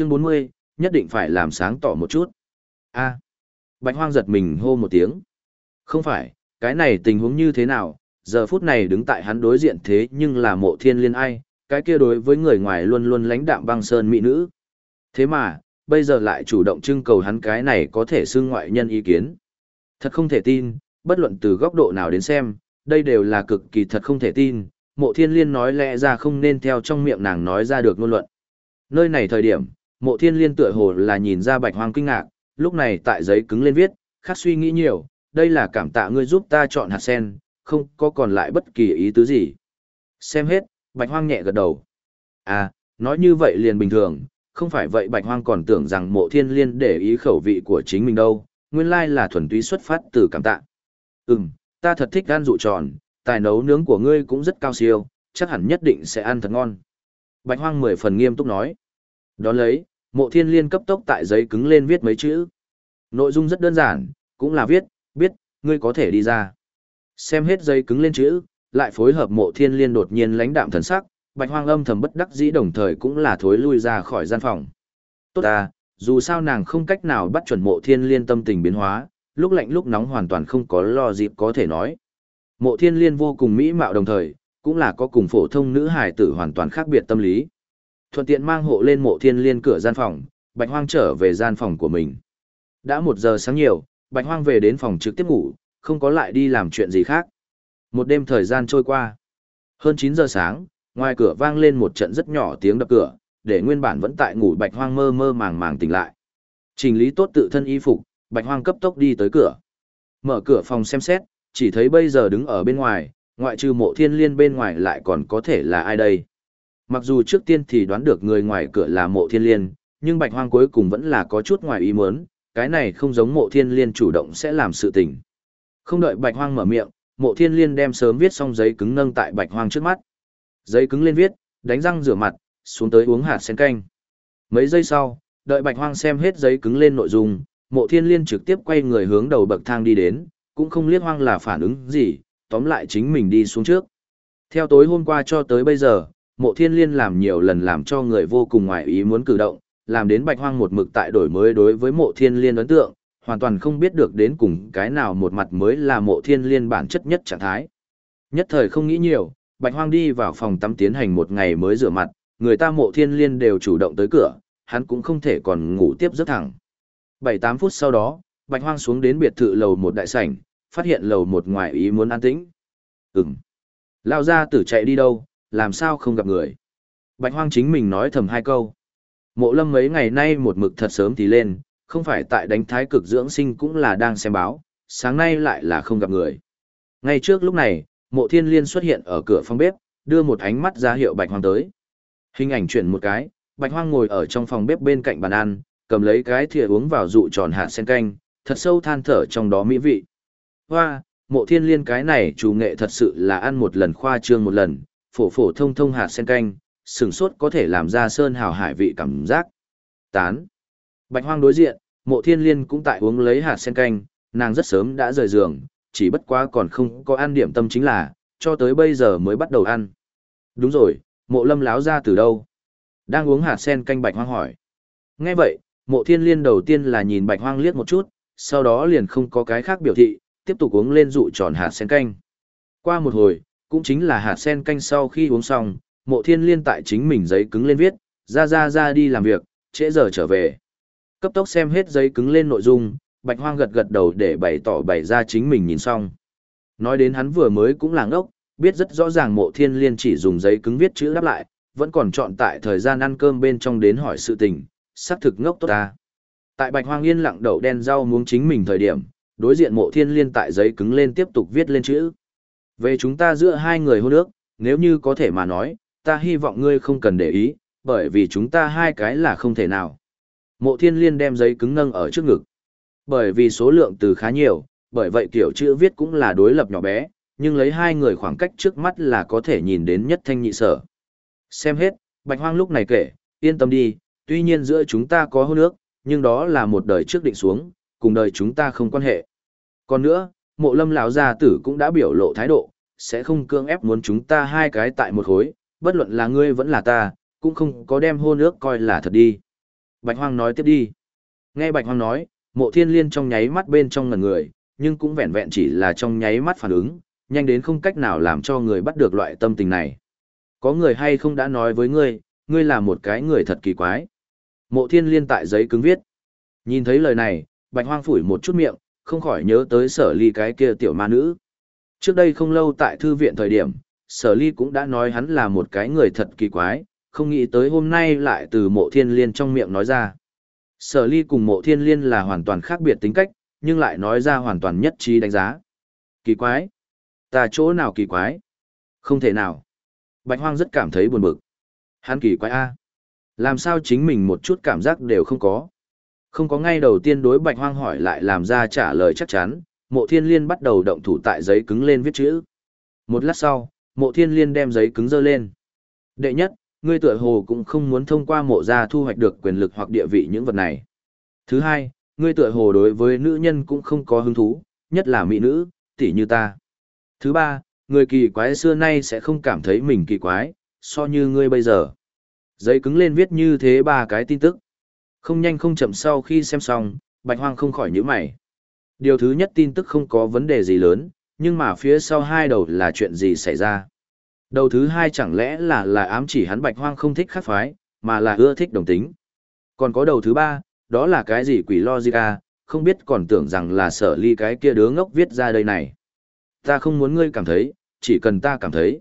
Chương 40, nhất định phải làm sáng tỏ một chút. A. Bạch Hoang giật mình hô một tiếng. Không phải, cái này tình huống như thế nào, giờ phút này đứng tại hắn đối diện thế nhưng là mộ thiên liên ai, cái kia đối với người ngoài luôn luôn lãnh đạm băng sơn mỹ nữ. Thế mà, bây giờ lại chủ động trưng cầu hắn cái này có thể xưng ngoại nhân ý kiến. Thật không thể tin, bất luận từ góc độ nào đến xem, đây đều là cực kỳ thật không thể tin, mộ thiên liên nói lẽ ra không nên theo trong miệng nàng nói ra được ngôn luận. Nơi này thời điểm, mộ thiên liên tựa hồ là nhìn ra bạch hoang kinh ngạc, lúc này tại giấy cứng lên viết, khắc suy nghĩ nhiều, đây là cảm tạ ngươi giúp ta chọn hạt sen, không có còn lại bất kỳ ý tứ gì. Xem hết, bạch hoang nhẹ gật đầu. À, nói như vậy liền bình thường, không phải vậy bạch hoang còn tưởng rằng mộ thiên liên để ý khẩu vị của chính mình đâu, nguyên lai là thuần túy xuất phát từ cảm tạ. Ừm, ta thật thích gan dụ tròn, tài nấu nướng của ngươi cũng rất cao siêu, chắc hẳn nhất định sẽ ăn thật ngon. Bạch hoang mười phần nghiêm túc nói. Đón lấy, mộ thiên liên cấp tốc tại giấy cứng lên viết mấy chữ. Nội dung rất đơn giản, cũng là viết, biết, ngươi có thể đi ra. Xem hết giấy cứng lên chữ, lại phối hợp mộ thiên liên đột nhiên lãnh đạm thần sắc, bạch hoang âm thầm bất đắc dĩ đồng thời cũng là thối lui ra khỏi gian phòng. Tốt à, dù sao nàng không cách nào bắt chuẩn mộ thiên liên tâm tình biến hóa, lúc lạnh lúc nóng hoàn toàn không có lo dịp có thể nói. Mộ thiên liên vô cùng mỹ mạo đồng thời, cũng là có cùng phổ thông nữ hài tử hoàn toàn khác biệt tâm lý. Thuận tiện mang hộ lên mộ thiên liên cửa gian phòng, bạch hoang trở về gian phòng của mình. Đã một giờ sáng nhiều, bạch hoang về đến phòng trực tiếp ngủ, không có lại đi làm chuyện gì khác. Một đêm thời gian trôi qua. Hơn 9 giờ sáng, ngoài cửa vang lên một trận rất nhỏ tiếng đập cửa, để nguyên bản vẫn tại ngủ bạch hoang mơ mơ màng màng tỉnh lại. Trình lý tốt tự thân y phục, bạch hoang cấp tốc đi tới cửa. Mở cửa phòng xem xét, chỉ thấy bây giờ đứng ở bên ngoài, ngoại trừ mộ thiên liên bên ngoài lại còn có thể là ai đây. Mặc dù trước tiên thì đoán được người ngoài cửa là mộ thiên liên, nhưng bạch hoang cuối cùng vẫn là có chút ngoài ý muốn, cái này không giống mộ thiên liên chủ động sẽ làm sự tình. Không đợi bạch hoang mở miệng, mộ thiên liên đem sớm viết xong giấy cứng nâng tại bạch hoang trước mắt. Giấy cứng lên viết, đánh răng rửa mặt, xuống tới uống hạt sen canh. Mấy giây sau, đợi bạch hoang xem hết giấy cứng lên nội dung, mộ thiên liên trực tiếp quay người hướng đầu bậc thang đi đến, cũng không liếc hoang là phản ứng gì, tóm lại chính mình đi xuống trước. Theo tối hôm qua cho tới bây giờ, mộ thiên liên làm nhiều lần làm cho người vô cùng ngoại ý muốn cử động, làm đến bạch hoang một mực tại đổi mới đối với mộ thiên liên ấn tượng, hoàn toàn không biết được đến cùng cái nào một mặt mới là mộ thiên liên bản chất nhất trạng thái. Nhất thời không nghĩ nhiều, bạch hoang đi vào phòng tắm tiến hành một ngày mới rửa mặt, người ta mộ thiên liên đều chủ động tới cửa, hắn cũng không thể còn ngủ tiếp rất thẳng. 7-8 phút sau đó, bạch hoang xuống đến biệt thự lầu một đại sảnh, phát hiện lầu một ngoài ý muốn an tĩnh. Ừm. Lao ra tử chạy đi đâu, làm sao không gặp người. Bạch hoang chính mình nói thầm hai câu. Mộ lâm mấy ngày nay một mực thật sớm thì lên, không phải tại đánh thái cực dưỡng sinh cũng là đang xem báo, sáng nay lại là không gặp người. Ngay trước lúc này, mộ thiên liên xuất hiện ở cửa phòng bếp, đưa một ánh mắt ra hiệu bạch hoang tới. Hình ảnh chuyển một cái, bạch hoang ngồi ở trong phòng bếp bên cạnh bàn ăn, cầm lấy cái thìa uống vào dụ tròn hạt sen canh, thật sâu than thở trong đó mỹ vị. Hoa, mộ thiên liên cái này chủ nghệ thật sự là ăn một lần khoa trương một lần, phổ phổ thông thông hạt sen canh, sừng sốt có thể làm ra sơn hào hải vị cảm giác. Tán. Bạch hoang đối diện, mộ thiên liên cũng tại uống lấy hạt sen canh, nàng rất sớm đã rời giường, chỉ bất quá còn không có ăn điểm tâm chính là, cho tới bây giờ mới bắt đầu ăn. Đúng rồi, mộ lâm láo ra từ đâu? Đang uống hạt sen canh bạch hoang hỏi. Nghe vậy, mộ thiên liên đầu tiên là nhìn bạch hoang liếc một chút, sau đó liền không có cái khác biểu thị, tiếp tục uống lên dụ tròn hạt sen canh. Qua một hồi, cũng chính là hạt sen canh sau khi uống xong, mộ thiên liên tại chính mình giấy cứng lên viết, ra ra ra đi làm việc, trễ giờ trở về. Cấp tốc xem hết giấy cứng lên nội dung, bạch hoang gật gật đầu để bày tỏ bày ra chính mình nhìn xong. Nói đến hắn vừa mới cũng là ngốc, biết rất rõ ràng mộ thiên liên chỉ dùng giấy cứng viết chữ đáp lại, vẫn còn chọn tại thời gian ăn cơm bên trong đến hỏi sự tình, xác thực ngốc tốt ta. Tại bạch hoang yên lặng đậu đen rau muống chính mình thời điểm, đối diện mộ thiên liên tại giấy cứng lên tiếp tục viết lên chữ. Về chúng ta giữa hai người hôn ước, nếu như có thể mà nói, ta hy vọng ngươi không cần để ý, bởi vì chúng ta hai cái là không thể nào. Mộ thiên liên đem giấy cứng nâng ở trước ngực. Bởi vì số lượng từ khá nhiều, bởi vậy kiểu chữ viết cũng là đối lập nhỏ bé, nhưng lấy hai người khoảng cách trước mắt là có thể nhìn đến nhất thanh nhị sở. Xem hết, Bạch Hoang lúc này kể, yên tâm đi, tuy nhiên giữa chúng ta có hôn ước, nhưng đó là một đời trước định xuống, cùng đời chúng ta không quan hệ. Còn nữa, mộ lâm lão gia tử cũng đã biểu lộ thái độ, sẽ không cưỡng ép muốn chúng ta hai cái tại một khối, bất luận là ngươi vẫn là ta, cũng không có đem hôn ước coi là thật đi. Bạch Hoang nói tiếp đi. Nghe Bạch Hoang nói, mộ thiên liên trong nháy mắt bên trong ngần người, nhưng cũng vẹn vẹn chỉ là trong nháy mắt phản ứng, nhanh đến không cách nào làm cho người bắt được loại tâm tình này. Có người hay không đã nói với ngươi, ngươi là một cái người thật kỳ quái. Mộ thiên liên tại giấy cứng viết. Nhìn thấy lời này, bạch hoang phủi một chút miệng, không khỏi nhớ tới sở ly cái kia tiểu ma nữ. Trước đây không lâu tại thư viện thời điểm, sở ly cũng đã nói hắn là một cái người thật kỳ quái, không nghĩ tới hôm nay lại từ mộ thiên liên trong miệng nói ra. Sở ly cùng mộ thiên liên là hoàn toàn khác biệt tính cách, nhưng lại nói ra hoàn toàn nhất trí đánh giá. Kỳ quái? Ta chỗ nào kỳ quái? Không thể nào. Bạch hoang rất cảm thấy buồn bực. Hắn kỳ quái A. Làm sao chính mình một chút cảm giác đều không có. Không có ngay đầu tiên đối bạch hoang hỏi lại làm ra trả lời chắc chắn, mộ thiên liên bắt đầu động thủ tại giấy cứng lên viết chữ. Một lát sau, mộ thiên liên đem giấy cứng dơ lên. Đệ nhất, ngươi tựa hồ cũng không muốn thông qua mộ gia thu hoạch được quyền lực hoặc địa vị những vật này. Thứ hai, ngươi tựa hồ đối với nữ nhân cũng không có hứng thú, nhất là mỹ nữ, tỷ như ta. Thứ ba, người kỳ quái xưa nay sẽ không cảm thấy mình kỳ quái, so như ngươi bây giờ. Giấy cứng lên viết như thế ba cái tin tức. Không nhanh không chậm sau khi xem xong, Bạch Hoang không khỏi nhíu mày. Điều thứ nhất tin tức không có vấn đề gì lớn, nhưng mà phía sau hai đầu là chuyện gì xảy ra. Đầu thứ hai chẳng lẽ là là ám chỉ hắn Bạch Hoang không thích khắc phái, mà là ưa thích đồng tính. Còn có đầu thứ ba, đó là cái gì quỷ logica, à? không biết còn tưởng rằng là sở ly cái kia đứa ngốc viết ra đây này. Ta không muốn ngươi cảm thấy, chỉ cần ta cảm thấy.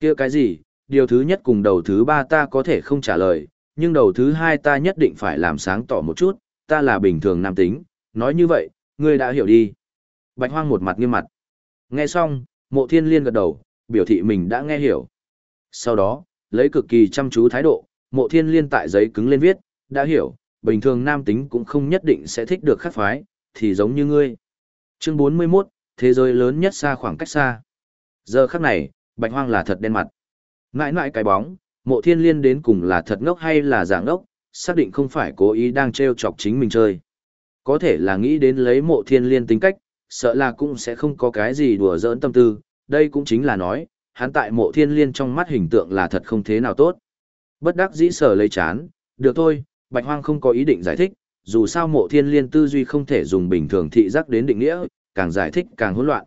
kia cái gì, điều thứ nhất cùng đầu thứ ba ta có thể không trả lời, nhưng đầu thứ hai ta nhất định phải làm sáng tỏ một chút, ta là bình thường nam tính, nói như vậy, ngươi đã hiểu đi. Bạch hoang một mặt nghiêm mặt. Nghe xong, mộ thiên liên gật đầu, biểu thị mình đã nghe hiểu. Sau đó, lấy cực kỳ chăm chú thái độ, mộ thiên liên tại giấy cứng lên viết, đã hiểu, bình thường nam tính cũng không nhất định sẽ thích được khắc phái, thì giống như ngươi. Chương 41, thế giới lớn nhất xa khoảng cách xa. Giờ khắc này, bạch hoang là thật đen mặt. Ngại ngại cái bóng, mộ thiên liên đến cùng là thật ngốc hay là giả ngốc, xác định không phải cố ý đang treo chọc chính mình chơi. Có thể là nghĩ đến lấy mộ thiên liên tính cách, sợ là cũng sẽ không có cái gì đùa giỡn tâm tư, đây cũng chính là nói, hắn tại mộ thiên liên trong mắt hình tượng là thật không thế nào tốt. Bất đắc dĩ sở lấy chán, được thôi, bạch hoang không có ý định giải thích, dù sao mộ thiên liên tư duy không thể dùng bình thường thị giác đến định nghĩa, càng giải thích càng hỗn loạn.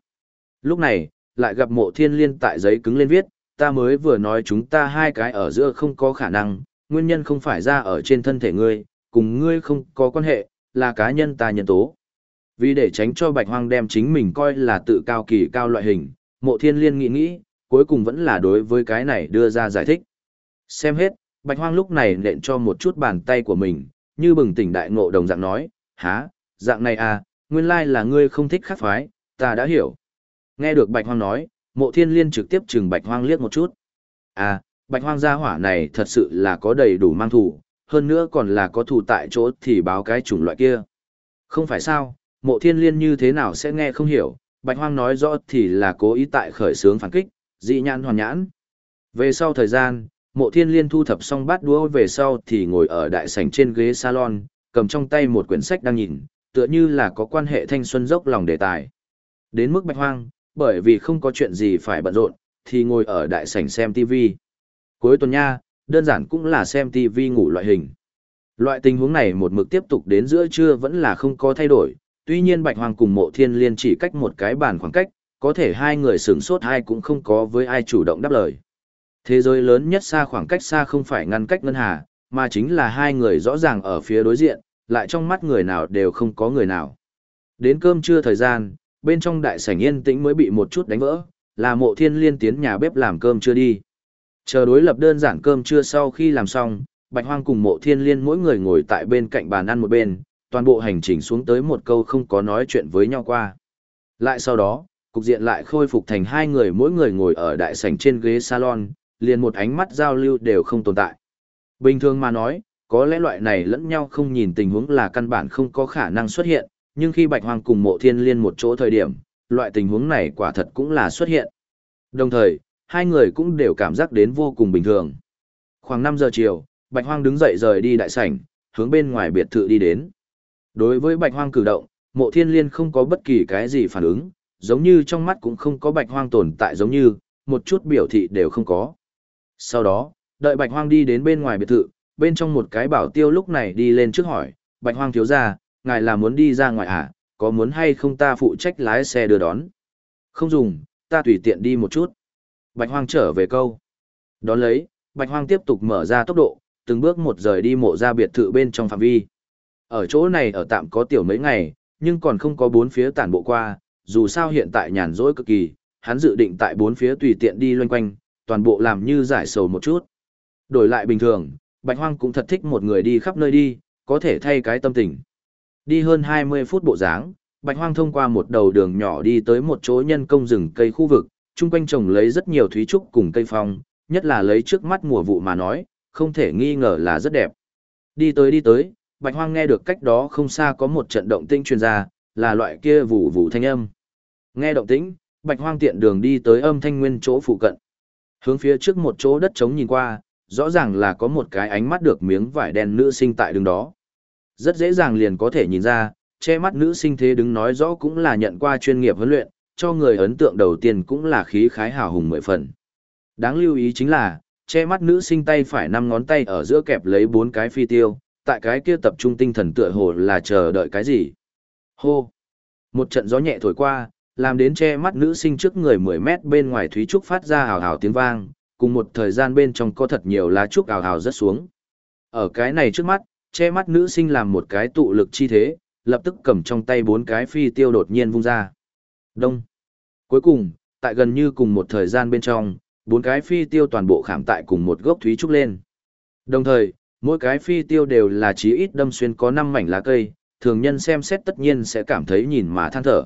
Lúc này, lại gặp mộ thiên liên tại giấy cứng lên viết, ta mới vừa nói chúng ta hai cái ở giữa không có khả năng, nguyên nhân không phải ra ở trên thân thể ngươi, cùng ngươi không có quan hệ, là cá nhân ta nhân tố. Vì để tránh cho bạch hoang đem chính mình coi là tự cao kỳ cao loại hình, mộ thiên liên nghĩ nghĩ, cuối cùng vẫn là đối với cái này đưa ra giải thích. Xem hết, bạch hoang lúc này nện cho một chút bàn tay của mình, như bừng tỉnh đại ngộ đồng dạng nói, há, dạng này à, nguyên lai là ngươi không thích khắc phái, ta đã hiểu. Nghe được bạch hoang nói, mộ thiên liên trực tiếp chừng bạch hoang liếc một chút. À, bạch hoang gia hỏa này thật sự là có đầy đủ mang thủ, hơn nữa còn là có thủ tại chỗ thì báo cái chủng loại kia. Không phải sao, mộ thiên liên như thế nào sẽ nghe không hiểu, bạch hoang nói rõ thì là cố ý tại khởi sướng phản kích, dị nhãn hoàn nhãn. Về sau thời gian, mộ thiên liên thu thập xong bát đũa về sau thì ngồi ở đại sảnh trên ghế salon, cầm trong tay một quyển sách đang nhìn, tựa như là có quan hệ thanh xuân dốc lòng đề tài. Đến mức bạch hoang, bởi vì không có chuyện gì phải bận rộn, thì ngồi ở đại sảnh xem TV. Cuối tuần nha, đơn giản cũng là xem TV ngủ loại hình. Loại tình huống này một mực tiếp tục đến giữa trưa vẫn là không có thay đổi, tuy nhiên Bạch Hoàng cùng Mộ Thiên Liên chỉ cách một cái bàn khoảng cách, có thể hai người sửng sốt hai cũng không có với ai chủ động đáp lời. Thế giới lớn nhất xa khoảng cách xa không phải ngăn cách ngân hà, mà chính là hai người rõ ràng ở phía đối diện, lại trong mắt người nào đều không có người nào. Đến cơm trưa thời gian, bên trong đại sảnh yên tĩnh mới bị một chút đánh vỡ, là mộ thiên liên tiến nhà bếp làm cơm chưa đi. Chờ đối lập đơn giản cơm trưa sau khi làm xong, Bạch Hoang cùng mộ thiên liên mỗi người ngồi tại bên cạnh bàn ăn một bên, toàn bộ hành trình xuống tới một câu không có nói chuyện với nhau qua. Lại sau đó, cục diện lại khôi phục thành hai người mỗi người ngồi ở đại sảnh trên ghế salon, liền một ánh mắt giao lưu đều không tồn tại. Bình thường mà nói, có lẽ loại này lẫn nhau không nhìn tình huống là căn bản không có khả năng xuất hiện, nhưng khi Bạch Hoang cùng Mộ Thiên Liên một chỗ thời điểm, loại tình huống này quả thật cũng là xuất hiện. Đồng thời, hai người cũng đều cảm giác đến vô cùng bình thường. Khoảng 5 giờ chiều, Bạch Hoang đứng dậy rời đi đại sảnh, hướng bên ngoài biệt thự đi đến. Đối với Bạch Hoang cử động, Mộ Thiên Liên không có bất kỳ cái gì phản ứng, giống như trong mắt cũng không có Bạch Hoang tồn tại giống như, một chút biểu thị đều không có. Sau đó, đợi Bạch Hoang đi đến bên ngoài biệt thự, bên trong một cái bảo tiêu lúc này đi lên trước hỏi, Bạch Hoang thiếu gia, ngài là muốn đi ra ngoài à, có muốn hay không ta phụ trách lái xe đưa đón? Không dùng, ta tùy tiện đi một chút. Bạch Hoang trở về câu. Đón lấy, Bạch Hoang tiếp tục mở ra tốc độ, từng bước một rời đi mộ ra biệt thự bên trong phạm vi. Ở chỗ này ở tạm có tiểu mấy ngày, nhưng còn không có bốn phía tản bộ qua, dù sao hiện tại nhàn rỗi cực kỳ, hắn dự định tại bốn phía tùy tiện đi loanh quanh, toàn bộ làm như giải sầu một chút. Đổi lại bình thường, Bạch Hoang cũng thật thích một người đi khắp nơi đi, có thể thay cái tâm tình. Đi hơn 20 phút bộ dáng, Bạch Hoang thông qua một đầu đường nhỏ đi tới một chỗ nhân công rừng cây khu vực, chung quanh trồng lấy rất nhiều thúy trúc cùng cây phong, nhất là lấy trước mắt mùa vụ mà nói, không thể nghi ngờ là rất đẹp. Đi tới đi tới, Bạch Hoang nghe được cách đó không xa có một trận động tĩnh truyền ra, là loại kia vụ vụ thanh âm. Nghe động tĩnh, Bạch Hoang tiện đường đi tới âm thanh nguyên chỗ phụ cận. Hướng phía trước một chỗ đất trống nhìn qua, rõ ràng là có một cái ánh mắt được miếng vải đen nữ sinh tại đường đó. Rất dễ dàng liền có thể nhìn ra, che mắt nữ sinh thế đứng nói rõ cũng là nhận qua chuyên nghiệp huấn luyện, cho người ấn tượng đầu tiên cũng là khí khái hào hùng mười phần. Đáng lưu ý chính là, che mắt nữ sinh tay phải năm ngón tay ở giữa kẹp lấy bốn cái phi tiêu, tại cái kia tập trung tinh thần tựa hồ là chờ đợi cái gì. Hô! Một trận gió nhẹ thổi qua, làm đến che mắt nữ sinh trước người 10 mét bên ngoài Thúy Trúc phát ra hào hào tiếng vang, cùng một thời gian bên trong có thật nhiều lá trúc hào hào rất xuống. Ở cái này trước mắt, che mắt nữ sinh làm một cái tụ lực chi thế, lập tức cầm trong tay bốn cái phi tiêu đột nhiên vung ra. Đông. Cuối cùng, tại gần như cùng một thời gian bên trong, bốn cái phi tiêu toàn bộ khảm tại cùng một gốc thúy trúc lên. Đồng thời, mỗi cái phi tiêu đều là chí ít đâm xuyên có 5 mảnh lá cây, thường nhân xem xét tất nhiên sẽ cảm thấy nhìn mà than thở.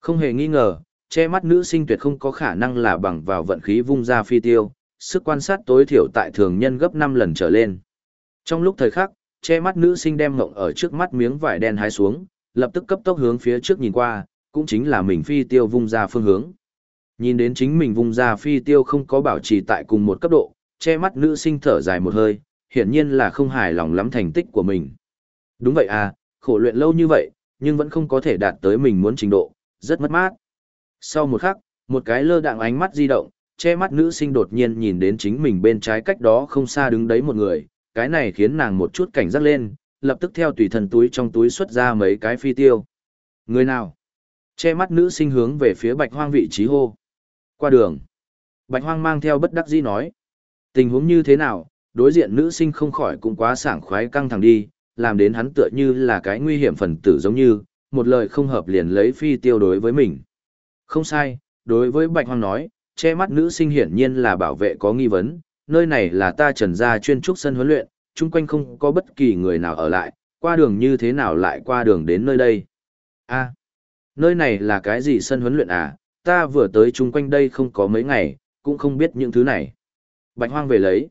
Không hề nghi ngờ, che mắt nữ sinh tuyệt không có khả năng là bằng vào vận khí vung ra phi tiêu, sức quan sát tối thiểu tại thường nhân gấp 5 lần trở lên. Trong lúc thời khắc, che mắt nữ sinh đem ngộng ở trước mắt miếng vải đen hái xuống, lập tức cấp tốc hướng phía trước nhìn qua, cũng chính là mình phi tiêu vung ra phương hướng. Nhìn đến chính mình vung ra phi tiêu không có bảo trì tại cùng một cấp độ, che mắt nữ sinh thở dài một hơi, hiển nhiên là không hài lòng lắm thành tích của mình. Đúng vậy à, khổ luyện lâu như vậy, nhưng vẫn không có thể đạt tới mình muốn trình độ, rất mất mát. Sau một khắc, một cái lơ đạng ánh mắt di động, che mắt nữ sinh đột nhiên nhìn đến chính mình bên trái cách đó không xa đứng đấy một người, cái này khiến nàng một chút cảnh giác lên, lập tức theo tùy thần túi trong túi xuất ra mấy cái phi tiêu. Người nào? Che mắt nữ sinh hướng về phía bạch hoang vị trí hô. Qua đường. Bạch hoang mang theo bất đắc dĩ nói. Tình huống như thế nào, đối diện nữ sinh không khỏi cũng quá sảng khoái căng thẳng đi, làm đến hắn tựa như là cái nguy hiểm phần tử giống như, một lời không hợp liền lấy phi tiêu đối với mình. Không sai, đối với Bạch Hoang nói, che mắt nữ sinh hiển nhiên là bảo vệ có nghi vấn, nơi này là ta trần gia chuyên trúc sân huấn luyện, chung quanh không có bất kỳ người nào ở lại, qua đường như thế nào lại qua đường đến nơi đây. a nơi này là cái gì sân huấn luyện à, ta vừa tới chung quanh đây không có mấy ngày, cũng không biết những thứ này. Bạch hoang về lấy.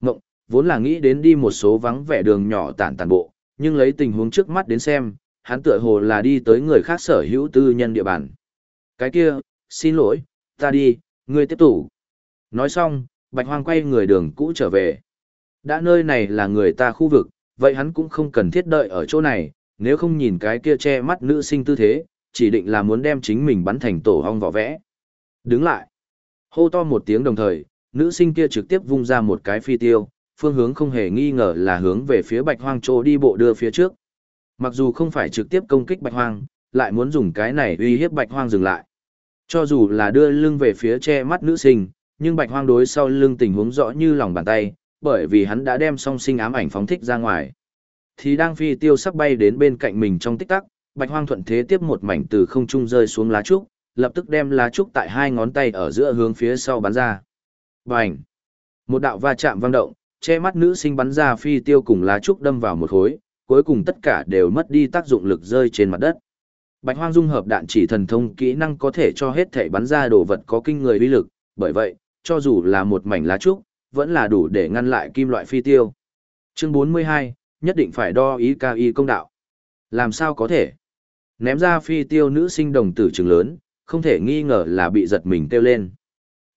Mộng, vốn là nghĩ đến đi một số vắng vẻ đường nhỏ tản tản bộ, nhưng lấy tình huống trước mắt đến xem, hắn tựa hồ là đi tới người khác sở hữu tư nhân địa bàn. Cái kia, xin lỗi, ta đi, ngươi tiếp tục. Nói xong, Bạch Hoang quay người đường cũ trở về. Đã nơi này là người ta khu vực, vậy hắn cũng không cần thiết đợi ở chỗ này, nếu không nhìn cái kia che mắt nữ sinh tư thế, chỉ định là muốn đem chính mình bắn thành tổ hong vỏ vẽ. Đứng lại. Hô to một tiếng đồng thời, nữ sinh kia trực tiếp vung ra một cái phi tiêu, phương hướng không hề nghi ngờ là hướng về phía bạch hoang chỗ đi bộ đưa phía trước. Mặc dù không phải trực tiếp công kích bạch hoang, lại muốn dùng cái này uy hiếp bạch hoang dừng lại. Cho dù là đưa lưng về phía che mắt nữ sinh, nhưng bạch hoang đối sau lưng tình huống rõ như lòng bàn tay, bởi vì hắn đã đem song sinh ám ảnh phóng thích ra ngoài. Thì đang phi tiêu sắp bay đến bên cạnh mình trong tích tắc, bạch hoang thuận thế tiếp một mảnh từ không trung rơi xuống lá trúc, lập tức đem lá trúc tại hai ngón tay ở giữa hướng phía sau bắn ra. Bành! Một đạo va chạm vang động, che mắt nữ sinh bắn ra phi tiêu cùng lá trúc đâm vào một khối, cuối cùng tất cả đều mất đi tác dụng lực rơi trên mặt đất. Bạch Hoang dung hợp đạn chỉ thần thông kỹ năng có thể cho hết thể bắn ra đồ vật có kinh người uy lực, bởi vậy, cho dù là một mảnh lá trúc, vẫn là đủ để ngăn lại kim loại phi tiêu. Chương 42, nhất định phải đo ý cao y công đạo. Làm sao có thể? Ném ra phi tiêu nữ sinh đồng tử trường lớn, không thể nghi ngờ là bị giật mình tiêu lên.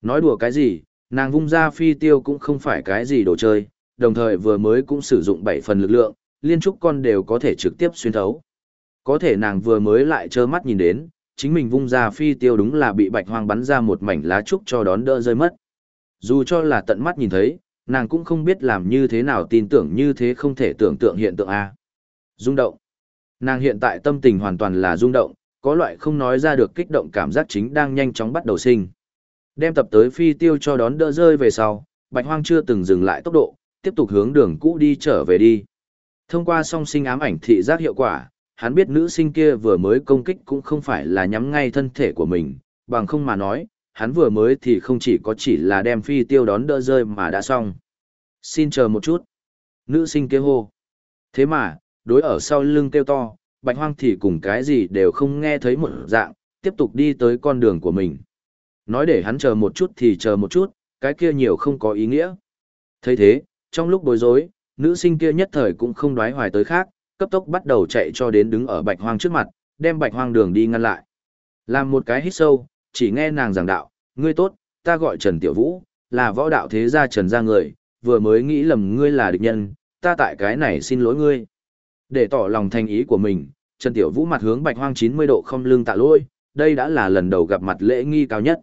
Nói đùa cái gì, nàng vung ra phi tiêu cũng không phải cái gì đồ chơi, đồng thời vừa mới cũng sử dụng 7 phần lực lượng, liên trúc con đều có thể trực tiếp xuyên thấu. Có thể nàng vừa mới lại trơ mắt nhìn đến, chính mình vung ra phi tiêu đúng là bị bạch hoang bắn ra một mảnh lá trúc cho đón đỡ rơi mất. Dù cho là tận mắt nhìn thấy, nàng cũng không biết làm như thế nào tin tưởng như thế không thể tưởng tượng hiện tượng A. Rung động. Nàng hiện tại tâm tình hoàn toàn là rung động, có loại không nói ra được kích động cảm giác chính đang nhanh chóng bắt đầu sinh. Đem tập tới phi tiêu cho đón đỡ rơi về sau, bạch hoang chưa từng dừng lại tốc độ, tiếp tục hướng đường cũ đi trở về đi. Thông qua song sinh ám ảnh thị giác hiệu quả, hắn biết nữ sinh kia vừa mới công kích cũng không phải là nhắm ngay thân thể của mình, bằng không mà nói, hắn vừa mới thì không chỉ có chỉ là đem phi tiêu đón đỡ rơi mà đã xong. Xin chờ một chút. Nữ sinh kia hô. Thế mà, đối ở sau lưng kêu to, bạch hoang thì cùng cái gì đều không nghe thấy một dạng, tiếp tục đi tới con đường của mình. Nói để hắn chờ một chút thì chờ một chút, cái kia nhiều không có ý nghĩa. thấy thế, trong lúc bối rối, nữ sinh kia nhất thời cũng không đoái hoài tới khác, cấp tốc bắt đầu chạy cho đến đứng ở bạch hoang trước mặt, đem bạch hoang đường đi ngăn lại. Làm một cái hít sâu, chỉ nghe nàng giảng đạo, ngươi tốt, ta gọi Trần Tiểu Vũ, là võ đạo thế gia Trần gia người, vừa mới nghĩ lầm ngươi là địch nhân, ta tại cái này xin lỗi ngươi. Để tỏ lòng thành ý của mình, Trần Tiểu Vũ mặt hướng bạch hoang 90 độ không lưng tạ lỗi, đây đã là lần đầu gặp mặt lễ nghi cao nhất.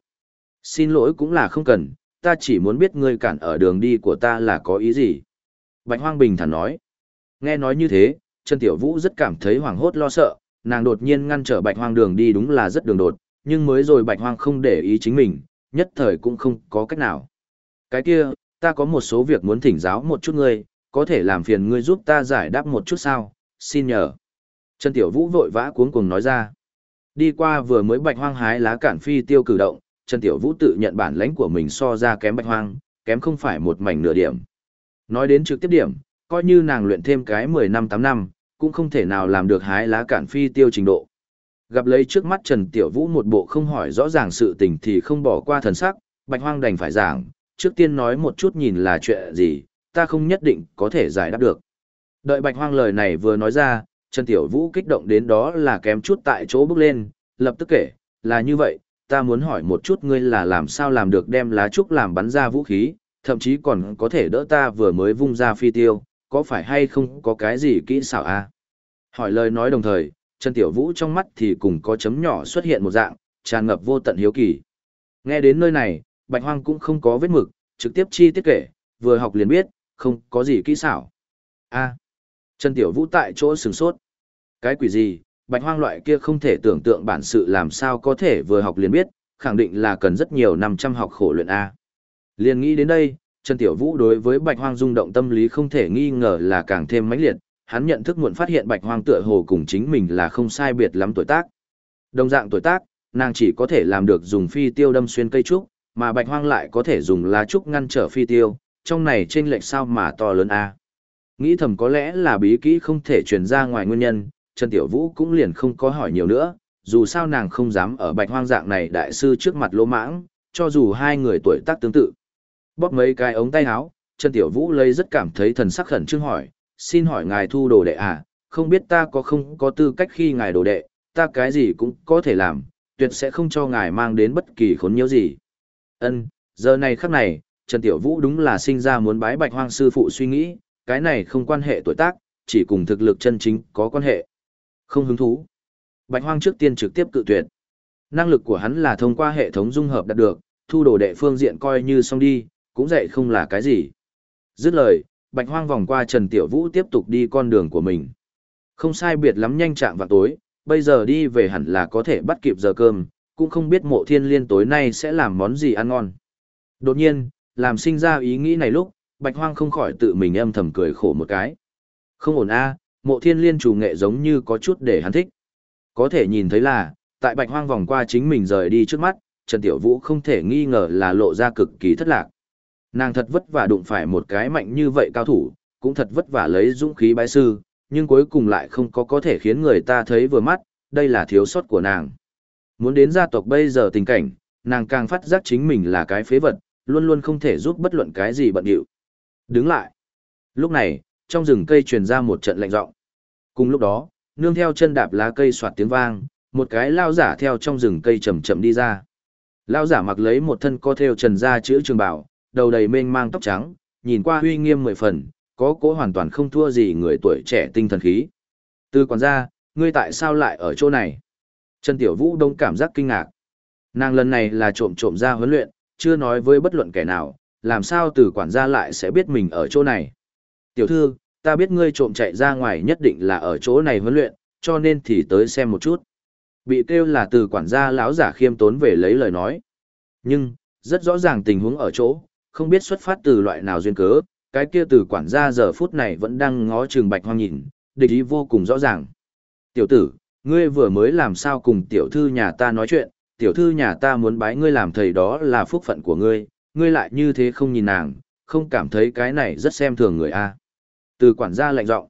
Xin lỗi cũng là không cần, ta chỉ muốn biết ngươi cản ở đường đi của ta là có ý gì. Bạch hoang bình thản nói. Nghe nói như thế, Trần Tiểu Vũ rất cảm thấy hoảng hốt lo sợ, nàng đột nhiên ngăn trở bạch hoang đường đi đúng là rất đường đột, nhưng mới rồi bạch hoang không để ý chính mình, nhất thời cũng không có cách nào. Cái kia, ta có một số việc muốn thỉnh giáo một chút ngươi, có thể làm phiền ngươi giúp ta giải đáp một chút sao, xin nhờ. Trần Tiểu Vũ vội vã cuống cuồng nói ra. Đi qua vừa mới bạch hoang hái lá cản phi tiêu cử động, Trần Tiểu Vũ tự nhận bản lãnh của mình so ra kém bạch hoang, kém không phải một mảnh nửa điểm. Nói đến trực tiếp điểm, coi như nàng luyện thêm cái 10 năm 8 năm, cũng không thể nào làm được hái lá cản phi tiêu trình độ. Gặp lấy trước mắt Trần Tiểu Vũ một bộ không hỏi rõ ràng sự tình thì không bỏ qua thần sắc, bạch hoang đành phải giảng, trước tiên nói một chút nhìn là chuyện gì, ta không nhất định có thể giải đáp được. Đợi bạch hoang lời này vừa nói ra, Trần Tiểu Vũ kích động đến đó là kém chút tại chỗ bước lên, lập tức kể, là như vậy, ta muốn hỏi một chút ngươi là làm sao làm được đem lá trúc làm bắn ra vũ khí, thậm chí còn có thể đỡ ta vừa mới vung ra phi tiêu, có phải hay không có cái gì kỹ xảo à? Hỏi lời nói đồng thời, Trần Tiểu Vũ trong mắt thì cùng có chấm nhỏ xuất hiện một dạng, tràn ngập vô tận hiếu kỳ. Nghe đến nơi này, Bạch Hoang cũng không có vết mực, trực tiếp chi tiết kể, vừa học liền biết, không có gì kỹ xảo. A. Trần Tiểu Vũ tại chỗ sừng sốt. Cái quỷ gì, Bạch Hoang loại kia không thể tưởng tượng bản sự làm sao có thể vừa học liền biết, khẳng định là cần rất nhiều năm trăm học khổ luyện A. Liền nghĩ đến đây, Trần Tiểu Vũ đối với Bạch Hoang rung động tâm lý không thể nghi ngờ là càng thêm mãnh liệt, hắn nhận thức muộn phát hiện Bạch Hoang tựa hồ cùng chính mình là không sai biệt lắm tuổi tác. Đồng dạng tuổi tác, nàng chỉ có thể làm được dùng phi tiêu đâm xuyên cây trúc, mà Bạch Hoang lại có thể dùng lá trúc ngăn trở phi tiêu, trong này trên lệch sao mà to lớn a. Nghĩ thầm có lẽ là bí kỹ không thể truyền ra ngoài nguyên nhân, Trần Tiểu Vũ cũng liền không có hỏi nhiều nữa, dù sao nàng không dám ở Bạch Hoang dạng này đại sư trước mặt lỗ mãng, cho dù hai người tuổi tác tương tự. Bóp mấy cái ống tay áo, Trần Tiểu Vũ lấy rất cảm thấy thần sắc khẩn trương hỏi, xin hỏi ngài thu đồ đệ à, không biết ta có không có tư cách khi ngài đồ đệ, ta cái gì cũng có thể làm, tuyệt sẽ không cho ngài mang đến bất kỳ khốn nhiễu gì. Ân, giờ này khắc này, Trần Tiểu Vũ đúng là sinh ra muốn bái bạch hoang sư phụ suy nghĩ, cái này không quan hệ tuổi tác, chỉ cùng thực lực chân chính có quan hệ. Không hứng thú. Bạch hoang trước tiên trực tiếp cự tuyệt. Năng lực của hắn là thông qua hệ thống dung hợp đạt được, thu đồ đệ phương diện coi như xong đi, cũng dạy không là cái gì. Dứt lời, Bạch Hoang vòng qua Trần Tiểu Vũ tiếp tục đi con đường của mình. Không sai biệt lắm nhanh chạm vào tối, bây giờ đi về hẳn là có thể bắt kịp giờ cơm, cũng không biết mộ thiên liên tối nay sẽ làm món gì ăn ngon. Đột nhiên, làm sinh ra ý nghĩ này lúc, Bạch Hoang không khỏi tự mình âm thầm cười khổ một cái. Không ổn a, mộ thiên liên chủ nghệ giống như có chút để hắn thích. Có thể nhìn thấy là, tại Bạch Hoang vòng qua chính mình rời đi trước mắt, Trần Tiểu Vũ không thể nghi ngờ là lộ ra cực kỳ thất lạc. Nàng thật vất vả đụng phải một cái mạnh như vậy cao thủ, cũng thật vất vả lấy dũng khí bái sư, nhưng cuối cùng lại không có có thể khiến người ta thấy vừa mắt, đây là thiếu sót của nàng. Muốn đến gia tộc bây giờ tình cảnh, nàng càng phát giác chính mình là cái phế vật, luôn luôn không thể giúp bất luận cái gì bận điệu. Đứng lại. Lúc này, trong rừng cây truyền ra một trận lạnh giọng. Cùng lúc đó, nương theo chân đạp lá cây soạt tiếng vang, một cái lao giả theo trong rừng cây chậm chậm đi ra. Lao giả mặc lấy một thân co theo trần ra chữ trường bảo, đầu đầy mênh mang tóc trắng, nhìn qua uy nghiêm mười phần, có cố hoàn toàn không thua gì người tuổi trẻ tinh thần khí. Từ quản gia, ngươi tại sao lại ở chỗ này? Trần Tiểu Vũ đông cảm giác kinh ngạc. Nàng lần này là trộm trộm ra huấn luyện, chưa nói với bất luận kẻ nào, làm sao từ quản gia lại sẽ biết mình ở chỗ này. Tiểu thư, ta biết ngươi trộm chạy ra ngoài nhất định là ở chỗ này huấn luyện, cho nên thì tới xem một chút. Bị kêu là từ quản gia lão giả khiêm tốn về lấy lời nói. Nhưng, rất rõ ràng tình huống ở chỗ, không biết xuất phát từ loại nào duyên cớ, cái kia từ quản gia giờ phút này vẫn đang ngó trường bạch hoang nhìn, địch ý vô cùng rõ ràng. Tiểu tử, ngươi vừa mới làm sao cùng tiểu thư nhà ta nói chuyện, tiểu thư nhà ta muốn bái ngươi làm thầy đó là phúc phận của ngươi, ngươi lại như thế không nhìn nàng, không cảm thấy cái này rất xem thường người a. Từ quản gia lạnh giọng.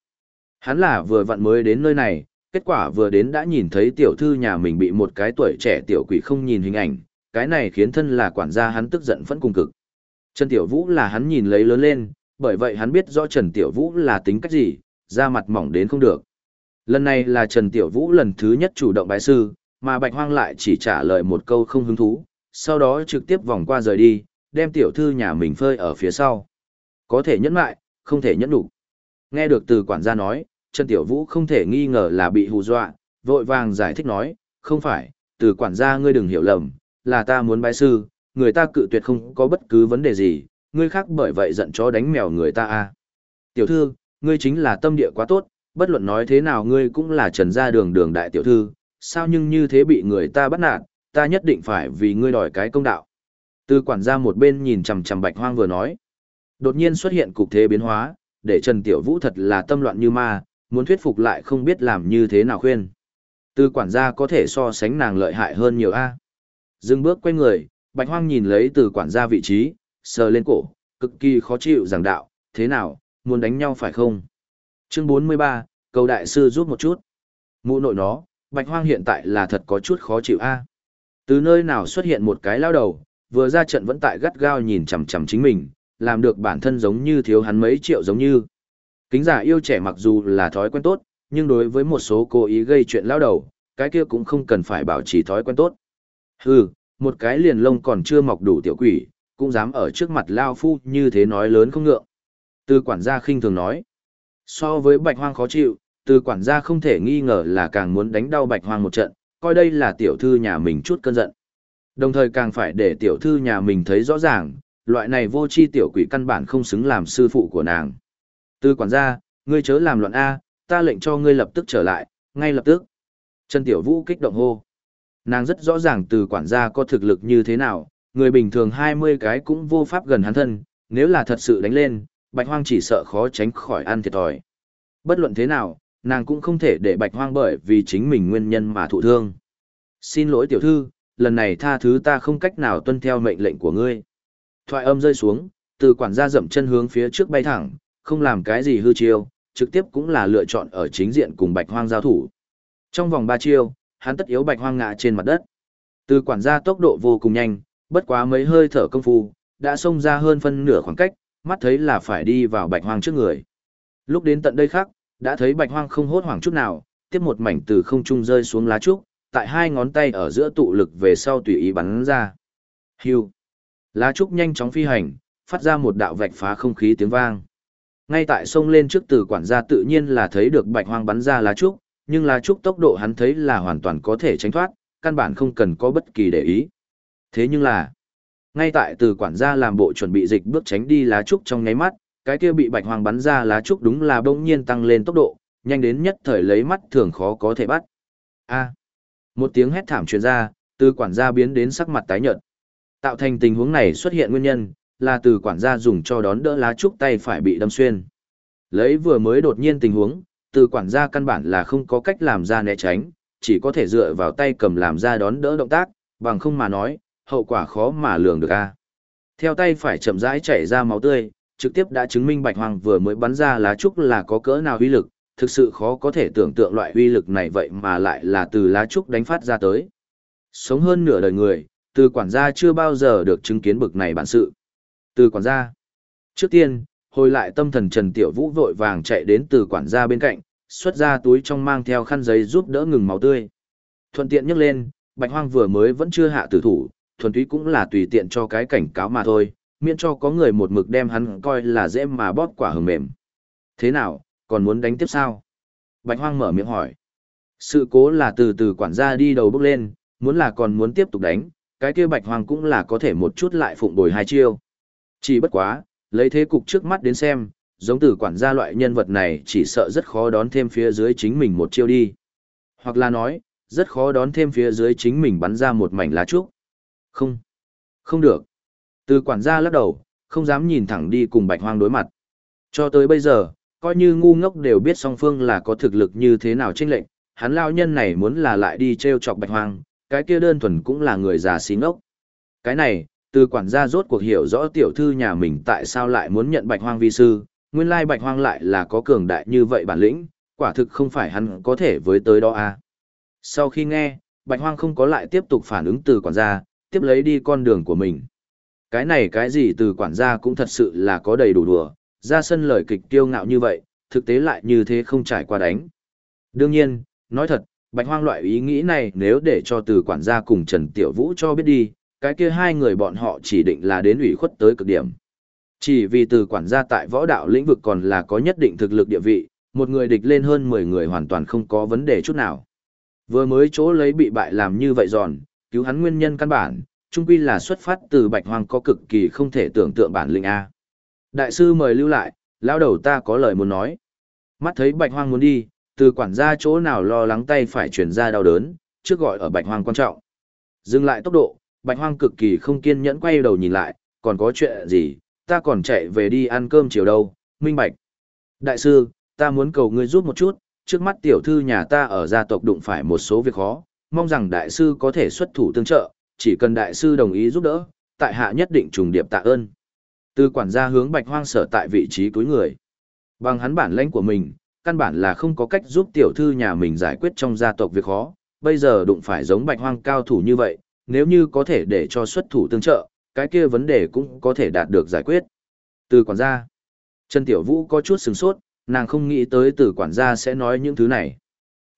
Hắn là vừa vặn mới đến nơi này, kết quả vừa đến đã nhìn thấy tiểu thư nhà mình bị một cái tuổi trẻ tiểu quỷ không nhìn hình ảnh, cái này khiến thân là quản gia hắn tức giận phẫn cùng cực. Trần Tiểu Vũ là hắn nhìn lấy lớn lên, bởi vậy hắn biết rõ Trần Tiểu Vũ là tính cách gì, da mặt mỏng đến không được. Lần này là Trần Tiểu Vũ lần thứ nhất chủ động bái sư, mà Bạch Hoang lại chỉ trả lời một câu không hứng thú, sau đó trực tiếp vòng qua rời đi, đem tiểu thư nhà mình phơi ở phía sau. Có thể nhẫn lại, không thể nhẫn đủ. Nghe được từ quản gia nói, Trần Tiểu Vũ không thể nghi ngờ là bị hù dọa, vội vàng giải thích nói, không phải, từ quản gia ngươi đừng hiểu lầm, là ta muốn bái sư, người ta cự tuyệt không có bất cứ vấn đề gì, ngươi khác bởi vậy giận chó đánh mèo người ta a. À. Tiểu thư, ngươi chính là tâm địa quá tốt, bất luận nói thế nào ngươi cũng là trần gia đường đường đại tiểu thư, sao nhưng như thế bị người ta bắt nạt, ta nhất định phải vì ngươi đòi cái công đạo. Từ quản gia một bên nhìn chằm chằm bạch hoang vừa nói. Đột nhiên xuất hiện cục thế biến hóa, để Trần Tiểu Vũ thật là tâm loạn như ma, muốn thuyết phục lại không biết làm như thế nào khuyên. Từ quản gia có thể so sánh nàng lợi hại hơn nhiều a. Dừng bước quay người, Bạch Hoang nhìn lấy từ quản gia vị trí, sờ lên cổ, cực kỳ khó chịu giảng đạo, thế nào, muốn đánh nhau phải không? Chương 43, cầu đại sư giúp một chút. Mụ nội nó, Bạch Hoang hiện tại là thật có chút khó chịu a. Từ nơi nào xuất hiện một cái lao đầu, vừa ra trận vẫn tại gắt gao nhìn chằm chằm chính mình, làm được bản thân giống như thiếu hắn mấy triệu giống như. Kính giả yêu trẻ mặc dù là thói quen tốt, nhưng đối với một số cố ý gây chuyện lao đầu, cái kia cũng không cần phải bảo trì thói quen tốt. Hừ, một cái liền lông còn chưa mọc đủ tiểu quỷ, cũng dám ở trước mặt lao phu như thế nói lớn không ngượng. Từ quản gia khinh thường nói. So với bạch hoang khó chịu, từ quản gia không thể nghi ngờ là càng muốn đánh đau bạch hoang một trận, coi đây là tiểu thư nhà mình chút cơn giận. Đồng thời càng phải để tiểu thư nhà mình thấy rõ ràng, loại này vô chi tiểu quỷ căn bản không xứng làm sư phụ của nàng. Từ quản gia, ngươi chớ làm loạn A, ta lệnh cho ngươi lập tức trở lại, ngay lập tức. Trần Tiểu Vũ kích động hô. Nàng rất rõ ràng từ quản gia có thực lực như thế nào, người bình thường 20 cái cũng vô pháp gần hắn thân, nếu là thật sự đánh lên, Bạch Hoang chỉ sợ khó tránh khỏi ăn thiệt thòi. Bất luận thế nào, nàng cũng không thể để Bạch Hoang bởi vì chính mình nguyên nhân mà thụ thương. Xin lỗi tiểu thư, lần này tha thứ ta không cách nào tuân theo mệnh lệnh của ngươi. Thoại âm rơi xuống, từ quản gia dậm chân hướng phía trước bay thẳng, không làm cái gì hư chiêu, trực tiếp cũng là lựa chọn ở chính diện cùng Bạch Hoang giao thủ. Trong vòng 3 chiêu, hắn tất yếu Bạch Hoang ngã trên mặt đất. Từ quản gia tốc độ vô cùng nhanh, bất quá mấy hơi thở công phu, đã xông ra hơn phân nửa khoảng cách, mắt thấy là phải đi vào Bạch Hoang trước người. Lúc đến tận đây khác, đã thấy Bạch Hoang không hốt hoảng chút nào, tiếp một mảnh từ không trung rơi xuống lá trúc, tại hai ngón tay ở giữa tụ lực về sau tùy ý bắn ra. Hưu. Lá trúc nhanh chóng phi hành, phát ra một đạo vạch phá không khí tiếng vang. Ngay tại sông lên trước từ quản gia tự nhiên là thấy được bạch hoang bắn ra lá trúc, nhưng lá trúc tốc độ hắn thấy là hoàn toàn có thể tránh thoát, căn bản không cần có bất kỳ để ý. Thế nhưng là, ngay tại từ quản gia làm bộ chuẩn bị dịch bước tránh đi lá trúc trong nháy mắt, cái kia bị bạch hoàng bắn ra lá trúc đúng là bỗng nhiên tăng lên tốc độ, nhanh đến nhất thời lấy mắt thường khó có thể bắt. A. một tiếng hét thảm truyền ra, từ quản gia biến đến sắc mặt tái nhợt. Tạo thành tình huống này xuất hiện nguyên nhân, là từ quản gia dùng cho đón đỡ lá trúc tay phải bị đâm xuyên. Lấy vừa mới đột nhiên tình huống, từ quản gia căn bản là không có cách làm ra né tránh, chỉ có thể dựa vào tay cầm làm ra đón đỡ động tác, bằng không mà nói, hậu quả khó mà lường được a. Theo tay phải chậm rãi chảy ra máu tươi, trực tiếp đã chứng minh Bạch Hoàng vừa mới bắn ra lá trúc là có cỡ nào uy lực, thực sự khó có thể tưởng tượng loại uy lực này vậy mà lại là từ lá trúc đánh phát ra tới. Sống hơn nửa đời người, từ quản gia chưa bao giờ được chứng kiến bực này bản sự. Từ quản gia. Trước tiên, hồi lại tâm thần Trần Tiểu Vũ vội vàng chạy đến từ quản gia bên cạnh, xuất ra túi trong mang theo khăn giấy giúp đỡ ngừng máu tươi. Thuận tiện nhắc lên, Bạch Hoang vừa mới vẫn chưa hạ tử thủ, thuần túy cũng là tùy tiện cho cái cảnh cáo mà thôi, miễn cho có người một mực đem hắn coi là dễ mà bóp quả hừng mềm. Thế nào, còn muốn đánh tiếp sao? Bạch Hoang mở miệng hỏi. Sự cố là từ từ quản gia đi đầu bước lên, muốn là còn muốn tiếp tục đánh, cái kia bạch hoang cũng là có thể một chút lại phụng bồi hai chiêu. Chỉ bất quá, lấy thế cục trước mắt đến xem, giống từ quản gia loại nhân vật này chỉ sợ rất khó đón thêm phía dưới chính mình một chiêu đi. Hoặc là nói, rất khó đón thêm phía dưới chính mình bắn ra một mảnh lá trúc. Không, không được. Từ quản gia lắc đầu, không dám nhìn thẳng đi cùng bạch hoang đối mặt. Cho tới bây giờ, coi như ngu ngốc đều biết song phương là có thực lực như thế nào trên lệnh, hắn lao nhân này muốn là lại đi treo chọc bạch hoang, cái kia đơn thuần cũng là người già xí ngốc. Cái này, từ quản gia rốt cuộc hiểu rõ tiểu thư nhà mình tại sao lại muốn nhận bạch hoang vi sư, nguyên lai bạch hoang lại là có cường đại như vậy bản lĩnh, quả thực không phải hắn có thể với tới đó à. Sau khi nghe, bạch hoang không có lại tiếp tục phản ứng từ quản gia, tiếp lấy đi con đường của mình. Cái này cái gì từ quản gia cũng thật sự là có đầy đủ đùa, ra sân lời kịch tiêu ngạo như vậy, thực tế lại như thế không trải qua đánh. Đương nhiên, nói thật, bạch hoang loại ý nghĩ này nếu để cho từ quản gia cùng Trần Tiểu Vũ cho biết đi, cái kia hai người bọn họ chỉ định là đến ủy khuất tới cực điểm. Chỉ vì từ quản gia tại võ đạo lĩnh vực còn là có nhất định thực lực địa vị, một người địch lên hơn 10 người hoàn toàn không có vấn đề chút nào. Vừa mới chỗ lấy bị bại làm như vậy giòn, cứu hắn nguyên nhân căn bản, chung quy là xuất phát từ bạch hoàng có cực kỳ không thể tưởng tượng bản lĩnh A. Đại sư mời lưu lại, lão đầu ta có lời muốn nói. Mắt thấy bạch hoang muốn đi, từ quản gia chỗ nào lo lắng tay phải chuyển ra đau đớn, trước gọi ở bạch hoang quan trọng. Dừng lại tốc độ, bạch hoang cực kỳ không kiên nhẫn quay đầu nhìn lại, còn có chuyện gì, ta còn chạy về đi ăn cơm chiều đâu, minh bạch. Đại sư, ta muốn cầu ngươi giúp một chút, trước mắt tiểu thư nhà ta ở gia tộc đụng phải một số việc khó, mong rằng đại sư có thể xuất thủ tương trợ, chỉ cần đại sư đồng ý giúp đỡ, tại hạ nhất định trùng điệp tạ ơn. Từ quản gia hướng bạch hoang sở tại vị trí cuối người. Bằng hắn bản lãnh của mình, căn bản là không có cách giúp tiểu thư nhà mình giải quyết trong gia tộc việc khó, bây giờ đụng phải giống bạch hoang cao thủ như vậy, nếu như có thể để cho xuất thủ tương trợ, cái kia vấn đề cũng có thể đạt được giải quyết. Từ quản gia, Trần Tiểu Vũ có chút sừng sốt, nàng không nghĩ tới từ quản gia sẽ nói những thứ này.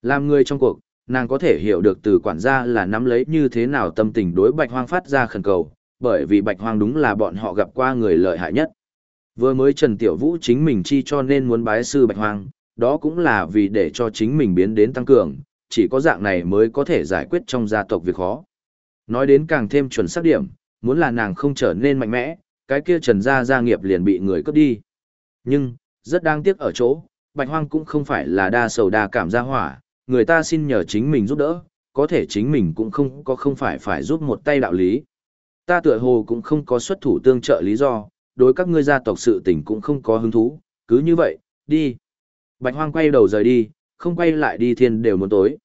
Làm người trong cuộc, nàng có thể hiểu được từ quản gia là nắm lấy như thế nào tâm tình đối bạch hoang phát ra khẩn cầu, bởi vì bạch hoang đúng là bọn họ gặp qua người lợi hại nhất. Vừa mới Trần Tiểu Vũ chính mình chi cho nên muốn bái sư bạch hoang, đó cũng là vì để cho chính mình biến đến tăng cường, chỉ có dạng này mới có thể giải quyết trong gia tộc việc khó. Nói đến càng thêm chuẩn xác điểm, muốn là nàng không trở nên mạnh mẽ, cái kia Trần gia gia nghiệp liền bị người cướp đi. Nhưng, rất đáng tiếc ở chỗ, Bạch Hoang cũng không phải là đa sầu đa cảm gia hỏa, người ta xin nhờ chính mình giúp đỡ, có thể chính mình cũng không có không phải phải giúp một tay đạo lý. Ta tựa hồ cũng không có xuất thủ tương trợ lý do, đối các ngươi gia tộc sự tình cũng không có hứng thú, cứ như vậy, đi. Bạch Hoang quay đầu rời đi, không quay lại đi thiên đều muốn tối.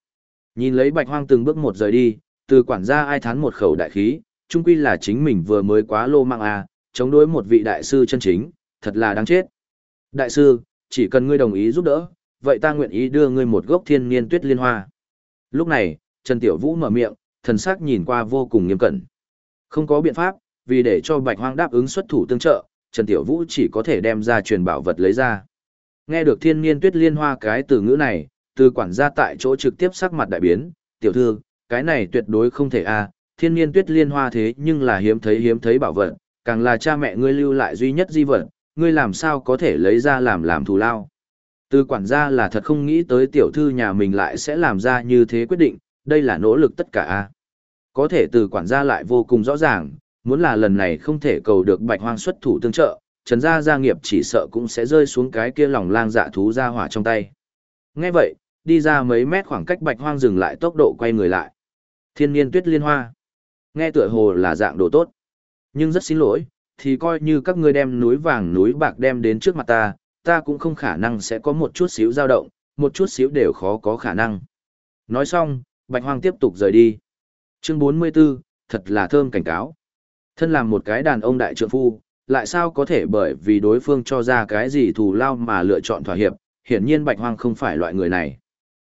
Nhìn lấy Bạch Hoang từng bước một rời đi, từ quản gia ai thán một khẩu đại khí, chung quy là chính mình vừa mới quá lô mạng à, chống đối một vị đại sư chân chính, thật là đáng chết. Đại sư, chỉ cần ngươi đồng ý giúp đỡ, vậy ta nguyện ý đưa ngươi một gốc thiên niên tuyết liên hoa. Lúc này, Trần Tiểu Vũ mở miệng, thần sắc nhìn qua vô cùng nghiêm cẩn. Không có biện pháp, vì để cho Bạch Hoang đáp ứng xuất thủ tương trợ, Trần Tiểu Vũ chỉ có thể đem ra truyền bảo vật lấy ra. Nghe được thiên niên tuyết liên hoa cái từ ngữ này, từ quản gia tại chỗ trực tiếp sắc mặt đại biến, tiểu thư, cái này tuyệt đối không thể a thiên nhiên tuyết liên hoa thế nhưng là hiếm thấy hiếm thấy bảo vật, càng là cha mẹ ngươi lưu lại duy nhất di vật, ngươi làm sao có thể lấy ra làm làm thù lao. Từ quản gia là thật không nghĩ tới tiểu thư nhà mình lại sẽ làm ra như thế quyết định, đây là nỗ lực tất cả a. Có thể từ quản gia lại vô cùng rõ ràng, muốn là lần này không thể cầu được bạch hoang xuất thủ tương trợ, trần gia gia nghiệp chỉ sợ cũng sẽ rơi xuống cái kia lòng lang dạ thú ra hỏa trong tay. Nghe vậy, đi ra mấy mét khoảng cách bạch hoang dừng lại tốc độ quay người lại. Thiên niên tuyết liên hoa. Nghe tựa hồ là dạng đồ tốt. Nhưng rất xin lỗi, thì coi như các ngươi đem núi vàng núi bạc đem đến trước mặt ta, ta cũng không khả năng sẽ có một chút xíu dao động, một chút xíu đều khó có khả năng. Nói xong, Bạch Hoang tiếp tục rời đi. Chương 44, thật là thơm cảnh cáo. Thân làm một cái đàn ông đại trượng phu, lại sao có thể bởi vì đối phương cho ra cái gì thù lao mà lựa chọn thỏa hiệp, hiển nhiên Bạch Hoang không phải loại người này.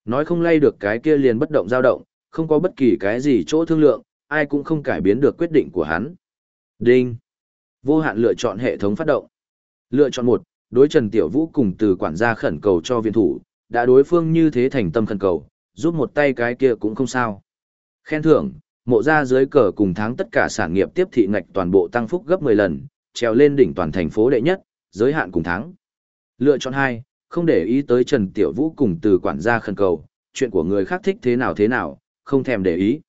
Nói không lay được cái kia liền bất động dao động, không có bất kỳ cái gì chỗ thương lượng, ai cũng không cải biến được quyết định của hắn. Đinh. Vô hạn lựa chọn hệ thống phát động. Lựa chọn một, đối Trần Tiểu Vũ cùng từ quản gia khẩn cầu cho viên thủ, đã đối phương như thế thành tâm khẩn cầu, giúp một tay cái kia cũng không sao. Khen thưởng, mộ ra dưới cờ cùng tháng tất cả sản nghiệp tiếp thị ngạch toàn bộ tăng phúc gấp 10 lần, treo lên đỉnh toàn thành phố đệ nhất, giới hạn cùng tháng. Lựa chọn hai, không để ý tới Trần Tiểu Vũ cùng từ quản gia khẩn cầu, chuyện của người khác thích thế nào thế nào, không thèm để ý.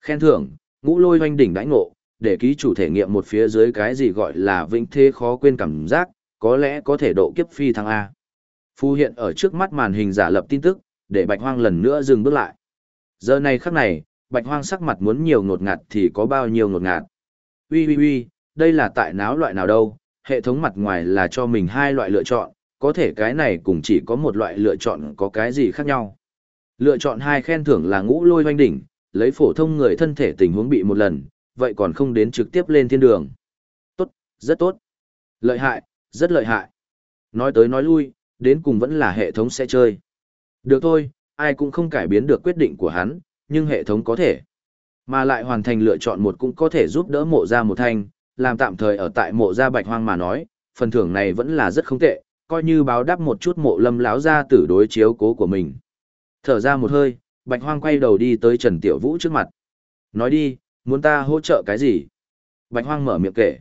Khen thưởng, ngũ lôi hoanh đỉnh đãi ngộ, để ký chủ thể nghiệm một phía dưới cái gì gọi là vĩnh thế khó quên cảm giác, có lẽ có thể độ kiếp phi thăng A. Phu hiện ở trước mắt màn hình giả lập tin tức, để bạch hoang lần nữa dừng bước lại. Giờ này khắc này, bạch hoang sắc mặt muốn nhiều ngột ngạt thì có bao nhiêu ngột ngạt. Ui ui ui, đây là tại náo loại nào đâu, hệ thống mặt ngoài là cho mình hai loại lựa chọn, có thể cái này cũng chỉ có một loại lựa chọn có cái gì khác nhau. Lựa chọn hai khen thưởng là ngũ lôi hoanh đỉnh, lấy phổ thông người thân thể tình huống bị một lần, vậy còn không đến trực tiếp lên thiên đường. Tốt, rất tốt. Lợi hại, rất lợi hại. Nói tới nói lui, đến cùng vẫn là hệ thống sẽ chơi. Được thôi, ai cũng không cải biến được quyết định của hắn, nhưng hệ thống có thể. Mà lại hoàn thành lựa chọn một cũng có thể giúp đỡ mộ ra một thanh, làm tạm thời ở tại mộ gia bạch hoang mà nói, phần thưởng này vẫn là rất không tệ, coi như báo đáp một chút mộ lâm láo ra tử đối chiếu cố của mình. Thở ra một hơi, bạch hoang quay đầu đi tới Trần Tiểu Vũ trước mặt. Nói đi, muốn ta hỗ trợ cái gì? Bạch hoang mở miệng kể.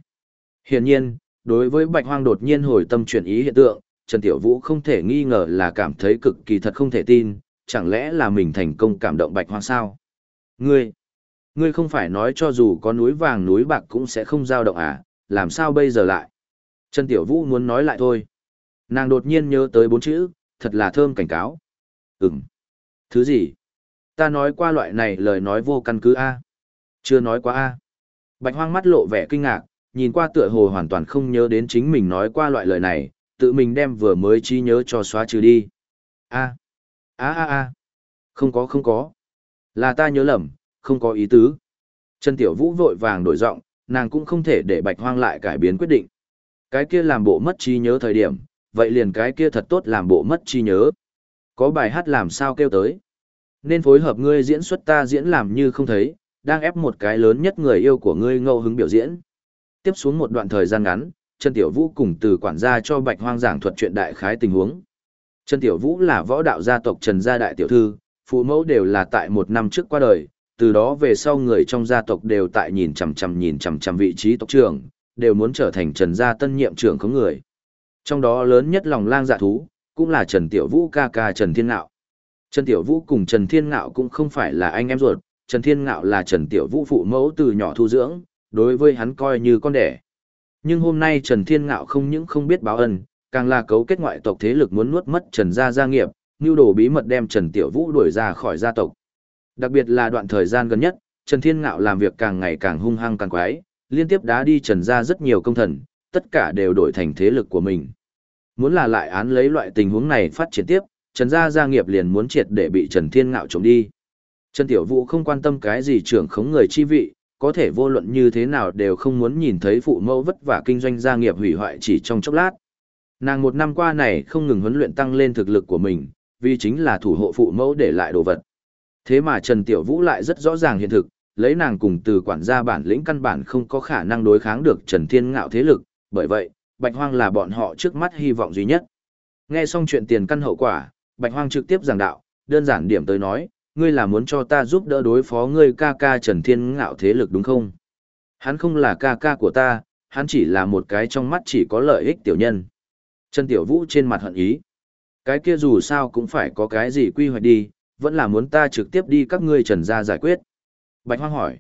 Hiển nhiên, đối với bạch hoang đột nhiên hồi tâm chuyển ý hiện tượng, Trần Tiểu Vũ không thể nghi ngờ là cảm thấy cực kỳ thật không thể tin, chẳng lẽ là mình thành công cảm động bạch hoang sao? Ngươi, ngươi không phải nói cho dù có núi vàng núi bạc cũng sẽ không dao động à, làm sao bây giờ lại? Trần Tiểu Vũ muốn nói lại thôi. Nàng đột nhiên nhớ tới bốn chữ, thật là thơm cảnh cáo. Ừm. Thứ gì? Ta nói qua loại này lời nói vô căn cứ A. Chưa nói qua A. Bạch hoang mắt lộ vẻ kinh ngạc, nhìn qua tựa hồ hoàn toàn không nhớ đến chính mình nói qua loại lời này, tự mình đem vừa mới trí nhớ cho xóa trừ đi. A. A a a. Không có không có. Là ta nhớ lầm, không có ý tứ. Trần Tiểu Vũ vội vàng đổi giọng, nàng cũng không thể để Bạch Hoang lại cải biến quyết định. Cái kia làm bộ mất trí nhớ thời điểm, vậy liền cái kia thật tốt làm bộ mất trí nhớ. Có bài hát làm sao kêu tới. Nên phối hợp ngươi diễn xuất ta diễn làm như không thấy, đang ép một cái lớn nhất người yêu của ngươi ngẫu hứng biểu diễn. Tiếp xuống một đoạn thời gian ngắn, Trần Tiểu Vũ cùng từ quản gia cho Bạch Hoang giảng thuật chuyện đại khái tình huống. Trần Tiểu Vũ là võ đạo gia tộc Trần gia đại tiểu thư, phụ mẫu đều là tại một năm trước qua đời, từ đó về sau người trong gia tộc đều tại nhìn chằm chằm nhìn chằm chằm vị trí tộc trưởng, đều muốn trở thành Trần gia tân nhiệm trưởng có người. Trong đó lớn nhất lòng lang dạ thú, cũng là Trần Tiểu Vũ ca ca Trần Thiên Ngạo. Trần Tiểu Vũ cùng Trần Thiên Ngạo cũng không phải là anh em ruột, Trần Thiên Ngạo là Trần Tiểu Vũ phụ mẫu từ nhỏ thu dưỡng, đối với hắn coi như con đẻ. Nhưng hôm nay Trần Thiên Ngạo không những không biết báo ân, càng là cấu kết ngoại tộc thế lực muốn nuốt mất Trần gia gia nghiệp, nưu đồ bí mật đem Trần Tiểu Vũ đuổi ra khỏi gia tộc. Đặc biệt là đoạn thời gian gần nhất, Trần Thiên Ngạo làm việc càng ngày càng hung hăng càng quái, liên tiếp đá đi Trần gia rất nhiều công thần, tất cả đều đổi thành thế lực của mình. Muốn là lại án lấy loại tình huống này phát triển tiếp, Trần gia gia nghiệp liền muốn triệt để bị Trần Thiên Ngạo trộm đi. Trần Tiểu Vũ không quan tâm cái gì trưởng khống người chi vị, có thể vô luận như thế nào đều không muốn nhìn thấy phụ mẫu vất vả kinh doanh gia nghiệp hủy hoại chỉ trong chốc lát. Nàng một năm qua này không ngừng huấn luyện tăng lên thực lực của mình, vì chính là thủ hộ phụ mẫu để lại đồ vật. Thế mà Trần Tiểu Vũ lại rất rõ ràng hiện thực, lấy nàng cùng từ quản gia bản lĩnh căn bản không có khả năng đối kháng được Trần Thiên Ngạo thế lực, bởi vậy, Bạch Hoang là bọn họ trước mắt hy vọng duy nhất. Nghe xong chuyện tiền căn hậu quả, Bạch Hoang trực tiếp giảng đạo, đơn giản điểm tới nói, ngươi là muốn cho ta giúp đỡ đối phó ngươi ca ca Trần Thiên Ngạo thế lực đúng không? Hắn không là ca ca của ta, hắn chỉ là một cái trong mắt chỉ có lợi ích tiểu nhân. Trần Tiểu Vũ trên mặt hận ý. Cái kia dù sao cũng phải có cái gì quy hoạch đi, vẫn là muốn ta trực tiếp đi các ngươi trần gia giải quyết. Bạch Hoang hỏi.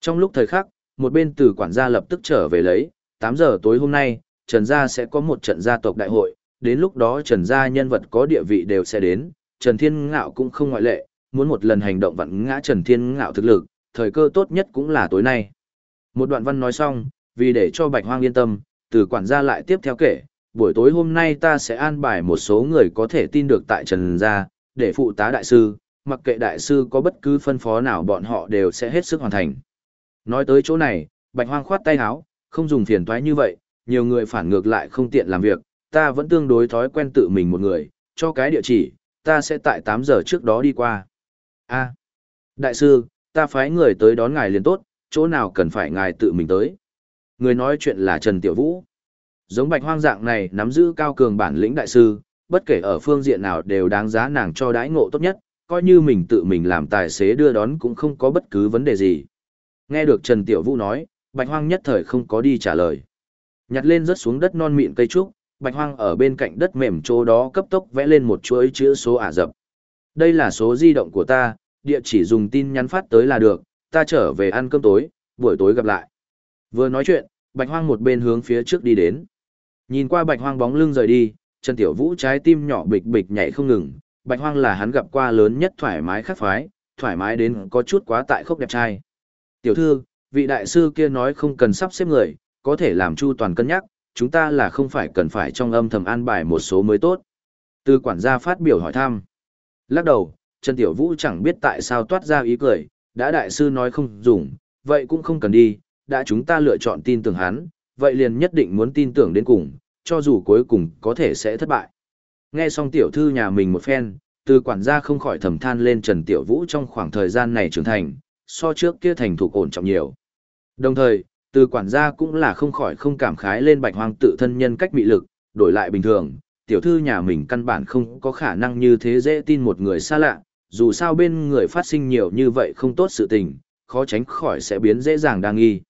Trong lúc thời khắc, một bên từ quản gia lập tức trở về lấy, 8 giờ tối hôm nay, Trần gia sẽ có một trận gia tộc đại hội, đến lúc đó Trần gia nhân vật có địa vị đều sẽ đến, Trần Thiên Ngạo cũng không ngoại lệ, muốn một lần hành động vặn ngã Trần Thiên Ngạo thực lực, thời cơ tốt nhất cũng là tối nay. Một đoạn văn nói xong, vì để cho Bạch Hoang yên tâm, từ quản gia lại tiếp theo kể, buổi tối hôm nay ta sẽ an bài một số người có thể tin được tại Trần gia, để phụ tá đại sư, mặc kệ đại sư có bất cứ phân phó nào bọn họ đều sẽ hết sức hoàn thành. Nói tới chỗ này, Bạch Hoang khoát tay áo, không dùng phiền toái như vậy, nhiều người phản ngược lại không tiện làm việc, ta vẫn tương đối thói quen tự mình một người, cho cái địa chỉ, ta sẽ tại 8 giờ trước đó đi qua. A, đại sư, ta phái người tới đón ngài liền tốt, chỗ nào cần phải ngài tự mình tới. Người nói chuyện là Trần Tiểu Vũ. Giống bạch hoang dạng này nắm giữ cao cường bản lĩnh đại sư, bất kể ở phương diện nào đều đáng giá nàng cho đãi ngộ tốt nhất, coi như mình tự mình làm tài xế đưa đón cũng không có bất cứ vấn đề gì. Nghe được Trần Tiểu Vũ nói, bạch hoang nhất thời không có đi trả lời. Nhặt lên rớt xuống đất non mịn cây trúc, bạch hoang ở bên cạnh đất mềm chỗ đó cấp tốc vẽ lên một chuỗi chữ số ả dập. Đây là số di động của ta, địa chỉ dùng tin nhắn phát tới là được, ta trở về ăn cơm tối, buổi tối gặp lại. Vừa nói chuyện, Bạch Hoang một bên hướng phía trước đi đến. Nhìn qua Bạch Hoang bóng lưng rời đi, Trần Tiểu Vũ trái tim nhỏ bịch bịch nhảy không ngừng, Bạch Hoang là hắn gặp qua lớn nhất thoải mái khắc phái, thoải mái đến có chút quá tại khốc đẹp trai. Tiểu thư, vị đại sư kia nói không cần sắp xếp người, có thể làm chu toàn cân nhắc, chúng ta là không phải cần phải trong âm thầm an bài một số mới tốt. Từ quản gia phát biểu hỏi thăm. Lắc đầu, Trần Tiểu Vũ chẳng biết tại sao toát ra ý cười, đã đại sư nói không dùng, vậy cũng không cần đi, đã chúng ta lựa chọn tin tưởng hắn, vậy liền nhất định muốn tin tưởng đến cùng, cho dù cuối cùng có thể sẽ thất bại. Nghe xong tiểu thư nhà mình một phen, từ quản gia không khỏi thầm than lên Trần Tiểu Vũ trong khoảng thời gian này trưởng thành, so trước kia thành thục ổn trọng nhiều. Đồng thời, từ quản gia cũng là không khỏi không cảm khái lên bạch hoang tự thân nhân cách bị lực, đổi lại bình thường, tiểu thư nhà mình căn bản không có khả năng như thế dễ tin một người xa lạ, dù sao bên người phát sinh nhiều như vậy không tốt sự tình, khó tránh khỏi sẽ biến dễ dàng đa nghi.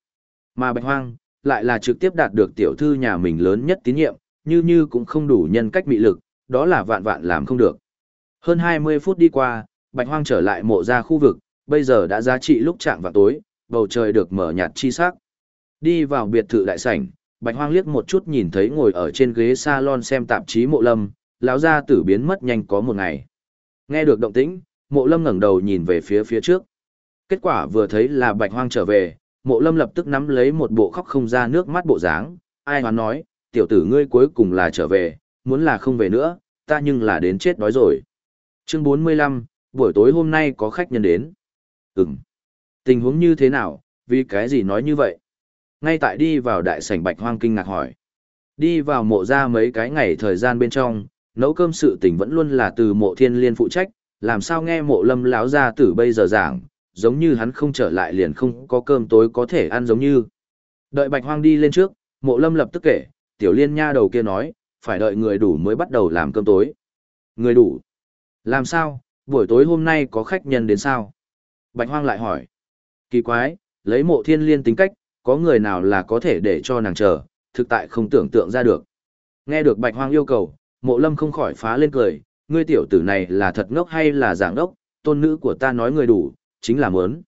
Mà bạch hoang, lại là trực tiếp đạt được tiểu thư nhà mình lớn nhất tín nhiệm, như như cũng không đủ nhân cách bị lực, đó là vạn vạn làm không được. Hơn 20 phút đi qua, bạch hoang trở lại mộ ra khu vực, bây giờ đã giá trị lúc trạng vào tối, bầu trời được mở nhạt chi sắc. Đi vào biệt thự đại sảnh, Bạch Hoang liếc một chút nhìn thấy ngồi ở trên ghế salon xem tạp chí Mộ Lâm, lão gia tử biến mất nhanh có một ngày. Nghe được động tĩnh, Mộ Lâm ngẩng đầu nhìn về phía phía trước. Kết quả vừa thấy là Bạch Hoang trở về, Mộ Lâm lập tức nắm lấy một bộ khóc không ra nước mắt bộ dáng, ai hoán nói, tiểu tử ngươi cuối cùng là trở về, muốn là không về nữa, ta nhưng là đến chết đói rồi. Chương 45, buổi tối hôm nay có khách nhân đến. Ừm. Tình huống như thế nào, vì cái gì nói như vậy? Ngay tại đi vào đại sảnh bạch hoang kinh ngạc hỏi. Đi vào mộ ra mấy cái ngày thời gian bên trong, nấu cơm sự tình vẫn luôn là từ mộ thiên liên phụ trách, làm sao nghe mộ lâm láo ra từ bây giờ giảng, giống như hắn không trở lại liền không có cơm tối có thể ăn giống như. Đợi bạch hoang đi lên trước, mộ lâm lập tức kể, tiểu liên nha đầu kia nói, phải đợi người đủ mới bắt đầu làm cơm tối. Người đủ. Làm sao, buổi tối hôm nay có khách nhân đến sao? Bạch hoang lại hỏi. Kỳ quái, lấy mộ thiên liên tính cách, có người nào là có thể để cho nàng chờ, thực tại không tưởng tượng ra được. Nghe được bạch hoang yêu cầu, mộ lâm không khỏi phá lên cười, ngươi tiểu tử này là thật ngốc hay là giảng ngốc, tôn nữ của ta nói người đủ, chính là muốn.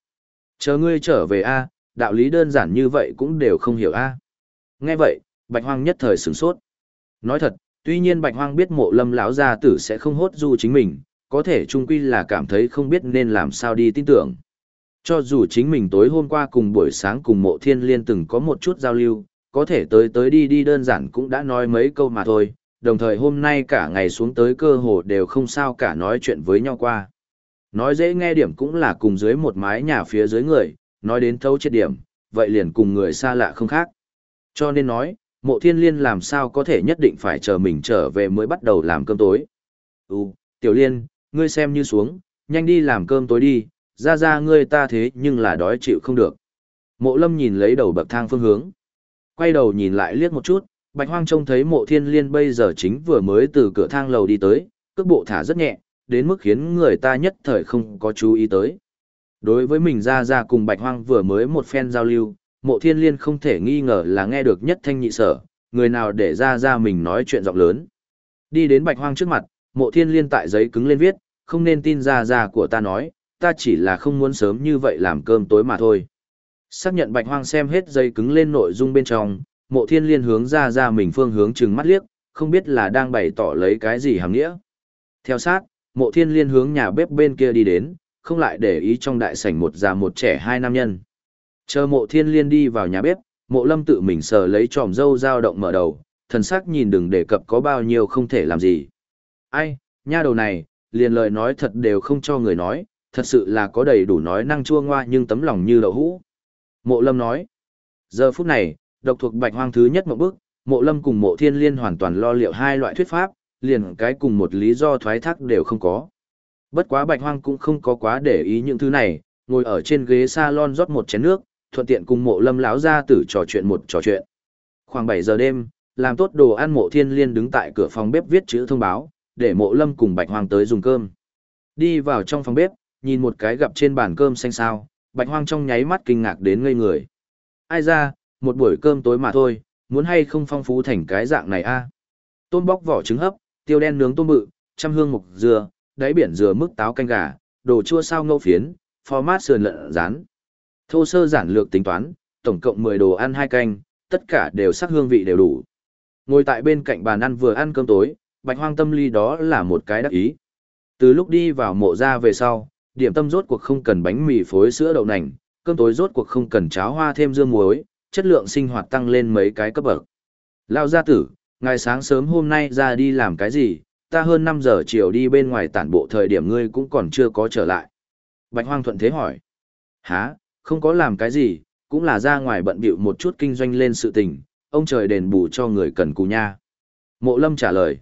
Chờ ngươi trở về a, đạo lý đơn giản như vậy cũng đều không hiểu a. Nghe vậy, bạch hoang nhất thời sửng sốt. Nói thật, tuy nhiên bạch hoang biết mộ lâm lão gia tử sẽ không hốt du chính mình, có thể trung quy là cảm thấy không biết nên làm sao đi tin tưởng. Cho dù chính mình tối hôm qua cùng buổi sáng cùng mộ thiên liên từng có một chút giao lưu, có thể tới tới đi đi đơn giản cũng đã nói mấy câu mà thôi, đồng thời hôm nay cả ngày xuống tới cơ hồ đều không sao cả nói chuyện với nhau qua. Nói dễ nghe điểm cũng là cùng dưới một mái nhà phía dưới người, nói đến thấu chết điểm, vậy liền cùng người xa lạ không khác. Cho nên nói, mộ thiên liên làm sao có thể nhất định phải chờ mình trở về mới bắt đầu làm cơm tối. Ừ, tiểu liên, ngươi xem như xuống, nhanh đi làm cơm tối đi, ra ra ngươi ta thế nhưng là đói chịu không được. Mộ lâm nhìn lấy đầu bậc thang phương hướng. Quay đầu nhìn lại liếc một chút, bạch hoang trông thấy mộ thiên liên bây giờ chính vừa mới từ cửa thang lầu đi tới, cước bộ thả rất nhẹ, đến mức khiến người ta nhất thời không có chú ý tới. Đối với mình ra ra cùng bạch hoang vừa mới một phen giao lưu, mộ thiên liên không thể nghi ngờ là nghe được nhất thanh nhị sở, người nào để ra ra mình nói chuyện giọng lớn. Đi đến bạch hoang trước mặt, mộ thiên liên tại giấy cứng lên viết, không nên tin ra ra của ta nói, ta chỉ là không muốn sớm như vậy làm cơm tối mà thôi. Xác nhận bạch hoang xem hết dây cứng lên nội dung bên trong, mộ thiên liên hướng ra ra mình phương hướng trừng mắt liếc, không biết là đang bày tỏ lấy cái gì hàm nghĩa. Theo sát, mộ thiên liên hướng nhà bếp bên kia đi đến, không lại để ý trong đại sảnh một già một trẻ hai nam nhân. Chờ mộ thiên liên đi vào nhà bếp, mộ lâm tự mình sờ lấy tròm dâu dao động mở đầu, thần sắc nhìn đừng đề cập có bao nhiêu không thể làm gì. Ai, nha đầu này, liền lời nói thật đều không cho người nói, thật sự là có đầy đủ nói năng chua ngoa nhưng tấm lòng như đậu hũ. Mộ lâm nói, giờ phút này, độc thuộc bạch hoang thứ nhất một bước, mộ lâm cùng mộ thiên liên hoàn toàn lo liệu hai loại thuyết pháp, liền cái cùng một lý do thoái thác đều không có. Bất quá bạch hoang cũng không có quá để ý những thứ này, ngồi ở trên ghế salon rót một chén nước, thuận tiện cùng mộ lâm lão ra tử trò chuyện một trò chuyện. Khoảng 7 giờ đêm, làm tốt đồ ăn mộ thiên liên đứng tại cửa phòng bếp viết chữ thông báo, để mộ lâm cùng bạch hoang tới dùng cơm. Đi vào trong phòng bếp, nhìn một cái gặp trên bàn cơm xanh sao, bạch hoang trong nháy mắt kinh ngạc đến ngây người. Ai ra, một buổi cơm tối mà thôi, muốn hay không phong phú thành cái dạng này a? Tôm bóc vỏ trứng hấp, tiêu đen nướng tôm bự, trăm hương mục dừa, đáy biển dừa mức táo canh gà, đồ chua sao ngâu phiến, format sườn lợn rán. Thô sơ giản lược tính toán, tổng cộng 10 đồ ăn hai canh, tất cả đều sắc hương vị đều đủ. Ngồi tại bên cạnh bàn ăn vừa ăn cơm tối, bạch hoang tâm lý đó là một cái đắc ý. Từ lúc đi vào mộ ra về sau, điểm tâm rốt cuộc không cần bánh mì phối sữa đậu nành, cơm tối rốt cuộc không cần cháo hoa thêm dương muối, chất lượng sinh hoạt tăng lên mấy cái cấp bậc. Lao gia tử, ngày sáng sớm hôm nay ra đi làm cái gì, ta hơn 5 giờ chiều đi bên ngoài tản bộ thời điểm ngươi cũng còn chưa có trở lại. Bạch Hoang thuận thế hỏi. Hả, không có làm cái gì, cũng là ra ngoài bận bịu một chút kinh doanh lên sự tình, ông trời đền bù cho người cần cù nha. Mộ lâm trả lời.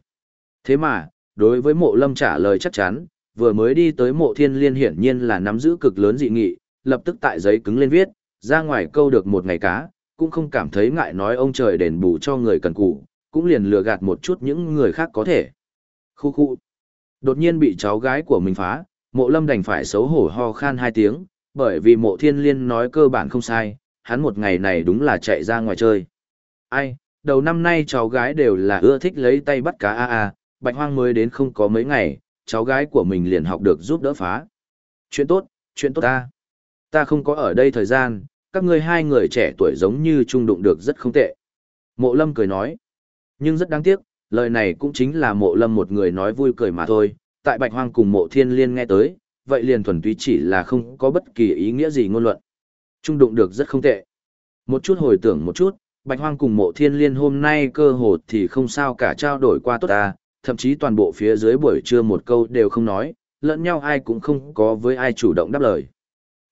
Thế mà, đối với mộ lâm trả lời chắc chắn, vừa mới đi tới mộ thiên liên hiển nhiên là nắm giữ cực lớn dị nghị, lập tức tại giấy cứng lên viết, ra ngoài câu được một ngày cá, cũng không cảm thấy ngại nói ông trời đền bù cho người cần cù, cũng liền lừa gạt một chút những người khác có thể. Khu khu. Đột nhiên bị cháu gái của mình phá, mộ lâm đành phải xấu hổ ho khan hai tiếng, bởi vì mộ thiên liên nói cơ bản không sai, hắn một ngày này đúng là chạy ra ngoài chơi. Ai, đầu năm nay cháu gái đều là ưa thích lấy tay bắt cá a a, bạch hoang mới đến không có mấy ngày, cháu gái của mình liền học được giúp đỡ phá. Chuyện tốt, chuyện tốt ta. Ta không có ở đây thời gian, các ngươi hai người trẻ tuổi giống như trung đụng được rất không tệ. Mộ lâm cười nói. Nhưng rất đáng tiếc, lời này cũng chính là mộ lâm một người nói vui cười mà thôi, tại bạch hoang cùng mộ thiên liên nghe tới, vậy liền thuần túy chỉ là không có bất kỳ ý nghĩa gì ngôn luận. Trung đụng được rất không tệ. Một chút hồi tưởng một chút, bạch hoang cùng mộ thiên liên hôm nay cơ hồ thì không sao cả trao đổi qua tốt ta, thậm chí toàn bộ phía dưới buổi trưa một câu đều không nói, lẫn nhau ai cũng không có với ai chủ động đáp lời.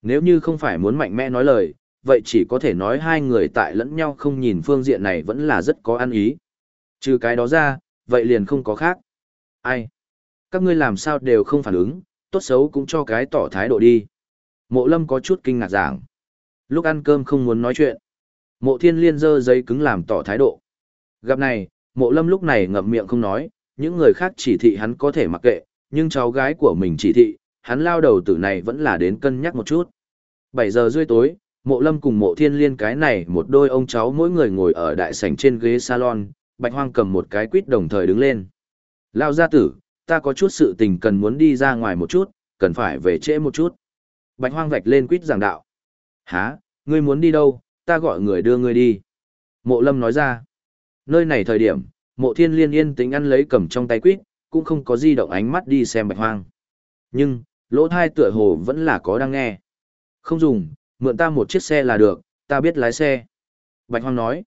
Nếu như không phải muốn mạnh mẽ nói lời, vậy chỉ có thể nói hai người tại lẫn nhau không nhìn phương diện này vẫn là rất có ăn ý. Trừ cái đó ra, vậy liền không có khác. Ai? Các ngươi làm sao đều không phản ứng, tốt xấu cũng cho cái tỏ thái độ đi. Mộ lâm có chút kinh ngạc giảng. Lúc ăn cơm không muốn nói chuyện. Mộ thiên liên dơ giấy cứng làm tỏ thái độ. Gặp này, mộ lâm lúc này ngậm miệng không nói, những người khác chỉ thị hắn có thể mặc kệ, nhưng cháu gái của mình chỉ thị, hắn lao đầu tử này vẫn là đến cân nhắc một chút. 7 giờ rưỡi tối, mộ lâm cùng mộ thiên liên cái này một đôi ông cháu mỗi người ngồi ở đại sảnh trên ghế salon, bạch hoang cầm một cái quýt đồng thời đứng lên. Lao gia tử, ta có chút sự tình cần muốn đi ra ngoài một chút, cần phải về trễ một chút. Bạch hoang vạch lên quýt giảng đạo. Hả, ngươi muốn đi đâu, ta gọi người đưa ngươi đi. Mộ lâm nói ra. Nơi này thời điểm, mộ thiên liên yên tĩnh ăn lấy cầm trong tay quýt, cũng không có di động ánh mắt đi xem bạch hoang. Nhưng, lỗ thai tựa hồ vẫn là có đang nghe. Không dùng, mượn ta một chiếc xe là được, ta biết lái xe. Bạch hoang nói.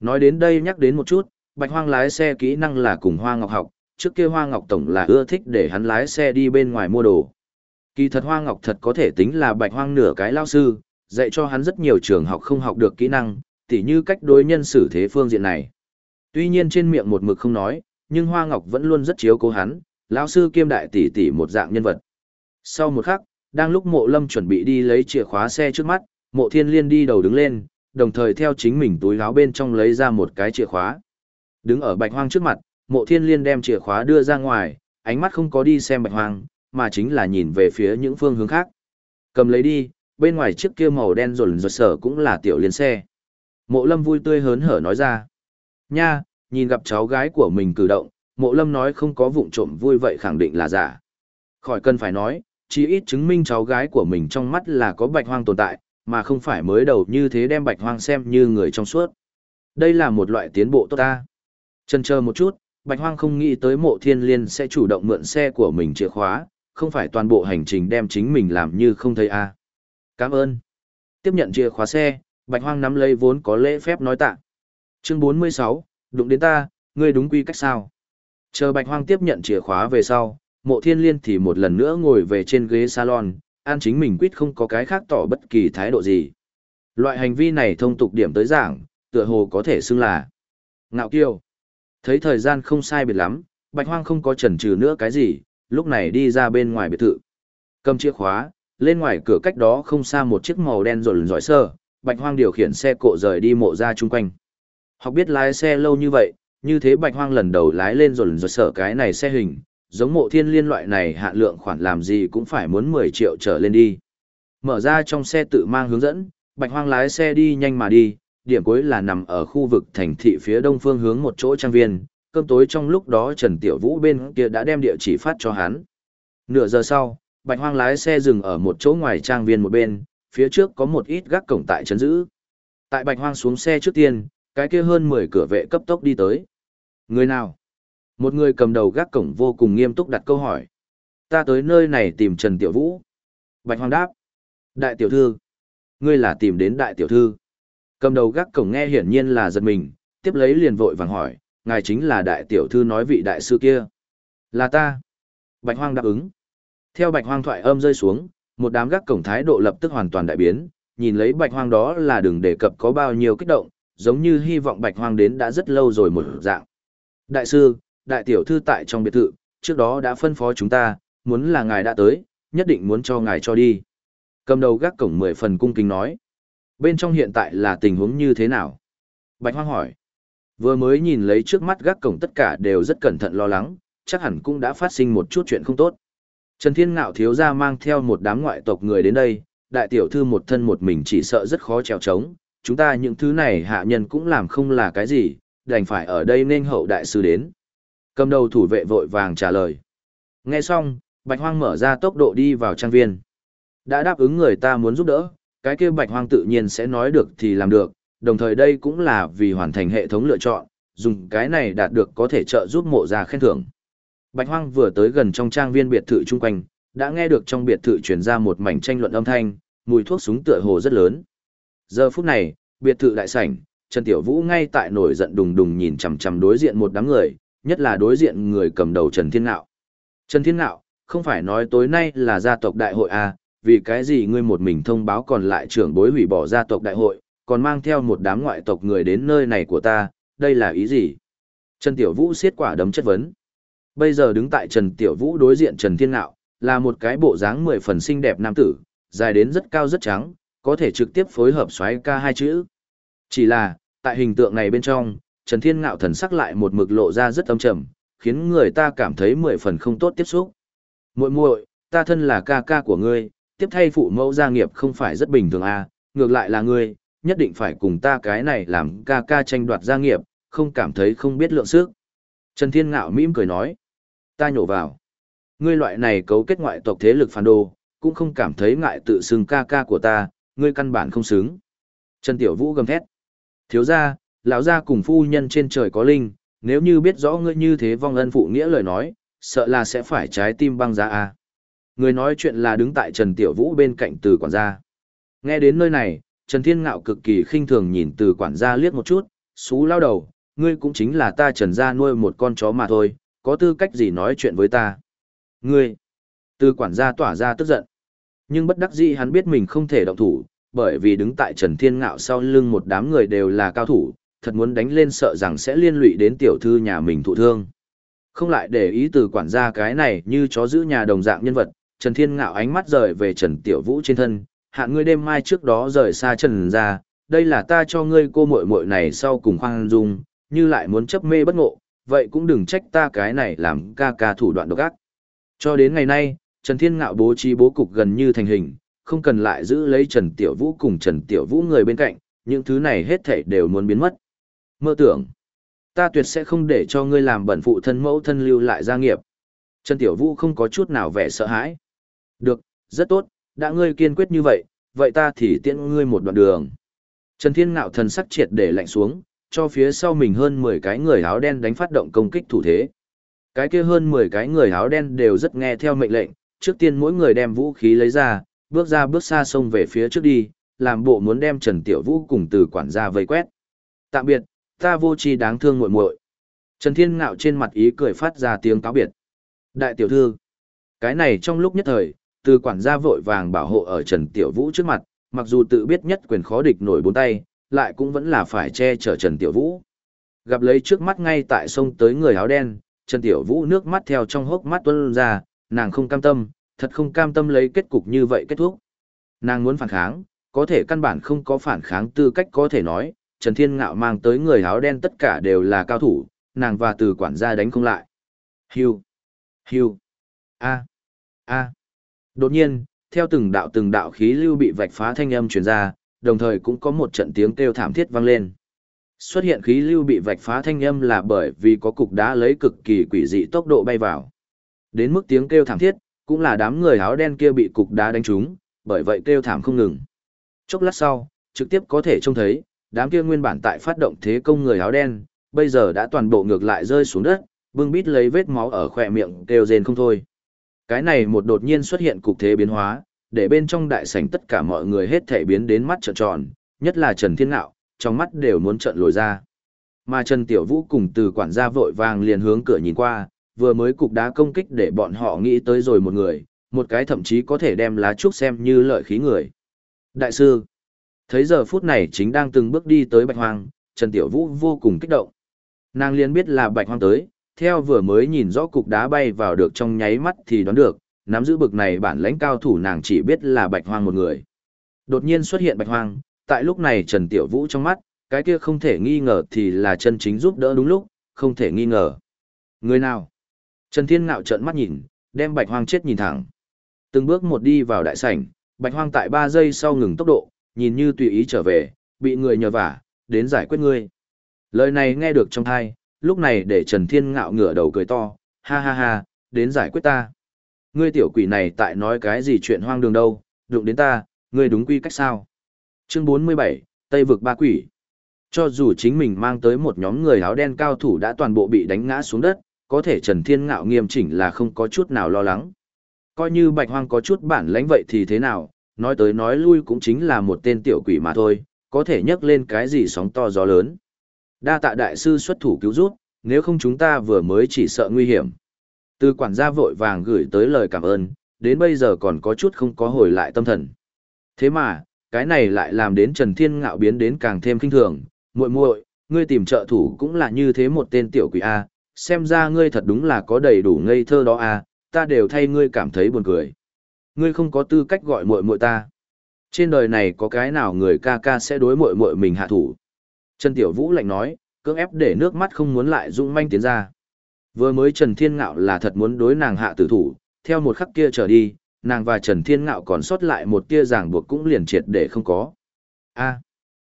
Nói đến đây nhắc đến một chút, bạch hoang lái xe kỹ năng là cùng hoa ngọc học, trước kia hoa ngọc tổng là ưa thích để hắn lái xe đi bên ngoài mua đồ. Kỳ thật hoa ngọc thật có thể tính là bạch hoang nửa cái lao sư, dạy cho hắn rất nhiều trường học không học được kỹ năng, tỉ như cách đối nhân xử thế phương diện này. Tuy nhiên trên miệng một mực không nói, nhưng Hoa Ngọc vẫn luôn rất chiếu cố hắn, lão sư kiêm đại tỷ tỷ một dạng nhân vật. Sau một khắc, đang lúc Mộ Lâm chuẩn bị đi lấy chìa khóa xe trước mắt, Mộ Thiên Liên đi đầu đứng lên, đồng thời theo chính mình túi áo bên trong lấy ra một cái chìa khóa. Đứng ở Bạch Hoang trước mặt, Mộ Thiên Liên đem chìa khóa đưa ra ngoài, ánh mắt không có đi xem Bạch Hoang, mà chính là nhìn về phía những phương hướng khác. Cầm lấy đi, bên ngoài chiếc kia màu đen rồn rột sở cũng là tiểu liên xe. Mộ lâm vui tươi hớn hở nói ra. Nha, nhìn gặp cháu gái của mình cử động, mộ lâm nói không có vụng trộm vui vậy khẳng định là giả. Khỏi cần phải nói, chí ít chứng minh cháu gái của mình trong mắt là có bạch hoang tồn tại, mà không phải mới đầu như thế đem bạch hoang xem như người trong suốt. Đây là một loại tiến bộ tốt ta. Chần chờ một chút, bạch hoang không nghĩ tới mộ thiên liên sẽ chủ động mượn xe của mình chìa khóa, không phải toàn bộ hành trình đem chính mình làm như không thấy a. Cảm ơn. Tiếp nhận chìa khóa xe, Bạch Hoang nắm lấy vốn có lễ phép nói tạ. Chương 46, đụng đến ta, ngươi đúng quy cách sao? Chờ Bạch Hoang tiếp nhận chìa khóa về sau, mộ thiên liên thì một lần nữa ngồi về trên ghế salon, an chính mình quyết không có cái khác tỏ bất kỳ thái độ gì. Loại hành vi này thông tục điểm tới giảng, tựa hồ có thể xưng là ngạo kiêu. Thấy thời gian không sai biệt lắm, Bạch Hoang không có chần chừ nữa cái gì, lúc này đi ra bên ngoài biệt thự. Cầm chìa khóa, lên ngoài cửa cách đó không xa một chiếc màu đen rộn rõi sơ, Bạch Hoang điều khiển xe cộ rời đi mộ ra chung quanh. Học biết lái xe lâu như vậy, như thế Bạch Hoang lần đầu lái lên rồi rồi sở cái này xe hình, giống mộ thiên liên loại này hạn lượng khoản làm gì cũng phải muốn 10 triệu trở lên đi. Mở ra trong xe tự mang hướng dẫn, Bạch Hoang lái xe đi nhanh mà đi, điểm cuối là nằm ở khu vực thành thị phía đông phương hướng một chỗ trang viên, cơm tối trong lúc đó Trần Tiểu Vũ bên kia đã đem địa chỉ phát cho hắn. Nửa giờ sau, Bạch Hoang lái xe dừng ở một chỗ ngoài trang viên một bên, phía trước có một ít gác cổng tại trấn giữ. Tại Bạch Hoang xuống xe trước tiên, cái kia hơn 10 cửa vệ cấp tốc đi tới. Người nào? Một người cầm đầu gác cổng vô cùng nghiêm túc đặt câu hỏi. Ta tới nơi này tìm Trần Tiểu Vũ. Bạch Hoang đáp. Đại tiểu thư. Ngươi là tìm đến đại tiểu thư. Cầm đầu gác cổng nghe hiển nhiên là giật mình, tiếp lấy liền vội vàng hỏi, ngài chính là đại tiểu thư nói vị đại sư kia. Là ta. Bạch Hoang đáp ứng. Theo Bạch Hoang thoại âm rơi xuống, một đám gác cổng thái độ lập tức hoàn toàn đại biến, nhìn lấy Bạch Hoang đó là đừng đề cập có bao nhiêu kích động, giống như hy vọng Bạch Hoang đến đã rất lâu rồi một dạng. Đại sư, đại tiểu thư tại trong biệt thự, trước đó đã phân phó chúng ta, muốn là ngài đã tới, nhất định muốn cho ngài cho đi. Cầm đầu gác cổng mười phần cung kính nói. Bên trong hiện tại là tình huống như thế nào? Bạch Hoang hỏi. Vừa mới nhìn lấy trước mắt gác cổng tất cả đều rất cẩn thận lo lắng, chắc hẳn cũng đã phát sinh một chút chuyện không tốt. Trần Thiên Ngạo thiếu gia mang theo một đám ngoại tộc người đến đây, đại tiểu thư một thân một mình chỉ sợ rất khó trèo trống, chúng ta những thứ này hạ nhân cũng làm không là cái gì, đành phải ở đây nên hậu đại sư đến. Cầm đầu thủ vệ vội vàng trả lời. Nghe xong, Bạch Hoang mở ra tốc độ đi vào trang viên. Đã đáp ứng người ta muốn giúp đỡ, cái kia Bạch Hoang tự nhiên sẽ nói được thì làm được, đồng thời đây cũng là vì hoàn thành hệ thống lựa chọn, dùng cái này đạt được có thể trợ giúp mộ gia khen thưởng. Bạch Hoang vừa tới gần trong trang viên biệt thự chung quanh, đã nghe được trong biệt thự truyền ra một mảnh tranh luận âm thanh, mùi thuốc súng tựa hồ rất lớn. Giờ phút này, biệt thự đại sảnh, Trần Tiểu Vũ ngay tại nổi giận đùng đùng nhìn chằm chằm đối diện một đám người, nhất là đối diện người cầm đầu Trần Thiên Nạo. Trần Thiên Nạo, không phải nói tối nay là gia tộc đại hội à, vì cái gì ngươi một mình thông báo còn lại trưởng bối hủy bỏ gia tộc đại hội, còn mang theo một đám ngoại tộc người đến nơi này của ta, đây là ý gì? Trần Tiểu Vũ siết quả đấm chất vấn. Bây giờ đứng tại Trần Tiểu Vũ đối diện Trần Thiên Nạo, là một cái bộ dáng mười phần xinh đẹp nam tử, dài đến rất cao rất trắng, có thể trực tiếp phối hợp xoáy ca hai chữ. Chỉ là, tại hình tượng này bên trong, Trần Thiên Ngạo thần sắc lại một mực lộ ra rất âm trầm, khiến người ta cảm thấy mười phần không tốt tiếp xúc. Muội muội, ta thân là ca ca của ngươi, tiếp thay phụ mẫu gia nghiệp không phải rất bình thường à, ngược lại là ngươi, nhất định phải cùng ta cái này làm ca ca tranh đoạt gia nghiệp, không cảm thấy không biết lượng sức. Trần Thiên Ngạo mỉm cười nói, ta nhổ vào. Ngươi loại này cấu kết ngoại tộc thế lực phản đồ, cũng không cảm thấy ngại tự xưng ca ca của ta, ngươi căn bản không xứng. Trần Tiểu Vũ gầm thét. Thiếu gia, lão gia cùng phu nhân trên trời có linh, nếu như biết rõ ngươi như thế vong ân phụ nghĩa lời nói, sợ là sẽ phải trái tim băng giá a. Người nói chuyện là đứng tại Trần Tiểu Vũ bên cạnh từ quản gia. Nghe đến nơi này, Trần Thiên Ngạo cực kỳ khinh thường nhìn từ quản gia liếc một chút, xú lao đầu, ngươi cũng chính là ta Trần gia nuôi một con chó mà thôi, có tư cách gì nói chuyện với ta. Ngươi, từ quản gia tỏa ra tức giận. Nhưng bất đắc dĩ hắn biết mình không thể động thủ, bởi vì đứng tại Trần Thiên Ngạo sau lưng một đám người đều là cao thủ, thật muốn đánh lên sợ rằng sẽ liên lụy đến tiểu thư nhà mình thụ thương. Không lại để ý từ quản gia cái này như chó giữ nhà đồng dạng nhân vật, Trần Thiên Ngạo ánh mắt rời về Trần Tiểu Vũ trên thân, hạn ngươi đêm mai trước đó rời xa Trần ra, đây là ta cho ngươi cô muội muội này sau cùng khoan dung, như lại muốn chấp mê bất ngộ, vậy cũng đừng trách ta cái này làm ca ca thủ đoạn độc ác. Cho đến ngày nay, Trần Thiên Ngạo bố trí bố cục gần như thành hình, không cần lại giữ lấy Trần Tiểu Vũ cùng Trần Tiểu Vũ người bên cạnh, những thứ này hết thảy đều muốn biến mất. Mơ tưởng, ta tuyệt sẽ không để cho ngươi làm bẩn phụ thân mẫu thân lưu lại gia nghiệp. Trần Tiểu Vũ không có chút nào vẻ sợ hãi. Được, rất tốt, đã ngươi kiên quyết như vậy, vậy ta thì tiễn ngươi một đoạn đường. Trần Thiên Ngạo thần sắc triệt để lạnh xuống, cho phía sau mình hơn 10 cái người áo đen đánh phát động công kích thủ thế. Cái kia hơn 10 cái người áo đen đều rất nghe theo mệnh lệnh, trước tiên mỗi người đem vũ khí lấy ra, bước ra bước xa sông về phía trước đi, làm bộ muốn đem Trần Tiểu Vũ cùng từ quản gia vây quét. Tạm biệt, ta vô tri đáng thương muội muội. Trần Thiên Ngạo trên mặt ý cười phát ra tiếng cáo biệt. Đại tiểu thư, cái này trong lúc nhất thời, từ quản gia vội vàng bảo hộ ở Trần Tiểu Vũ trước mặt, mặc dù tự biết nhất quyền khó địch nổi bốn tay, lại cũng vẫn là phải che chở Trần Tiểu Vũ. Gặp lấy trước mắt ngay tại sông tới người áo đen, Trần Tiểu Vũ nước mắt theo trong hốc mắt tuôn ra, nàng không cam tâm, thật không cam tâm lấy kết cục như vậy kết thúc. Nàng muốn phản kháng, có thể căn bản không có phản kháng tư cách có thể nói, Trần Thiên Ngạo mang tới người áo đen tất cả đều là cao thủ, nàng và từ quản gia đánh không lại. Hiu, hiu, a, a. Đột nhiên, theo từng đạo từng đạo khí lưu bị vạch phá thanh âm truyền ra, đồng thời cũng có một trận tiếng kêu thảm thiết vang lên. Xuất hiện khí lưu bị vạch phá thanh âm là bởi vì có cục đá lấy cực kỳ quỷ dị tốc độ bay vào. Đến mức tiếng kêu thảm thiết, cũng là đám người áo đen kia bị cục đá đánh trúng, bởi vậy kêu thảm không ngừng. Chốc lát sau, trực tiếp có thể trông thấy, đám kia nguyên bản tại phát động thế công người áo đen, bây giờ đã toàn bộ ngược lại rơi xuống đất, bưng bít lấy vết máu ở khỏe miệng kêu rên không thôi. Cái này một đột nhiên xuất hiện cục thế biến hóa, để bên trong đại sảnh tất cả mọi người hết thể biến đến mắt trợn tròn, nhất là Trần Thiên Ngạo, trong mắt đều muốn trợn lồi ra. Mà Trần Tiểu Vũ cùng từ quản gia vội vàng liền hướng cửa nhìn qua, vừa mới cục đá công kích để bọn họ nghĩ tới rồi một người, một cái thậm chí có thể đem lá trúc xem như lợi khí người. Đại sư, thấy giờ phút này chính đang từng bước đi tới Bạch Hoang, Trần Tiểu Vũ vô cùng kích động. Nàng liền biết là Bạch Hoang tới, theo vừa mới nhìn rõ cục đá bay vào được trong nháy mắt thì đoán được, nắm giữ bực này bản lãnh cao thủ nàng chỉ biết là Bạch Hoang một người. Đột nhiên xuất hiện Bạch Hoang, tại lúc này Trần Tiểu Vũ trong mắt, cái kia không thể nghi ngờ thì là chân chính giúp đỡ đúng lúc, không thể nghi ngờ. Người nào? Trần Thiên Ngạo trợn mắt nhìn, đem Bạch Hoang chết nhìn thẳng. Từng bước một đi vào đại sảnh, Bạch Hoang tại 3 giây sau ngừng tốc độ, nhìn như tùy ý trở về, bị người nhờ vả, đến giải quyết ngươi. Lời này nghe được trong tai, lúc này để Trần Thiên Ngạo ngửa đầu cười to, ha ha ha, đến giải quyết ta. Ngươi tiểu quỷ này tại nói cái gì chuyện hoang đường đâu, đụng đến ta, ngươi đúng quy cách sao? Chương 47, Tây vực ba quỷ. Cho dù chính mình mang tới một nhóm người áo đen cao thủ đã toàn bộ bị đánh ngã xuống đất, có thể Trần Thiên Ngạo nghiêm chỉnh là không có chút nào lo lắng. Coi như Bạch Hoang có chút bản lãnh vậy thì thế nào, nói tới nói lui cũng chính là một tên tiểu quỷ mà thôi, có thể nhấc lên cái gì sóng to gió lớn. Đa tạ đại sư xuất thủ cứu giúp, nếu không chúng ta vừa mới chỉ sợ nguy hiểm. Từ quản gia vội vàng gửi tới lời cảm ơn, đến bây giờ còn có chút không có hồi lại tâm thần. Thế mà, cái này lại làm đến Trần Thiên Ngạo biến đến càng thêm kinh thường, muội muội, ngươi tìm trợ thủ cũng là như thế một tên tiểu quỷ a, xem ra ngươi thật đúng là có đầy đủ ngây thơ đó à ta đều thay ngươi cảm thấy buồn cười. Ngươi không có tư cách gọi muội muội ta. Trên đời này có cái nào người ca ca sẽ đối muội muội mình hạ thủ. Trần Tiểu Vũ lạnh nói, cưỡng ép để nước mắt không muốn lại rung manh tiến ra. Vừa mới Trần Thiên Ngạo là thật muốn đối nàng hạ tử thủ, theo một khắc kia trở đi, nàng và Trần Thiên Ngạo còn sót lại một tia ràng buộc cũng liền triệt để không có. A.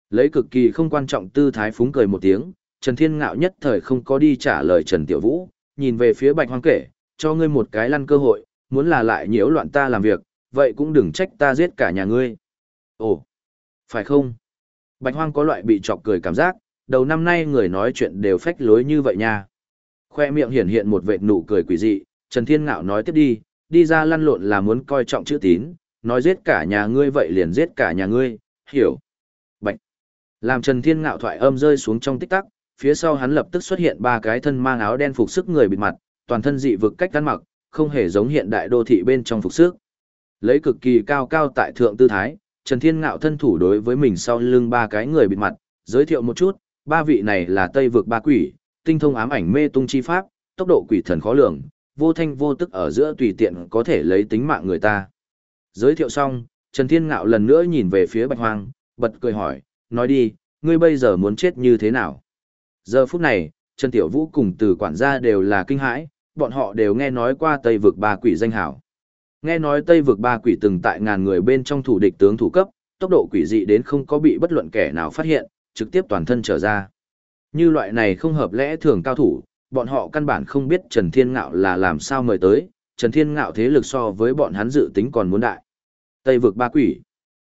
lấy cực kỳ không quan trọng tư thái phúng cười một tiếng, Trần Thiên Ngạo nhất thời không có đi trả lời Trần Tiểu Vũ, nhìn về phía Bạch Hoang kể, cho ngươi một cái lăn cơ hội, muốn là lại nhiễu loạn ta làm việc, vậy cũng đừng trách ta giết cả nhà ngươi. Ồ, phải không? Bạch Hoang có loại bị chọc cười cảm giác, đầu năm nay người nói chuyện đều phách lối như vậy nha. Khoe miệng hiển hiện một vệt nụ cười quỷ dị, Trần Thiên Ngạo nói tiếp đi, đi ra lăn lộn là muốn coi trọng chữ tín, nói giết cả nhà ngươi vậy liền giết cả nhà ngươi, hiểu. Bạch. Làm Trần Thiên Ngạo thoại âm rơi xuống trong tích tắc, phía sau hắn lập tức xuất hiện ba cái thân mang áo đen phục sức người bịt mặt, toàn thân dị vực cách ăn mặc, không hề giống hiện đại đô thị bên trong phục sức. Lấy cực kỳ cao cao tại thượng tư thái, Trần Thiên Ngạo thân thủ đối với mình sau lưng ba cái người bịt mặt, giới thiệu một chút, ba vị này là Tây vực ba quỷ, tinh thông ám ảnh mê tung chi pháp, tốc độ quỷ thần khó lường, vô thanh vô tức ở giữa tùy tiện có thể lấy tính mạng người ta. Giới thiệu xong, Trần Thiên Ngạo lần nữa nhìn về phía Bạch Hoang, bật cười hỏi, nói đi, ngươi bây giờ muốn chết như thế nào? Giờ phút này, Trần Tiểu Vũ cùng từ quản gia đều là kinh hãi, bọn họ đều nghe nói qua Tây vực ba quỷ danh hảo. Nghe nói Tây vực ba quỷ từng tại ngàn người bên trong thủ địch tướng thủ cấp, tốc độ quỷ dị đến không có bị bất luận kẻ nào phát hiện, trực tiếp toàn thân trở ra. Như loại này không hợp lẽ thường cao thủ, bọn họ căn bản không biết Trần Thiên Ngạo là làm sao mời tới, Trần Thiên Ngạo thế lực so với bọn hắn dự tính còn muốn đại. Tây vực ba quỷ.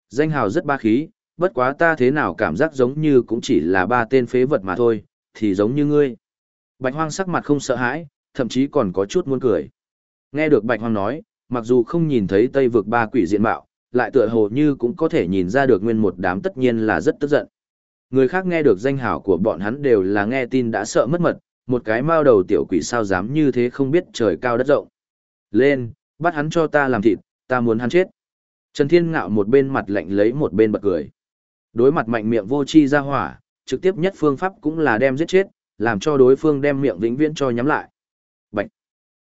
Danh hào rất ba khí, bất quá ta thế nào cảm giác giống như cũng chỉ là ba tên phế vật mà thôi, thì giống như ngươi. Bạch Hoang sắc mặt không sợ hãi, thậm chí còn có chút muốn cười. Nghe được Bạch Hoang nói, mặc dù không nhìn thấy Tây vực ba quỷ diện mạo, lại tựa hồ như cũng có thể nhìn ra được nguyên một đám tất nhiên là rất tức giận. Người khác nghe được danh hào của bọn hắn đều là nghe tin đã sợ mất mật, một cái mao đầu tiểu quỷ sao dám như thế không biết trời cao đất rộng. Lên, bắt hắn cho ta làm thịt, ta muốn hắn chết. Trần Thiên Ngạo một bên mặt lạnh lấy một bên bật cười. Đối mặt mạnh miệng vô chi ra hỏa, trực tiếp nhất phương pháp cũng là đem giết chết, làm cho đối phương đem miệng vĩnh viễn cho nhắm lại. Bạch.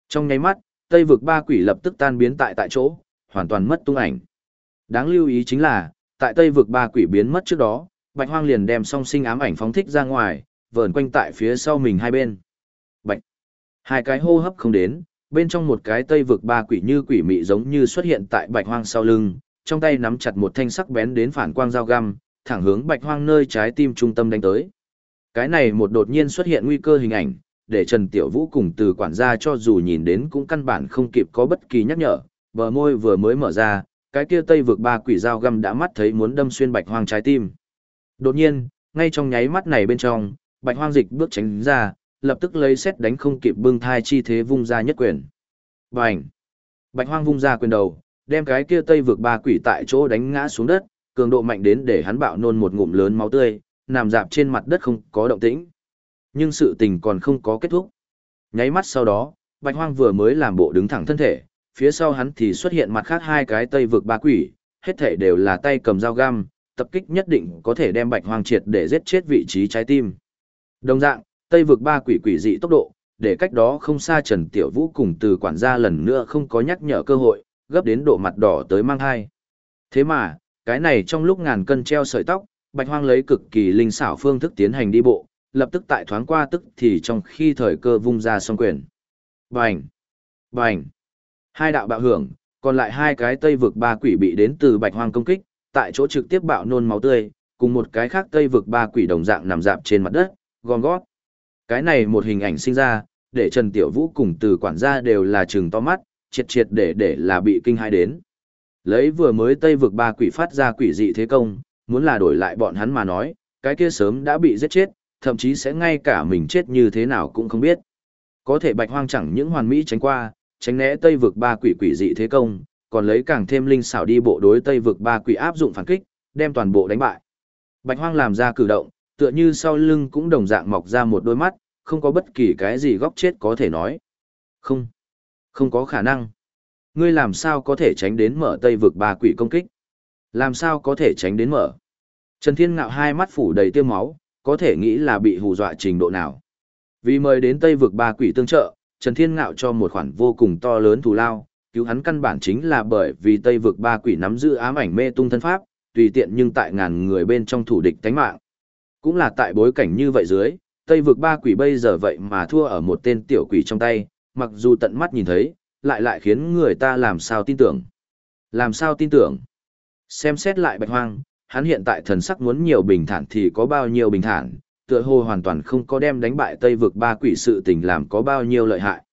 Trong nháy mắt, Tây vực ba quỷ lập tức tan biến tại tại chỗ, hoàn toàn mất tung ảnh. Đáng lưu ý chính là, tại Tây vực ba quỷ biến mất trước đó, Bạch Hoang liền đem song sinh ám ảnh phóng thích ra ngoài, vờn quanh tại phía sau mình hai bên. Bạch. Hai cái hô hấp không đến, bên trong một cái Tây vực ba quỷ như quỷ mị giống như xuất hiện tại Bạch Hoang sau lưng, trong tay nắm chặt một thanh sắc bén đến phản quang dao găm, thẳng hướng Bạch Hoang nơi trái tim trung tâm đánh tới. Cái này một đột nhiên xuất hiện nguy cơ hình ảnh, để Trần Tiểu Vũ cùng từ quản gia cho dù nhìn đến cũng căn bản không kịp có bất kỳ nhắc nhở, bờ môi vừa mới mở ra, cái kia tây vực ba quỷ dao găm đã mắt thấy muốn đâm xuyên bạch hoang trái tim. Đột nhiên, Ngay trong nháy mắt này bên trong, Bạch Hoang dịch bước tránh ra, lập tức lấy xét đánh không kịp bưng thai chi thế vung ra nhất quyền. Bành! Bạch Hoang vung ra quyền đầu, đem cái kia tây vực ba quỷ tại chỗ đánh ngã xuống đất, cường độ mạnh đến để hắn bạo nôn một ngụm lớn máu tươi, nằm dạp trên mặt đất không có động tĩnh. Nhưng sự tình còn không có kết thúc. Nháy mắt sau đó, Bạch Hoang vừa mới làm bộ đứng thẳng thân thể, phía sau hắn thì xuất hiện mặt khác hai cái tây vực ba quỷ, hết thể đều là tay cầm dao găm, tập kích nhất định có thể đem Bạch Hoang triệt để giết chết vị trí trái tim. Đồng dạng, tây vực ba quỷ quỷ dị tốc độ, để cách đó không xa Trần Tiểu Vũ cùng từ quản gia lần nữa không có nhắc nhở cơ hội, gấp đến độ mặt đỏ tới mang hai. Thế mà, cái này trong lúc ngàn cân treo sợi tóc, Bạch Hoang lấy cực kỳ linh xảo phương thức tiến hành đi bộ, lập tức tại thoáng qua tức thì trong khi thời cơ vung ra song quyền. Bành! Bành! Hai đạo bạo hưởng, còn lại hai cái tây vực ba quỷ bị đến từ Bạch Hoang công kích, tại chỗ trực tiếp bạo nôn máu tươi, cùng một cái khác tây vực ba quỷ đồng dạng nằm dạp trên mặt đất, gom gót. Cái này một hình ảnh sinh ra, để Trần Tiểu Vũ cùng từ quản gia đều là trừng to mắt, triệt triệt để để là bị kinh hai đến. Lấy vừa mới tây vực ba quỷ phát ra quỷ dị thế công, muốn là đổi lại bọn hắn mà nói, cái kia sớm đã bị giết chết, thậm chí sẽ ngay cả mình chết như thế nào cũng không biết. Có thể bạch hoang chẳng những hoàn mỹ tránh qua, tránh né tây vực ba quỷ quỷ dị thế công, còn lấy càng thêm linh xảo đi bộ đối tây vực ba quỷ áp dụng phản kích, đem toàn bộ đánh bại. Bạch hoang làm ra cử động, tựa như sau lưng cũng đồng dạng mọc ra một đôi mắt, không có bất kỳ cái gì góc chết có thể nói. Không, không có khả năng. Ngươi làm sao có thể tránh đến mở tây vực ba quỷ công kích? Làm sao có thể tránh đến mở? Trần Thiên Ngạo hai mắt phủ đầy tiêu máu, có thể nghĩ là bị hù dọa trình độ nào. Vì mời đến Tây vực ba quỷ tương trợ, Trần Thiên Ngạo cho một khoản vô cùng to lớn thù lao, cứu hắn căn bản chính là bởi vì Tây vực ba quỷ nắm giữ ám ảnh mê tung thân pháp, tùy tiện nhưng tại ngàn người bên trong thủ địch tánh mạng. Cũng là tại bối cảnh như vậy dưới, Tây vực ba quỷ bây giờ vậy mà thua ở một tên tiểu quỷ trong tay, mặc dù tận mắt nhìn thấy, lại lại khiến người ta làm sao tin tưởng. Làm sao tin tưởng? Xem xét lại bạch hoang, hắn hiện tại thần sắc muốn nhiều bình thản thì có bao nhiêu bình thản, tựa hồ hoàn toàn không có đem đánh bại Tây vực ba quỷ sự tình làm có bao nhiêu lợi hại.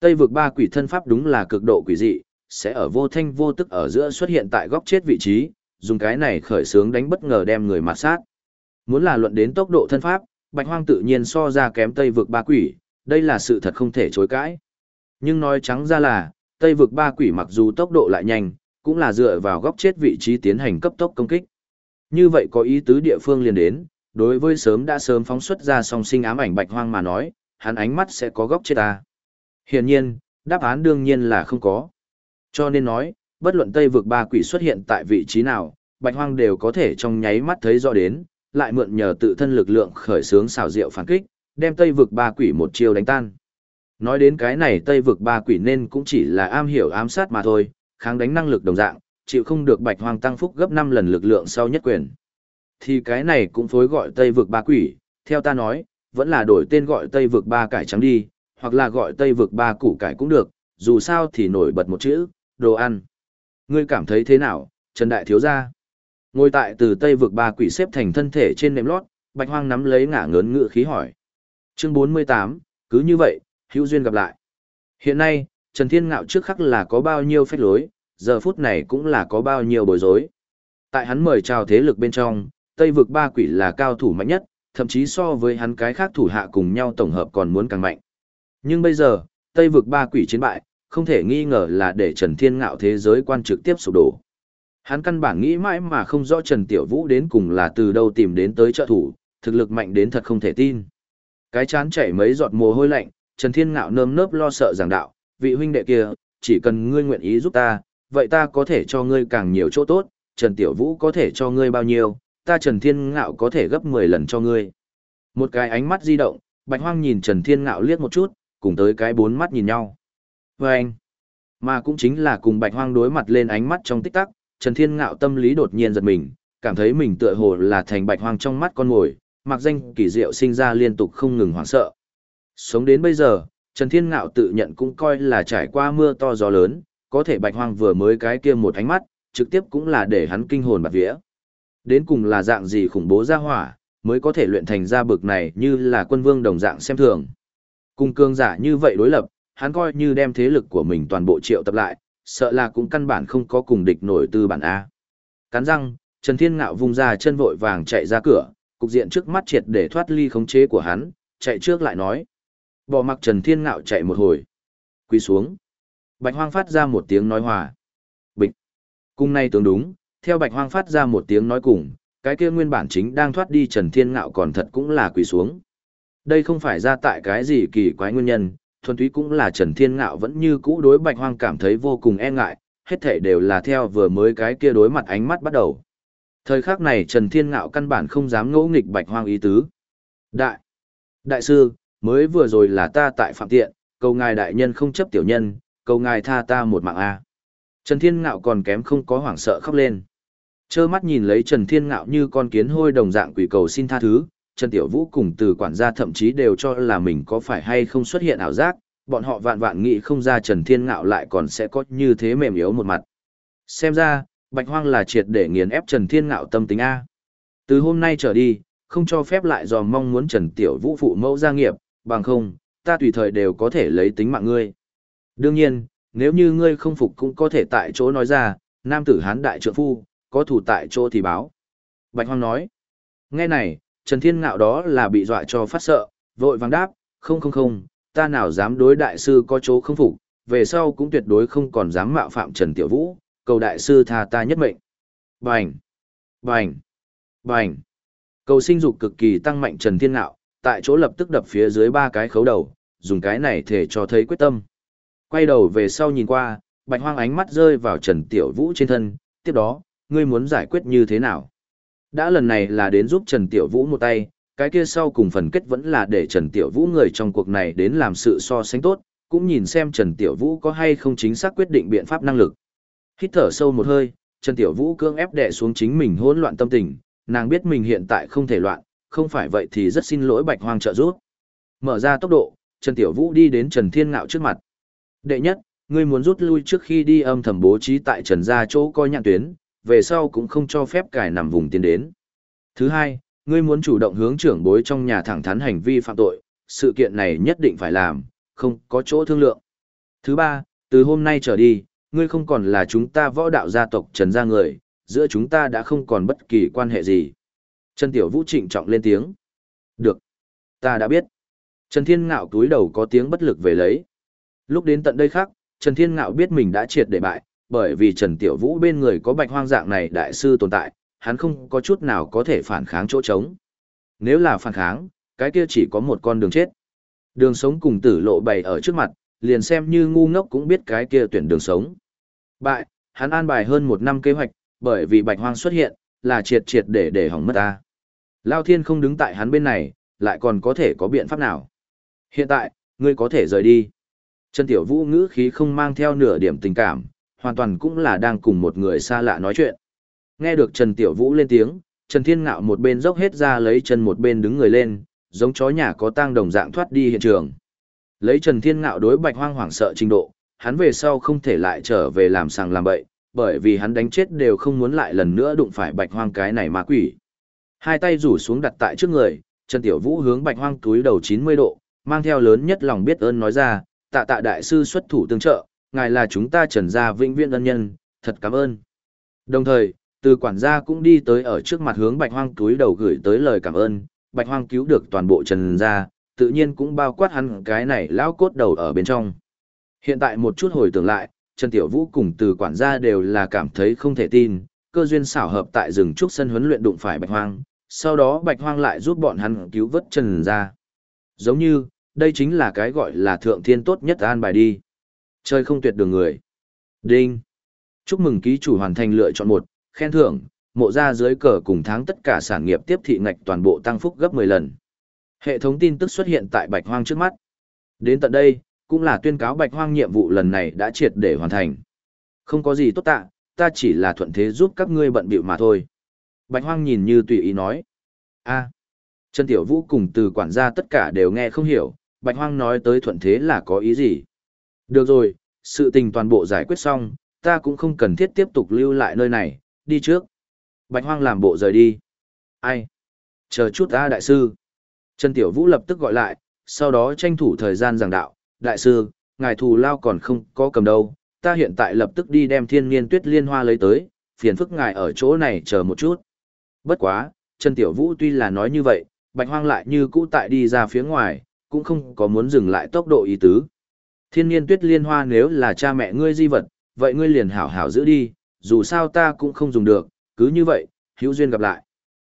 Tây vực ba quỷ thân pháp đúng là cực độ quỷ dị, sẽ ở vô thanh vô tức ở giữa xuất hiện tại góc chết vị trí, dùng cái này khởi sướng đánh bất ngờ đem người mặt sát. Muốn là luận đến tốc độ thân pháp, Bạch Hoang tự nhiên so ra kém Tây vực ba quỷ, đây là sự thật không thể chối cãi. Nhưng nói trắng ra là, Tây vực ba quỷ mặc dù tốc độ lại nhanh, cũng là dựa vào góc chết vị trí tiến hành cấp tốc công kích. Như vậy có ý tứ địa phương liền đến, đối với sớm đã sớm phóng xuất ra song sinh ám ảnh bạch hoang mà nói, hắn ánh mắt sẽ có góc chết ta. Hiển nhiên, đáp án đương nhiên là không có. Cho nên nói, bất luận Tây vực ba quỷ xuất hiện tại vị trí nào, bạch hoang đều có thể trong nháy mắt thấy rõ đến, lại mượn nhờ tự thân lực lượng khởi sướng xảo diệu phản kích, đem Tây vực ba quỷ một chiêu đánh tan. Nói đến cái này Tây vực ba quỷ nên cũng chỉ là am hiểu ám sát mà thôi, kháng đánh năng lực đồng dạng, chịu không được bạch hoang tăng phúc gấp 5 lần lực lượng sau nhất quyền. Thì cái này cũng phối gọi Tây vực ba quỷ, theo ta nói, vẫn là đổi tên gọi Tây vực ba cải trắng đi, hoặc là gọi Tây vực ba củ cải cũng được, dù sao thì nổi bật một chữ, đồ ăn. Ngươi cảm thấy thế nào, Trần Đại Thiếu Gia? Ngồi tại từ Tây vực ba quỷ xếp thành thân thể trên nệm lót, Bạch Hoang nắm lấy ngả ngớn ngựa khí hỏi. Chương 48, cứ như vậy, hữu duyên gặp lại. Hiện nay, Trần Thiên Ngạo trước khắc là có bao nhiêu phép lối, giờ phút này cũng là có bao nhiêu bối rối. Tại hắn mời chào thế lực bên trong, Tây vực ba quỷ là cao thủ mạnh nhất, thậm chí so với hắn cái khác thủ hạ cùng nhau tổng hợp còn muốn càng mạnh. Nhưng bây giờ, Tây vực ba quỷ chiến bại, không thể nghi ngờ là để Trần Thiên Ngạo thế giới quan trực tiếp sụp đổ. Hắn căn bản nghĩ mãi mà không rõ Trần Tiểu Vũ đến cùng là từ đâu tìm đến tới trợ thủ, thực lực mạnh đến thật không thể tin. Cái chán chảy mấy giọt mồ hôi lạnh, Trần Thiên Ngạo nơm nớp lo sợ giảng đạo, vị huynh đệ kia, chỉ cần ngươi nguyện ý giúp ta, vậy ta có thể cho ngươi càng nhiều chỗ tốt, Trần Tiểu Vũ có thể cho ngươi bao nhiêu, ta Trần Thiên Ngạo có thể gấp 10 lần cho ngươi. Một cái ánh mắt di động, Bạch Hoang nhìn Trần Thiên Ngạo liếc một chút, cùng tới cái bốn mắt nhìn nhau. Và anh, mà cũng chính là cùng Bạch Hoang đối mặt lên ánh mắt trong tích tắc, Trần Thiên Ngạo tâm lý đột nhiên giật mình, cảm thấy mình tựa hồ là thành Bạch Hoang trong mắt con ngồi, mặc danh kỳ diệu sinh ra liên tục không ngừng hoảng sợ. Sống đến bây giờ, Trần Thiên Ngạo tự nhận cũng coi là trải qua mưa to gió lớn, có thể Bạch Hoang vừa mới cái kia một ánh mắt, trực tiếp cũng là để hắn kinh hồn bạt vía. Đến cùng là dạng gì khủng bố ra hỏa, mới có thể luyện thành ra bực này như là quân vương đồng dạng xem thường. Cùng cương giả như vậy đối lập, hắn coi như đem thế lực của mình toàn bộ triệu tập lại, sợ là cũng căn bản không có cùng địch nổi tư bản A. Cắn răng, Trần Thiên Ngạo vung ra chân vội vàng chạy ra cửa, cục diện trước mắt triệt để thoát ly khống chế của hắn, chạy trước lại nói. Bỏ mặc Trần Thiên Ngạo chạy một hồi. Quỳ xuống. Bạch Hoang phát ra một tiếng nói hòa. Bịch. Cung này tướng đúng, theo Bạch Hoang phát ra một tiếng nói cùng, cái kia nguyên bản chính đang thoát đi Trần Thiên Ngạo còn thật cũng là quỳ xuống. Đây không phải ra tại cái gì kỳ quái nguyên nhân, thuần túy cũng là Trần Thiên Ngạo vẫn như cũ đối Bạch Hoang cảm thấy vô cùng e ngại, hết thảy đều là theo vừa mới cái kia đối mặt ánh mắt bắt đầu. Thời khắc này Trần Thiên Ngạo căn bản không dám ngỗ nghịch Bạch Hoang ý tứ. Đại, đại sư, mới vừa rồi là ta tại phạm tiện, cầu ngài đại nhân không chấp tiểu nhân, cầu ngài tha ta một mạng a. Trần Thiên Ngạo còn kém không có hoảng sợ khóc lên. Chơ mắt nhìn lấy Trần Thiên Ngạo như con kiến hôi đồng dạng quỷ cầu xin tha thứ, Trần Tiểu Vũ cùng từ quản gia thậm chí đều cho là mình có phải hay không xuất hiện ảo giác, bọn họ vạn vạn nghĩ không ra Trần Thiên Ngạo lại còn sẽ có như thế mềm yếu một mặt. Xem ra, Bạch Hoang là triệt để nghiền ép Trần Thiên Ngạo tâm tính A. Từ hôm nay trở đi, không cho phép lại dò mong muốn Trần Tiểu Vũ phụ mẫu gia nghiệp, bằng không, ta tùy thời đều có thể lấy tính mạng ngươi. Đương nhiên, nếu như ngươi không phục cũng có thể tại chỗ nói ra, nam tử hán đại trượng phu, có thủ tại chỗ thì báo. Bạch Hoang nói, nghe này, Trần Thiên Ngạo đó là bị dọa cho phát sợ, vội vàng đáp, không không không, ta nào dám đối đại sư có chỗ không phục, về sau cũng tuyệt đối không còn dám mạo phạm Trần Tiểu Vũ, cầu đại sư tha ta nhất mệnh. Bành! Bành! Bành! Cầu sinh dục cực kỳ tăng mạnh Trần Thiên Ngạo, tại chỗ lập tức đập phía dưới ba cái khấu đầu, dùng cái này thể cho thấy quyết tâm. Quay đầu về sau nhìn qua, bạch hoang ánh mắt rơi vào Trần Tiểu Vũ trên thân, tiếp đó, ngươi muốn giải quyết như thế nào? Đã lần này là đến giúp Trần Tiểu Vũ một tay, cái kia sau cùng phần kết vẫn là để Trần Tiểu Vũ người trong cuộc này đến làm sự so sánh tốt, cũng nhìn xem Trần Tiểu Vũ có hay không chính xác quyết định biện pháp năng lực. Hít thở sâu một hơi, Trần Tiểu Vũ cương ép đè xuống chính mình hỗn loạn tâm tình, nàng biết mình hiện tại không thể loạn, không phải vậy thì rất xin lỗi Bạch Hoang trợ giúp. Mở ra tốc độ, Trần Tiểu Vũ đi đến Trần Thiên Ngạo trước mặt. Đệ nhất, ngươi muốn rút lui trước khi đi âm thầm bố trí tại Trần gia chỗ coi nhạn tuyến, về sau cũng không cho phép cải nằm vùng tiến đến. Thứ hai, ngươi muốn chủ động hướng trưởng bối trong nhà thẳng thắn hành vi phạm tội, sự kiện này nhất định phải làm, không có chỗ thương lượng. Thứ ba, từ hôm nay trở đi, ngươi không còn là chúng ta võ đạo gia tộc Trần gia người, giữa chúng ta đã không còn bất kỳ quan hệ gì. Trần Tiểu Vũ trịnh trọng lên tiếng. Được. Ta đã biết. Trần Thiên Ngạo túi đầu có tiếng bất lực về lấy. Lúc đến tận đây khác, Trần Thiên Ngạo biết mình đã triệt để bại, bởi vì Trần Tiểu Vũ bên người có bạch hoang dạng này đại sư tồn tại, hắn không có chút nào có thể phản kháng chỗ trống. Nếu là phản kháng, cái kia chỉ có một con đường chết. Đường sống cùng tử lộ bày ở trước mặt, liền xem như ngu ngốc cũng biết cái kia tuyển đường sống. Bại, hắn an bài hơn một năm kế hoạch, bởi vì bạch hoang xuất hiện, là triệt triệt để để hỏng mất ta. Lao thiên không đứng tại hắn bên này, lại còn có thể có biện pháp nào. Hiện tại, ngươi có thể rời đi. Trần Tiểu Vũ ngữ khí không mang theo nửa điểm tình cảm, hoàn toàn cũng là đang cùng một người xa lạ nói chuyện. Nghe được Trần Tiểu Vũ lên tiếng, Trần Thiên Ngạo một bên dốc hết ra lấy chân một bên đứng người lên, giống chó nhà có tang đồng dạng thoát đi hiện trường. Lấy Trần Thiên Ngạo đối Bạch Hoang hoảng sợ trình độ, hắn về sau không thể lại trở về làm sàng làm bậy, bởi vì hắn đánh chết đều không muốn lại lần nữa đụng phải Bạch Hoang cái này ma quỷ. Hai tay rủ xuống đặt tại trước người, Trần Tiểu Vũ hướng Bạch Hoang túi đầu 90 độ, mang theo lớn nhất lòng biết ơn nói ra, tạ tạ đại sư xuất thủ tương trợ, ngài là chúng ta Trần gia vĩnh viễn ân nhân, thật cảm ơn. Đồng thời, từ quản gia cũng đi tới ở trước mặt hướng Bạch Hoang túi đầu gửi tới lời cảm ơn, Bạch Hoang cứu được toàn bộ Trần gia, tự nhiên cũng bao quát hắn cái này lão cốt đầu ở bên trong. Hiện tại một chút hồi tưởng lại, Trần Tiểu Vũ cùng từ quản gia đều là cảm thấy không thể tin, cơ duyên xảo hợp tại rừng trúc sân huấn luyện đụng phải Bạch Hoang, sau đó Bạch Hoang lại giúp bọn hắn cứu vớt Trần gia. Giống như, đây chính là cái gọi là thượng thiên tốt nhất an bài đi. Chơi không tuyệt đường người. Đinh. Chúc mừng ký chủ hoàn thành lựa chọn một, khen thưởng, mộ ra dưới cờ cùng tháng tất cả sản nghiệp tiếp thị ngạch toàn bộ tăng phúc gấp 10 lần. Hệ thống tin tức xuất hiện tại Bạch Hoang trước mắt. Đến tận đây, cũng là tuyên cáo Bạch Hoang nhiệm vụ lần này đã triệt để hoàn thành. Không có gì tốt tạ, ta chỉ là thuận thế giúp các ngươi bận bịu mà thôi. Bạch Hoang nhìn như tùy ý nói. A. Trần Tiểu Vũ cùng từ quản gia tất cả đều nghe không hiểu, Bạch Hoang nói tới thuận thế là có ý gì. Được rồi, sự tình toàn bộ giải quyết xong, ta cũng không cần thiết tiếp tục lưu lại nơi này, đi trước. Bạch Hoang làm bộ rời đi. Ai? Chờ chút ta đại sư. Trần Tiểu Vũ lập tức gọi lại, sau đó tranh thủ thời gian giảng đạo. Đại sư, ngài thù lao còn không có cầm đâu, ta hiện tại lập tức đi đem thiên niên tuyết liên hoa lấy tới, phiền phức ngài ở chỗ này chờ một chút. Bất quá, Trần Tiểu Vũ tuy là nói như vậy, bạch hoang lại như cũ tại đi ra phía ngoài, cũng không có muốn dừng lại tốc độ ý tứ. Thiên nhiên tuyết liên hoa nếu là cha mẹ ngươi di vật, vậy ngươi liền hảo hảo giữ đi, dù sao ta cũng không dùng được, cứ như vậy, hữu duyên gặp lại.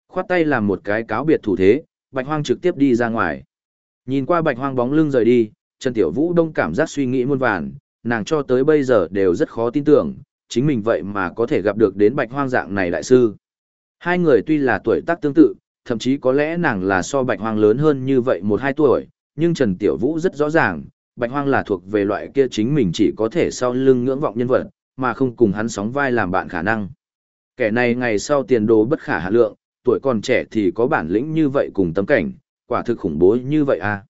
Khoát tay làm một cái cáo biệt thủ thế, bạch hoang trực tiếp đi ra ngoài. Nhìn qua bạch hoang bóng lưng rời đi, Trần Tiểu Vũ đông cảm giác suy nghĩ muôn vàn, nàng cho tới bây giờ đều rất khó tin tưởng, chính mình vậy mà có thể gặp được đến bạch hoang dạng này đại sư. Hai người tuy là tuổi tác tương tự, thậm chí có lẽ nàng là so bạch hoang lớn hơn như vậy một hai tuổi, nhưng Trần Tiểu Vũ rất rõ ràng, bạch hoang là thuộc về loại kia chính mình chỉ có thể sau lưng ngưỡng vọng nhân vật, mà không cùng hắn sóng vai làm bạn khả năng. Kẻ này ngày sau tiền đồ bất khả hạ lượng, tuổi còn trẻ thì có bản lĩnh như vậy cùng tâm cảnh, quả thực khủng bố như vậy à.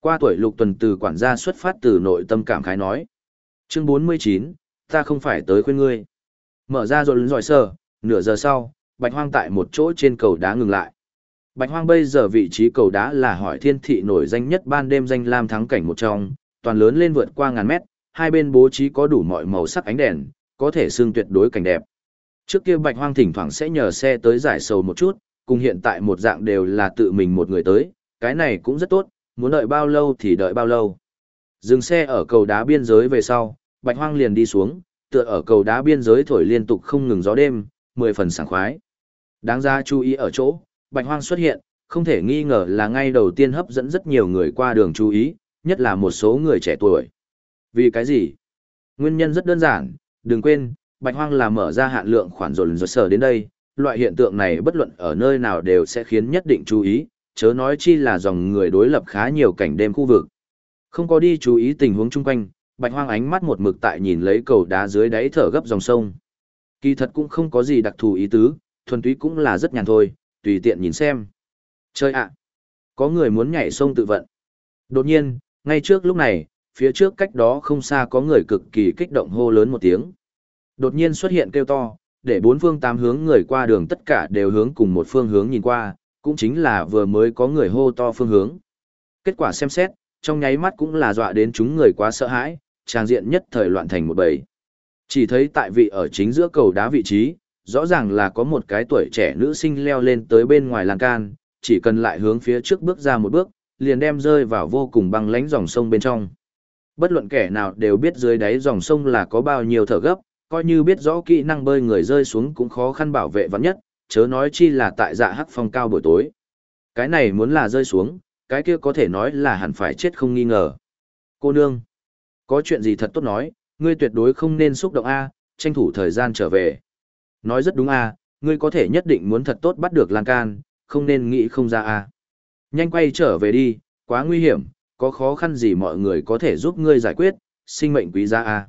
Qua tuổi lục tuần từ quản gia xuất phát từ nội tâm cảm khái nói. Chương 49, ta không phải tới khuyên ngươi. Mở ra rồi giỏi sờ, nửa giờ sau, bạch hoang tại một chỗ trên cầu đá ngừng lại. Bạch hoang bây giờ vị trí cầu đá là hỏi thiên thị nổi danh nhất ban đêm danh lam thắng cảnh một trong, toàn lớn lên vượt qua ngàn mét, hai bên bố trí có đủ mọi màu sắc ánh đèn, có thể xương tuyệt đối cảnh đẹp. Trước kia bạch hoang thỉnh thoảng sẽ nhờ xe tới giải sầu một chút, cùng hiện tại một dạng đều là tự mình một người tới, cái này cũng rất tốt, muốn đợi bao lâu thì đợi bao lâu. Dừng xe ở cầu đá biên giới về sau, bạch hoang liền đi xuống, tựa ở cầu đá biên giới thổi liên tục không ngừng gió đêm, mười phần sảng khoái. Đáng ra chú ý ở chỗ, bạch hoang xuất hiện, không thể nghi ngờ là ngay đầu tiên hấp dẫn rất nhiều người qua đường chú ý, nhất là một số người trẻ tuổi. Vì cái gì? Nguyên nhân rất đơn giản, đừng quên, bạch hoang là mở ra hạn lượng khoản rộn rồi sở đến đây, loại hiện tượng này bất luận ở nơi nào đều sẽ khiến nhất định chú ý, chớ nói chi là dòng người đối lập khá nhiều cảnh đêm khu vực. Không có đi chú ý tình huống chung quanh, bạch hoang ánh mắt một mực tại nhìn lấy cầu đá dưới đáy thở gấp dòng sông. Kỳ thật cũng không có gì đặc thù ý tứ, thuần túy cũng là rất nhàn thôi, tùy tiện nhìn xem. Chơi ạ! Có người muốn nhảy sông tự vận. Đột nhiên, ngay trước lúc này, phía trước cách đó không xa có người cực kỳ kích động hô lớn một tiếng. Đột nhiên xuất hiện kêu to, để bốn phương tám hướng người qua đường tất cả đều hướng cùng một phương hướng nhìn qua, cũng chính là vừa mới có người hô to phương hướng. Kết quả xem xét, trong nháy mắt cũng là dọa đến chúng người quá sợ hãi, trang diện nhất thời loạn thành một bầy. Chỉ thấy tại vị ở chính giữa cầu đá vị trí, rõ ràng là có một cái tuổi trẻ nữ sinh leo lên tới bên ngoài lan can, chỉ cần lại hướng phía trước bước ra một bước, liền đem rơi vào vô cùng băng lánh dòng sông bên trong. Bất luận kẻ nào đều biết dưới đáy dòng sông là có bao nhiêu thở gấp, coi như biết rõ kỹ năng bơi người rơi xuống cũng khó khăn bảo vệ vắn nhất, chớ nói chi là tại dạ hắc phong cao buổi tối. Cái này muốn là rơi xuống, cái kia có thể nói là hẳn phải chết không nghi ngờ. Cô nương, có chuyện gì thật tốt nói, ngươi tuyệt đối không nên xúc động A, tranh thủ thời gian trở về. Nói rất đúng à, ngươi có thể nhất định muốn thật tốt bắt được lan can, không nên nghĩ không ra à. Nhanh quay trở về đi, quá nguy hiểm, có khó khăn gì mọi người có thể giúp ngươi giải quyết, sinh mệnh quý giá à.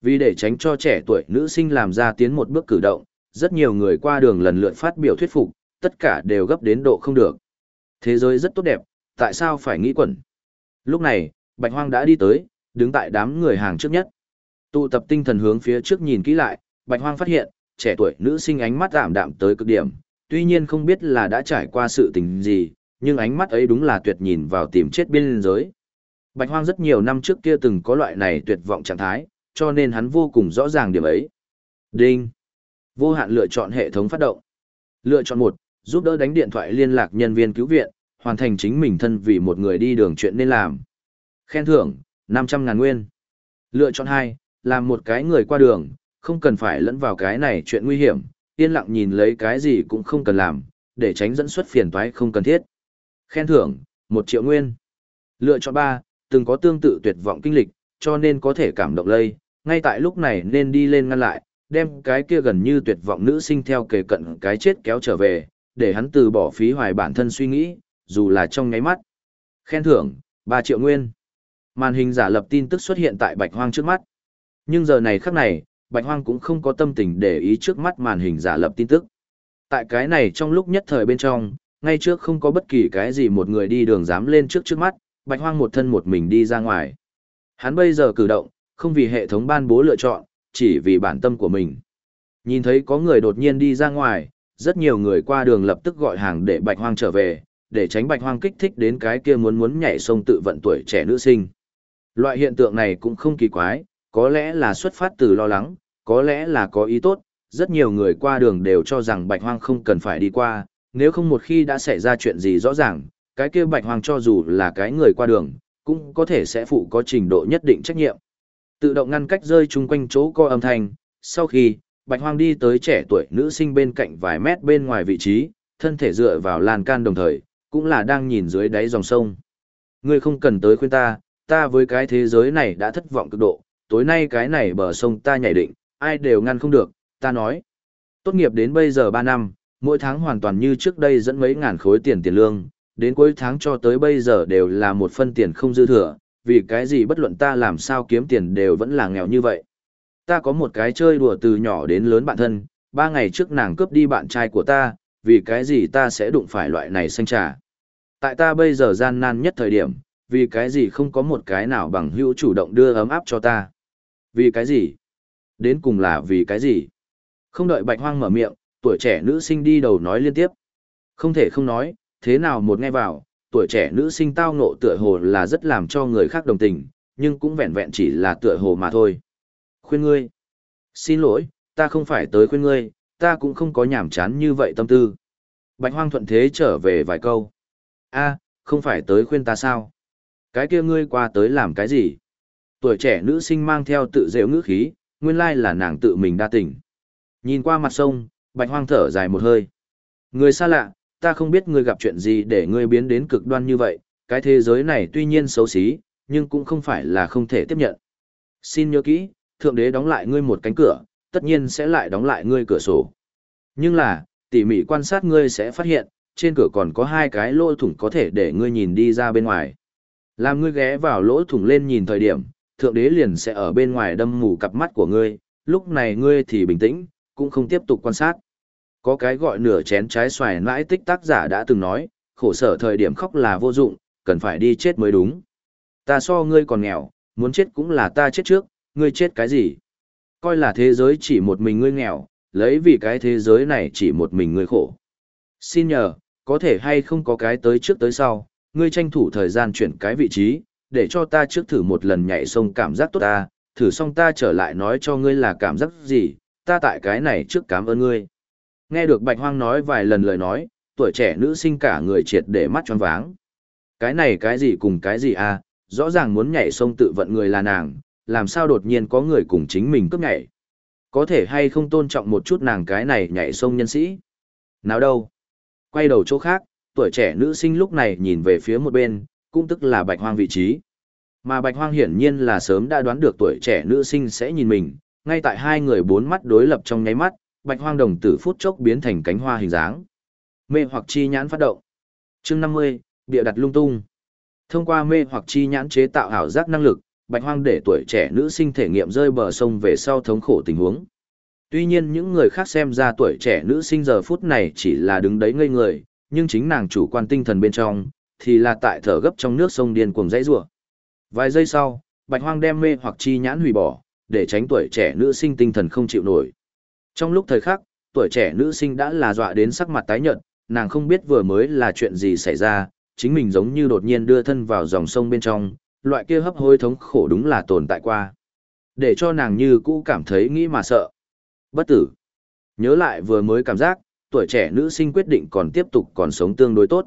Vì để tránh cho trẻ tuổi nữ sinh làm ra tiến một bước cử động, rất nhiều người qua đường lần lượt phát biểu thuyết phục, tất cả đều gấp đến độ không được. Thế giới rất tốt đẹp, tại sao phải nghĩ quẩn? Lúc này, Bạch Hoang đã đi tới, đứng tại đám người hàng trước nhất. Tụ tập tinh thần hướng phía trước nhìn kỹ lại, Bạch Hoang phát hiện, trẻ tuổi nữ sinh ánh mắt ảm đạm tới cực điểm, tuy nhiên không biết là đã trải qua sự tình gì, nhưng ánh mắt ấy đúng là tuyệt nhìn vào tìm chết biên giới. Bạch Hoang rất nhiều năm trước kia từng có loại này tuyệt vọng trạng thái, cho nên hắn vô cùng rõ ràng điểm ấy. Đinh. Vô hạn lựa chọn hệ thống phát động. Lựa chọn một, giúp đỡ đánh điện thoại liên lạc nhân viên cứu viện, hoàn thành chính mình thân vì một người đi đường chuyện nên làm. Khen thưởng, 500 ngàn nguyên. Lựa chọn hai, làm một cái người qua đường, không cần phải lẫn vào cái này chuyện nguy hiểm, yên lặng nhìn lấy cái gì cũng không cần làm, để tránh dẫn xuất phiền toái không cần thiết. Khen thưởng, 1 triệu nguyên. Lựa chọn ba, từng có tương tự tuyệt vọng kinh lịch, cho nên có thể cảm động lây, ngay tại lúc này nên đi lên ngăn lại, đem cái kia gần như tuyệt vọng nữ sinh theo kề cận cái chết kéo trở về, để hắn từ bỏ phí hoài bản thân suy nghĩ, dù là trong nháy mắt. Khen thưởng, 3 triệu nguyên. Màn hình giả lập tin tức xuất hiện tại Bạch Hoang trước mắt. Nhưng giờ này khắc này, Bạch Hoang cũng không có tâm tình để ý trước mắt màn hình giả lập tin tức. Tại cái này trong lúc nhất thời bên trong, ngay trước không có bất kỳ cái gì một người đi đường dám lên trước trước mắt, Bạch Hoang một thân một mình đi ra ngoài. Hắn bây giờ cử động, không vì hệ thống ban bố lựa chọn, chỉ vì bản tâm của mình. Nhìn thấy có người đột nhiên đi ra ngoài, rất nhiều người qua đường lập tức gọi hàng để Bạch Hoang trở về, để tránh Bạch Hoang kích thích đến cái kia muốn muốn nhảy sông tự vận tuổi trẻ nữ sinh. Loại hiện tượng này cũng không kỳ quái, có lẽ là xuất phát từ lo lắng, có lẽ là có ý tốt, rất nhiều người qua đường đều cho rằng Bạch Hoang không cần phải đi qua, nếu không một khi đã xảy ra chuyện gì rõ ràng, cái kia bạch hoang cho dù là cái người qua đường, cũng có thể sẽ phụ có trình độ nhất định trách nhiệm. Tự động ngăn cách rơi chung quanh chỗ co âm thanh, sau khi, bạch hoang đi tới trẻ tuổi nữ sinh bên cạnh vài mét bên ngoài vị trí, thân thể dựa vào lan can đồng thời, cũng là đang nhìn dưới đáy dòng sông. Ngươi không cần tới khuyên ta, ta với cái thế giới này đã thất vọng cực độ, tối nay cái này bờ sông ta nhảy định, ai đều ngăn không được, ta nói. Tốt nghiệp đến bây giờ 3 năm, mỗi tháng hoàn toàn như trước đây dẫn mấy ngàn khối tiền tiền lương, đến cuối tháng cho tới bây giờ đều là một phân tiền không dư thừa, vì cái gì bất luận ta làm sao kiếm tiền đều vẫn là nghèo như vậy. Ta có một cái chơi đùa từ nhỏ đến lớn bạn thân, ba ngày trước nàng cướp đi bạn trai của ta, vì cái gì ta sẽ đụng phải loại này xanh trà. Tại ta bây giờ gian nan nhất thời điểm, vì cái gì không có một cái nào bằng hữu chủ động đưa ấm áp cho ta. Vì cái gì? Đến cùng là vì cái gì? Không đợi bạch hoang mở miệng, tuổi trẻ nữ sinh đi đầu nói liên tiếp. Không thể không nói, thế nào một nghe vào, tuổi trẻ nữ sinh tao ngộ tựa hồ là rất làm cho người khác đồng tình, nhưng cũng vẹn vẹn chỉ là tựa hồ mà thôi. Khuyên ngươi. Xin lỗi, ta không phải tới khuyên ngươi, ta cũng không có nhảm chán như vậy tâm tư. Bạch hoang thuận thế trở về vài câu. a không phải tới khuyên ta sao? Cái kia ngươi qua tới làm cái gì? Tuổi trẻ nữ sinh mang theo tự dễu ngữ khí, nguyên lai là nàng tự mình đa tình. Nhìn qua mặt sông, bạch hoang thở dài một hơi. Người xa lạ, ta không biết ngươi gặp chuyện gì để ngươi biến đến cực đoan như vậy, cái thế giới này tuy nhiên xấu xí, nhưng cũng không phải là không thể tiếp nhận. Xin nhớ kỹ, thượng đế đóng lại ngươi một cánh cửa, tất nhiên sẽ lại đóng lại ngươi cửa sổ. Nhưng là, tỉ mỉ quan sát ngươi sẽ phát hiện, trên cửa còn có hai cái lỗ thủng có thể để ngươi nhìn đi ra bên ngoài. Làm ngươi ghé vào lỗ thủng lên nhìn thời điểm, thượng đế liền sẽ ở bên ngoài đâm mù cặp mắt của ngươi, lúc này ngươi thì bình tĩnh, cũng không tiếp tục quan sát. Có cái gọi nửa chén trái xoài nãi tích tác giả đã từng nói, khổ sở thời điểm khóc là vô dụng, cần phải đi chết mới đúng. Ta so ngươi còn nghèo, muốn chết cũng là ta chết trước, ngươi chết cái gì? Coi là thế giới chỉ một mình ngươi nghèo, lấy vì cái thế giới này chỉ một mình ngươi khổ. Xin nhờ, có thể hay không có cái tới trước tới sau, ngươi tranh thủ thời gian chuyển cái vị trí, để cho ta trước thử một lần nhảy sông cảm giác tốt ta, thử xong ta trở lại nói cho ngươi là cảm giác gì, ta tại cái này trước cảm ơn ngươi. Nghe được Bạch Hoang nói vài lần lời nói, tuổi trẻ nữ sinh cả người triệt để mắt tròn váng. Cái này cái gì cùng cái gì à, rõ ràng muốn nhảy sông tự vận người là nàng, làm sao đột nhiên có người cùng chính mình cướp nhảy. Có thể hay không tôn trọng một chút nàng cái này nhảy sông nhân sĩ. Nào đâu? Quay đầu chỗ khác, tuổi trẻ nữ sinh lúc này nhìn về phía một bên, cũng tức là bạch hoang vị trí. Mà bạch hoang hiển nhiên là sớm đã đoán được tuổi trẻ nữ sinh sẽ nhìn mình, ngay tại hai người bốn mắt đối lập trong nháy mắt, bạch hoang đồng tử phút chốc biến thành cánh hoa hình dáng. Mê hoặc chi nhãn phát động. Chương 50, bịa đặt lung tung. Thông qua mê hoặc chi nhãn chế tạo ảo giác năng lực, bạch hoang để tuổi trẻ nữ sinh thể nghiệm rơi bờ sông về sau thống khổ tình huống. Tuy nhiên những người khác xem ra tuổi trẻ nữ sinh giờ phút này chỉ là đứng đấy ngây người, nhưng chính nàng chủ quan tinh thần bên trong, thì là tại thở gấp trong nước sông điên cuồng dãy rủa. Vài giây sau, Bạch Hoang đem mê hoặc chi nhãn hủy bỏ, để tránh tuổi trẻ nữ sinh tinh thần không chịu nổi. Trong lúc thời khắc, tuổi trẻ nữ sinh đã là dọa đến sắc mặt tái nhợt, nàng không biết vừa mới là chuyện gì xảy ra, chính mình giống như đột nhiên đưa thân vào dòng sông bên trong, loại kia hấp hối thống khổ đúng là tồn tại qua. Để cho nàng như cũ cảm thấy nghĩ mà sợ. Bất tử. Nhớ lại vừa mới cảm giác, tuổi trẻ nữ sinh quyết định còn tiếp tục còn sống tương đối tốt.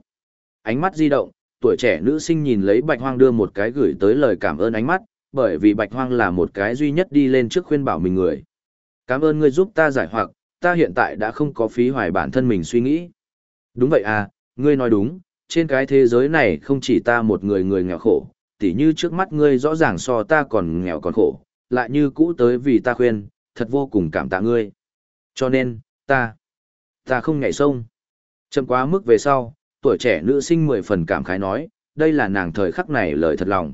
Ánh mắt di động, tuổi trẻ nữ sinh nhìn lấy bạch hoang đưa một cái gửi tới lời cảm ơn ánh mắt, bởi vì bạch hoang là một cái duy nhất đi lên trước khuyên bảo mình người. Cảm ơn ngươi giúp ta giải hoặc, ta hiện tại đã không có phí hoài bản thân mình suy nghĩ. Đúng vậy à, ngươi nói đúng, trên cái thế giới này không chỉ ta một người người nghèo khổ, tỉ như trước mắt ngươi rõ ràng so ta còn nghèo còn khổ, lại như cũ tới vì ta khuyên, thật vô cùng cảm tạ ngươi. Cho nên, ta, ta không nhảy sông. Chậm quá mức về sau, tuổi trẻ nữ sinh mười phần cảm khái nói, đây là nàng thời khắc này lời thật lòng.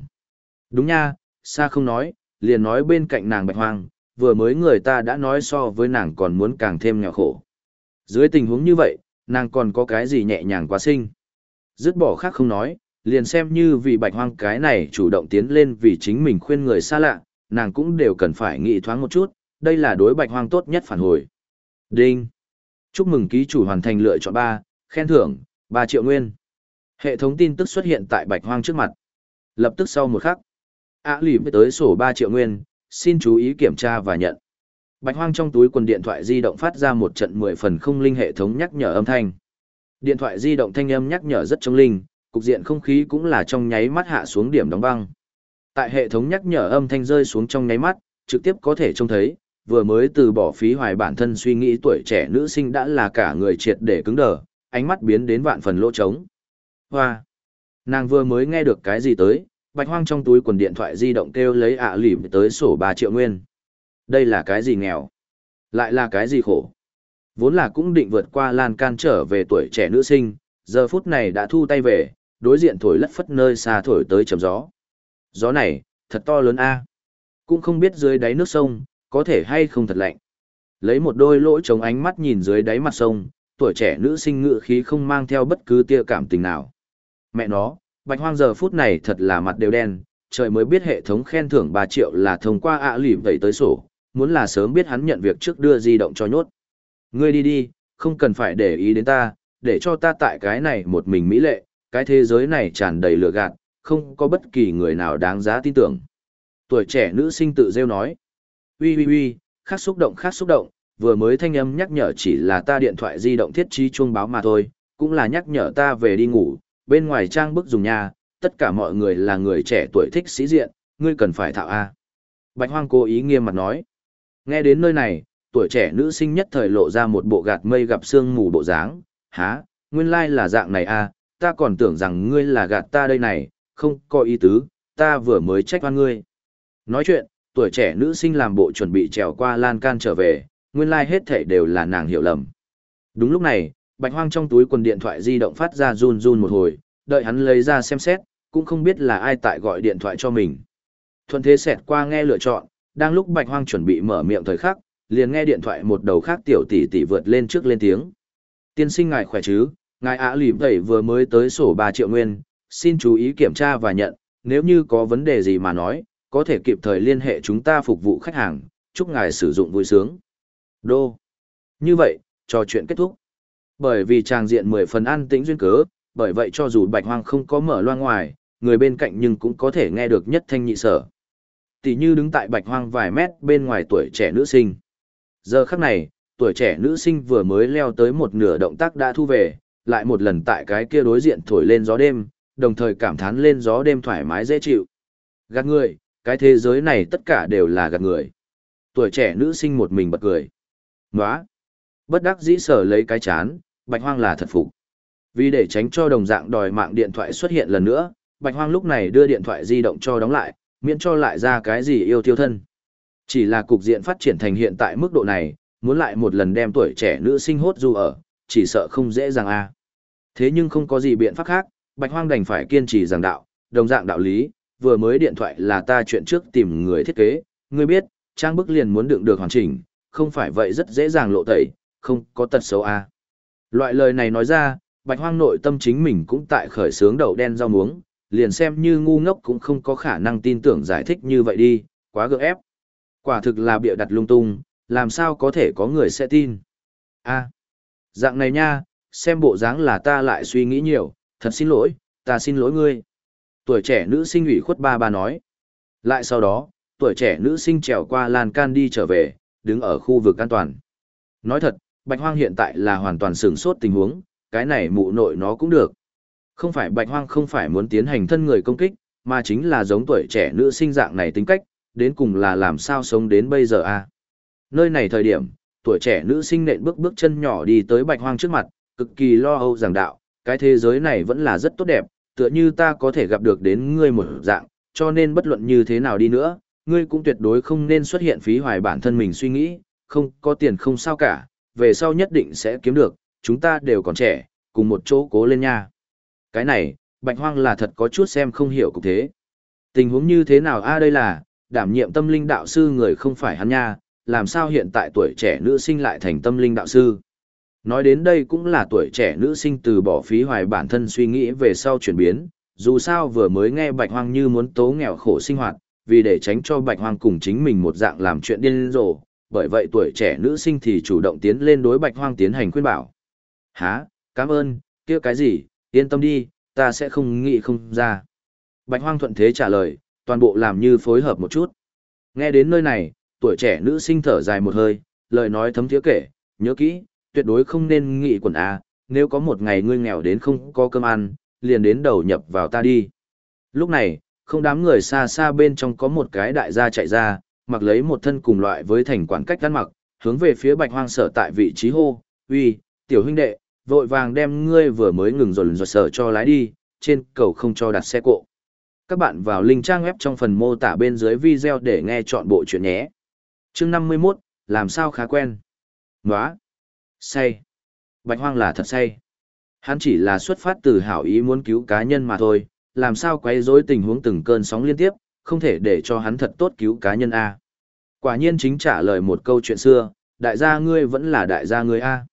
Đúng nha, xa không nói, liền nói bên cạnh nàng bạch hoang, vừa mới người ta đã nói so với nàng còn muốn càng thêm nghèo khổ. Dưới tình huống như vậy, nàng còn có cái gì nhẹ nhàng quá sinh. Dứt bỏ khác không nói, liền xem như vì bạch hoang cái này chủ động tiến lên vì chính mình khuyên người xa lạ, nàng cũng đều cần phải nghĩ thoáng một chút, đây là đối bạch hoang tốt nhất phản hồi. Đinh! Chúc mừng ký chủ hoàn thành lựa chọn 3, khen thưởng, 3 triệu nguyên. Hệ thống tin tức xuất hiện tại bạch hoang trước mặt. Lập tức sau một khắc, ạ mới tới sổ 3 triệu nguyên, xin chú ý kiểm tra và nhận. Bạch hoang trong túi quần điện thoại di động phát ra một trận 10 phần không linh hệ thống nhắc nhở âm thanh. Điện thoại di động thanh âm nhắc nhở rất trong linh, cục diện không khí cũng là trong nháy mắt hạ xuống điểm đóng băng. Tại hệ thống nhắc nhở âm thanh rơi xuống trong nháy mắt, trực tiếp có thể trông thấy, vừa mới từ bỏ phí hoài bản thân suy nghĩ tuổi trẻ nữ sinh đã là cả người triệt để cứng đờ, ánh mắt biến đến vạn phần lỗ trống. Hoa! Nàng vừa mới nghe được cái gì tới, bạch hoang trong túi quần điện thoại di động kêu lấy ạ à lỉm tới sổ 3 triệu nguyên. Đây là cái gì nghèo? Lại là cái gì khổ? Vốn là cũng định vượt qua lan can trở về tuổi trẻ nữ sinh, giờ phút này đã thu tay về, đối diện thổi lất phất nơi xa thổi tới chầm gió. Gió này, thật to lớn a. Cũng không biết dưới đáy nước sông, có thể hay không thật lạnh. Lấy một đôi lỗ trống ánh mắt nhìn dưới đáy mặt sông, tuổi trẻ nữ sinh ngự khí không mang theo bất cứ tia cảm tình nào. Mẹ nó, bạch hoang giờ phút này thật là mặt đều đen, trời mới biết hệ thống khen thưởng 3 triệu là thông qua ạ à lỉ vậy tới sổ, muốn là sớm biết hắn nhận việc trước đưa di động cho nhốt. Ngươi đi đi, không cần phải để ý đến ta, để cho ta tại cái này một mình mỹ lệ, cái thế giới này tràn đầy lừa gạt, không có bất kỳ người nào đáng giá tin tưởng. Tuổi trẻ nữ sinh tự rêu nói. Ui ui ui, khác xúc động khác xúc động, vừa mới thanh âm nhắc nhở chỉ là ta điện thoại di động thiết trí chuông báo mà thôi, cũng là nhắc nhở ta về đi ngủ, bên ngoài trang bức dùng nhà, tất cả mọi người là người trẻ tuổi thích sĩ diện, ngươi cần phải thạo A. Bạch hoang cố ý nghiêm mặt nói. Nghe đến nơi này, tuổi trẻ nữ sinh nhất thời lộ ra một bộ gạt mây gặp sương mù bộ dáng, há, nguyên lai là dạng này a, ta còn tưởng rằng ngươi là gạt ta đây này, không có ý tứ, ta vừa mới trách oan ngươi. Nói chuyện, tuổi trẻ nữ sinh làm bộ chuẩn bị trèo qua lan can trở về, nguyên lai hết thảy đều là nàng hiểu lầm. Đúng lúc này, bạch hoang trong túi quần điện thoại di động phát ra run run một hồi, đợi hắn lấy ra xem xét, cũng không biết là ai tại gọi điện thoại cho mình. Thuận thế xẹt qua nghe lựa chọn, đang lúc bạch hoang chuẩn bị mở miệng thời khắc, liền nghe điện thoại một đầu khác tiểu tỷ tỷ vượt lên trước lên tiếng. Tiên sinh ngài khỏe chứ, ngài ạ lìm tẩy vừa mới tới sổ 3 triệu nguyên, xin chú ý kiểm tra và nhận, nếu như có vấn đề gì mà nói, có thể kịp thời liên hệ chúng ta phục vụ khách hàng, chúc ngài sử dụng vui sướng. Đô. Như vậy, trò chuyện kết thúc. Bởi vì tràng diện 10 phần an tĩnh duyên cớ, bởi vậy cho dù bạch hoang không có mở loa ngoài, người bên cạnh nhưng cũng có thể nghe được nhất thanh nhị sở. Tỷ như đứng tại bạch hoang vài mét bên ngoài tuổi trẻ nữ sinh. Giờ khắc này, tuổi trẻ nữ sinh vừa mới leo tới một nửa động tác đã thu về, lại một lần tại cái kia đối diện thổi lên gió đêm, đồng thời cảm thán lên gió đêm thoải mái dễ chịu. Gạt người, cái thế giới này tất cả đều là gạt người. Tuổi trẻ nữ sinh một mình bật cười. Nóa! Bất đắc dĩ sở lấy cái chán, bạch hoang là thật phục. Vì để tránh cho đồng dạng đòi mạng điện thoại xuất hiện lần nữa, bạch hoang lúc này đưa điện thoại di động cho đóng lại, miễn cho lại ra cái gì yêu tiêu thân. Chỉ là cục diện phát triển thành hiện tại mức độ này, muốn lại một lần đem tuổi trẻ nữ sinh hốt du ở, chỉ sợ không dễ dàng a. Thế nhưng không có gì biện pháp khác, Bạch Hoang đành phải kiên trì giảng đạo, đồng dạng đạo lý, vừa mới điện thoại là ta chuyện trước tìm người thiết kế, ngươi biết, trang bức liền muốn đựng được hoàn chỉnh, không phải vậy rất dễ dàng lộ tẩy, không có tật xấu à? Loại lời này nói ra, Bạch Hoang nội tâm chính mình cũng tại khởi sướng đầu đen rau muống, liền xem như ngu ngốc cũng không có khả năng tin tưởng giải thích như vậy đi, quá gượng ép. Quả thực là bịa đặt lung tung, làm sao có thể có người sẽ tin. a dạng này nha, xem bộ dáng là ta lại suy nghĩ nhiều, thật xin lỗi, ta xin lỗi ngươi. Tuổi trẻ nữ sinh ủy khuất ba ba nói. Lại sau đó, tuổi trẻ nữ sinh trèo qua lan can đi trở về, đứng ở khu vực an toàn. Nói thật, Bạch Hoang hiện tại là hoàn toàn sửng sốt tình huống, cái này mụ nội nó cũng được. Không phải Bạch Hoang không phải muốn tiến hành thân người công kích, mà chính là giống tuổi trẻ nữ sinh dạng này tính cách, đến cùng là làm sao sống đến bây giờ a à? Nơi này thời điểm, tuổi trẻ nữ sinh nện bước bước chân nhỏ đi tới bạch hoang trước mặt, cực kỳ lo âu giảng đạo, cái thế giới này vẫn là rất tốt đẹp, tựa như ta có thể gặp được đến ngươi một dạng, cho nên bất luận như thế nào đi nữa, ngươi cũng tuyệt đối không nên xuất hiện phí hoài bản thân mình suy nghĩ, không có tiền không sao cả, về sau nhất định sẽ kiếm được, chúng ta đều còn trẻ, cùng một chỗ cố lên nha. Cái này, bạch hoang là thật có chút xem không hiểu cục thế. Tình huống như thế nào a đây là, đảm nhiệm tâm linh đạo sư người không phải hắn nha, làm sao hiện tại tuổi trẻ nữ sinh lại thành tâm linh đạo sư. Nói đến đây cũng là tuổi trẻ nữ sinh từ bỏ phí hoài bản thân suy nghĩ về sau chuyển biến, dù sao vừa mới nghe Bạch Hoang như muốn tố nghèo khổ sinh hoạt, vì để tránh cho Bạch Hoang cùng chính mình một dạng làm chuyện điên rồ, bởi vậy tuổi trẻ nữ sinh thì chủ động tiến lên đối Bạch Hoang tiến hành khuyên bảo. Hả, cảm ơn, kia cái gì, yên tâm đi, ta sẽ không nghĩ không ra. Bạch Hoang thuận thế trả lời, toàn bộ làm như phối hợp một chút. Nghe đến nơi này, tuổi trẻ nữ sinh thở dài một hơi, lời nói thấm thiế kể, nhớ kỹ, tuyệt đối không nên nghĩ quần à. nếu có một ngày ngươi nghèo đến không có cơm ăn, liền đến đầu nhập vào ta đi. Lúc này, không đám người xa xa bên trong có một cái đại gia chạy ra, mặc lấy một thân cùng loại với thành quản cách ăn mặc, hướng về phía bạch hoang sở tại vị trí hô, uy, tiểu huynh đệ, vội vàng đem ngươi vừa mới ngừng rồi rồi sở cho lái đi, trên cầu không cho đặt xe cộ. Các bạn vào link trang web trong phần mô tả bên dưới video để nghe chọn bộ chuyện nhé. Chương 51, làm sao khá quen. Nóa. Say. Bạch hoang là thật say. Hắn chỉ là xuất phát từ hảo ý muốn cứu cá nhân mà thôi, làm sao quấy rối tình huống từng cơn sóng liên tiếp, không thể để cho hắn thật tốt cứu cá nhân A. Quả nhiên chính trả lời một câu chuyện xưa, đại gia ngươi vẫn là đại gia ngươi A.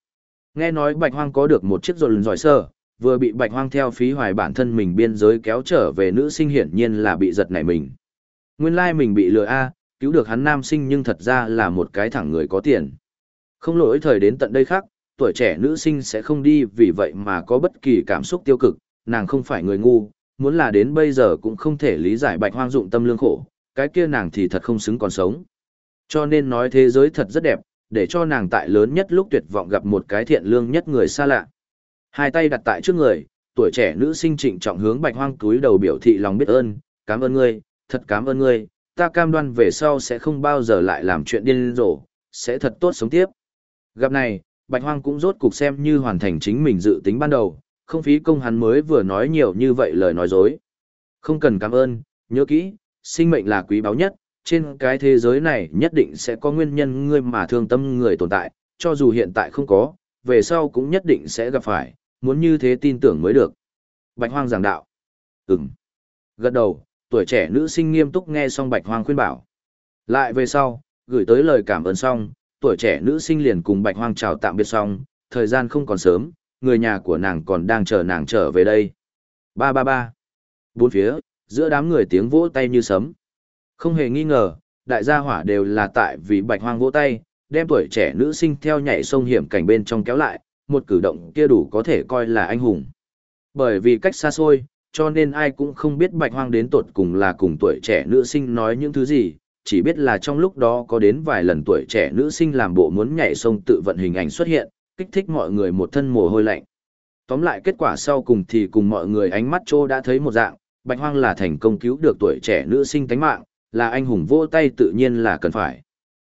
Nghe nói bạch hoang có được một chiếc rồn giỏi sơ, vừa bị bạch hoang theo phí hoài bản thân mình biên giới kéo trở về nữ sinh hiển nhiên là bị giật nảy mình. Nguyên lai mình bị lừa A, cứu được hắn nam sinh nhưng thật ra là một cái thẳng người có tiền. Không lỗi thời đến tận đây khác, tuổi trẻ nữ sinh sẽ không đi vì vậy mà có bất kỳ cảm xúc tiêu cực, nàng không phải người ngu, muốn là đến bây giờ cũng không thể lý giải bạch hoang dụng tâm lương khổ, cái kia nàng thì thật không xứng còn sống. Cho nên nói thế giới thật rất đẹp, để cho nàng tại lớn nhất lúc tuyệt vọng gặp một cái thiện lương nhất người xa lạ. Hai tay đặt tại trước người, tuổi trẻ nữ sinh trịnh trọng hướng bạch hoang túi đầu biểu thị lòng biết ơn, cảm ơn ngươi, thật cảm ơn ngươi, ta cam đoan về sau sẽ không bao giờ lại làm chuyện điên rồ, sẽ thật tốt sống tiếp. Gặp này, bạch hoang cũng rốt cục xem như hoàn thành chính mình dự tính ban đầu, không phí công hắn mới vừa nói nhiều như vậy lời nói dối. Không cần cảm ơn, nhớ kỹ, sinh mệnh là quý báu nhất, trên cái thế giới này nhất định sẽ có nguyên nhân ngươi mà thương tâm người tồn tại, cho dù hiện tại không có, về sau cũng nhất định sẽ gặp phải, muốn như thế tin tưởng mới được. Bạch Hoang giảng đạo. Ừm. Gật đầu, tuổi trẻ nữ sinh nghiêm túc nghe xong Bạch Hoang khuyên bảo. Lại về sau, gửi tới lời cảm ơn xong, tuổi trẻ nữ sinh liền cùng Bạch Hoang chào tạm biệt xong, thời gian không còn sớm, người nhà của nàng còn đang chờ nàng trở về đây. Ba ba ba. Bốn phía, giữa đám người tiếng vỗ tay như sấm. Không hề nghi ngờ, đại gia hỏa đều là tại vì bạch hoang vỗ tay, đem tuổi trẻ nữ sinh theo nhảy sông hiểm cảnh bên trong kéo lại, một cử động kia đủ có thể coi là anh hùng. Bởi vì cách xa xôi, cho nên ai cũng không biết bạch hoang đến tột cùng là cùng tuổi trẻ nữ sinh nói những thứ gì, chỉ biết là trong lúc đó có đến vài lần tuổi trẻ nữ sinh làm bộ muốn nhảy sông tự vận hình ảnh xuất hiện, kích thích mọi người một thân mồ hôi lạnh. Tóm lại kết quả sau cùng thì cùng mọi người ánh mắt trô đã thấy một dạng, Bạch Hoang là thành công cứu được tuổi trẻ nữ sinh tánh mạng, là anh hùng vô tay tự nhiên là cần phải.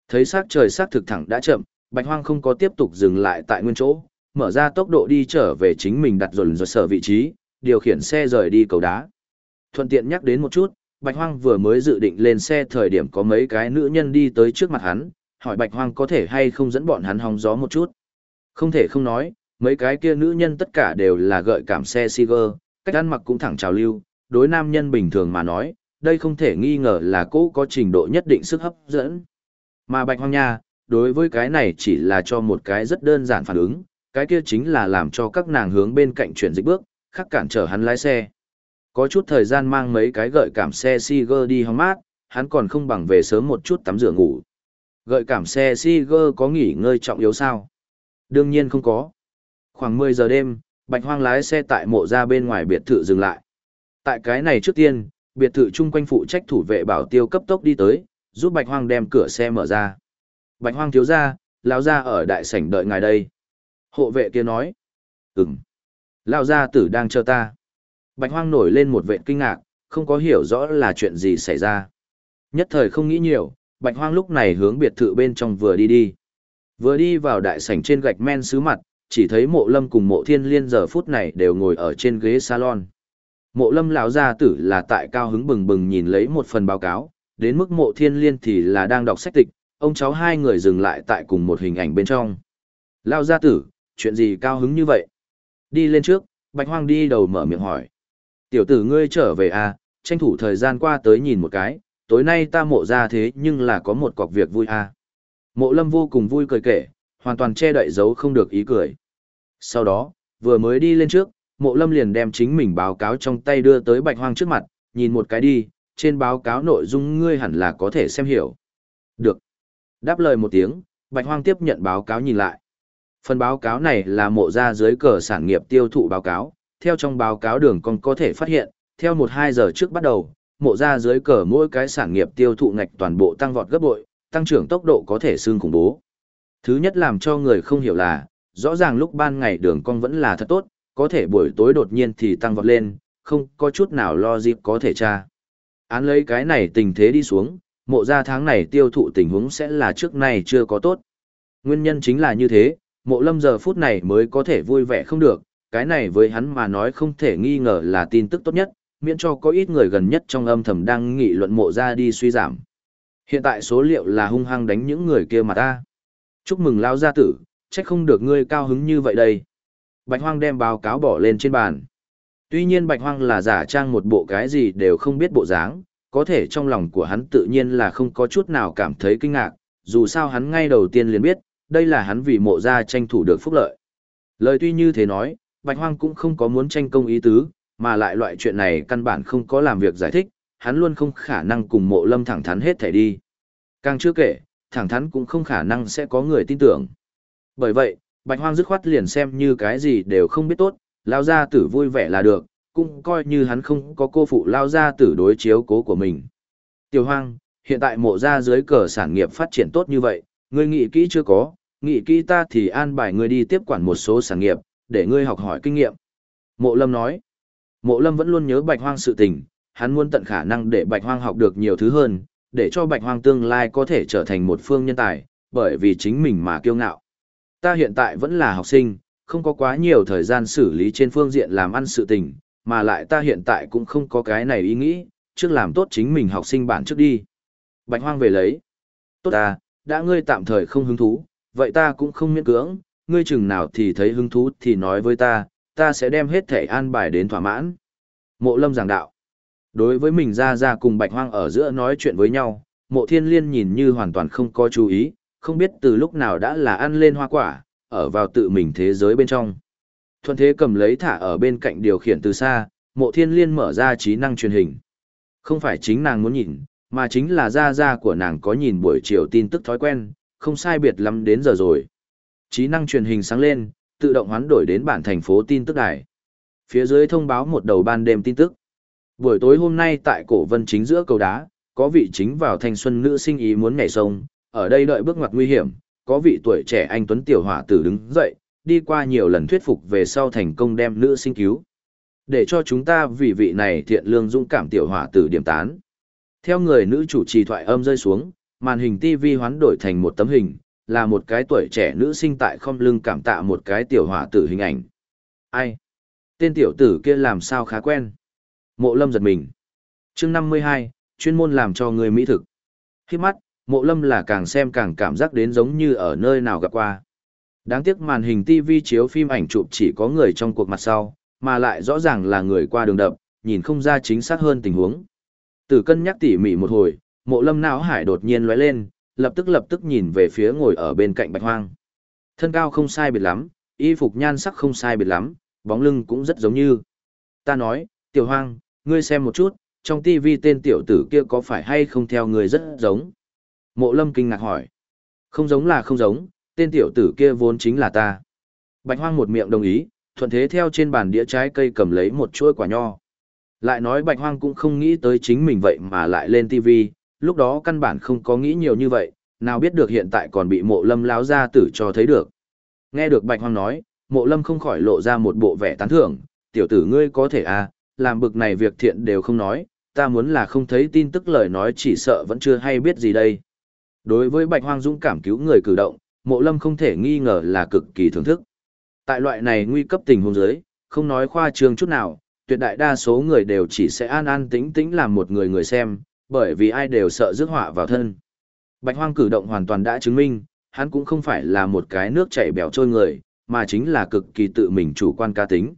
Thấy sắc trời sắc thực thẳng đã chậm, Bạch Hoang không có tiếp tục dừng lại tại nguyên chỗ, mở ra tốc độ đi trở về chính mình đặt dồn rồi sở vị trí, điều khiển xe rời đi cầu đá. Thuận tiện nhắc đến một chút, Bạch Hoang vừa mới dự định lên xe thời điểm có mấy cái nữ nhân đi tới trước mặt hắn, hỏi Bạch Hoang có thể hay không dẫn bọn hắn hóng gió một chút. Không thể không nói, mấy cái kia nữ nhân tất cả đều là gợi cảm xe Siger, cách ăn mặc cũng thẳng trào lưu, đối nam nhân bình thường mà nói, đây không thể nghi ngờ là cô có trình độ nhất định sức hấp dẫn. Mà Bạch Hoang Nha, đối với cái này chỉ là cho một cái rất đơn giản phản ứng, cái kia chính là làm cho các nàng hướng bên cạnh chuyển dịch bước, khắc cản trở hắn lái xe. Có chút thời gian mang mấy cái gợi cảm xe Siger đi hóng mát, hắn còn không bằng về sớm một chút tắm rửa ngủ. Gợi cảm xe Siger có nghỉ ngơi trọng yếu sao? Đương nhiên không có. Khoảng 10 giờ đêm, Bạch Hoang lái xe tại mộ ra bên ngoài biệt thự dừng lại. Tại cái này trước tiên, biệt thự chung quanh phụ trách thủ vệ bảo tiêu cấp tốc đi tới, giúp Bạch Hoang đem cửa xe mở ra. Bạch Hoang thiếu gia, lão gia ở đại sảnh đợi ngài đây. Hộ vệ kia nói. Ừm. Lão gia tử đang chờ ta. Bạch Hoang nổi lên một vệ kinh ngạc, không có hiểu rõ là chuyện gì xảy ra. Nhất thời không nghĩ nhiều, Bạch Hoang lúc này hướng biệt thự bên trong vừa đi đi. Vừa đi vào đại sảnh trên gạch men sứ mặt, chỉ thấy mộ lâm cùng mộ thiên liên giờ phút này đều ngồi ở trên ghế salon. Mộ lâm lão gia tử là tại cao hứng bừng bừng nhìn lấy một phần báo cáo, đến mức mộ thiên liên thì là đang đọc sách tịch, ông cháu hai người dừng lại tại cùng một hình ảnh bên trong. Lão gia tử, chuyện gì cao hứng như vậy? Đi lên trước, bạch hoang đi đầu mở miệng hỏi. Tiểu tử ngươi trở về à, tranh thủ thời gian qua tới nhìn một cái, tối nay ta mộ ra thế nhưng là có một cọc việc vui à. Mộ lâm vô cùng vui cười kể, hoàn toàn che đậy giấu không được ý cười. Sau đó, vừa mới đi lên trước, mộ lâm liền đem chính mình báo cáo trong tay đưa tới bạch hoang trước mặt, nhìn một cái đi, trên báo cáo nội dung ngươi hẳn là có thể xem hiểu. Được. Đáp lời một tiếng, bạch hoang tiếp nhận báo cáo nhìn lại. Phần báo cáo này là mộ ra dưới cờ sản nghiệp tiêu thụ báo cáo, theo trong báo cáo đường còn có thể phát hiện, theo một hai giờ trước bắt đầu, mộ ra dưới cờ mỗi cái sản nghiệp tiêu thụ ngạch toàn bộ tăng vọt gấp bội, tăng trưởng tốc độ có thể xương khủng bố. Thứ nhất làm cho người không hiểu là, rõ ràng lúc ban ngày đường cong vẫn là thật tốt, có thể buổi tối đột nhiên thì tăng vọt lên, không có chút nào lo dịp có thể tra. Án lấy cái này tình thế đi xuống, mộ ra tháng này tiêu thụ tình huống sẽ là trước này chưa có tốt. Nguyên nhân chính là như thế, mộ lâm giờ phút này mới có thể vui vẻ không được, cái này với hắn mà nói không thể nghi ngờ là tin tức tốt nhất, miễn cho có ít người gần nhất trong âm thầm đang nghị luận mộ ra đi suy giảm. Hiện tại số liệu là hung hăng đánh những người kia mà ta. Chúc mừng lao gia tử, trách không được ngươi cao hứng như vậy đây. Bạch Hoang đem báo cáo bỏ lên trên bàn. Tuy nhiên Bạch Hoang là giả trang một bộ cái gì đều không biết bộ dáng, có thể trong lòng của hắn tự nhiên là không có chút nào cảm thấy kinh ngạc, dù sao hắn ngay đầu tiên liền biết, đây là hắn vì mộ gia tranh thủ được phúc lợi. Lời tuy như thế nói, Bạch Hoang cũng không có muốn tranh công ý tứ, mà lại loại chuyện này căn bản không có làm việc giải thích, hắn luôn không khả năng cùng mộ lâm thẳng thắn hết thể đi. Càng chưa kể, thẳng thắn cũng không khả năng sẽ có người tin tưởng. Bởi vậy, Bạch Hoang dứt khoát liền xem như cái gì đều không biết tốt, lao ra tử vui vẻ là được, cũng coi như hắn không có cô phụ lao ra tử đối chiếu cố của mình. Tiểu Hoang, hiện tại mộ gia dưới cờ sản nghiệp phát triển tốt như vậy, ngươi nghĩ kỹ chưa có, nghĩ kỹ ta thì an bài ngươi đi tiếp quản một số sản nghiệp, để ngươi học hỏi kinh nghiệm. Mộ Lâm nói, Mộ Lâm vẫn luôn nhớ Bạch Hoang sự tình, hắn muốn tận khả năng để Bạch Hoang học được nhiều thứ hơn, để cho Bạch Hoang tương lai có thể trở thành một phương nhân tài, bởi vì chính mình mà kiêu ngạo. Ta hiện tại vẫn là học sinh, không có quá nhiều thời gian xử lý trên phương diện làm ăn sự tình, mà lại ta hiện tại cũng không có cái này ý nghĩ, trước làm tốt chính mình học sinh bản trước đi. Bạch Hoang về lấy. Tốt ta, đã ngươi tạm thời không hứng thú, vậy ta cũng không miễn cưỡng, ngươi chừng nào thì thấy hứng thú thì nói với ta, ta sẽ đem hết thể an bài đến thỏa mãn. Mộ lâm giảng đạo. Đối với mình ra ra cùng bạch hoang ở giữa nói chuyện với nhau, mộ thiên liên nhìn như hoàn toàn không có chú ý, không biết từ lúc nào đã là ăn lên hoa quả, ở vào tự mình thế giới bên trong. Thuận thế cầm lấy thả ở bên cạnh điều khiển từ xa, mộ thiên liên mở ra trí năng truyền hình. Không phải chính nàng muốn nhìn, mà chính là ra ra của nàng có nhìn buổi chiều tin tức thói quen, không sai biệt lắm đến giờ rồi. Trí năng truyền hình sáng lên, tự động hoán đổi đến bản thành phố tin tức đài. Phía dưới thông báo một đầu ban đêm tin tức. Buổi tối hôm nay tại cổ vân chính giữa cầu đá, có vị chính vào thanh xuân nữ sinh ý muốn nhảy sông, ở đây đợi bước ngoặt nguy hiểm, có vị tuổi trẻ anh Tuấn Tiểu Hỏa tử đứng dậy, đi qua nhiều lần thuyết phục về sau thành công đem nữ sinh cứu. Để cho chúng ta vì vị này thiện lương dũng cảm Tiểu Hỏa tử điểm tán. Theo người nữ chủ trì thoại âm rơi xuống, màn hình TV hoán đổi thành một tấm hình, là một cái tuổi trẻ nữ sinh tại không lưng cảm tạ một cái tiểu hỏa tử hình ảnh. Ai? Tên tiểu tử kia làm sao khá quen? Mộ lâm giật mình. chương 52, chuyên môn làm cho người mỹ thực. Khi mắt, mộ lâm là càng xem càng cảm giác đến giống như ở nơi nào gặp qua. Đáng tiếc màn hình TV chiếu phim ảnh chụp chỉ có người trong cuộc mặt sau, mà lại rõ ràng là người qua đường đập, nhìn không ra chính xác hơn tình huống. Từ cân nhắc tỉ mỉ một hồi, mộ lâm não hải đột nhiên lóe lên, lập tức lập tức nhìn về phía ngồi ở bên cạnh bạch hoang. Thân cao không sai biệt lắm, y phục nhan sắc không sai biệt lắm, bóng lưng cũng rất giống như. Ta nói, tiểu hoang, ngươi xem một chút, trong tivi tên tiểu tử kia có phải hay không theo người rất giống. Mộ lâm kinh ngạc hỏi. Không giống là không giống, tên tiểu tử kia vốn chính là ta. Bạch hoang một miệng đồng ý, thuận thế theo trên bàn đĩa trái cây cầm lấy một chuỗi quả nho. Lại nói bạch hoang cũng không nghĩ tới chính mình vậy mà lại lên tivi, lúc đó căn bản không có nghĩ nhiều như vậy, nào biết được hiện tại còn bị mộ lâm láo ra tử cho thấy được. Nghe được Bạch Hoang nói, mộ lâm không khỏi lộ ra một bộ vẻ tán thưởng, tiểu tử ngươi có thể à, làm bực này việc thiện đều không nói, ta muốn là không thấy tin tức lời nói chỉ sợ vẫn chưa hay biết gì đây. Đối với Bạch Hoang dũng cảm cứu người cử động, mộ lâm không thể nghi ngờ là cực kỳ thưởng thức. Tại loại này nguy cấp tình huống dưới, không nói khoa trương chút nào, tuyệt đại đa số người đều chỉ sẽ an an tĩnh tĩnh làm một người người xem, bởi vì ai đều sợ rước họa vào thân. Bạch Hoang cử động hoàn toàn đã chứng minh, hắn cũng không phải là một cái nước chảy bèo trôi người, mà chính là cực kỳ tự mình chủ quan cá tính.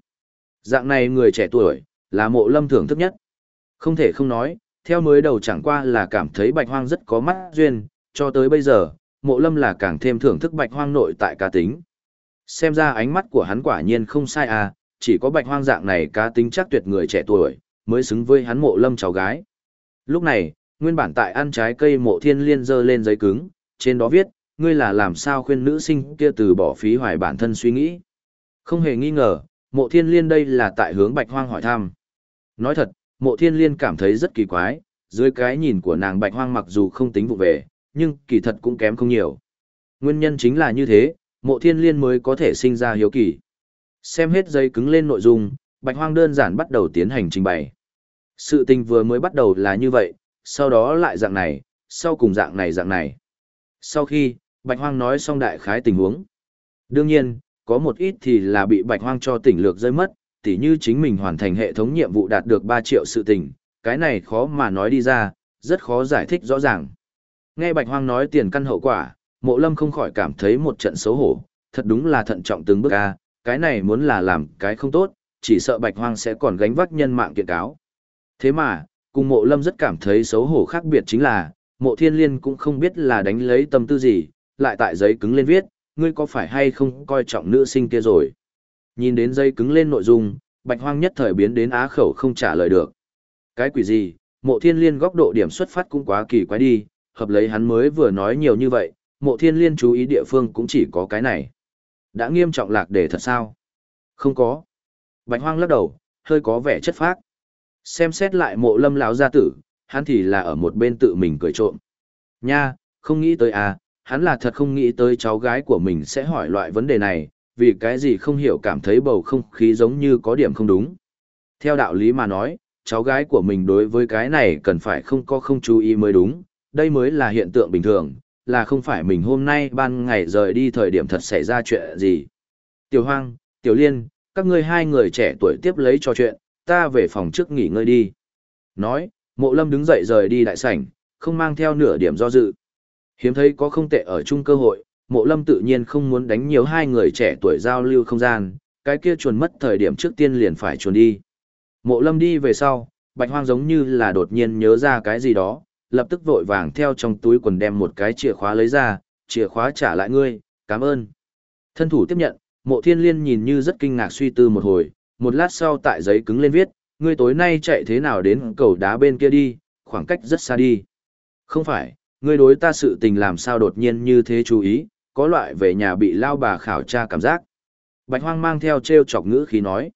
Dạng này người trẻ tuổi, là mộ lâm thưởng thức nhất. Không thể không nói, theo mới đầu chẳng qua là cảm thấy Bạch Hoang rất có mắt duyên, cho tới bây giờ, mộ lâm là càng thêm thưởng thức Bạch Hoang nội tại cá tính. Xem ra ánh mắt của hắn quả nhiên không sai à, chỉ có Bạch Hoang dạng này cá tính chắc tuyệt người trẻ tuổi, mới xứng với hắn mộ lâm cháu gái. Lúc này, nguyên bản tại ăn trái cây mộ thiên liên dơ lên giấy cứng, trên đó viết, ngươi là làm sao khuyên nữ sinh kia từ bỏ phí hoài bản thân suy nghĩ. Không hề nghi ngờ, mộ thiên liên đây là tại hướng bạch hoang hỏi thăm. Nói thật, mộ thiên liên cảm thấy rất kỳ quái, dưới cái nhìn của nàng bạch hoang mặc dù không tính vụ về, nhưng kỳ thật cũng kém không nhiều. Nguyên nhân chính là như thế, Mộ thiên liên mới có thể sinh ra hiếu kỳ. Xem hết dây cứng lên nội dung, bạch hoang đơn giản bắt đầu tiến hành trình bày. Sự tình vừa mới bắt đầu là như vậy, sau đó lại dạng này, sau cùng dạng này dạng này. Sau khi, bạch hoang nói xong đại khái tình huống. Đương nhiên, có một ít thì là bị bạch hoang cho tỉnh lược rơi mất, tỉ như chính mình hoàn thành hệ thống nhiệm vụ đạt được 3 triệu sự tình, cái này khó mà nói đi ra, rất khó giải thích rõ ràng. Nghe bạch hoang nói tiền căn hậu quả, mộ lâm không khỏi cảm thấy một trận xấu hổ, thật đúng là thận trọng từng bước a, cái này muốn là làm cái không tốt, chỉ sợ bạch hoang sẽ còn gánh vác nhân mạng kiện cáo. Thế mà, cùng mộ lâm rất cảm thấy xấu hổ khác biệt chính là, mộ thiên liên cũng không biết là đánh lấy tâm tư gì, lại tại giấy cứng lên viết, ngươi có phải hay không coi trọng nữ sinh kia rồi. Nhìn đến dây cứng lên nội dung, bạch hoang nhất thời biến đến á khẩu không trả lời được. Cái quỷ gì, mộ thiên liên góc độ điểm xuất phát cũng quá kỳ quái đi, hợp lấy hắn mới vừa nói nhiều như vậy, mộ thiên liên chú ý địa phương cũng chỉ có cái này. Đã nghiêm trọng lạc để thật sao? Không có. Bạch hoang lắc đầu, hơi có vẻ chất phác. Xem xét lại mộ lâm lão gia tử, hắn thì là ở một bên tự mình cười trộm. Nha, không nghĩ tới à, hắn là thật không nghĩ tới cháu gái của mình sẽ hỏi loại vấn đề này, vì cái gì không hiểu cảm thấy bầu không khí giống như có điểm không đúng. Theo đạo lý mà nói, cháu gái của mình đối với cái này cần phải không có không chú ý mới đúng, đây mới là hiện tượng bình thường, là không phải mình hôm nay ban ngày rời đi thời điểm thật xảy ra chuyện gì. Tiểu Hoang, Tiểu Liên, các ngươi hai người trẻ tuổi tiếp lấy trò chuyện, ta về phòng trước nghỉ ngơi đi. Nói, mộ lâm đứng dậy rời đi đại sảnh, không mang theo nửa điểm do dự. Hiếm thấy có không tệ ở chung cơ hội, mộ lâm tự nhiên không muốn đánh nhiều hai người trẻ tuổi giao lưu không gian, cái kia chuồn mất thời điểm trước tiên liền phải chuồn đi. Mộ lâm đi về sau, bạch hoang giống như là đột nhiên nhớ ra cái gì đó, lập tức vội vàng theo trong túi quần đem một cái chìa khóa lấy ra, chìa khóa trả lại ngươi, cảm ơn. Thân thủ tiếp nhận, mộ thiên liên nhìn như rất kinh ngạc suy tư một hồi, một lát sau tại giấy cứng lên viết, ngươi tối nay chạy thế nào đến cầu đá bên kia đi, khoảng cách rất xa đi. Không phải, ngươi đối ta sự tình làm sao đột nhiên như thế chú ý, có loại về nhà bị lao bà khảo tra cảm giác. Bạch hoang mang theo treo chọc ngữ khí nói.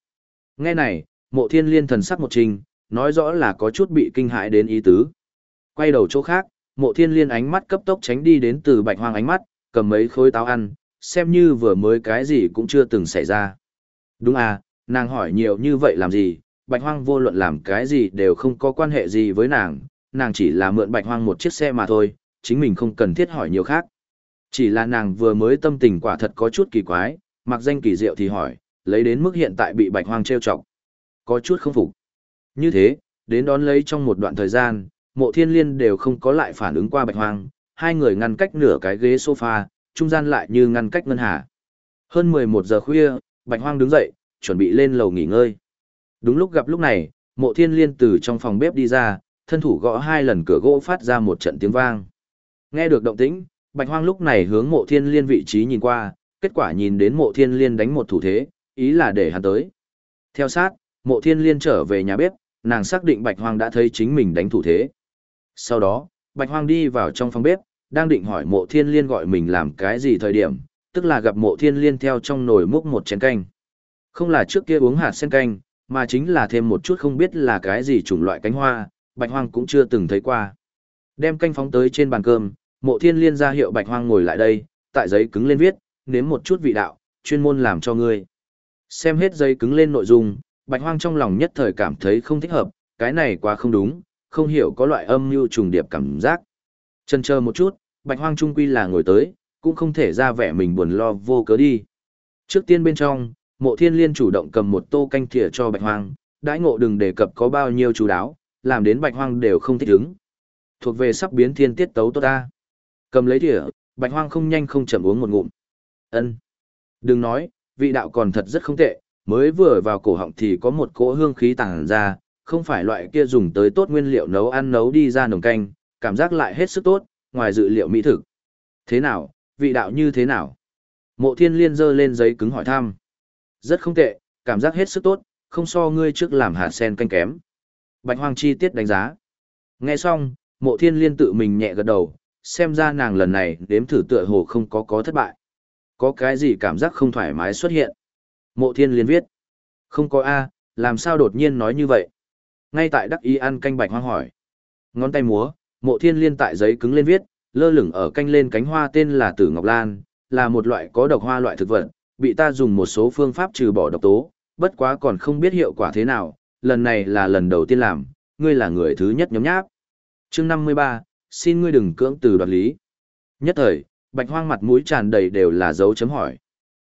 Nghe này, mộ thiên liên thần sắc một trình, nói rõ là có chút bị kinh hãi đến ý tứ. Quay đầu chỗ khác, mộ thiên liên ánh mắt cấp tốc tránh đi đến từ bạch hoang ánh mắt, cầm mấy khối táo ăn, xem như vừa mới cái gì cũng chưa từng xảy ra. Đúng à, nàng hỏi nhiều như vậy làm gì, bạch hoang vô luận làm cái gì đều không có quan hệ gì với nàng, nàng chỉ là mượn bạch hoang một chiếc xe mà thôi, chính mình không cần thiết hỏi nhiều khác. Chỉ là nàng vừa mới tâm tình quả thật có chút kỳ quái, mặc danh kỳ diệu thì hỏi, lấy đến mức hiện tại bị bạch hoang treo chọc. Có chút không phục. Như thế, đến đón lấy trong một đoạn thời gian, mộ thiên liên đều không có lại phản ứng qua bạch hoang, hai người ngăn cách nửa cái ghế sofa, trung gian lại như ngăn cách ngân hà. Hơn 11 giờ khuya, bạch hoang đứng dậy, chuẩn bị lên lầu nghỉ ngơi. Đúng lúc gặp lúc này, mộ thiên liên từ trong phòng bếp đi ra, thân thủ gõ hai lần cửa gỗ phát ra một trận tiếng vang. Nghe được động tĩnh, bạch hoang lúc này hướng mộ thiên liên vị trí nhìn qua, kết quả nhìn đến mộ thiên liên đánh một thủ thế, ý là để hắn tới. Theo sát, mộ thiên liên trở về nhà bếp, nàng xác định bạch hoang đã thấy chính mình đánh thủ thế. Sau đó, bạch hoang đi vào trong phòng bếp, đang định hỏi mộ thiên liên gọi mình làm cái gì thời điểm, tức là gặp mộ thiên liên theo trong nồi múc một chén canh. Không là trước kia uống hạt sen canh, mà chính là thêm một chút không biết là cái gì chủng loại cánh hoa, bạch hoang cũng chưa từng thấy qua. Đem canh phóng tới trên bàn cơm, mộ thiên liên ra hiệu bạch hoang ngồi lại đây, tại giấy cứng lên viết, nếm một chút vị đạo, chuyên môn làm cho ngươi. Xem hết giấy cứng lên nội dung, bạch hoang trong lòng nhất thời cảm thấy không thích hợp, cái này quá không đúng, không hiểu có loại âm mưu trùng điệp cảm giác. Chân chờ một chút, bạch hoang trung quy là ngồi tới, cũng không thể ra vẻ mình buồn lo vô cớ đi. Trước tiên bên trong, mộ thiên liên chủ động cầm một tô canh thìa cho bạch hoang, đãi ngộ đừng đề cập có bao nhiêu chú đáo, làm đến bạch hoang đều không thích ứng. Thuộc về sắp biến thiên tiết tấu tốt ta. Cầm lấy thìa, bạch hoang không nhanh không chậm uống một ngụm. Ân, Đừng nói, vị đạo còn thật rất không tệ, mới vừa vào cổ họng thì có một cỗ hương khí tàng ra, không phải loại kia dùng tới tốt nguyên liệu nấu ăn nấu đi ra nồng canh, cảm giác lại hết sức tốt, ngoài dự liệu mỹ thực. Thế nào, vị đạo như thế nào? Mộ thiên liên dơ lên giấy cứng hỏi thăm. Rất không tệ, cảm giác hết sức tốt, không so ngươi trước làm hạt sen canh kém. Bạch Hoang chi tiết đánh giá. Nghe xong, mộ thiên liên tự mình nhẹ gật đầu, xem ra nàng lần này đếm thử tựa hồ không có có thất bại. Có cái gì cảm giác không thoải mái xuất hiện? Mộ thiên liên viết. Không có A, làm sao đột nhiên nói như vậy? Ngay tại đắc ý ăn canh bạch hoang hỏi. Ngón tay múa, mộ thiên liên tại giấy cứng lên viết, lơ lửng ở canh lên cánh hoa tên là Tử Ngọc Lan, là một loại có độc hoa loại thực vật, bị ta dùng một số phương pháp trừ bỏ độc tố, bất quá còn không biết hiệu quả thế nào, lần này là lần đầu tiên làm, ngươi là người thứ nhất nhóm nháp. chương 53, xin ngươi đừng cưỡng từ đoạt lý. Nhất thời, bạch hoang mặt mũi tràn đầy đều là dấu chấm hỏi.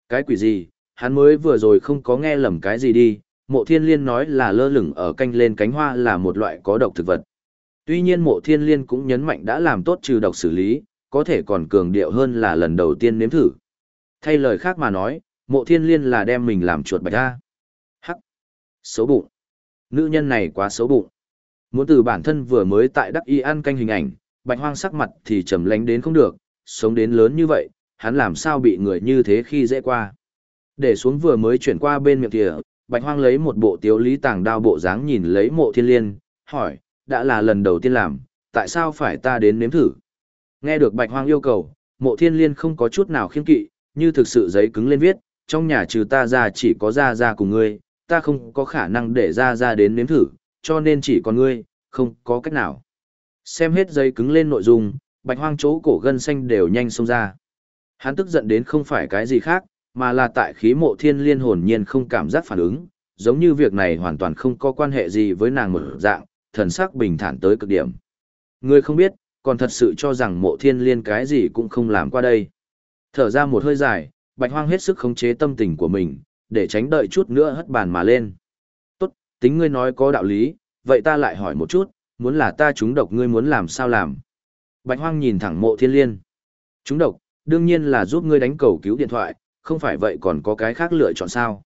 Cái quỷ gì, hắn mới vừa rồi không có nghe lầm cái gì đi, mộ thiên liên nói là lơ lửng ở canh lên cánh hoa là một loại có độc thực vật. Tuy nhiên mộ thiên liên cũng nhấn mạnh đã làm tốt trừ độc xử lý, có thể còn cường điệu hơn là lần đầu tiên nếm thử. Thay lời khác mà nói, mộ thiên liên là đem mình làm chuột bạch ra. Hắc! Xấu bụng! Nữ nhân này quá xấu bụng. Muốn từ bản thân vừa mới tại đắc y ăn canh hình ảnh, bạch hoang sắc mặt thì trầm lánh đến không được, sống đến lớn như vậy, hắn làm sao bị người như thế khi dễ qua. Để xuống vừa mới chuyển qua bên miệng thìa, bạch hoang lấy một bộ tiếu lý tàng đao bộ dáng nhìn lấy mộ thiên liên, hỏi, đã là lần đầu tiên làm, tại sao phải ta đến nếm thử? Nghe được bạch hoang yêu cầu, mộ thiên liên không có chút nào khiên kỵ, như thực sự giấy cứng lên viết, trong nhà trừ ta ra chỉ có ra ra cùng ngươi, ta không có khả năng để ra ra đến nếm thử, cho nên chỉ còn ngươi, không có cách nào. Xem hết dây cứng lên nội dung, bạch hoang chỗ cổ gân xanh đều nhanh xông ra. Hắn tức giận đến không phải cái gì khác, mà là tại khí mộ thiên liên hồn nhiên không cảm giác phản ứng, giống như việc này hoàn toàn không có quan hệ gì với nàng một dạng, thần sắc bình thản tới cực điểm. Người không biết, còn thật sự cho rằng mộ thiên liên cái gì cũng không làm qua đây. Thở ra một hơi dài, bạch hoang hết sức khống chế tâm tình của mình, để tránh đợi chút nữa hất bàn mà lên. Tốt, tính ngươi nói có đạo lý, vậy ta lại hỏi một chút, muốn là ta trúng độc ngươi muốn làm sao làm? Bạch hoang nhìn thẳng mộ thiên liên. Trúng độc, đương nhiên là giúp ngươi đánh cầu cứu điện thoại, không phải vậy còn có cái khác lựa chọn sao?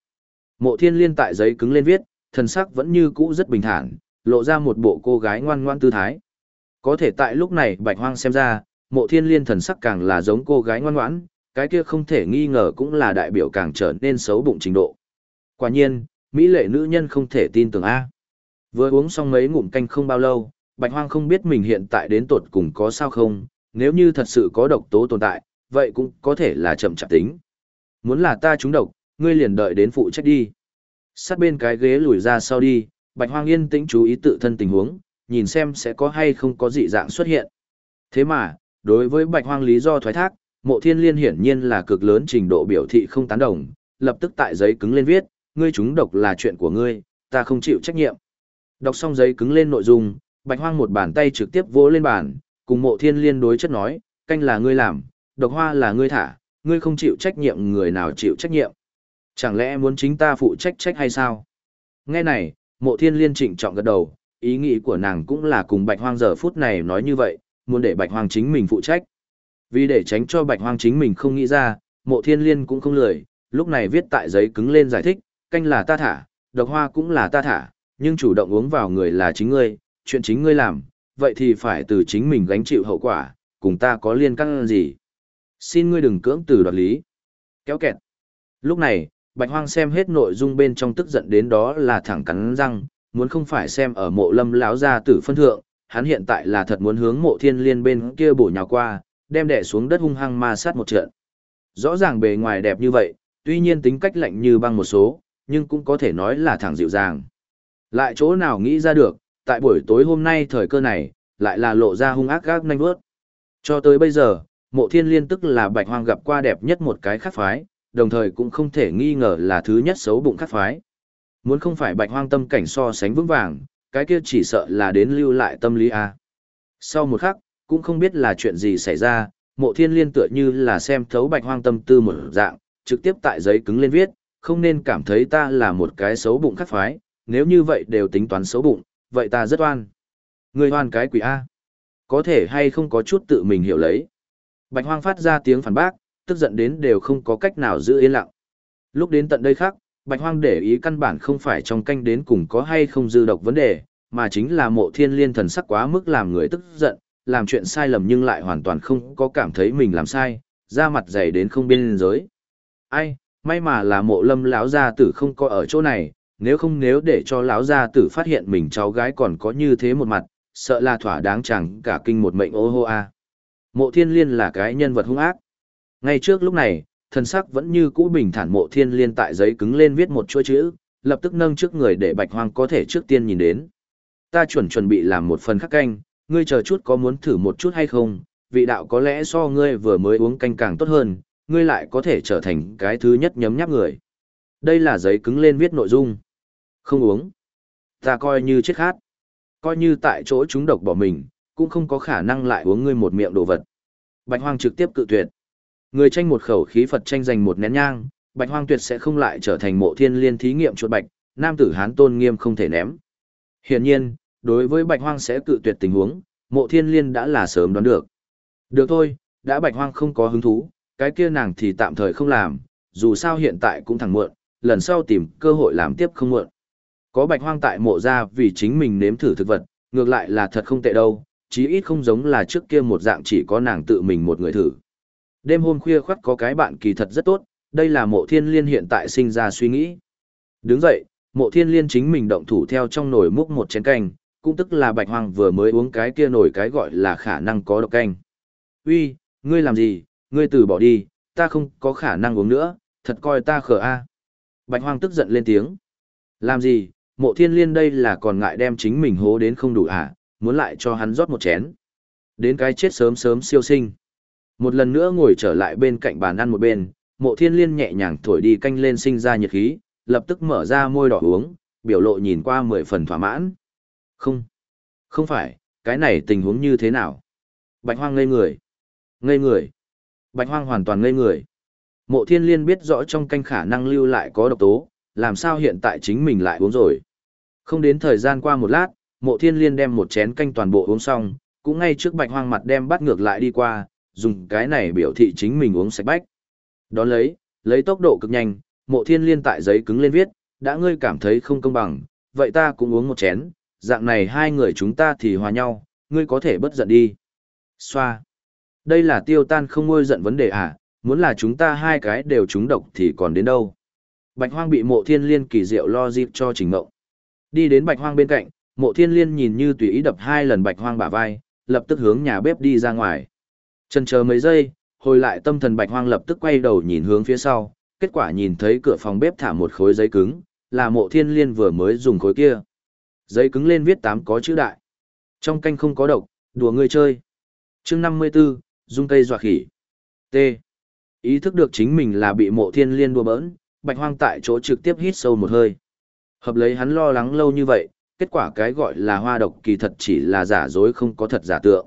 Mộ thiên liên tại giấy cứng lên viết, thần sắc vẫn như cũ rất bình thản, lộ ra một bộ cô gái ngoan ngoan tư thái. Có thể tại lúc này bạch hoang xem ra, mộ thiên liên thần sắc càng là giống cô gái ngoan ngoãn, cái kia không thể nghi ngờ cũng là đại biểu càng trở nên xấu bụng trình độ. Quả nhiên, Mỹ lệ nữ nhân không thể tin tưởng A. Vừa uống xong mấy ngụm canh không bao lâu, bạch hoang không biết mình hiện tại đến tột cùng có sao không, nếu như thật sự có độc tố tồn tại, vậy cũng có thể là chậm chạp tính. Muốn là ta trúng độc, ngươi liền đợi đến phụ trách đi. Sát bên cái ghế lùi ra sau đi, bạch hoang yên tĩnh chú ý tự thân tình huống, nhìn xem sẽ có hay không có dị dạng xuất hiện. Thế mà, đối với bạch hoang lý do thoái thác, mộ thiên liên hiển nhiên là cực lớn trình độ biểu thị không tán đồng, lập tức tại giấy cứng lên viết, ngươi trúng độc là chuyện của ngươi, ta không chịu trách nhiệm. Đọc xong giấy cứng lên nội dung, bạch hoang một bàn tay trực tiếp vỗ lên bàn, cùng mộ thiên liên đối chất nói, canh là ngươi làm, độc hoa là ngươi thả, ngươi không chịu trách nhiệm người nào chịu trách nhiệm. Chẳng lẽ muốn chính ta phụ trách trách hay sao? Nghe này, mộ thiên liên trịnh trọng gật đầu, ý nghĩ của nàng cũng là cùng bạch hoang giờ phút này nói như vậy, muốn để bạch hoang chính mình phụ trách. Vì để tránh cho bạch hoang chính mình không nghĩ ra, mộ thiên liên cũng không lười, lúc này viết tại giấy cứng lên giải thích, canh là ta thả, độc hoa cũng là ta thả, nhưng chủ động uống vào người là chính ngươi, chuyện chính ngươi làm, vậy thì phải từ chính mình gánh chịu hậu quả, cùng ta có liên căn gì. Xin ngươi đừng cưỡng từ đoạt lý. Kéo kẹt. Lúc này, Bạch Hoang xem hết nội dung bên trong tức giận đến đó là thẳng cắn răng, muốn không phải xem ở mộ lâm lão gia tử phân thượng, hắn hiện tại là thật muốn hướng mộ thiên liên bên kia bổ nhào qua, đem đẻ xuống đất hung hăng ma sát một trận. Rõ ràng bề ngoài đẹp như vậy, tuy nhiên tính cách lạnh như băng một số, nhưng cũng có thể nói là thẳng dịu dàng. Lại chỗ nào nghĩ ra được, tại buổi tối hôm nay thời cơ này, lại là lộ ra hung ác gác nanh bước. Cho tới bây giờ, mộ thiên liên tức là bạch hoang gặp qua đẹp nhất một cái khắc phái, đồng thời cũng không thể nghi ngờ là thứ nhất xấu bụng khắc phái. Muốn không phải bạch hoang tâm cảnh so sánh vững vàng, cái kia chỉ sợ là đến lưu lại tâm lý A. Sau một khắc, cũng không biết là chuyện gì xảy ra, mộ thiên liên tựa như là xem thấu bạch hoang tâm tư một dạng, trực tiếp tại giấy cứng lên viết, không nên cảm thấy ta là một cái xấu bụng khắc phái, nếu như vậy đều tính toán xấu bụng, vậy ta rất oan. Người oan cái quỷ A. Có thể hay không có chút tự mình hiểu lấy. Bạch hoang phát ra tiếng phản bác, tức giận đến đều không có cách nào giữ yên lặng. Lúc đến tận đây khác, Bạch hoang để ý căn bản không phải trong canh đến cùng có hay không dư độc vấn đề, mà chính là mộ thiên liên thần sắc quá mức làm người tức giận, làm chuyện sai lầm nhưng lại hoàn toàn không có cảm thấy mình làm sai, da mặt dày đến không biên giới. Ai, may mà là mộ lâm lão gia tử không có ở chỗ này, nếu không nếu để cho lão gia tử phát hiện mình cháu gái còn có như thế một mặt, sợ là thỏa đáng chẳng cả kinh một mệnh ô hô a. Mộ thiên liên là cái nhân vật hung ác. Ngay trước lúc này, thần sắc vẫn như cũ bình thản mộ thiên liên tại giấy cứng lên viết một chuỗi chữ, lập tức nâng trước người để bạch hoang có thể trước tiên nhìn đến. Ta chuẩn chuẩn bị làm một phần khắc canh, ngươi chờ chút có muốn thử một chút hay không, vị đạo có lẽ so ngươi vừa mới uống canh càng tốt hơn, ngươi lại có thể trở thành cái thứ nhất nhấm nháp người. Đây là giấy cứng lên viết nội dung. Không uống. Ta coi như chết khát. Coi như tại chỗ chúng độc bỏ mình, cũng không có khả năng lại uống ngươi một miệng đồ vật. Bạch Hoang trực tiếp cự tuyệt. Người tranh một khẩu khí Phật tranh giành một nén nhang, Bạch Hoang tuyệt sẽ không lại trở thành mộ thiên liên thí nghiệm chuột bạch, nam tử hán tôn nghiêm không thể ném. Hiển nhiên, đối với Bạch Hoang sẽ cự tuyệt tình huống, mộ thiên liên đã là sớm đoán được. Được thôi, đã Bạch Hoang không có hứng thú, cái kia nàng thì tạm thời không làm, dù sao hiện tại cũng thẳng muộn, lần sau tìm cơ hội làm tiếp không muộn. Có Bạch Hoang tại mộ gia vì chính mình nếm thử thực vật, ngược lại là thật không tệ đâu, chí ít không giống là trước kia một dạng chỉ có nàng tự mình một người thử. Đêm hôm khuya khoắt có cái bạn kỳ thật rất tốt, đây là mộ thiên liên hiện tại sinh ra suy nghĩ. Đứng dậy, mộ thiên liên chính mình động thủ theo trong nồi múc một chén canh, cũng tức là bạch hoang vừa mới uống cái kia nổi cái gọi là khả năng có độc canh. Uy, ngươi làm gì, ngươi từ bỏ đi, ta không có khả năng uống nữa, thật coi ta khờ a. Bạch hoang tức giận lên tiếng. Làm gì, mộ thiên liên đây là còn ngại đem chính mình hố đến không đủ à, muốn lại cho hắn rót một chén. Đến cái chết sớm sớm siêu sinh. Một lần nữa ngồi trở lại bên cạnh bàn ăn một bên, mộ thiên liên nhẹ nhàng thổi đi canh lên sinh ra nhiệt khí, lập tức mở ra môi đỏ uống, biểu lộ nhìn qua mười phần thỏa mãn. Không, không phải, cái này tình huống như thế nào? Bạch hoang ngây người. Ngây người. Bạch hoang hoàn toàn ngây người. Mộ thiên liên biết rõ trong canh khả năng lưu lại có độc tố, làm sao hiện tại chính mình lại uống rồi. Không đến thời gian qua một lát, mộ thiên liên đem một chén canh toàn bộ uống xong, cũng ngay trước bạch hoang mặt đem bắt ngược lại đi qua, dùng cái này biểu thị chính mình uống sạch bách. Đón lấy, lấy tốc độ cực nhanh, mộ thiên liên tại giấy cứng lên viết, đã ngươi cảm thấy không công bằng, vậy ta cũng uống một chén, dạng này hai người chúng ta thì hòa nhau, ngươi có thể bất giận đi. Xoa. Đây là tiêu tan không ngôi giận vấn đề à, muốn là chúng ta hai cái đều trúng độc thì còn đến đâu. Bạch hoang bị mộ thiên liên kỳ diệu lo dịp cho trình mộng. Đi đến bạch hoang bên cạnh, mộ thiên liên nhìn như tùy ý đập hai lần bạch hoang bả vai, lập tức hướng nhà bếp đi ra ngoài. chần chờ mấy giây, hồi lại tâm thần bạch hoang lập tức quay đầu nhìn hướng phía sau, kết quả nhìn thấy cửa phòng bếp thả một khối giấy cứng, là mộ thiên liên vừa mới dùng khối kia. Giấy cứng lên viết tám có chữ đại. Trong canh không có độc, đùa người chơi. chương 54, dung cây dọa khỉ. T. Ý thức được chính mình là bị mộ thiên liên đùa bỡn, bạch hoang tại chỗ trực tiếp hít sâu một hơi. Hợp lấy hắn lo lắng lâu như vậy, kết quả cái gọi là hoa độc kỳ thật chỉ là giả dối không có thật giả tượng.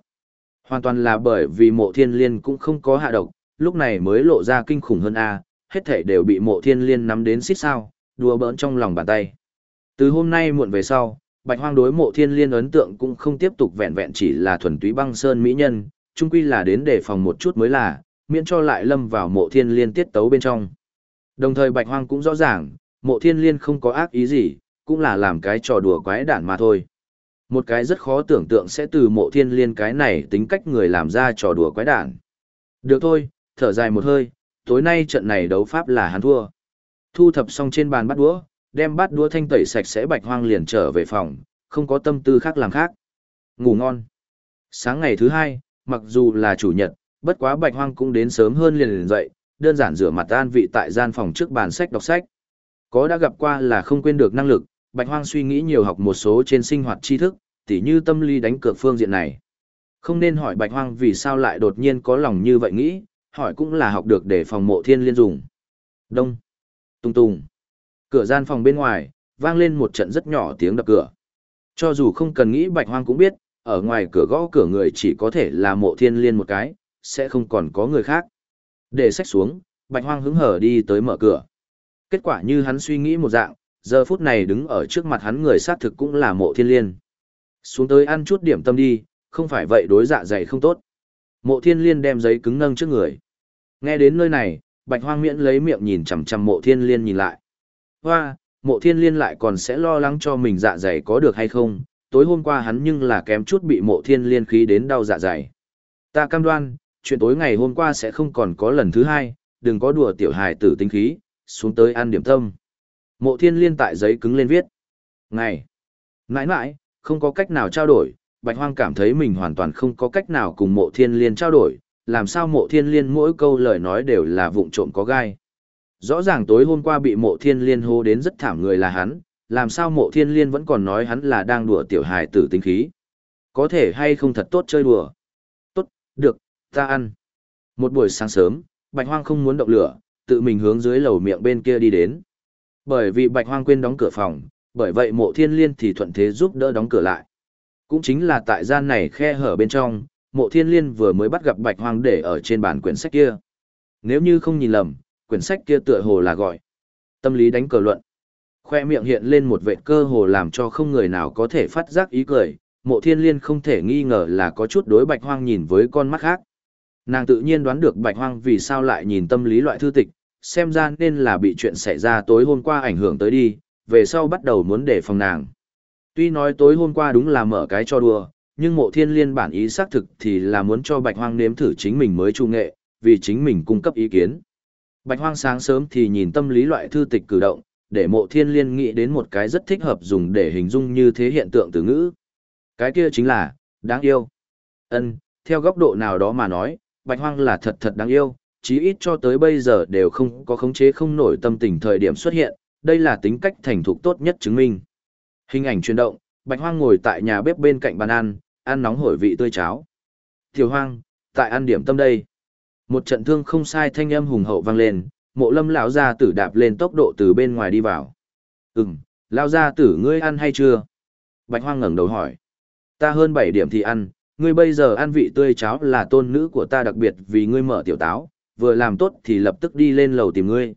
Hoàn toàn là bởi vì mộ thiên liên cũng không có hạ độc, lúc này mới lộ ra kinh khủng hơn A, hết thể đều bị mộ thiên liên nắm đến xít sao, đùa bỡn trong lòng bàn tay. Từ hôm nay muộn về sau, bạch hoang đối mộ thiên liên ấn tượng cũng không tiếp tục vẹn vẹn chỉ là thuần túy băng sơn mỹ nhân, chung quy là đến để phòng một chút mới là, miễn cho lại lâm vào mộ thiên liên tiết tấu bên trong. Đồng thời bạch hoang cũng rõ ràng, mộ thiên liên không có ác ý gì, cũng là làm cái trò đùa quái đản mà thôi. Một cái rất khó tưởng tượng sẽ từ mộ thiên liên cái này tính cách người làm ra trò đùa quái đản. Được thôi, thở dài một hơi, tối nay trận này đấu pháp là hắn thua. Thu thập xong trên bàn bắt đũa, đem bát đũa thanh tẩy sạch sẽ bạch hoang liền trở về phòng, không có tâm tư khác làm khác. Ngủ ngon. Sáng ngày thứ hai, mặc dù là chủ nhật, bất quá bạch hoang cũng đến sớm hơn liền liền dậy, đơn giản rửa mặt an vị tại gian phòng trước bàn sách đọc sách. Có đã gặp qua là không quên được năng lực, Bạch Hoang suy nghĩ nhiều học một số trên sinh hoạt tri thức, tỉ như tâm lý đánh cược phương diện này. Không nên hỏi Bạch Hoang vì sao lại đột nhiên có lòng như vậy nghĩ, hỏi cũng là học được để phòng mộ thiên liên dùng. Đông. Tung tung. Cửa gian phòng bên ngoài, vang lên một trận rất nhỏ tiếng đập cửa. Cho dù không cần nghĩ Bạch Hoang cũng biết, ở ngoài cửa gõ cửa người chỉ có thể là mộ thiên liên một cái, sẽ không còn có người khác. Để sách xuống, Bạch Hoang hứng hở đi tới mở cửa. Kết quả như hắn suy nghĩ một dạng, giờ phút này đứng ở trước mặt hắn người xác thực cũng là mộ thiên liên. Xuống tới ăn chút điểm tâm đi, không phải vậy đối dạ dày không tốt. Mộ thiên liên đem giấy cứng nâng trước người. Nghe đến nơi này, bạch hoang miễn lấy miệng nhìn chằm chằm mộ thiên liên nhìn lại. Hoa, mộ thiên liên lại còn sẽ lo lắng cho mình dạ dày có được hay không, tối hôm qua hắn nhưng là kém chút bị mộ thiên liên khí đến đau dạ dày. Ta cam đoan, chuyện tối ngày hôm qua sẽ không còn có lần thứ hai, đừng có đùa tiểu hài tử tinh khí, xuống tới ăn điểm tâm. Mộ thiên liên tại giấy cứng lên viết. Ngày. Mãi mãi, không có cách nào trao đổi, Bạch Hoang cảm thấy mình hoàn toàn không có cách nào cùng mộ thiên liên trao đổi, làm sao mộ thiên liên mỗi câu lời nói đều là vụng trộm có gai. Rõ ràng tối hôm qua bị mộ thiên liên hô đến rất thảm người là hắn, làm sao mộ thiên liên vẫn còn nói hắn là đang đùa tiểu hài tử tinh khí. Có thể hay không thật tốt chơi đùa. Tốt, được, ta ăn. Một buổi sáng sớm, Bạch Hoang không muốn động lửa, tự mình hướng dưới lầu miệng bên kia đi đến. Bởi vì Bạch Hoang quên đóng cửa phòng, bởi vậy mộ thiên liên thì thuận thế giúp đỡ đóng cửa lại. Cũng chính là tại gian này khe hở bên trong, mộ thiên liên vừa mới bắt gặp Bạch Hoang để ở trên bàn quyển sách kia. Nếu như không nhìn lầm, quyển sách kia tựa hồ là gọi. Tâm lý đánh cờ luận. Khoe miệng hiện lên một vệt cơ hồ làm cho không người nào có thể phát giác ý cười, mộ thiên liên không thể nghi ngờ là có chút đối bạch hoang nhìn với con mắt khác. Nàng tự nhiên đoán được bạch hoang vì sao lại nhìn tâm lý loại thư tịch, xem ra nên là bị chuyện xảy ra tối hôm qua ảnh hưởng tới đi, về sau bắt đầu muốn để phòng nàng. Tuy nói tối hôm qua đúng là mở cái cho đùa, nhưng mộ thiên liên bản ý xác thực thì là muốn cho bạch hoang nếm thử chính mình mới trung nghệ, vì chính mình cung cấp ý kiến. Bạch hoang sáng sớm thì nhìn tâm lý loại thư tịch cử động, để mộ thiên liên nghĩ đến một cái rất thích hợp dùng để hình dung như thế hiện tượng từ ngữ. Cái kia chính là, đáng yêu. Ân, theo góc độ nào đó mà nói, bạch hoang là thật thật đáng yêu, chí ít cho tới bây giờ đều không có khống chế không nổi tâm tình thời điểm xuất hiện, đây là tính cách thành thục tốt nhất chứng minh. Hình ảnh chuyển động, bạch hoang ngồi tại nhà bếp bên cạnh bàn ăn, ăn nóng hổi vị tươi cháo. Tiểu hoang, tại ăn điểm tâm đây. Một trận thương không sai thanh âm hùng hậu vang lên, mộ lâm lão gia tử đạp lên tốc độ từ bên ngoài đi vào. Ừm, lão gia tử ngươi ăn hay chưa? Bạch hoang ngẩng đầu hỏi. Ta hơn 7 điểm thì ăn, ngươi bây giờ ăn vị tươi cháo là tôn nữ của ta đặc biệt vì ngươi mở tiểu táo, vừa làm tốt thì lập tức đi lên lầu tìm ngươi.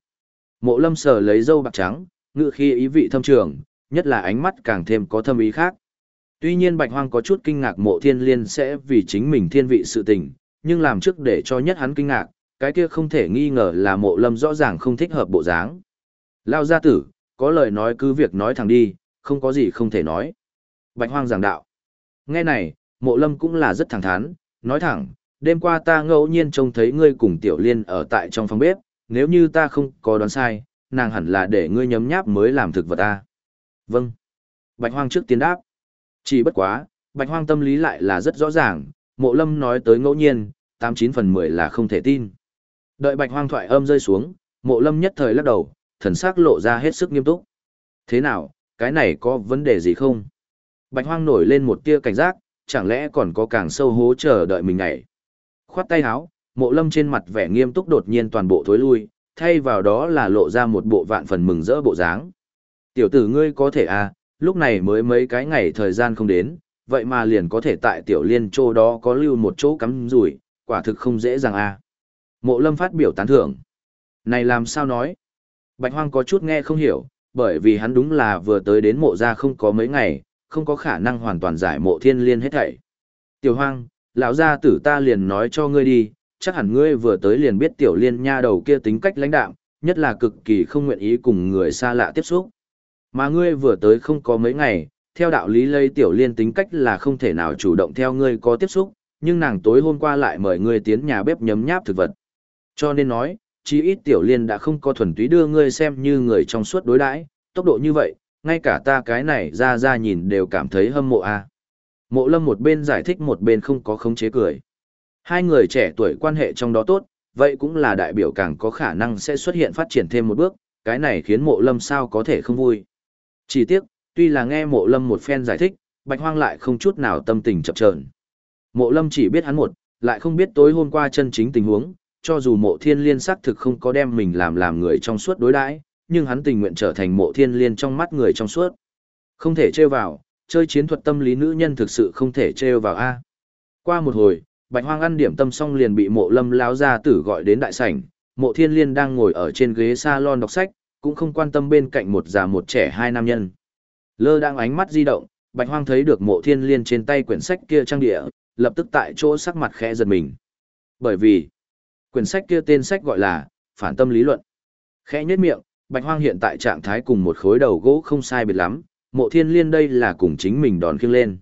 Mộ lâm sờ lấy dâu bạc trắng, ngự khi ý vị thâm trường, nhất là ánh mắt càng thêm có thâm ý khác. Tuy nhiên bạch hoang có chút kinh ngạc mộ thiên liên sẽ vì chính mình thiên vị sự tình, nhưng làm trước để cho nhất hắn kinh ngạc, cái kia không thể nghi ngờ là mộ lâm rõ ràng không thích hợp bộ dáng. Lao gia tử, có lời nói cứ việc nói thẳng đi, không có gì không thể nói. Bạch hoang giảng đạo. Nghe này, mộ lâm cũng là rất thẳng thắn, nói thẳng, đêm qua ta ngẫu nhiên trông thấy ngươi cùng tiểu liên ở tại trong phòng bếp, nếu như ta không có đoán sai, nàng hẳn là để ngươi nhấm nháp mới làm thực vật ta. Vâng. Bạch hoang trước tiên đáp. Chỉ bất quá, bạch hoang tâm lý lại là rất rõ ràng, mộ lâm nói tới ngẫu nhiên, 89 phần 10 là không thể tin. Đợi bạch hoang thoại âm rơi xuống, mộ lâm nhất thời lắc đầu, thần sắc lộ ra hết sức nghiêm túc. Thế nào, cái này có vấn đề gì không? Bạch hoang nổi lên một tia cảnh giác, chẳng lẽ còn có càng sâu hố chờ đợi mình này. Khoát tay áo, mộ lâm trên mặt vẻ nghiêm túc đột nhiên toàn bộ thối lui, thay vào đó là lộ ra một bộ vạn phần mừng rỡ bộ dáng. Tiểu tử ngươi có thể à, lúc này mới mấy cái ngày thời gian không đến, vậy mà liền có thể tại tiểu liên châu đó có lưu một chỗ cắm rủi, quả thực không dễ dàng à. Mộ lâm phát biểu tán thưởng. Này làm sao nói? Bạch hoang có chút nghe không hiểu, bởi vì hắn đúng là vừa tới đến mộ gia không có mấy ngày, không có khả năng hoàn toàn giải mộ thiên liên hết thảy. Tiểu hoang, lão gia tử ta liền nói cho ngươi đi, chắc hẳn ngươi vừa tới liền biết tiểu liên nha đầu kia tính cách lãnh đạm, nhất là cực kỳ không nguyện ý cùng người xa lạ tiếp xúc. Mà ngươi vừa tới không có mấy ngày, theo đạo lý lây tiểu liên tính cách là không thể nào chủ động theo ngươi có tiếp xúc, nhưng nàng tối hôm qua lại mời ngươi tiến nhà bếp nhấm nháp thực vật. Cho nên nói, chí ít tiểu liên đã không có thuần túy đưa ngươi xem như người trong suốt đối đãi, tốc độ như vậy, ngay cả ta cái này ra ra nhìn đều cảm thấy hâm mộ a. À. Mộ lâm một bên giải thích một bên không có khống chế cười. Hai người trẻ tuổi quan hệ trong đó tốt, vậy cũng là đại biểu càng có khả năng sẽ xuất hiện phát triển thêm một bước, cái này khiến mộ lâm sao có thể không vui. Chỉ tiếc, tuy là nghe mộ lâm một phen giải thích, bạch hoang lại không chút nào tâm tình chập chờn. Mộ lâm chỉ biết hắn một, lại không biết tối hôm qua chân chính tình huống, cho dù mộ thiên liên xác thực không có đem mình làm làm người trong suốt đối đãi, nhưng hắn tình nguyện trở thành mộ thiên liên trong mắt người trong suốt. Không thể trêu vào, chơi chiến thuật tâm lý nữ nhân thực sự không thể trêu vào A. Qua một hồi, bạch hoang ăn điểm tâm xong liền bị mộ lâm láo ra tử gọi đến đại sảnh, mộ thiên liên đang ngồi ở trên ghế salon đọc sách, cũng không quan tâm bên cạnh một già một trẻ hai nam nhân. Lơ đang ánh mắt di động, bạch hoang thấy được mộ thiên liên trên tay quyển sách kia trang địa, lập tức tại chỗ sắc mặt khẽ giật mình. Bởi vì, quyển sách kia tên sách gọi là, phản tâm lý luận. Khẽ nhếch miệng, Bạch Hoang hiện tại trạng thái cùng một khối đầu gỗ không sai biệt lắm, mộ thiên liên đây là cùng chính mình đòn khiêng lên.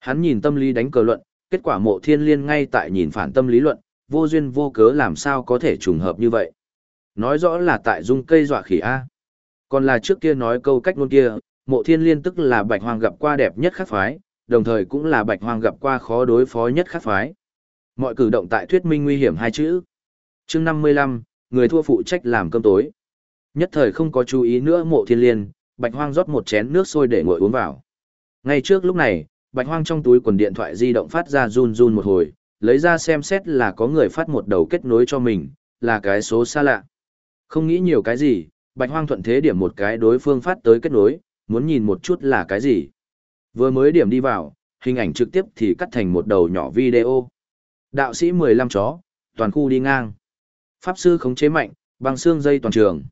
Hắn nhìn tâm lý đánh cờ luận, kết quả mộ thiên liên ngay tại nhìn phản tâm lý luận, vô duyên vô cớ làm sao có thể trùng hợp như vậy. Nói rõ là tại dung cây dọa khỉ A. Còn là trước kia nói câu cách ngôn kia, mộ thiên liên tức là bạch hoang gặp qua đẹp nhất khắc phái, đồng thời cũng là bạch hoang gặp qua khó đối phó nhất khắc phái. Mọi cử động tại thuyết minh nguy hiểm hai chữ. Chương 55, người thua phụ trách làm cơm tối. Nhất thời không có chú ý nữa mộ thiên liên, bạch hoang rót một chén nước sôi để ngồi uống vào. Ngay trước lúc này, bạch hoang trong túi quần điện thoại di động phát ra run run một hồi, lấy ra xem xét là có người phát một đầu kết nối cho mình, là cái số xa lạ. Không nghĩ nhiều cái gì, bạch hoang thuận thế điểm một cái đối phương phát tới kết nối, muốn nhìn một chút là cái gì. Vừa mới điểm đi vào, hình ảnh trực tiếp thì cắt thành một đầu nhỏ video. Đạo sĩ 15 chó, toàn khu đi ngang. Pháp sư khống chế mạnh, bằng xương dây toàn trường.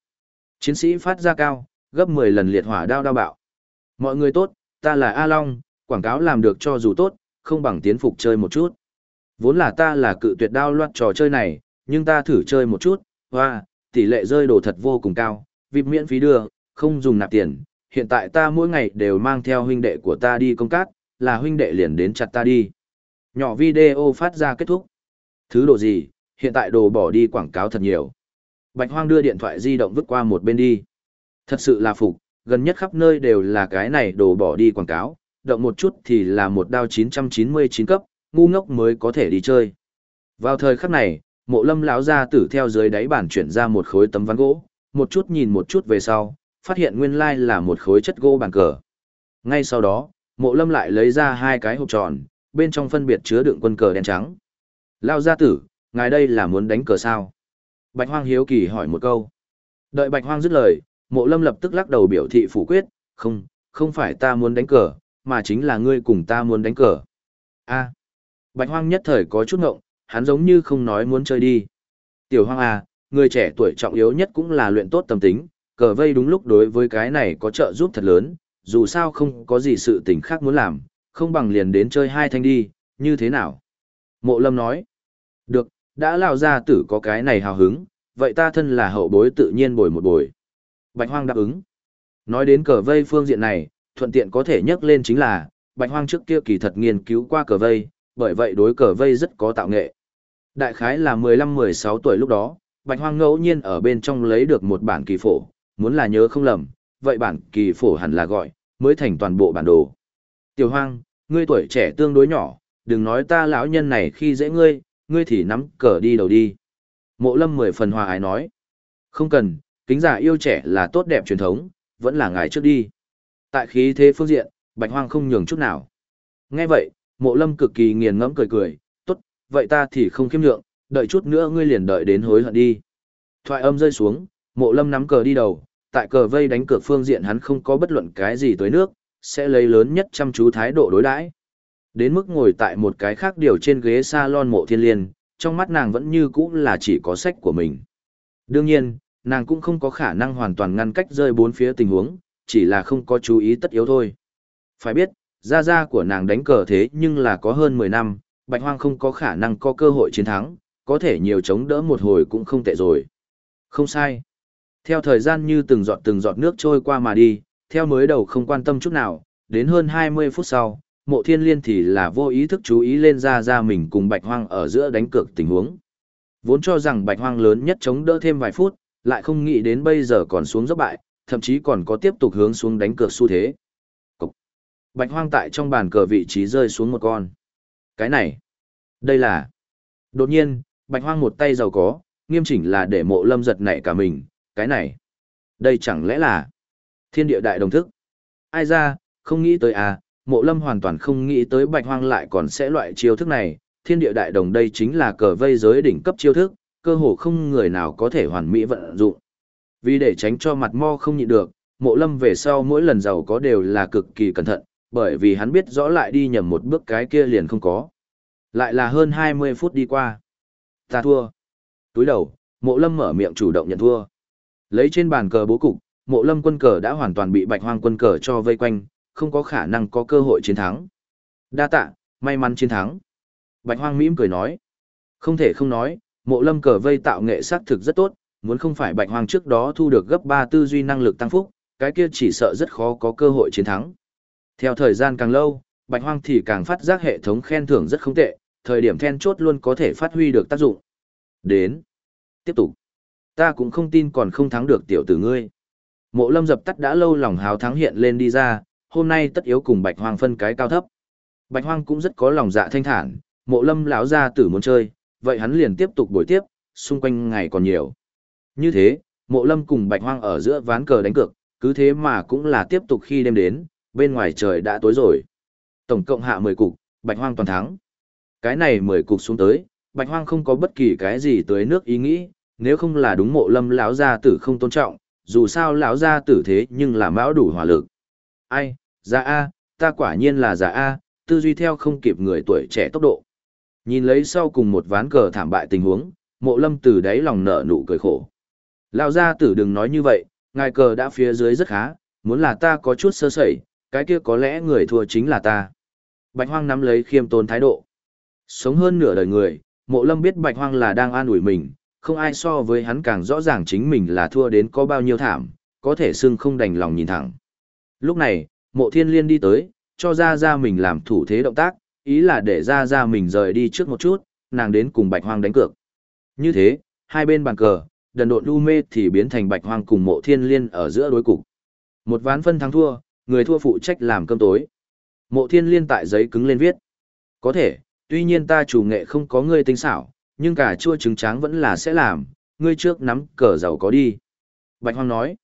Chiến sĩ phát ra cao, gấp 10 lần liệt hỏa đao đao bạo. Mọi người tốt, ta là A Long, quảng cáo làm được cho dù tốt, không bằng tiến phục chơi một chút. Vốn là ta là cự tuyệt đao loạt trò chơi này, nhưng ta thử chơi một chút, hoa, tỷ lệ rơi đồ thật vô cùng cao, vip miễn phí đưa, không dùng nạp tiền. Hiện tại ta mỗi ngày đều mang theo huynh đệ của ta đi công cát, là huynh đệ liền đến chặt ta đi. Nhỏ video phát ra kết thúc. Thứ đồ gì, hiện tại đồ bỏ đi quảng cáo thật nhiều. Bạch Hoang đưa điện thoại di động vứt qua một bên đi. Thật sự là phục, gần nhất khắp nơi đều là cái này đồ bỏ đi quảng cáo, động một chút thì là một đao 999 cấp, ngu ngốc mới có thể đi chơi. Vào thời khắc này, mộ lâm lão gia tử theo dưới đáy bàn chuyển ra một khối tấm ván gỗ, một chút nhìn một chút về sau, phát hiện nguyên lai là một khối chất gỗ bàn cờ. Ngay sau đó, mộ lâm lại lấy ra hai cái hộp tròn, bên trong phân biệt chứa đựng quân cờ đen trắng. Lão gia tử, ngài đây là muốn đánh cờ sao? Bạch Hoang hiếu kỳ hỏi một câu. Đợi Bạch Hoang dứt lời, mộ lâm lập tức lắc đầu biểu thị phủ quyết, không, không phải ta muốn đánh cờ, mà chính là ngươi cùng ta muốn đánh cờ. A. Bạch Hoang nhất thời có chút ngộng, hắn giống như không nói muốn chơi đi. Tiểu Hoang à, người trẻ tuổi trọng yếu nhất cũng là luyện tốt tâm tính, cờ vây đúng lúc đối với cái này có trợ giúp thật lớn, dù sao không có gì sự tình khác muốn làm, không bằng liền đến chơi hai thanh đi, như thế nào? Mộ Lâm nói, được, đã lao ra tử có cái này hào hứng, vậy ta thân là hậu bối tự nhiên bồi một bồi. Bạch Hoang đáp ứng. Nói đến cờ vây phương diện này, thuận tiện có thể nhắc lên chính là, Bạch Hoang trước kia kỳ thật nghiên cứu qua cờ vây, bởi vậy đối cờ vây rất có tạo nghệ. Đại khái là 15-16 tuổi lúc đó, Bạch Hoang ngẫu nhiên ở bên trong lấy được một bản kỳ phổ, muốn là nhớ không lầm, vậy bản kỳ phổ hẳn là gọi, mới thành toàn bộ bản đồ. Tiểu Hoang, ngươi tuổi trẻ tương đối nhỏ, đừng nói ta lão nhân này khi dễ ngươi, ngươi thì nắm cờ đi đầu đi. Mộ lâm mười phần hòa ái nói. Không cần, kính giả yêu trẻ là tốt đẹp truyền thống, vẫn là ngài trước đi. Tại khí thế phương diện, bạch hoang không nhường chút nào. Nghe vậy, mộ lâm cực kỳ nghiền ngẫm cười cười, tốt, vậy ta thì không khiêm nhượng, đợi chút nữa ngươi liền đợi đến hối hận đi. Thoại âm rơi xuống, mộ lâm nắm cờ đi đầu, tại cờ vây đánh cược phương diện hắn không có bất luận cái gì tới nước, sẽ lấy lớn nhất chăm chú thái độ đối đãi. Đến mức ngồi tại một cái khác điều trên ghế salon mộ thiên liên, trong mắt nàng vẫn như cũ là chỉ có sách của mình. Đương nhiên, nàng cũng không có khả năng hoàn toàn ngăn cách rơi bốn phía tình huống, chỉ là không có chú ý tất yếu thôi. Phải biết, gia gia của nàng đánh cờ thế nhưng là có hơn 10 năm, Bạch Hoang không có khả năng có cơ hội chiến thắng, có thể nhiều chống đỡ một hồi cũng không tệ rồi. Không sai. Theo thời gian như từng giọt từng giọt nước trôi qua mà đi, theo mới đầu không quan tâm chút nào, đến hơn 20 phút sau, mộ thiên liên thì là vô ý thức chú ý lên ra ra mình cùng bạch hoang ở giữa đánh cược tình huống. Vốn cho rằng bạch hoang lớn nhất chống đỡ thêm vài phút, lại không nghĩ đến bây giờ còn xuống dốc bại, thậm chí còn có tiếp tục hướng xuống đánh cược xu thế. Cục. Bạch hoang tại trong bàn cờ vị trí rơi xuống một con. Cái này, đây là... Đột nhiên, bạch hoang một tay giàu có, nghiêm chỉnh là để mộ lâm giật nảy cả mình, cái này. Đây chẳng lẽ là thiên địa đại đồng thức? Ai ra, không nghĩ tới à, mộ lâm hoàn toàn không nghĩ tới bạch hoang lại còn sẽ loại chiêu thức này, thiên địa đại đồng đây chính là cờ vây giới đỉnh cấp chiêu thức, cơ hồ không người nào có thể hoàn mỹ vận dụng. Vì để tránh cho mặt mo không nhịn được, mộ lâm về sau mỗi lần giàu có đều là cực kỳ cẩn thận, bởi vì hắn biết rõ lại đi nhầm một bước cái kia liền không có. Lại là hơn 20 phút đi qua. Ta thua. Túi đầu, mộ lâm mở miệng chủ động nhận thua. Lấy trên bàn cờ bố cục, mộ lâm quân cờ đã hoàn toàn bị bạch hoang quân cờ cho vây quanh, không có khả năng có cơ hội chiến thắng. Đa tạ, may mắn chiến thắng. Bạch hoang mỉm cười nói. Không thể không nói, mộ lâm cờ vây tạo nghệ sắc thực rất tốt, muốn không phải bạch hoang trước đó thu được gấp 3 tư duy năng lực tăng phúc, cái kia chỉ sợ rất khó có cơ hội chiến thắng. Theo thời gian càng lâu, bạch hoang thì càng phát giác hệ thống khen thưởng rất không tệ, thời điểm then chốt luôn có thể phát huy được tác dụng. Đến. Tiếp tục. Ta cũng không tin còn không thắng được tiểu tử ngươi. Mộ lâm dập tắt đã lâu lòng hào thắng hiện lên đi ra, hôm nay tất yếu cùng bạch hoang phân cái cao thấp. Bạch hoang cũng rất có lòng dạ thanh thản, mộ lâm lão gia tử muốn chơi, vậy hắn liền tiếp tục buổi tiếp, xung quanh ngày còn nhiều. Như thế, mộ lâm cùng bạch hoang ở giữa ván cờ đánh cược, cứ thế mà cũng là tiếp tục khi đêm đến, bên ngoài trời đã tối rồi. Tổng cộng hạ 10 cục, bạch hoang toàn thắng. Cái này 10 cục xuống tới, bạch hoang không có bất kỳ cái gì tới nước ý nghĩ, Nếu không là đúng mộ lâm lão gia tử không tôn trọng, dù sao lão gia tử thế nhưng là mão đủ hỏa lực. Ai, già A, ta quả nhiên là già A, tư duy theo không kịp người tuổi trẻ tốc độ. Nhìn lấy sau cùng một ván cờ thảm bại tình huống, mộ lâm từ đáy lòng nở nụ cười khổ. Lão gia tử đừng nói như vậy, ngài cờ đã phía dưới rất khá, muốn là ta có chút sơ sẩy, cái kia có lẽ người thua chính là ta. Bạch hoang nắm lấy khiêm tốn thái độ. Sống hơn nửa đời người, mộ lâm biết bạch hoang là đang an ủi mình, không ai so với hắn càng rõ ràng chính mình là thua đến có bao nhiêu thảm, có thể xưng không đành lòng nhìn thẳng. Lúc này, mộ thiên liên đi tới, cho ra ra mình làm thủ thế động tác, ý là để ra ra mình rời đi trước một chút, nàng đến cùng bạch hoang đánh cược. Như thế, hai bên bàn cờ, đần độn lưu mê thì biến thành bạch hoang cùng mộ thiên liên ở giữa đối cục. Một ván phân thắng thua, người thua phụ trách làm cơm tối. Mộ thiên liên tại giấy cứng lên viết. Có thể, tuy nhiên ta chủ nghệ không có ngươi tinh xảo, nhưng cả chua trứng tráng vẫn là sẽ làm, ngươi trước nắm cờ giàu có đi. Bạch hoang nói.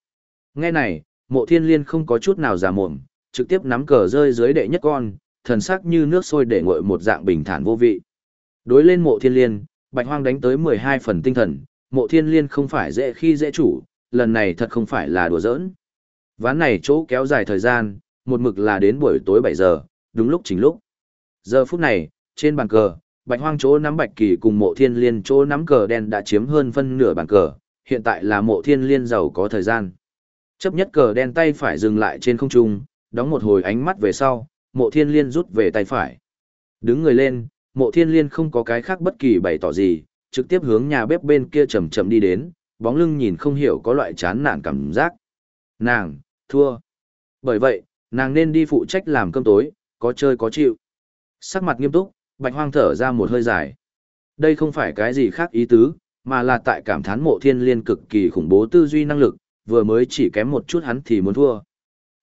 Nghe này, mộ thiên liên không có chút nào giả mồm, trực tiếp nắm cờ rơi dưới đệ nhất con, thần sắc như nước sôi để nguội một dạng bình thản vô vị. Đối lên mộ thiên liên, bạch hoang đánh tới 12 phần tinh thần, mộ thiên liên không phải dễ khi dễ chủ, lần này thật không phải là đùa giỡn. Ván này chỗ kéo dài thời gian, một mực là đến buổi tối 7 giờ, đúng lúc chính lúc. Giờ phút này, trên bàn cờ, bạch hoang chỗ nắm bạch kỳ cùng mộ thiên liên chỗ nắm cờ đen đã chiếm hơn phân nửa bàn cờ, hiện tại là mộ thiên liên giàu có thời gian. Chấp nhất cờ đen tay phải dừng lại trên không trung, đóng một hồi ánh mắt về sau, mộ thiên liên rút về tay phải. Đứng người lên, mộ thiên liên không có cái khác bất kỳ bày tỏ gì, trực tiếp hướng nhà bếp bên kia chậm chậm đi đến, bóng lưng nhìn không hiểu có loại chán nản cảm giác. Nàng, thua. Bởi vậy, nàng nên đi phụ trách làm cơm tối, có chơi có chịu. Sắc mặt nghiêm túc, bạch hoang thở ra một hơi dài. Đây không phải cái gì khác ý tứ, mà là tại cảm thán mộ thiên liên cực kỳ khủng bố tư duy năng lực, vừa mới chỉ kém một chút hắn thì muốn thua.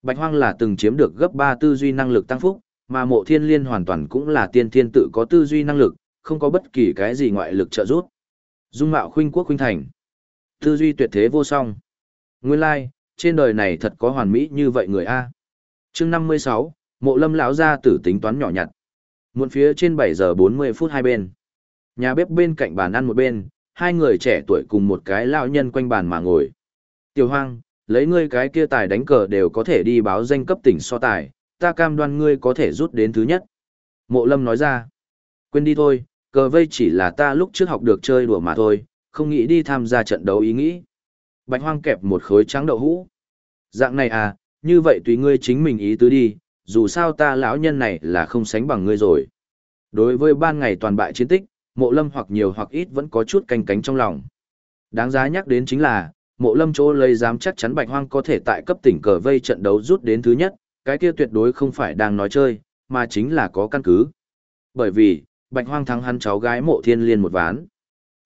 Bạch hoang là từng chiếm được gấp 3 tư duy năng lực tăng phúc, mà mộ thiên liên hoàn toàn cũng là tiên thiên tự có tư duy năng lực, không có bất kỳ cái gì ngoại lực trợ giúp. Dung mạo khuynh quốc khuynh thành. Tư duy tuyệt thế vô song. Nguyên lai, like, trên đời này thật có hoàn mỹ như vậy người A. chương 56, mộ lâm lão gia tử tính toán nhỏ nhặt. Muộn phía trên 7 giờ 40 phút hai bên. Nhà bếp bên cạnh bàn ăn một bên, hai người trẻ tuổi cùng một cái lão nhân quanh bàn mà ngồi. Tiểu hoang, lấy ngươi cái kia tài đánh cờ đều có thể đi báo danh cấp tỉnh so tài, ta cam đoan ngươi có thể rút đến thứ nhất. Mộ lâm nói ra. Quên đi thôi, cờ vây chỉ là ta lúc trước học được chơi đùa mà thôi, không nghĩ đi tham gia trận đấu ý nghĩ. Bạch hoang kẹp một khối trắng đậu hũ. Dạng này à, như vậy tùy ngươi chính mình ý tứ đi, dù sao ta lão nhân này là không sánh bằng ngươi rồi. Đối với ban ngày toàn bại chiến tích, mộ lâm hoặc nhiều hoặc ít vẫn có chút canh cánh trong lòng. Đáng giá nhắc đến chính là, mộ lâm chỗ lấy dám chắc chắn bạch hoang có thể tại cấp tỉnh cờ vây trận đấu rút đến thứ nhất, cái kia tuyệt đối không phải đang nói chơi, mà chính là có căn cứ. Bởi vì, bạch hoang thắng hắn cháu gái mộ thiên liên một ván.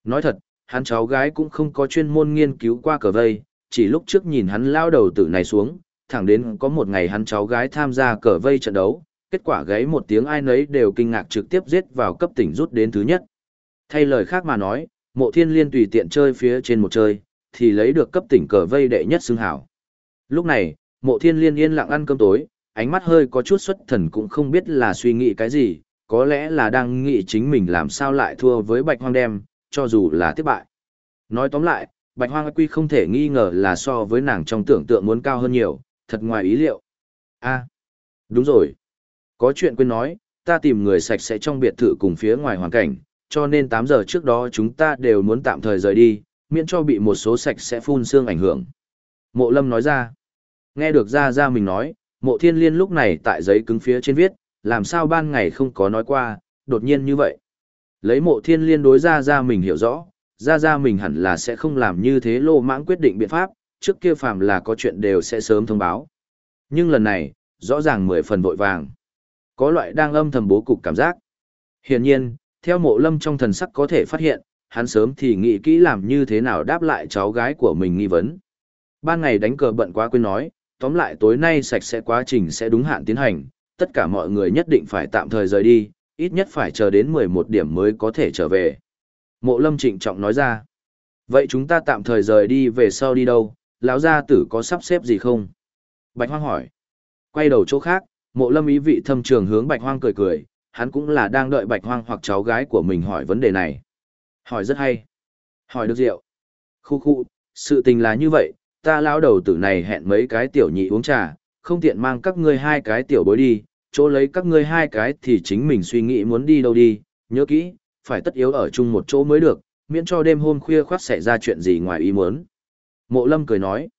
Nói thật, hắn cháu gái cũng không có chuyên môn nghiên cứu qua cờ vây, chỉ lúc trước nhìn hắn lao đầu tử này xuống, thẳng đến có một ngày hắn cháu gái tham gia cờ vây trận đấu, kết quả gáy một tiếng ai nấy đều kinh ngạc trực tiếp giết vào cấp tỉnh rút đến thứ nhất. Thay lời khác mà nói, mộ thiên liên tùy tiện chơi phía trên một chơi, thì lấy được cấp tỉnh cờ vây đệ nhất xưng hảo. Lúc này, mộ thiên liên yên lặng ăn cơm tối, ánh mắt hơi có chút xuất thần cũng không biết là suy nghĩ cái gì, có lẽ là đang nghĩ chính mình làm sao lại thua với bạch hoang đem, cho dù là thất bại. Nói tóm lại, bạch hoang quy không thể nghi ngờ là so với nàng trong tưởng tượng muốn cao hơn nhiều, thật ngoài ý liệu. a đúng rồi. Có chuyện quên nói, ta tìm người sạch sẽ trong biệt thự cùng phía ngoài hoàn cảnh, cho nên 8 giờ trước đó chúng ta đều muốn tạm thời rời đi, miễn cho bị một số sạch sẽ phun xương ảnh hưởng. Mộ lâm nói ra. Nghe được ra ra mình nói, mộ thiên liên lúc này tại giấy cứng phía trên viết, làm sao ban ngày không có nói qua, đột nhiên như vậy. Lấy mộ thiên liên đối ra ra mình hiểu rõ, ra ra mình hẳn là sẽ không làm như thế lô mãng quyết định biện pháp, trước kia phàm là có chuyện đều sẽ sớm thông báo. Nhưng lần này, rõ ràng mười phần vội vàng. Có loại đang âm thầm bố cục cảm giác. Hiển nhiên, theo mộ lâm trong thần sắc có thể phát hiện, hắn sớm thì nghĩ kỹ làm như thế nào đáp lại cháu gái của mình nghi vấn. Ban ngày đánh cờ bận quá quên nói, tóm lại tối nay sạch sẽ quá trình sẽ đúng hạn tiến hành, tất cả mọi người nhất định phải tạm thời rời đi, ít nhất phải chờ đến 11 điểm mới có thể trở về. Mộ lâm trịnh trọng nói ra. Vậy chúng ta tạm thời rời đi về sau đi đâu, lão gia tử có sắp xếp gì không? Bạch hoang hỏi. Quay đầu chỗ khác, mộ lâm ý vị thâm trường hướng bạch hoang cười cười, hắn cũng là đang đợi bạch hoang hoặc cháu gái của mình hỏi vấn đề này. Hỏi rất hay. Hỏi được rượu. Khu khu, sự tình là như vậy, ta lão đầu tử này hẹn mấy cái tiểu nhị uống trà, không tiện mang các ngươi hai cái tiểu bối đi, chỗ lấy các ngươi hai cái thì chính mình suy nghĩ muốn đi đâu đi, nhớ kỹ, phải tất yếu ở chung một chỗ mới được, miễn cho đêm hôm khuya khoát xảy ra chuyện gì ngoài ý muốn. Mộ lâm cười nói,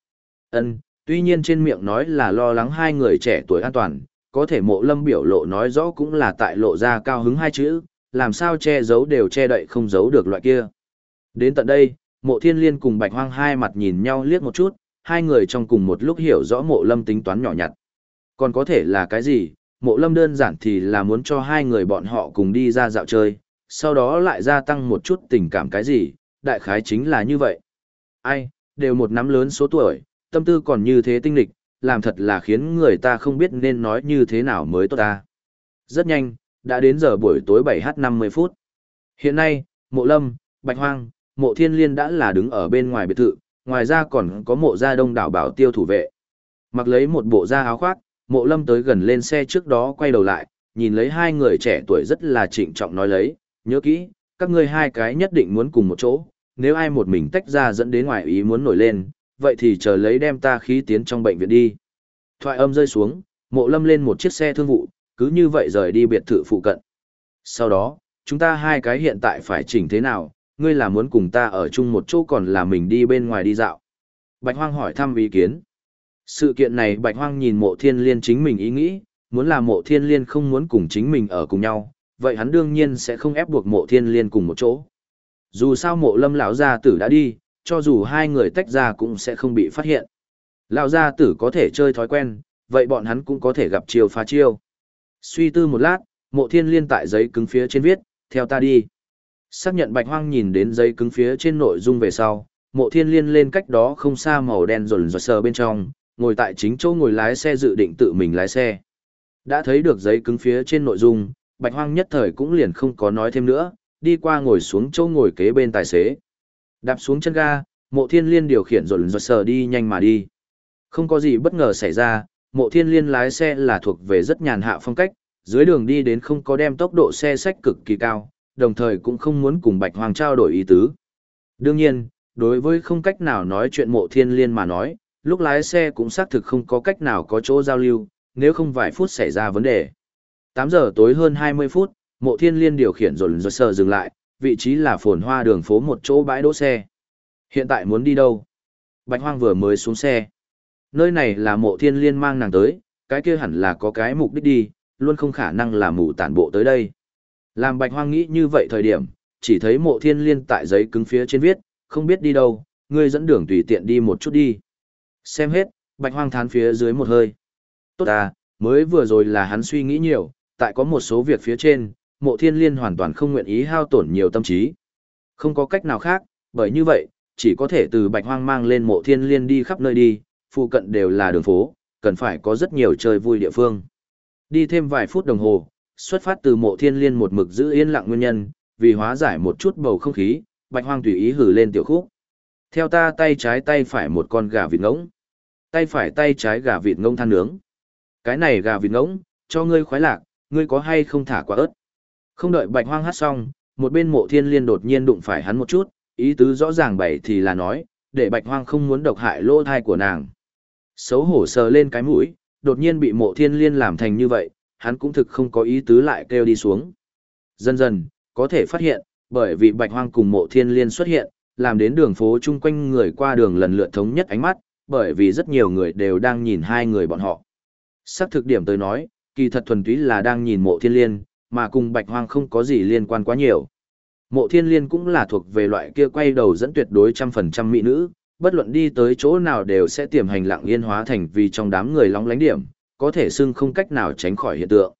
ân, tuy nhiên trên miệng nói là lo lắng hai người trẻ tuổi an toàn, có thể mộ lâm biểu lộ nói rõ cũng là tại lộ ra cao hứng hai chữ, làm sao che giấu đều che đậy không giấu được loại kia. Đến tận đây, mộ thiên liên cùng bạch hoang hai mặt nhìn nhau liếc một chút, hai người trong cùng một lúc hiểu rõ mộ lâm tính toán nhỏ nhặt. Còn có thể là cái gì, mộ lâm đơn giản thì là muốn cho hai người bọn họ cùng đi ra dạo chơi, sau đó lại gia tăng một chút tình cảm cái gì, đại khái chính là như vậy. Ai, đều một năm lớn số tuổi, tâm tư còn như thế tinh lịch, làm thật là khiến người ta không biết nên nói như thế nào mới tốt ta. Rất nhanh, đã đến giờ buổi tối 7h50 phút. Hiện nay, mộ lâm, bạch hoang, mộ thiên liên đã là đứng ở bên ngoài biệt thự, ngoài ra còn có mộ gia đông đảo bảo tiêu thủ vệ. Mặc lấy một bộ da áo khoác, mộ lâm tới gần lên xe trước đó quay đầu lại, nhìn lấy hai người trẻ tuổi rất là trịnh trọng nói lấy, nhớ kỹ, các ngươi hai cái nhất định muốn cùng một chỗ, nếu ai một mình tách ra dẫn đến ngoài ý muốn nổi lên, vậy thì chờ lấy đem ta khí tiến trong bệnh viện đi. Thoại âm rơi xuống, mộ lâm lên một chiếc xe thương vụ, cứ như vậy rời đi biệt thự phụ cận. Sau đó, chúng ta hai cái hiện tại phải chỉnh thế nào, ngươi là muốn cùng ta ở chung một chỗ còn là mình đi bên ngoài đi dạo. Bạch Hoang hỏi thăm ý kiến. Sự kiện này Bạch Hoang nhìn mộ thiên liên chính mình ý nghĩ, muốn là mộ thiên liên không muốn cùng chính mình ở cùng nhau, vậy hắn đương nhiên sẽ không ép buộc mộ thiên liên cùng một chỗ. Dù sao mộ lâm lão gia tử đã đi, cho dù hai người tách ra cũng sẽ không bị phát hiện. Lão gia tử có thể chơi thói quen, vậy bọn hắn cũng có thể gặp chiêu phá chiêu. Suy tư một lát, mộ thiên liên tại giấy cứng phía trên viết, theo ta đi. Xác nhận bạch hoang nhìn đến giấy cứng phía trên nội dung về sau, mộ thiên liên lên cách đó không xa màu đen rồn rột sờ bên trong, ngồi tại chính chỗ ngồi lái xe dự định tự mình lái xe. Đã thấy được giấy cứng phía trên nội dung, bạch hoang nhất thời cũng liền không có nói thêm nữa, đi qua ngồi xuống chỗ ngồi kế bên tài xế. Đạp xuống chân ga, mộ thiên liên điều khiển rồn rột sờ đi nhanh mà đi. Không có gì bất ngờ xảy ra, mộ thiên liên lái xe là thuộc về rất nhàn hạ phong cách, dưới đường đi đến không có đem tốc độ xe sách cực kỳ cao, đồng thời cũng không muốn cùng Bạch Hoàng trao đổi ý tứ. Đương nhiên, đối với không cách nào nói chuyện mộ thiên liên mà nói, lúc lái xe cũng xác thực không có cách nào có chỗ giao lưu, nếu không vài phút xảy ra vấn đề. 8 giờ tối hơn 20 phút, mộ thiên liên điều khiển rồi rồi sờ dừng lại, vị trí là phồn hoa đường phố một chỗ bãi đỗ xe. Hiện tại muốn đi đâu? Bạch Hoang vừa mới xuống xe. Nơi này là mộ thiên liên mang nàng tới, cái kia hẳn là có cái mục đích đi, luôn không khả năng là mù tản bộ tới đây. Làm bạch hoang nghĩ như vậy thời điểm, chỉ thấy mộ thiên liên tại giấy cứng phía trên viết, không biết đi đâu, ngươi dẫn đường tùy tiện đi một chút đi. Xem hết, bạch hoang thán phía dưới một hơi. Tốt à, mới vừa rồi là hắn suy nghĩ nhiều, tại có một số việc phía trên, mộ thiên liên hoàn toàn không nguyện ý hao tổn nhiều tâm trí. Không có cách nào khác, bởi như vậy, chỉ có thể từ bạch hoang mang lên mộ thiên liên đi khắp nơi đi, phụ cận đều là đường phố, cần phải có rất nhiều chơi vui địa phương. Đi thêm vài phút đồng hồ, xuất phát từ mộ thiên liên một mực giữ yên lặng nguyên nhân, vì hóa giải một chút bầu không khí, bạch hoang tùy ý hử lên tiểu khúc. Theo ta tay trái tay phải một con gà vịt ngỗng. Tay phải tay trái gà vịt ngỗng than nướng. Cái này gà vịt ngỗng, cho ngươi khoái lạc, ngươi có hay không thả quả ớt. Không đợi bạch hoang hát xong, một bên mộ thiên liên đột nhiên đụng phải hắn một chút, ý tứ rõ ràng bày thì là nói, để bạch hoang không muốn độc hại lỗ thai của nàng. Xấu hổ sờ lên cái mũi, đột nhiên bị mộ thiên liên làm thành như vậy, hắn cũng thực không có ý tứ lại kêu đi xuống. Dần dần, có thể phát hiện, bởi vì bạch hoang cùng mộ thiên liên xuất hiện, làm đến đường phố chung quanh người qua đường lần lượt thống nhất ánh mắt, bởi vì rất nhiều người đều đang nhìn hai người bọn họ. Sắc thực điểm tới nói, kỳ thật thuần túy là đang nhìn mộ thiên liên, mà cùng bạch hoang không có gì liên quan quá nhiều. Mộ thiên liên cũng là thuộc về loại kia quay đầu dẫn tuyệt đối trăm phần trăm mỹ nữ, bất luận đi tới chỗ nào đều sẽ tiềm hành lặng yên hóa thành vì trong đám người lóng lánh điểm, có thể xưng không cách nào tránh khỏi hiện tượng.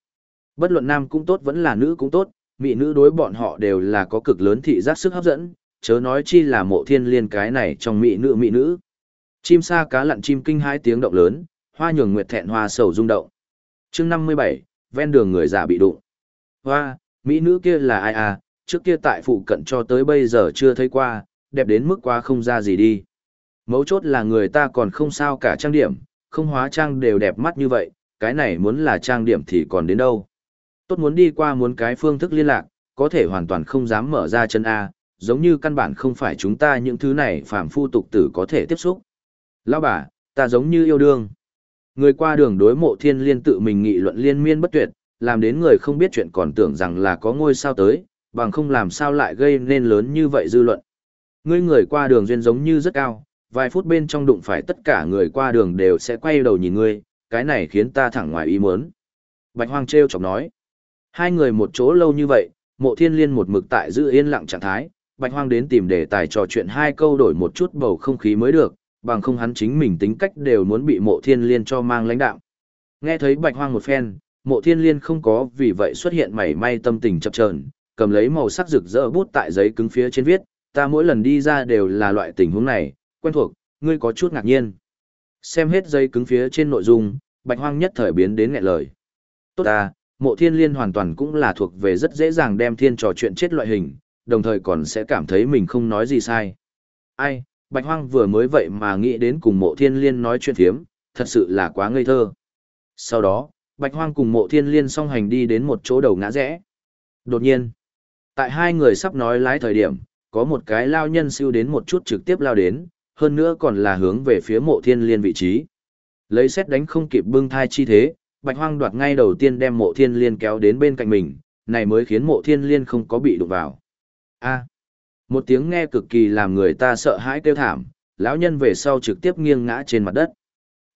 Bất luận nam cũng tốt vẫn là nữ cũng tốt, mỹ nữ đối bọn họ đều là có cực lớn thị giác sức hấp dẫn, chớ nói chi là mộ thiên liên cái này trong mỹ nữ mỹ nữ. Chim sa cá lặn chim kinh hai tiếng động lớn, hoa nhường nguyệt thẹn hoa sầu rung động. chương 57, ven đường người già bị đụng. Hoa, mỹ nữ kia là ai à, trước kia tại phụ cận cho tới bây giờ chưa thấy qua, đẹp đến mức quá không ra gì đi. Mấu chốt là người ta còn không sao cả trang điểm, không hóa trang đều đẹp mắt như vậy, cái này muốn là trang điểm thì còn đến đâu. Tốt muốn đi qua muốn cái phương thức liên lạc, có thể hoàn toàn không dám mở ra chân A, giống như căn bản không phải chúng ta những thứ này phàm phu tục tử có thể tiếp xúc. Lão bà, ta giống như yêu đương. Người qua đường đối mộ thiên liên tự mình nghị luận liên miên bất tuyệt, làm đến người không biết chuyện còn tưởng rằng là có ngôi sao tới, bằng không làm sao lại gây nên lớn như vậy dư luận. Ngươi người qua đường duyên giống như rất cao, vài phút bên trong đụng phải tất cả người qua đường đều sẽ quay đầu nhìn ngươi, cái này khiến ta thẳng ngoài ý muốn. Bạch Hoang treo chọc nói. Hai người một chỗ lâu như vậy, mộ thiên liên một mực tại giữ yên lặng trạng thái, Bạch Hoang đến tìm đề tài trò chuyện hai câu đổi một chút bầu không khí mới được, bằng không hắn chính mình tính cách đều muốn bị mộ thiên liên cho mang lãnh đạo. Nghe thấy Bạch Hoang một phen, mộ thiên liên không có vì vậy xuất hiện mảy may tâm tình chập chờn, cầm lấy màu sắc rực rỡ bút tại giấy cứng phía trên viết, ta mỗi lần đi ra đều là loại tình huống này, quen thuộc, ngươi có chút ngạc nhiên. Xem hết giấy cứng phía trên nội dung, Bạch Hoang nhất thời biến đến nghẹn lời. Tốt ta, mộ thiên liên hoàn toàn cũng là thuộc về rất dễ dàng đem thiên trò chuyện chết loại hình, đồng thời còn sẽ cảm thấy mình không nói gì sai. Ai, Bạch Hoang vừa mới vậy mà nghĩ đến cùng mộ thiên liên nói chuyện thiếm, thật sự là quá ngây thơ. Sau đó, Bạch Hoang cùng mộ thiên liên song hành đi đến một chỗ đầu ngã rẽ. Đột nhiên, tại hai người sắp nói lái thời điểm, có một cái lao nhân siêu đến một chút trực tiếp lao đến, hơn nữa còn là hướng về phía mộ thiên liên vị trí. Lấy xét đánh không kịp bưng thai chi thế, Bạch Hoang đoạt ngay đầu tiên đem mộ thiên liên kéo đến bên cạnh mình, này mới khiến mộ thiên liên không có bị đụng vào. A. một tiếng nghe cực kỳ làm người ta sợ hãi kêu thảm, lão nhân về sau trực tiếp nghiêng ngã trên mặt đất.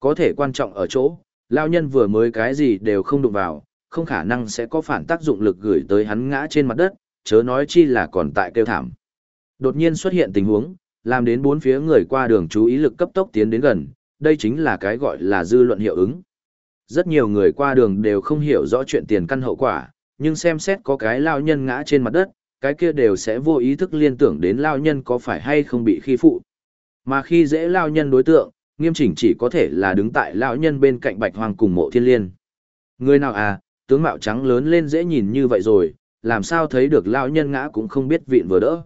Có thể quan trọng ở chỗ, lão nhân vừa mới cái gì đều không đụng vào, không khả năng sẽ có phản tác dụng lực gửi tới hắn ngã trên mặt đất, chớ nói chi là còn tại kêu thảm. Đột nhiên xuất hiện tình huống, làm đến bốn phía người qua đường chú ý lực cấp tốc tiến đến gần, đây chính là cái gọi là dư luận hiệu ứng. Rất nhiều người qua đường đều không hiểu rõ chuyện tiền căn hậu quả, nhưng xem xét có cái lao nhân ngã trên mặt đất, cái kia đều sẽ vô ý thức liên tưởng đến lao nhân có phải hay không bị khi phụ. Mà khi dễ lao nhân đối tượng, nghiêm chỉnh chỉ có thể là đứng tại lao nhân bên cạnh bạch hoàng cùng mộ thiên liên. Người nào à, tướng mạo trắng lớn lên dễ nhìn như vậy rồi, làm sao thấy được lao nhân ngã cũng không biết vịn vừa đỡ.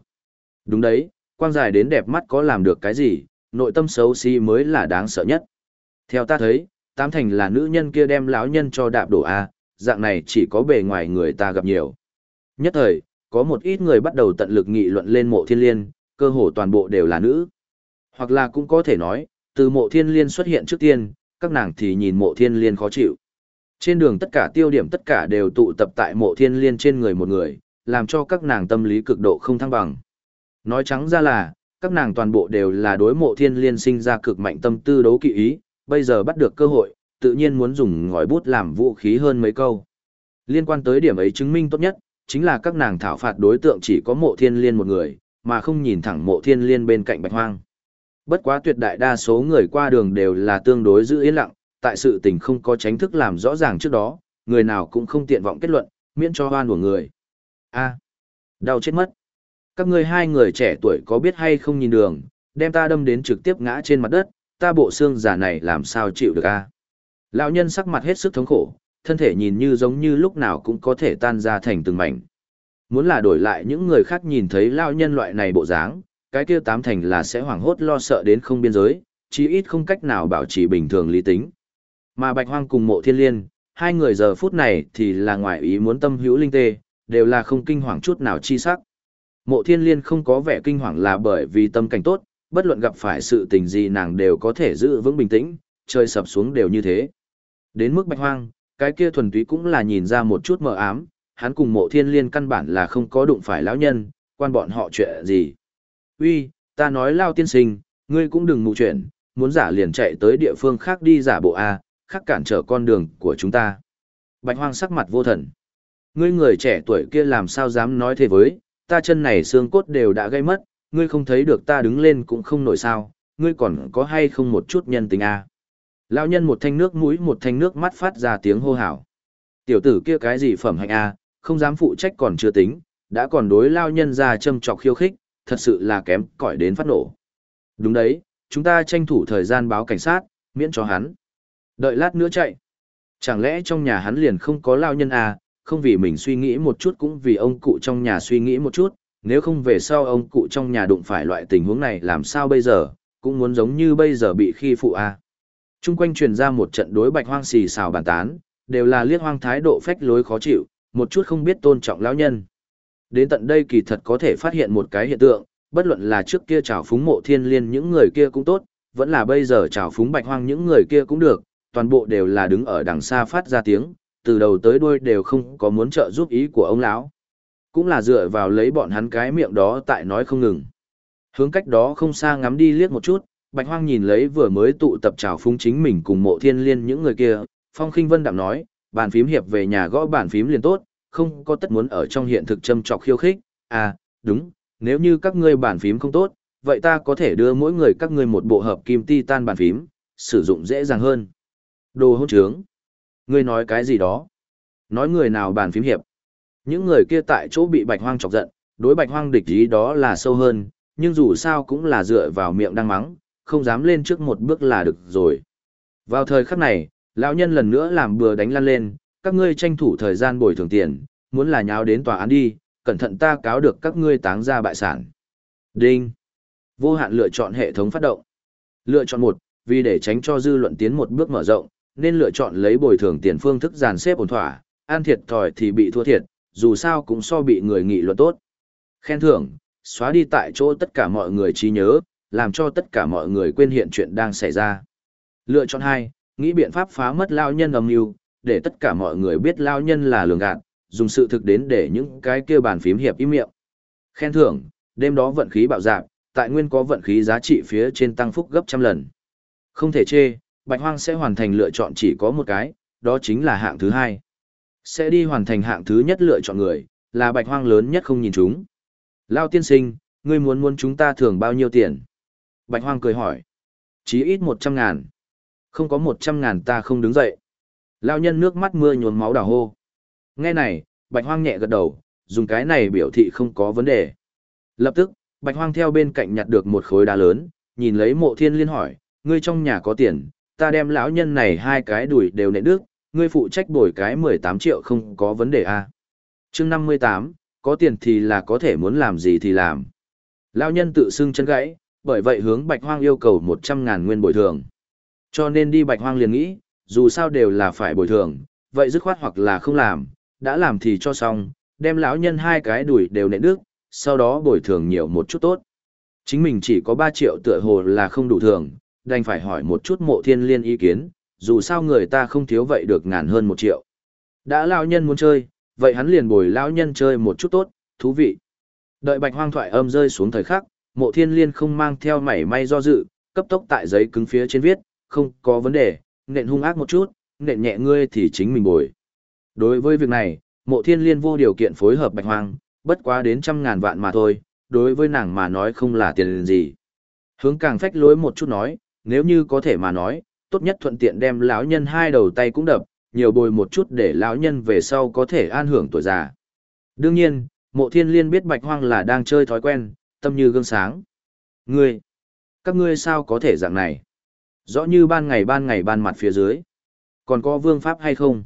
Đúng đấy, quang dài đến đẹp mắt có làm được cái gì, nội tâm xấu xí mới là đáng sợ nhất. Theo ta thấy, tám thành là nữ nhân kia đem lão nhân cho đạp đổ a, dạng này chỉ có bề ngoài người ta gặp nhiều. Nhất thời, có một ít người bắt đầu tận lực nghị luận lên mộ thiên liên, cơ hồ toàn bộ đều là nữ. Hoặc là cũng có thể nói, từ mộ thiên liên xuất hiện trước tiên, các nàng thì nhìn mộ thiên liên khó chịu. Trên đường tất cả tiêu điểm tất cả đều tụ tập tại mộ thiên liên trên người một người, làm cho các nàng tâm lý cực độ không thăng bằng. Nói trắng ra là, các nàng toàn bộ đều là đối mộ thiên liên sinh ra cực mạnh tâm tư đấu kỵ ý, bây giờ bắt được cơ hội, tự nhiên muốn dùng ngòi bút làm vũ khí hơn mấy câu. Liên quan tới điểm ấy chứng minh tốt nhất, chính là các nàng thảo phạt đối tượng chỉ có mộ thiên liên một người, mà không nhìn thẳng mộ thiên liên bên cạnh bạch hoang. Bất quá tuyệt đại đa số người qua đường đều là tương đối giữ yên lặng, tại sự tình không có tránh thức làm rõ ràng trước đó, người nào cũng không tiện vọng kết luận, miễn cho hoan của người. A, đau chết mất. Các ngươi hai người trẻ tuổi có biết hay không nhìn đường, đem ta đâm đến trực tiếp ngã trên mặt đất, ta bộ xương giả này làm sao chịu được a? Lão nhân sắc mặt hết sức thống khổ, thân thể nhìn như giống như lúc nào cũng có thể tan ra thành từng mảnh. Muốn là đổi lại những người khác nhìn thấy lão nhân loại này bộ dáng, cái kia tám thành là sẽ hoảng hốt lo sợ đến không biên giới, chí ít không cách nào bảo trì bình thường lý tính. Mà Bạch Hoang cùng Mộ Thiên Liên, hai người giờ phút này thì là ngoại ý muốn tâm hữu linh tê, đều là không kinh hoàng chút nào chi sắc. Mộ Thiên Liên không có vẻ kinh hoàng là bởi vì tâm cảnh tốt, bất luận gặp phải sự tình gì nàng đều có thể giữ vững bình tĩnh, chơi sập xuống đều như thế. Đến mức bạch hoang, cái kia thuần túy cũng là nhìn ra một chút mờ ám, hắn cùng mộ thiên liên căn bản là không có đụng phải lão nhân, quan bọn họ chuyện gì. Uy, ta nói lao tiên sinh, ngươi cũng đừng mù chuyện, muốn giả liền chạy tới địa phương khác đi giả bộ A, khác cản trở con đường của chúng ta. Bạch hoang sắc mặt vô thần. Ngươi người trẻ tuổi kia làm sao dám nói thế với, ta chân này xương cốt đều đã gây mất, ngươi không thấy được ta đứng lên cũng không nổi sao, ngươi còn có hay không một chút nhân tình à. Lão nhân một thanh nước mũi một thanh nước mắt phát ra tiếng hô hào. Tiểu tử kia cái gì phẩm hạnh à, không dám phụ trách còn chưa tính, đã còn đối lao nhân ra châm trọc khiêu khích, thật sự là kém cỏi đến phát nổ. Đúng đấy, chúng ta tranh thủ thời gian báo cảnh sát, miễn cho hắn. Đợi lát nữa chạy. Chẳng lẽ trong nhà hắn liền không có lao nhân à, không vì mình suy nghĩ một chút cũng vì ông cụ trong nhà suy nghĩ một chút, nếu không về sau ông cụ trong nhà đụng phải loại tình huống này làm sao bây giờ, cũng muốn giống như bây giờ bị khi phụ a. À. Trung quanh truyền ra một trận đối bạch hoang xì xào bàn tán, đều là liếc hoang thái độ phách lối khó chịu, một chút không biết tôn trọng lão nhân. Đến tận đây kỳ thật có thể phát hiện một cái hiện tượng, bất luận là trước kia trào phúng mộ thiên liên những người kia cũng tốt, vẫn là bây giờ trào phúng bạch hoang những người kia cũng được, toàn bộ đều là đứng ở đằng xa phát ra tiếng, từ đầu tới đuôi đều không có muốn trợ giúp ý của ông lão. Cũng là dựa vào lấy bọn hắn cái miệng đó tại nói không ngừng. Hướng cách đó không xa ngắm đi liếc một chút, Bạch Hoang nhìn lấy vừa mới tụ tập trào phúng chính mình cùng mộ thiên liên những người kia, Phong Khinh Vân đạm nói, bàn phím hiệp về nhà gõ bàn phím liền tốt, không có tất muốn ở trong hiện thực châm trọc khiêu khích, à, đúng, nếu như các ngươi bàn phím không tốt, vậy ta có thể đưa mỗi người các ngươi một bộ hợp kim titan bàn phím, sử dụng dễ dàng hơn. Đồ hỗn trướng. Ngươi nói cái gì đó? Nói người nào bàn phím hiệp? Những người kia tại chỗ bị bạch hoang chọc giận, đối bạch hoang địch ý đó là sâu hơn, nhưng dù sao cũng là dựa vào miệng đang mắng, không dám lên trước một bước là được rồi. Vào thời khắc này, lão nhân lần nữa làm bừa đánh lăn lên, các ngươi tranh thủ thời gian bồi thường tiền, muốn là nháo đến tòa án đi, cẩn thận ta cáo được các ngươi táng ra bại sản. Đinh. Vô hạn lựa chọn hệ thống phát động. Lựa chọn một, vì để tránh cho dư luận tiến một bước mở rộng, nên lựa chọn lấy bồi thường tiền phương thức dàn xếp ổn thỏa, an thiệt thòi thì bị thua thiệt, dù sao cũng so bị người nghị luận tốt. Khen thưởng, xóa đi tại chỗ tất cả mọi người trí nhớ, làm cho tất cả mọi người quên hiện chuyện đang xảy ra. Lựa chọn hai, nghĩ biện pháp phá mất lao nhân âm mưu, để tất cả mọi người biết lao nhân là lường gạt, dùng sự thực đến để những cái kia bàn phím hiệp im miệng. Khen thưởng, đêm đó vận khí bạo dạng, tại nguyên có vận khí giá trị phía trên tăng phúc gấp trăm lần. Không thể chê, Bạch Hoang sẽ hoàn thành lựa chọn chỉ có một cái, đó chính là hạng thứ hai. Sẽ đi hoàn thành hạng thứ nhất lựa chọn người, là Bạch Hoang lớn nhất không nhìn chúng. Lao tiên sinh, ngươi muốn muốn chúng ta thưởng bao nhiêu tiền? Bạch Hoang cười hỏi. Chí ít một trăm ngàn. Không có một trăm ngàn ta không đứng dậy. Lao nhân nước mắt mưa nhuồn máu đào hô. Nghe này, Bạch Hoang nhẹ gật đầu, dùng cái này biểu thị không có vấn đề. Lập tức, Bạch Hoang theo bên cạnh nhặt được một khối đá lớn, nhìn lấy mộ thiên liên hỏi, ngươi trong nhà có tiền, ta đem lão nhân này hai cái đùi đều nệ đức, ngươi phụ trách bồi cái 18 triệu không có vấn đề à. Chương 58, có tiền thì là có thể muốn làm gì thì làm. Lão nhân tự xưng chân gãy, bởi vậy hướng Bạch Hoang yêu cầu 100 ngàn nguyên bồi thường. Cho nên đi Bạch Hoang liền nghĩ, dù sao đều là phải bồi thường, vậy dứt khoát hoặc là không làm, đã làm thì cho xong, đem lão nhân hai cái đuổi đều nện đức, sau đó bồi thường nhiều một chút tốt. Chính mình chỉ có 3 triệu tựa hồ là không đủ thường, đành phải hỏi một chút mộ thiên liên ý kiến, dù sao người ta không thiếu vậy được ngàn hơn một triệu. Đã lão nhân muốn chơi, vậy hắn liền bồi lão nhân chơi một chút tốt, thú vị. Đợi bạch hoang thoại âm rơi xuống thời khắc, mộ thiên liên không mang theo mảy may do dự, cấp tốc tại giấy cứng phía trên viết, không có vấn đề, nện hung ác một chút, nện nhẹ ngươi thì chính mình bồi. Đối với việc này, mộ thiên liên vô điều kiện phối hợp bạch hoang, bất quá đến trăm ngàn vạn mà thôi, đối với nàng mà nói không là tiền gì. Hướng càng phách lối một chút nói, nếu như có thể mà nói, tốt nhất thuận tiện đem lão nhân hai đầu tay cũng đập, nhiều bồi một chút để lão nhân về sau có thể an hưởng tuổi già. Đương nhiên, mộ thiên liên biết bạch hoang là đang chơi thói quen, tâm như gương sáng. Ngươi, các ngươi sao có thể dạng này? Rõ như ban ngày ban ngày ban mặt phía dưới. Còn có vương pháp hay không?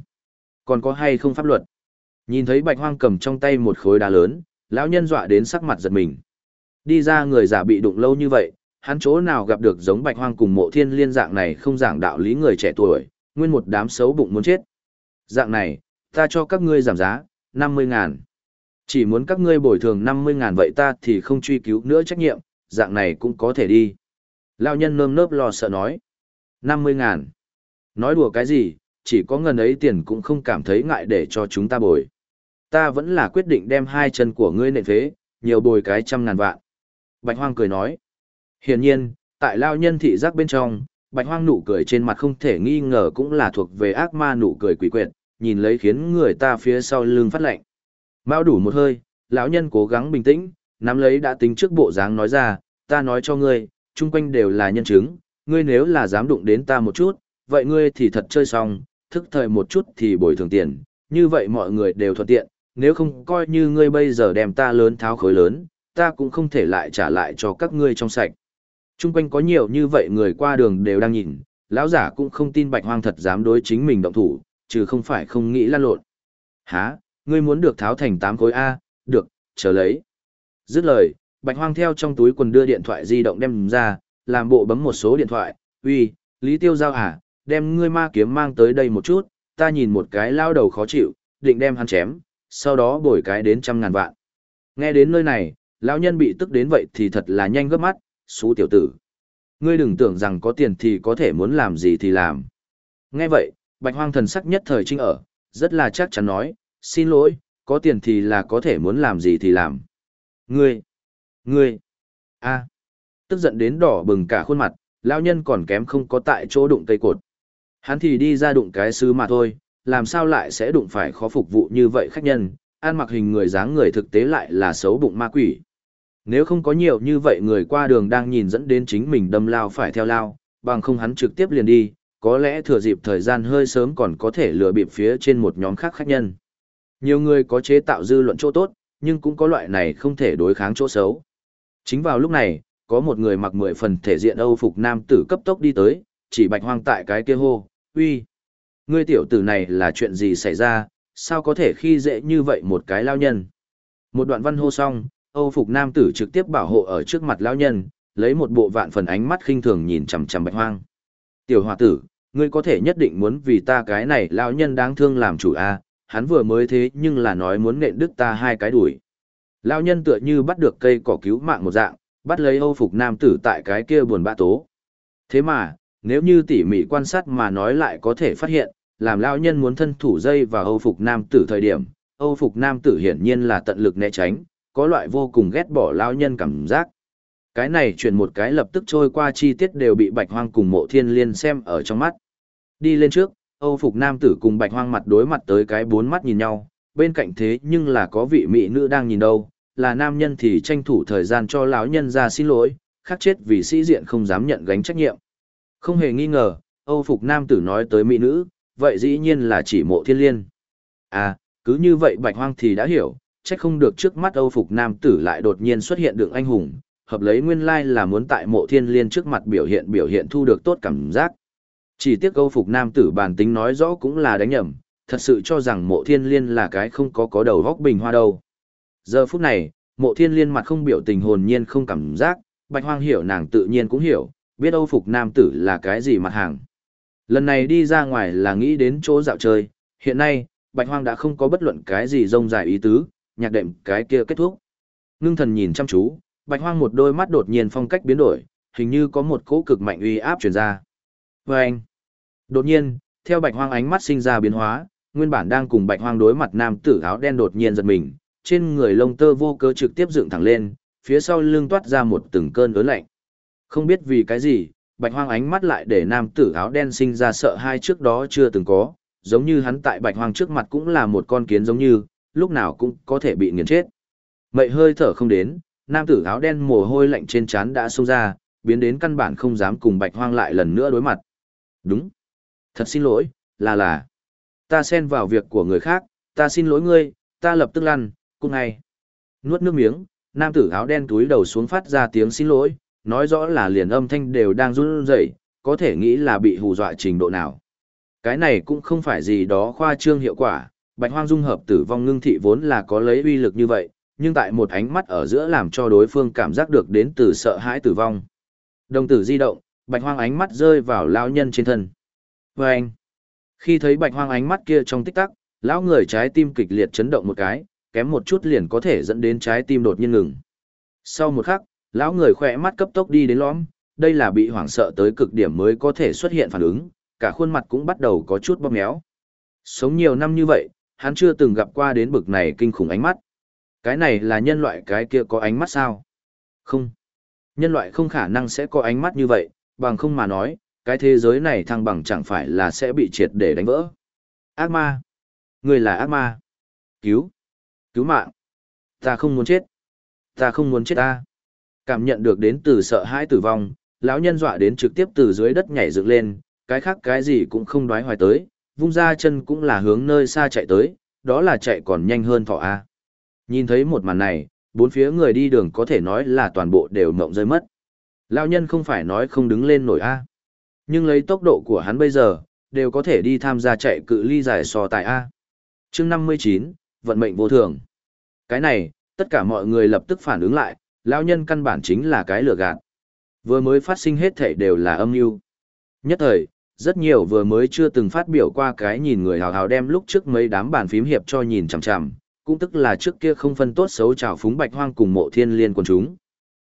Còn có hay không pháp luật? Nhìn thấy bạch hoang cầm trong tay một khối đá lớn, lão nhân dọa đến sắc mặt giật mình. Đi ra người giả bị đụng lâu như vậy, hắn chỗ nào gặp được giống bạch hoang cùng mộ thiên liên dạng này không giảng đạo lý người trẻ tuổi, nguyên một đám xấu bụng muốn chết. Dạng này, ta cho các ngươi giảm giá, 50 ngàn. Chỉ muốn các ngươi bồi thường 50 ngàn vậy ta thì không truy cứu nữa trách nhiệm, dạng này cũng có thể đi. Lão nhân nơm nớp lo sợ nói. 50 ngàn. Nói đùa cái gì, chỉ có ngần ấy tiền cũng không cảm thấy ngại để cho chúng ta bồi. Ta vẫn là quyết định đem hai chân của ngươi nện phế, nhiều bồi cái trăm ngàn vạn. Bạch Hoang cười nói. Hiển nhiên, tại lao nhân thị giác bên trong, Bạch Hoang nụ cười trên mặt không thể nghi ngờ cũng là thuộc về ác ma nụ cười quỷ quyệt, nhìn lấy khiến người ta phía sau lưng phát lạnh. Mao đủ một hơi, lão nhân cố gắng bình tĩnh, nắm lấy đã tính trước bộ dáng nói ra, ta nói cho ngươi, chung quanh đều là nhân chứng, ngươi nếu là dám đụng đến ta một chút, vậy ngươi thì thật chơi xong, thức thời một chút thì bồi thường tiền, như vậy mọi người đều thuận tiện, nếu không coi như ngươi bây giờ đem ta lớn tháo khối lớn, ta cũng không thể lại trả lại cho các ngươi trong sạch. Trung quanh có nhiều như vậy người qua đường đều đang nhìn, lão giả cũng không tin bạch hoang thật dám đối chính mình động thủ, trừ không phải không nghĩ lan lộn. Hả, ngươi muốn được tháo thành 8 khối A, được, chờ lấy. Dứt lời, bạch hoang theo trong túi quần đưa điện thoại di động đem ra, làm bộ bấm một số điện thoại, uy, Lý Tiêu Giao à, đem ngươi ma kiếm mang tới đây một chút, ta nhìn một cái lao đầu khó chịu, định đem hắn chém, sau đó bồi cái đến trăm ngàn vạn. Nghe đến nơi này, lão nhân bị tức đến vậy thì thật là nhanh gấp mắt, xú tiểu tử. Ngươi đừng tưởng rằng có tiền thì có thể muốn làm gì thì làm. Nghe vậy, bạch hoang thần sắc nhất thời trinh ở, rất là chắc chắn nói, xin lỗi, có tiền thì là có thể muốn làm gì thì làm. Ngươi, ngươi, a, tức giận đến đỏ bừng cả khuôn mặt, lão nhân còn kém không có tại chỗ đụng cây cột. Hắn thì đi ra đụng cái sứ mà thôi, làm sao lại sẽ đụng phải khó phục vụ như vậy khách nhân, ăn mặc hình người dáng người thực tế lại là xấu bụng ma quỷ. Nếu không có nhiều như vậy người qua đường đang nhìn dẫn đến chính mình đâm lao phải theo lao, bằng không hắn trực tiếp liền đi, có lẽ thừa dịp thời gian hơi sớm còn có thể lừa bịp phía trên một nhóm khác khách nhân. Nhiều người có chế tạo dư luận chỗ tốt, nhưng cũng có loại này không thể đối kháng chỗ xấu. Chính vào lúc này, có một người mặc mười phần thể diện Âu phục nam tử cấp tốc đi tới, chỉ bạch hoang tại cái kia hô, uy, ngươi tiểu tử này là chuyện gì xảy ra, sao có thể khi dễ như vậy một cái lao nhân. Một đoạn văn hô xong, Âu phục nam tử trực tiếp bảo hộ ở trước mặt lão nhân, lấy một bộ vạn phần ánh mắt khinh thường nhìn chằm chằm bạch hoang. Tiểu hòa tử, ngươi có thể nhất định muốn vì ta cái này lão nhân đáng thương làm chủ a à? hắn vừa mới thế nhưng là nói muốn nện đứt ta hai cái đuổi. Lão nhân tựa như bắt được cây cỏ cứu mạng một dạng, bắt lấy Âu phục nam tử tại cái kia buồn bã tố. Thế mà, nếu như tỉ mỉ quan sát mà nói lại có thể phát hiện, làm lão nhân muốn thân thủ dây vào Âu phục nam tử thời điểm, Âu phục nam tử hiển nhiên là tận lực né tránh, có loại vô cùng ghét bỏ lao nhân cảm giác. Cái này chuyển một cái lập tức trôi qua chi tiết đều bị bạch hoang cùng mộ thiên liên xem ở trong mắt. Đi lên trước, Âu phục nam tử cùng bạch hoang mặt đối mặt tới cái bốn mắt nhìn nhau, bên cạnh thế nhưng là có vị mỹ nữ đang nhìn đâu, là nam nhân thì tranh thủ thời gian cho lão nhân ra xin lỗi, khắc chết vì sĩ diện không dám nhận gánh trách nhiệm. Không hề nghi ngờ, Âu phục nam tử nói tới mỹ nữ, vậy dĩ nhiên là chỉ mộ thiên liên. À, cứ như vậy bạch hoang thì đã hiểu, trách không được trước mắt Âu phục nam tử lại đột nhiên xuất hiện đường anh hùng, hợp lấy nguyên lai là muốn tại mộ thiên liên trước mặt biểu hiện biểu hiện thu được tốt cảm giác. Chỉ tiếc Âu phục nam tử bản tính nói rõ cũng là đánh nhầm, thật sự cho rằng mộ thiên liên là cái không có có đầu góc bình hoa đâu. Giờ phút này, mộ thiên liên mặt không biểu tình hồn nhiên không cảm giác, bạch hoang hiểu nàng tự nhiên cũng hiểu, biết Âu phục nam tử là cái gì mặt hàng. Lần này đi ra ngoài là nghĩ đến chỗ dạo chơi, hiện nay, Bạch Hoang đã không có bất luận cái gì rông dài ý tứ, nhạc đệm cái kia kết thúc. Ngưng thần nhìn chăm chú, Bạch Hoang một đôi mắt đột nhiên phong cách biến đổi, hình như có một cỗ cực mạnh uy áp truyền ra. Vâng! Đột nhiên, theo Bạch Hoang ánh mắt sinh ra biến hóa, nguyên bản đang cùng Bạch Hoang đối mặt nam tử áo đen đột nhiên giật mình, trên người lông tơ vô cớ trực tiếp dựng thẳng lên, phía sau lưng toát ra một từng cơn ớn lạnh. Không biết vì cái gì, bạch hoang ánh mắt lại để nam tử áo đen sinh ra sợ hai trước đó chưa từng có, giống như hắn tại bạch hoang trước mặt cũng là một con kiến giống như, lúc nào cũng có thể bị nghiền chết. Mậy hơi thở không đến, nam tử áo đen mồ hôi lạnh trên trán đã xông ra, biến đến căn bản không dám cùng bạch hoang lại lần nữa đối mặt. Đúng. Thật xin lỗi, là là. Ta xen vào việc của người khác, ta xin lỗi ngươi, ta lập tức lăn, cùng ngay. Nuốt nước miếng, nam tử áo đen túi đầu xuống phát ra tiếng xin lỗi, nói rõ là liền âm thanh đều đang run rẩy, có thể nghĩ là bị hù dọa trình độ nào. Cái này cũng không phải gì đó khoa trương hiệu quả, bạch hoang dung hợp tử vong ngưng thị vốn là có lấy uy lực như vậy, nhưng tại một ánh mắt ở giữa làm cho đối phương cảm giác được đến từ sợ hãi tử vong. Đồng tử di động, bạch hoang ánh mắt rơi vào lão nhân trên thân. Và anh, khi thấy bạch hoang ánh mắt kia trong tích tắc, lão người trái tim kịch liệt chấn động một cái, kém một chút liền có thể dẫn đến trái tim đột nhiên ngừng. Sau một khắc, lão người khỏe mắt cấp tốc đi đến lõm, đây là bị hoảng sợ tới cực điểm mới có thể xuất hiện phản ứng, cả khuôn mặt cũng bắt đầu có chút bóp méo. Sống nhiều năm như vậy, hắn chưa từng gặp qua đến bực này kinh khủng ánh mắt. Cái này là nhân loại cái kia có ánh mắt sao? Không. Nhân loại không khả năng sẽ có ánh mắt như vậy, bằng không mà nói, cái thế giới này thăng bằng chẳng phải là sẽ bị triệt để đánh vỡ. Ác ma. Người là ác ma. Cứu. Cứu mạng. Ta không muốn chết. Ta không muốn chết ta. Cảm nhận được đến từ sợ hãi tử vong, lão nhân dọa đến trực tiếp từ dưới đất nhảy dựng lên, cái khác cái gì cũng không đoái hoài tới, vung ra chân cũng là hướng nơi xa chạy tới, đó là chạy còn nhanh hơn thọ A. Nhìn thấy một màn này, bốn phía người đi đường có thể nói là toàn bộ đều mộng rơi mất. Lão nhân không phải nói không đứng lên nổi A. Nhưng lấy tốc độ của hắn bây giờ, đều có thể đi tham gia chạy cự ly giải so tài A. chương 59, vận mệnh vô thường. Cái này, tất cả mọi người lập tức phản ứng lại, Lão nhân căn bản chính là cái lừa gạt. Vừa mới phát sinh hết thảy đều là âm mưu. Nhất thời, rất nhiều vừa mới chưa từng phát biểu qua cái nhìn người hào hào đem lúc trước mấy đám bàn phím hiệp cho nhìn chằm chằm, cũng tức là trước kia không phân tốt xấu trào phúng bạch hoang cùng mộ thiên liên quần chúng.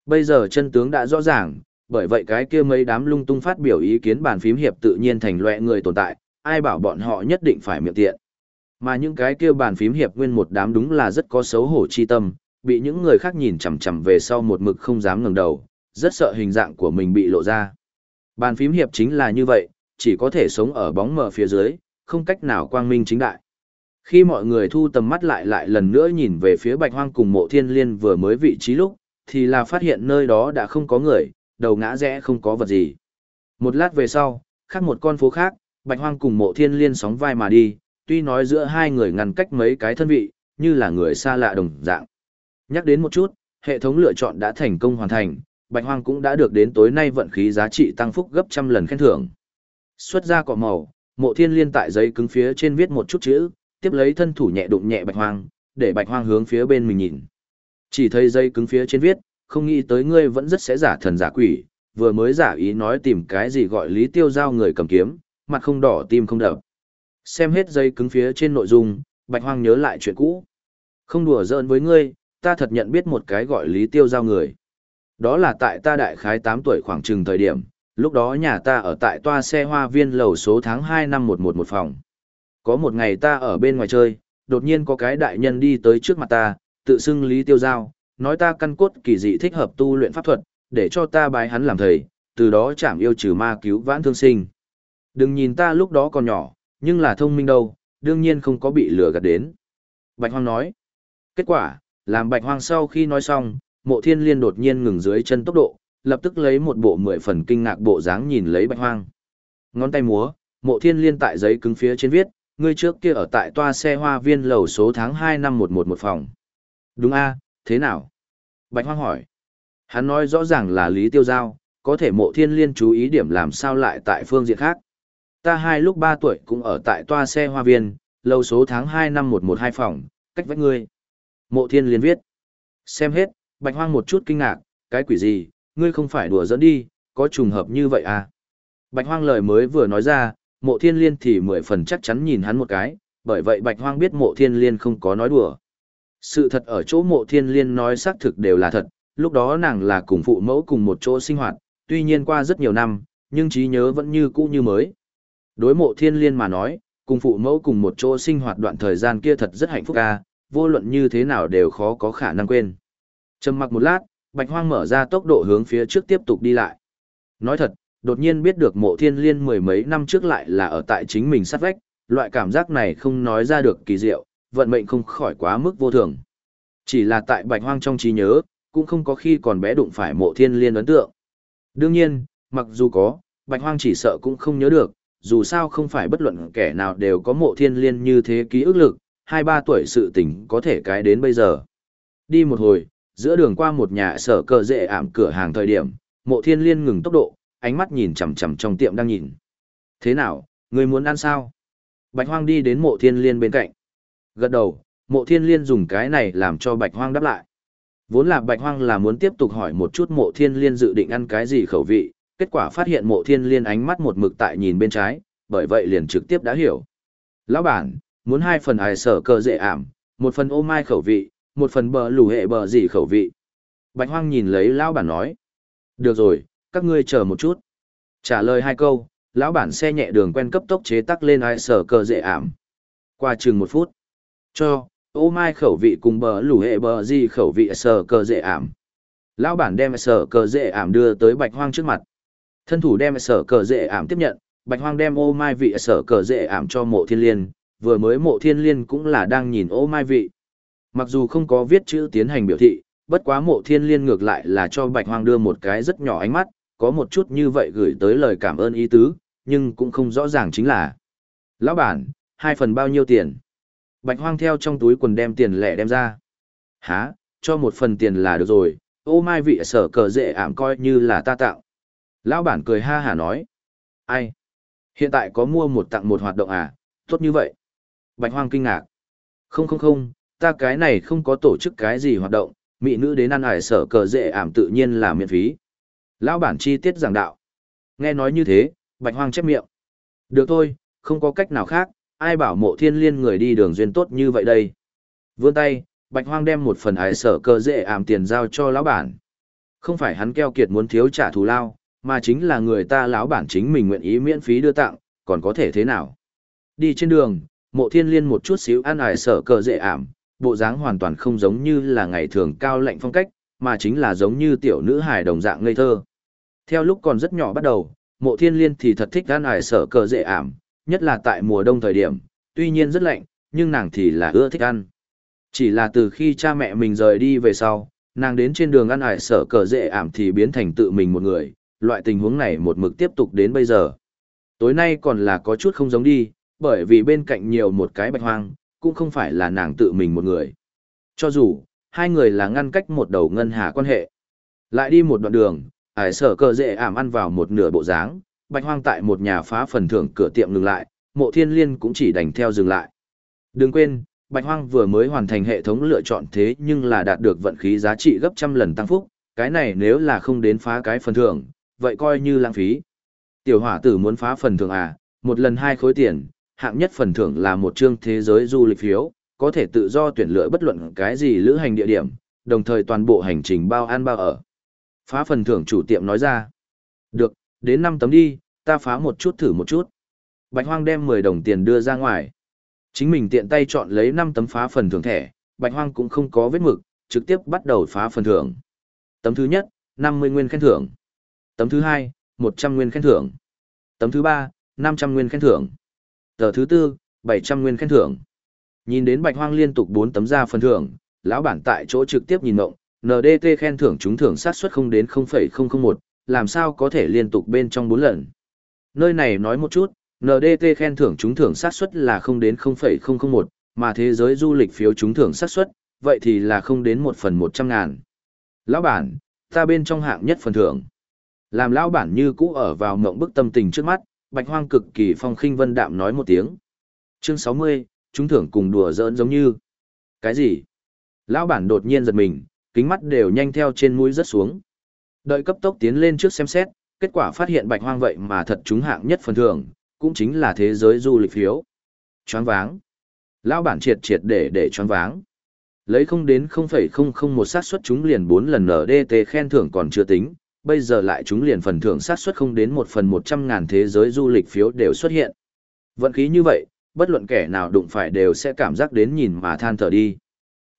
Bây giờ chân tướng đã rõ ràng, bởi vậy cái kia mấy đám lung tung phát biểu ý kiến bàn phím hiệp tự nhiên thành loại người tồn tại, ai bảo bọn họ nhất định phải miệng tiện. Mà những cái kia bàn phím hiệp nguyên một đám đúng là rất có xấu hổ chi tâm, bị những người khác nhìn chằm chằm về sau một mực không dám ngẩng đầu, rất sợ hình dạng của mình bị lộ ra. Bàn phím hiệp chính là như vậy, chỉ có thể sống ở bóng mờ phía dưới, không cách nào quang minh chính đại. Khi mọi người thu tầm mắt lại lại lần nữa nhìn về phía bạch hoang cùng mộ thiên liên vừa mới vị trí lúc, thì là phát hiện nơi đó đã không có người, đầu ngã rẽ không có vật gì. Một lát về sau, khác một con phố khác, bạch hoang cùng mộ thiên liên sóng vai mà đi, tuy nói giữa hai người ngăn cách mấy cái thân vị, như là người xa lạ đồng dạng. Nhắc đến một chút, hệ thống lựa chọn đã thành công hoàn thành, bạch hoang cũng đã được đến tối nay vận khí giá trị tăng phúc gấp trăm lần khen thưởng. Xuất ra cọ màu, mộ thiên liên tại giấy cứng phía trên viết một chút chữ, tiếp lấy thân thủ nhẹ đụng nhẹ bạch hoang, để bạch hoang hướng phía bên mình nhìn. Chỉ thấy giấy cứng phía trên viết, không nghĩ tới ngươi vẫn rất sẽ giả thần giả quỷ, vừa mới giả ý nói tìm cái gì gọi lý tiêu giao người cầm kiếm, mặt không đỏ tim không đập. Xem hết giấy cứng phía trên nội dung, bạch hoang nhớ lại chuyện cũ. Không đùa giỡn với ngươi, ta thật nhận biết một cái gọi lý tiêu giao người. Đó là tại ta đại khái 8 tuổi khoảng chừng thời điểm, lúc đó nhà ta ở tại toa xe hoa viên lầu số tháng 2 năm 111 phòng. Có một ngày ta ở bên ngoài chơi, đột nhiên có cái đại nhân đi tới trước mặt ta, tự xưng Lý Tiêu Giao, nói ta căn cốt kỳ dị thích hợp tu luyện pháp thuật, để cho ta bái hắn làm thầy, từ đó chảm yêu trừ ma cứu vãn thương sinh. Đừng nhìn ta lúc đó còn nhỏ, nhưng là thông minh đâu, đương nhiên không có bị lừa gạt đến. Bạch Hoang nói. Kết quả, làm Bạch Hoang sau khi nói xong, mộ thiên liên đột nhiên ngừng dưới chân tốc độ, lập tức lấy một bộ mười phần kinh ngạc bộ dáng nhìn lấy Bạch Hoang. Ngón tay múa, mộ thiên liên tại giấy cứng phía trên viết, ngươi trước kia ở tại toa xe hoa viên lầu số tháng 2 năm 111 phòng. Đúng a, thế nào? Bạch Hoang hỏi. Hắn nói rõ ràng là Lý Tiêu Giao, có thể mộ thiên liên chú ý điểm làm sao lại tại phương diện khác. Ta hai lúc 3 tuổi cũng ở tại toa xe hoa viên, lầu số tháng 2 năm 112 phòng, cách vách ngươi. Mộ thiên liên viết. Xem hết, Bạch Hoang một chút kinh ngạc, cái quỷ gì, ngươi không phải đùa dẫn đi, có trùng hợp như vậy à? Bạch Hoang lời mới vừa nói ra, mộ thiên liên thì mười phần chắc chắn nhìn hắn một cái, bởi vậy Bạch Hoang biết mộ thiên liên không có nói đùa. Sự thật ở chỗ mộ thiên liên nói xác thực đều là thật, lúc đó nàng là cùng phụ mẫu cùng một chỗ sinh hoạt, tuy nhiên qua rất nhiều năm, nhưng trí nhớ vẫn như cũ như mới. Đối mộ thiên liên mà nói, cùng phụ mẫu cùng một chỗ sinh hoạt đoạn thời gian kia thật rất hạnh phúc ca, vô luận như thế nào đều khó có khả năng quên. Trầm mặc một lát, Bạch Hoang mở ra tốc độ hướng phía trước tiếp tục đi lại. Nói thật, đột nhiên biết được mộ thiên liên mười mấy năm trước lại là ở tại chính mình sát vách, loại cảm giác này không nói ra được kỳ diệu, vận mệnh không khỏi quá mức vô thường. Chỉ là tại Bạch Hoang trong trí nhớ, cũng không có khi còn bé đụng phải mộ thiên liên ấn tượng. Đương nhiên, mặc dù có, Bạch Hoang chỉ sợ cũng không nhớ được, dù sao không phải bất luận kẻ nào đều có mộ thiên liên như thế ký ức lực, hai ba tuổi sự tình có thể cái đến bây giờ. Đi một hồi, giữa đường qua một nhà sở cờ dễ ảm cửa hàng thời điểm, mộ thiên liên ngừng tốc độ, ánh mắt nhìn chằm chằm trong tiệm đang nhìn. Thế nào, người muốn ăn sao? Bạch hoang đi đến mộ thiên liên bên cạnh. Gật đầu, mộ thiên liên dùng cái này làm cho bạch hoang đáp lại. Vốn là bạch hoang là muốn tiếp tục hỏi một chút mộ thiên liên dự định ăn cái gì khẩu vị, kết quả phát hiện mộ thiên liên ánh mắt một mực tại nhìn bên trái, bởi vậy liền trực tiếp đã hiểu. Lão bản, muốn hai phần ai sở cờ dễ ảm, một phần ô mai khẩu vị, một phần bờ lù hệ bờ gì khẩu vị. Bạch hoang nhìn lấy lão bản nói. Được rồi, các ngươi chờ một chút. Trả lời hai câu, lão bản xe nhẹ đường quen cấp tốc chế tắc lên ai sở cờ dễ ảm. Qua chừng một phút. Cho, ô mai khẩu vị cùng bờ lù hệ bờ gì khẩu vị sở cờ dễ ảm. Lão bản đem sở cờ dễ ảm đưa tới bạch hoang trước mặt. Thân thủ đem sở cờ dễ ảm tiếp nhận, bạch hoang đem ô mai vị sở cờ dễ ảm cho mộ thiên liên, vừa mới mộ thiên liên cũng là đang nhìn ô mai vị. Mặc dù không có viết chữ tiến hành biểu thị, bất quá mộ thiên liên ngược lại là cho bạch hoang đưa một cái rất nhỏ ánh mắt, có một chút như vậy gửi tới lời cảm ơn ý tứ, nhưng cũng không rõ ràng chính là. Lão bản, hai phần bao nhiêu tiền? Bạch hoang theo trong túi quần đem tiền lẻ đem ra. Hả, cho một phần tiền là được rồi, ô mai vị sở cờ dễ ảm coi như là ta tạo. Lão bản cười ha hà nói. Ai? Hiện tại có mua một tặng một hoạt động à, tốt như vậy. Bạch hoang kinh ngạc. Không không không, ta cái này không có tổ chức cái gì hoạt động, mỹ nữ đến ăn ải sở cờ dễ ảm tự nhiên là miễn phí. Lão bản chi tiết giảng đạo. Nghe nói như thế, bạch hoang chép miệng. Được thôi, không có cách nào khác, ai bảo mộ thiên liên người đi đường duyên tốt như vậy đây. Vươn tay, Bạch Hoang đem một phần ải sở cờ dễ ảm tiền giao cho lão bản. Không phải hắn keo kiệt muốn thiếu trả thù lao, mà chính là người ta lão bản chính mình nguyện ý miễn phí đưa tặng, còn có thể thế nào. Đi trên đường, mộ thiên liên một chút xíu ăn ải sở cờ dễ ảm, bộ dáng hoàn toàn không giống như là ngày thường cao lạnh phong cách, mà chính là giống như tiểu nữ hài đồng dạng ngây thơ. Theo lúc còn rất nhỏ bắt đầu, mộ thiên liên thì thật thích ăn ải sở cờ dễ ảm, nhất là tại mùa đông thời điểm, tuy nhiên rất lạnh, nhưng nàng thì là ưa thích ăn. Chỉ là từ khi cha mẹ mình rời đi về sau, nàng đến trên đường ăn ải sở cờ dễ ảm thì biến thành tự mình một người, loại tình huống này một mực tiếp tục đến bây giờ. Tối nay còn là có chút không giống đi, bởi vì bên cạnh nhiều một cái bạch hoang, cũng không phải là nàng tự mình một người. Cho dù, hai người là ngăn cách một đầu ngân hà quan hệ. Lại đi một đoạn đường, ải sở cờ dễ ảm ăn vào một nửa bộ dáng, bạch hoang tại một nhà phá phần thưởng cửa tiệm ngừng lại, mộ thiên liên cũng chỉ đành theo dừng lại. Đừng quên, bạch hoang vừa mới hoàn thành hệ thống lựa chọn thế nhưng là đạt được vận khí giá trị gấp trăm lần tăng phúc, cái này nếu là không đến phá cái phần thưởng, vậy coi như lãng phí. Tiểu hỏa tử muốn phá phần thưởng à, một lần hai khối tiền, hạng nhất phần thưởng là một chương thế giới du lịch phiếu, có thể tự do tuyển lựa bất luận cái gì lữ hành địa điểm, đồng thời toàn bộ hành trình bao ăn bao ở. Phá phần thưởng chủ tiệm nói ra. Được, đến 5 tấm đi, ta phá một chút thử một chút. Bạch Hoang đem 10 đồng tiền đưa ra ngoài. Chính mình tiện tay chọn lấy 5 tấm phá phần thưởng thẻ, Bạch Hoang cũng không có vết mực, trực tiếp bắt đầu phá phần thưởng. Tấm thứ nhất, 50 nguyên khen thưởng. Tấm thứ hai, 100 nguyên khen thưởng. Tấm thứ ba, 500 nguyên khen thưởng. Tờ thứ tư, 700 nguyên khen thưởng. Nhìn đến Bạch Hoang liên tục 4 tấm ra phần thưởng, lão bản tại chỗ trực tiếp nhìn ngộng, NDT khen thưởng trúng thưởng sát suất không đến 0,001, làm sao có thể liên tục bên trong 4 lần. Nơi này nói một chút, NDT khen thưởng trúng thưởng sát suất là không đến 0,001, mà thế giới du lịch phiếu trúng thưởng sát suất, vậy thì là không đến 1 phần 100 ngàn. Lão bản, ta bên trong hạng nhất phần thưởng. Làm lão bản như cũ ở vào ngộng bức tâm tình trước mắt, Bạch Hoang cực kỳ phong khinh vân đạm nói một tiếng. Chương 60, chúng thưởng cùng đùa giỡn giống như. Cái gì? Lão bản đột nhiên giật mình, kính mắt đều nhanh theo trên mũi rất xuống. Đợi cấp tốc tiến lên trước xem xét, kết quả phát hiện Bạch Hoang vậy mà thật chúng hạng nhất phần thưởng, cũng chính là thế giới du lịch phiếu. Choáng váng. Lão bản triệt triệt để để choáng váng. Lấy không đến 0,001 sát suất chúng liền 4 lần NDT khen thưởng còn chưa tính, bây giờ lại chúng liền phần thưởng sát suất không đến một phần một trăm ngàn thế giới du lịch phiếu đều xuất hiện. Vận khí như vậy, bất luận kẻ nào đụng phải đều sẽ cảm giác đến nhìn mà than thở đi.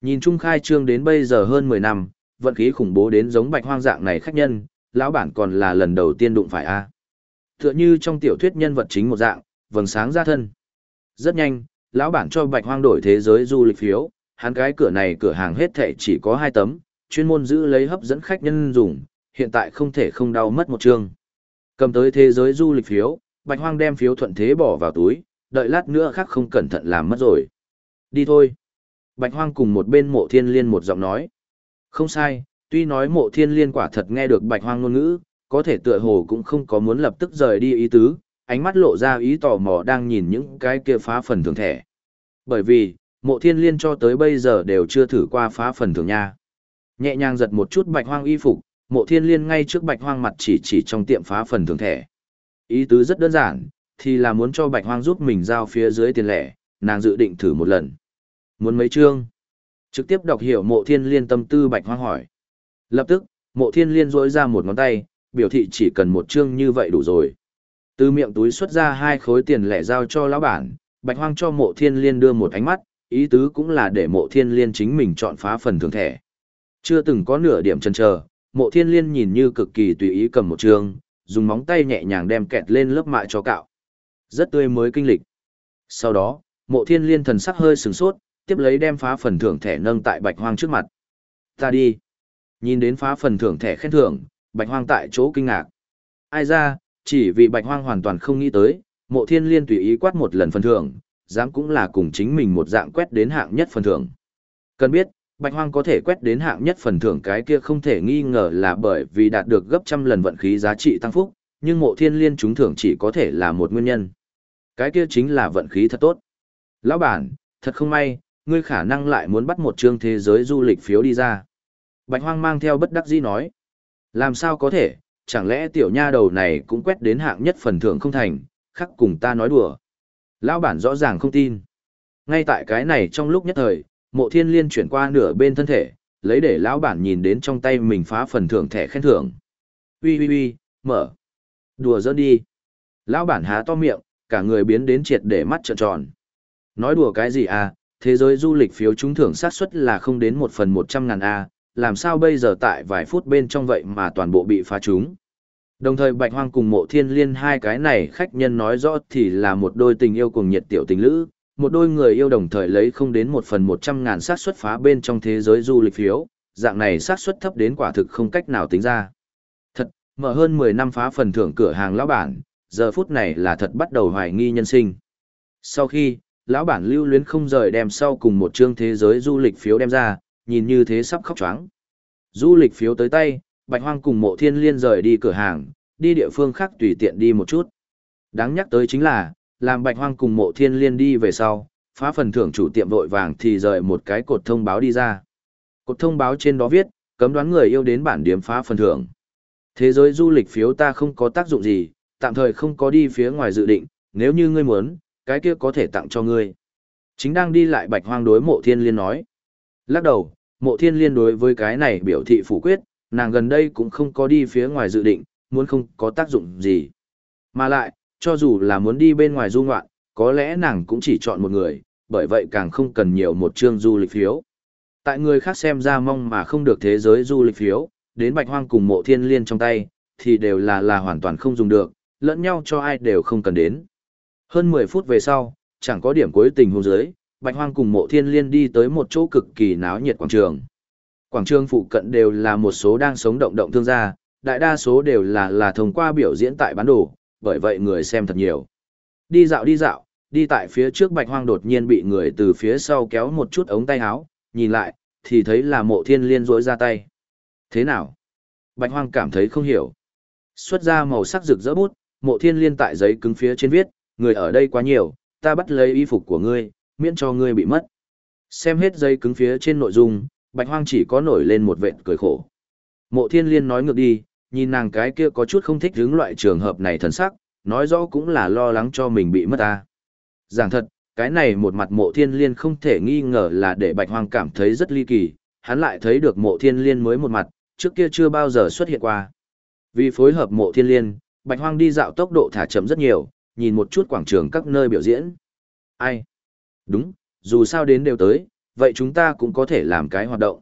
Nhìn Trung khai trương đến bây giờ hơn mười năm, vận khí khủng bố đến giống bạch hoang dạng này khách nhân, lão bản còn là lần đầu tiên đụng phải a. Tựa như trong tiểu thuyết nhân vật chính một dạng, vầng sáng ra thân. Rất nhanh, lão bản cho bạch hoang đổi thế giới du lịch phiếu, hắn cái cửa này cửa hàng hết thảy chỉ có hai tấm, chuyên môn giữ lấy hấp dẫn khách nhân dùng, hiện tại không thể không đau mất một chương. Cầm tới thế giới du lịch phiếu, Bạch Hoang đem phiếu thuận thế bỏ vào túi, đợi lát nữa khác không cẩn thận làm mất rồi. Đi thôi. Bạch Hoang cùng một bên mộ thiên liên một giọng nói. Không sai, tuy nói mộ thiên liên quả thật nghe được Bạch Hoang ngôn ngữ, có thể tựa hồ cũng không có muốn lập tức rời đi ý tứ, ánh mắt lộ ra ý tò mò đang nhìn những cái kia phá phần thường thẻ. Bởi vì, mộ thiên liên cho tới bây giờ đều chưa thử qua phá phần thường nha. Nhẹ nhàng giật một chút Bạch Hoang y phục, Mộ thiên liên ngay trước bạch hoang mặt chỉ chỉ trong tiệm phá phần thường thẻ. Ý tứ rất đơn giản, thì là muốn cho bạch hoang giúp mình giao phía dưới tiền lẻ, nàng dự định thử một lần. Muốn mấy chương? Trực tiếp đọc hiểu mộ thiên liên tâm tư bạch hoang hỏi. Lập tức, mộ thiên liên rỗi ra một ngón tay, biểu thị chỉ cần một chương như vậy đủ rồi. Từ miệng túi xuất ra hai khối tiền lẻ giao cho lão bản, bạch hoang cho mộ thiên liên đưa một ánh mắt, ý tứ cũng là để mộ thiên liên chính mình chọn phá phần thường thẻ. Chưa từng có nửa điểm chần chờ, mộ thiên liên nhìn như cực kỳ tùy ý cầm một trường, dùng móng tay nhẹ nhàng đem kẹt lên lớp mại cho cạo. Rất tươi mới kinh lịch. Sau đó, mộ thiên liên thần sắc hơi sừng sốt, tiếp lấy đem phá phần thưởng thẻ nâng tại bạch hoang trước mặt. Ta đi. Nhìn đến phá phần thưởng thẻ khen thưởng, bạch hoang tại chỗ kinh ngạc. Ai ra, chỉ vì bạch hoang hoàn toàn không nghĩ tới, mộ thiên liên tùy ý quát một lần phần thưởng, dám cũng là cùng chính mình một dạng quét đến hạng nhất phần thưởng. Cần biết, Bạch Hoang có thể quét đến hạng nhất phần thưởng cái kia không thể nghi ngờ là bởi vì đạt được gấp trăm lần vận khí giá trị tăng phúc, nhưng mộ thiên liên trúng thưởng chỉ có thể là một nguyên nhân. Cái kia chính là vận khí thật tốt. Lão bản, thật không may, ngươi khả năng lại muốn bắt một chương thế giới du lịch phiếu đi ra. Bạch Hoang mang theo bất đắc dĩ nói. Làm sao có thể, chẳng lẽ tiểu nha đầu này cũng quét đến hạng nhất phần thưởng không thành, khắc cùng ta nói đùa. Lão bản rõ ràng không tin. Ngay tại cái này trong lúc nhất thời, mộ thiên liên chuyển qua nửa bên thân thể, lấy để lão bản nhìn đến trong tay mình phá phần thưởng thẻ khen thưởng. Ui ui ui, mở. Đùa dỡ đi. Lão bản há to miệng, cả người biến đến triệt để mắt trợn tròn. Nói đùa cái gì à, thế giới du lịch phiếu trúng thưởng xác suất là không đến một phần một trăm ngàn A, làm sao bây giờ tại vài phút bên trong vậy mà toàn bộ bị phá trúng. Đồng thời Bạch Hoang cùng mộ thiên liên hai cái này khách nhân nói rõ thì là một đôi tình yêu cùng nhiệt tiểu tình lữ, một đôi người yêu đồng thời lấy không đến một phần một trăm ngàn xác suất phá bên trong thế giới du lịch phiếu, dạng này xác suất thấp đến quả thực không cách nào tính ra. Thật, mở hơn 10 năm phá phần thưởng cửa hàng lão bản, giờ phút này là thật bắt đầu hoài nghi nhân sinh. Sau khi, lão bản lưu luyến không rời đem sau cùng một chương thế giới du lịch phiếu đem ra, nhìn như thế sắp khóc choáng. Du lịch phiếu tới tay, Bạch Hoang cùng Mộ Thiên Liên rời đi cửa hàng, đi địa phương khác tùy tiện đi một chút. Đáng nhắc tới chính là, làm Bạch Hoang cùng Mộ Thiên Liên đi về sau, phá phần thưởng chủ tiệm vội vàng thì rời một cái cột thông báo đi ra. Cột thông báo trên đó viết, cấm đoán người yêu đến bản điểm phá phần thưởng. Thế giới du lịch phiếu ta không có tác dụng gì, tạm thời không có đi phía ngoài dự định, nếu như ngươi muốn, cái kia có thể tặng cho ngươi. Chính đang đi lại bạch hoang đối mộ thiên liên nói. Lắc đầu, mộ thiên liên đối với cái này biểu thị phủ quyết, nàng gần đây cũng không có đi phía ngoài dự định, muốn không có tác dụng gì. Mà lại, cho dù là muốn đi bên ngoài du ngoạn, có lẽ nàng cũng chỉ chọn một người, bởi vậy càng không cần nhiều một chương du lịch phiếu. Tại người khác xem ra mong mà không được thế giới du lịch phiếu, đến bạch hoang cùng mộ thiên liên trong tay, thì đều là là hoàn toàn không dùng được, lẫn nhau cho ai đều không cần đến. Hơn 10 phút về sau, chẳng có điểm cuối tình huống dưới, Bạch Hoang cùng Mộ Thiên Liên đi tới một chỗ cực kỳ náo nhiệt quảng trường. Quảng trường phụ cận đều là một số đang sống động động thương gia, đại đa số đều là là thông qua biểu diễn tại bán đồ, bởi vậy người xem thật nhiều. Đi dạo đi dạo, đi tại phía trước Bạch Hoang đột nhiên bị người từ phía sau kéo một chút ống tay áo, nhìn lại, thì thấy là Mộ Thiên Liên rỗi ra tay. Thế nào? Bạch Hoang cảm thấy không hiểu. Xuất ra màu sắc rực rỡ bút, Mộ Thiên Liên tại giấy cứng phía trên viết, người ở đây quá nhiều, ta bắt lấy y phục của ngươi, miễn cho ngươi bị mất. Xem hết giấy cứng phía trên nội dung, bạch hoang chỉ có nổi lên một vệt cười khổ. Mộ thiên liên nói ngược đi, nhìn nàng cái kia có chút không thích hướng loại trường hợp này thần sắc, nói rõ cũng là lo lắng cho mình bị mất ta. Giảng thật, cái này một mặt mộ thiên liên không thể nghi ngờ là để bạch hoang cảm thấy rất ly kỳ, hắn lại thấy được mộ thiên liên mới một mặt, trước kia chưa bao giờ xuất hiện qua. Vì phối hợp mộ thiên liên, bạch hoang đi dạo tốc độ thả chậm rất nhiều, nhìn một chút quảng trường các nơi biểu diễn. Ai? Đúng, dù sao đến đều tới, vậy chúng ta cũng có thể làm cái hoạt động.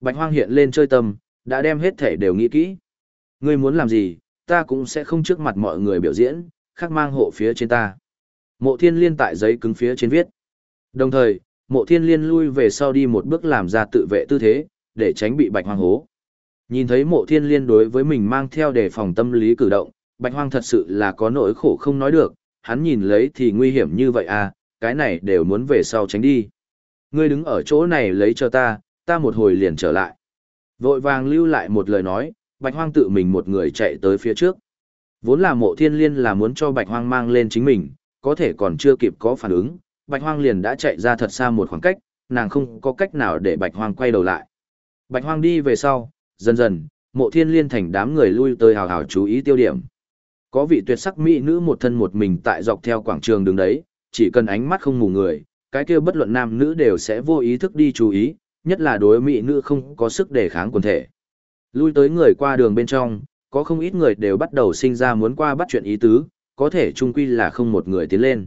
Bạch Hoang hiện lên chơi tâm, đã đem hết thể đều nghĩ kỹ. Ngươi muốn làm gì, ta cũng sẽ không trước mặt mọi người biểu diễn, khắc mang hộ phía trên ta. Mộ thiên liên tại giấy cứng phía trên viết. Đồng thời, mộ thiên liên lui về sau đi một bước làm ra tự vệ tư thế, để tránh bị bạch hoang hố. Nhìn thấy mộ thiên liên đối với mình mang theo đề phòng tâm lý cử động, bạch hoang thật sự là có nỗi khổ không nói được, hắn nhìn lấy thì nguy hiểm như vậy à, cái này đều muốn về sau tránh đi. Ngươi đứng ở chỗ này lấy cho ta, ta một hồi liền trở lại. Vội vàng lưu lại một lời nói, bạch hoang tự mình một người chạy tới phía trước. Vốn là mộ thiên liên là muốn cho bạch hoang mang lên chính mình, có thể còn chưa kịp có phản ứng, bạch hoang liền đã chạy ra thật xa một khoảng cách, nàng không có cách nào để bạch hoang quay đầu lại. Bạch hoang đi về sau, dần dần, mộ thiên liên thành đám người lui tới hào hào chú ý tiêu điểm. Có vị tuyệt sắc mỹ nữ một thân một mình tại dọc theo quảng trường đứng đấy, chỉ cần ánh mắt không mù người, cái kia bất luận nam nữ đều sẽ vô ý thức đi chú ý, nhất là đối mỹ nữ không có sức đề kháng quần thể. Lui tới người qua đường bên trong, có không ít người đều bắt đầu sinh ra muốn qua bắt chuyện ý tứ, có thể chung quy là không một người tiến lên.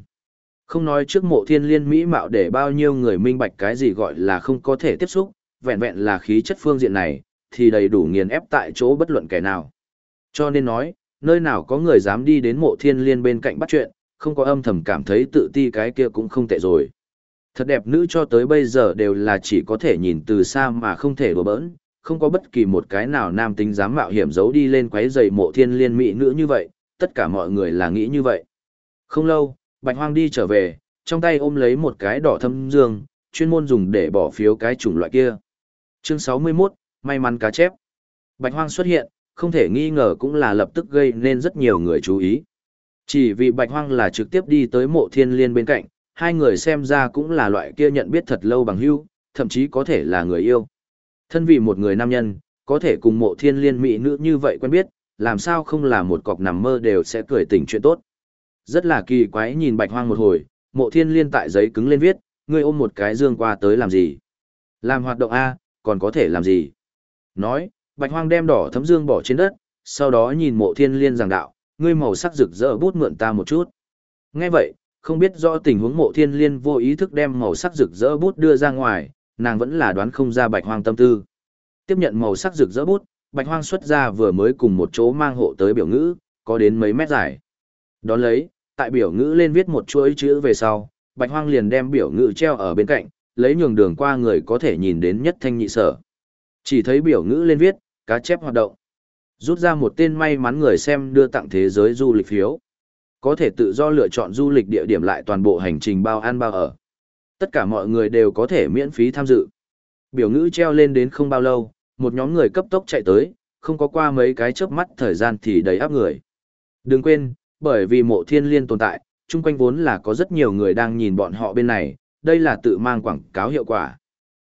Không nói trước mộ thiên liên mỹ mạo để bao nhiêu người minh bạch cái gì gọi là không có thể tiếp xúc, vẹn vẹn là khí chất phương diện này, thì đầy đủ nghiền ép tại chỗ bất luận kẻ nào. Cho nên nói, nơi nào có người dám đi đến mộ thiên liên bên cạnh bắt chuyện, không có âm thầm cảm thấy tự ti cái kia cũng không tệ rồi. Thật đẹp nữ cho tới bây giờ đều là chỉ có thể nhìn từ xa mà không thể đùa bỡn, không có bất kỳ một cái nào nam tính dám mạo hiểm giấu đi lên quấy giày mộ thiên liên mỹ nữ như vậy, tất cả mọi người là nghĩ như vậy. Không lâu, Bạch Hoang đi trở về, trong tay ôm lấy một cái đỏ thâm dương, chuyên môn dùng để bỏ phiếu cái chủng loại kia. Chương 61, may mắn cá chép. Bạch Hoang xuất hiện, không thể nghi ngờ cũng là lập tức gây nên rất nhiều người chú ý. Chỉ vì Bạch Hoang là trực tiếp đi tới mộ thiên liên bên cạnh, hai người xem ra cũng là loại kia nhận biết thật lâu bằng hữu, thậm chí có thể là người yêu. Thân vì một người nam nhân, có thể cùng mộ thiên liên mỹ nữ như vậy quen biết, làm sao không là một cọc nằm mơ đều sẽ cười tỉnh chuyện tốt. Rất là kỳ quái nhìn Bạch Hoang một hồi, mộ thiên liên tại giấy cứng lên viết, ngươi ôm một cái dương qua tới làm gì. Làm hoạt động A, còn có thể làm gì? Nói, bạch hoang đem đỏ thấm dương bỏ trên đất, sau đó nhìn mộ thiên liên giảng đạo, ngươi màu sắc rực rỡ bút mượn ta một chút. Nghe vậy, không biết rõ tình huống mộ thiên liên vô ý thức đem màu sắc rực rỡ bút đưa ra ngoài, nàng vẫn là đoán không ra bạch hoang tâm tư. Tiếp nhận màu sắc rực rỡ bút, bạch hoang xuất ra vừa mới cùng một chỗ mang hộ tới biểu ngữ, có đến mấy mét dài. Đón lấy, tại biểu ngữ lên viết một chuỗi chữ về sau, bạch hoang liền đem biểu ngữ treo ở bên cạnh, lấy nhường đường qua người có thể nhìn đến nhất thanh nhị sở. Chỉ thấy biểu ngữ lên viết, cá chép hoạt động. Rút ra một tên may mắn người xem đưa tặng thế giới du lịch phiếu. Có thể tự do lựa chọn du lịch địa điểm lại toàn bộ hành trình bao ăn bao ở. Tất cả mọi người đều có thể miễn phí tham dự. Biểu ngữ treo lên đến không bao lâu, một nhóm người cấp tốc chạy tới, không có qua mấy cái chớp mắt thời gian thì đầy áp người. Đừng quên, bởi vì mộ thiên liên tồn tại, chung quanh vốn là có rất nhiều người đang nhìn bọn họ bên này, đây là tự mang quảng cáo hiệu quả.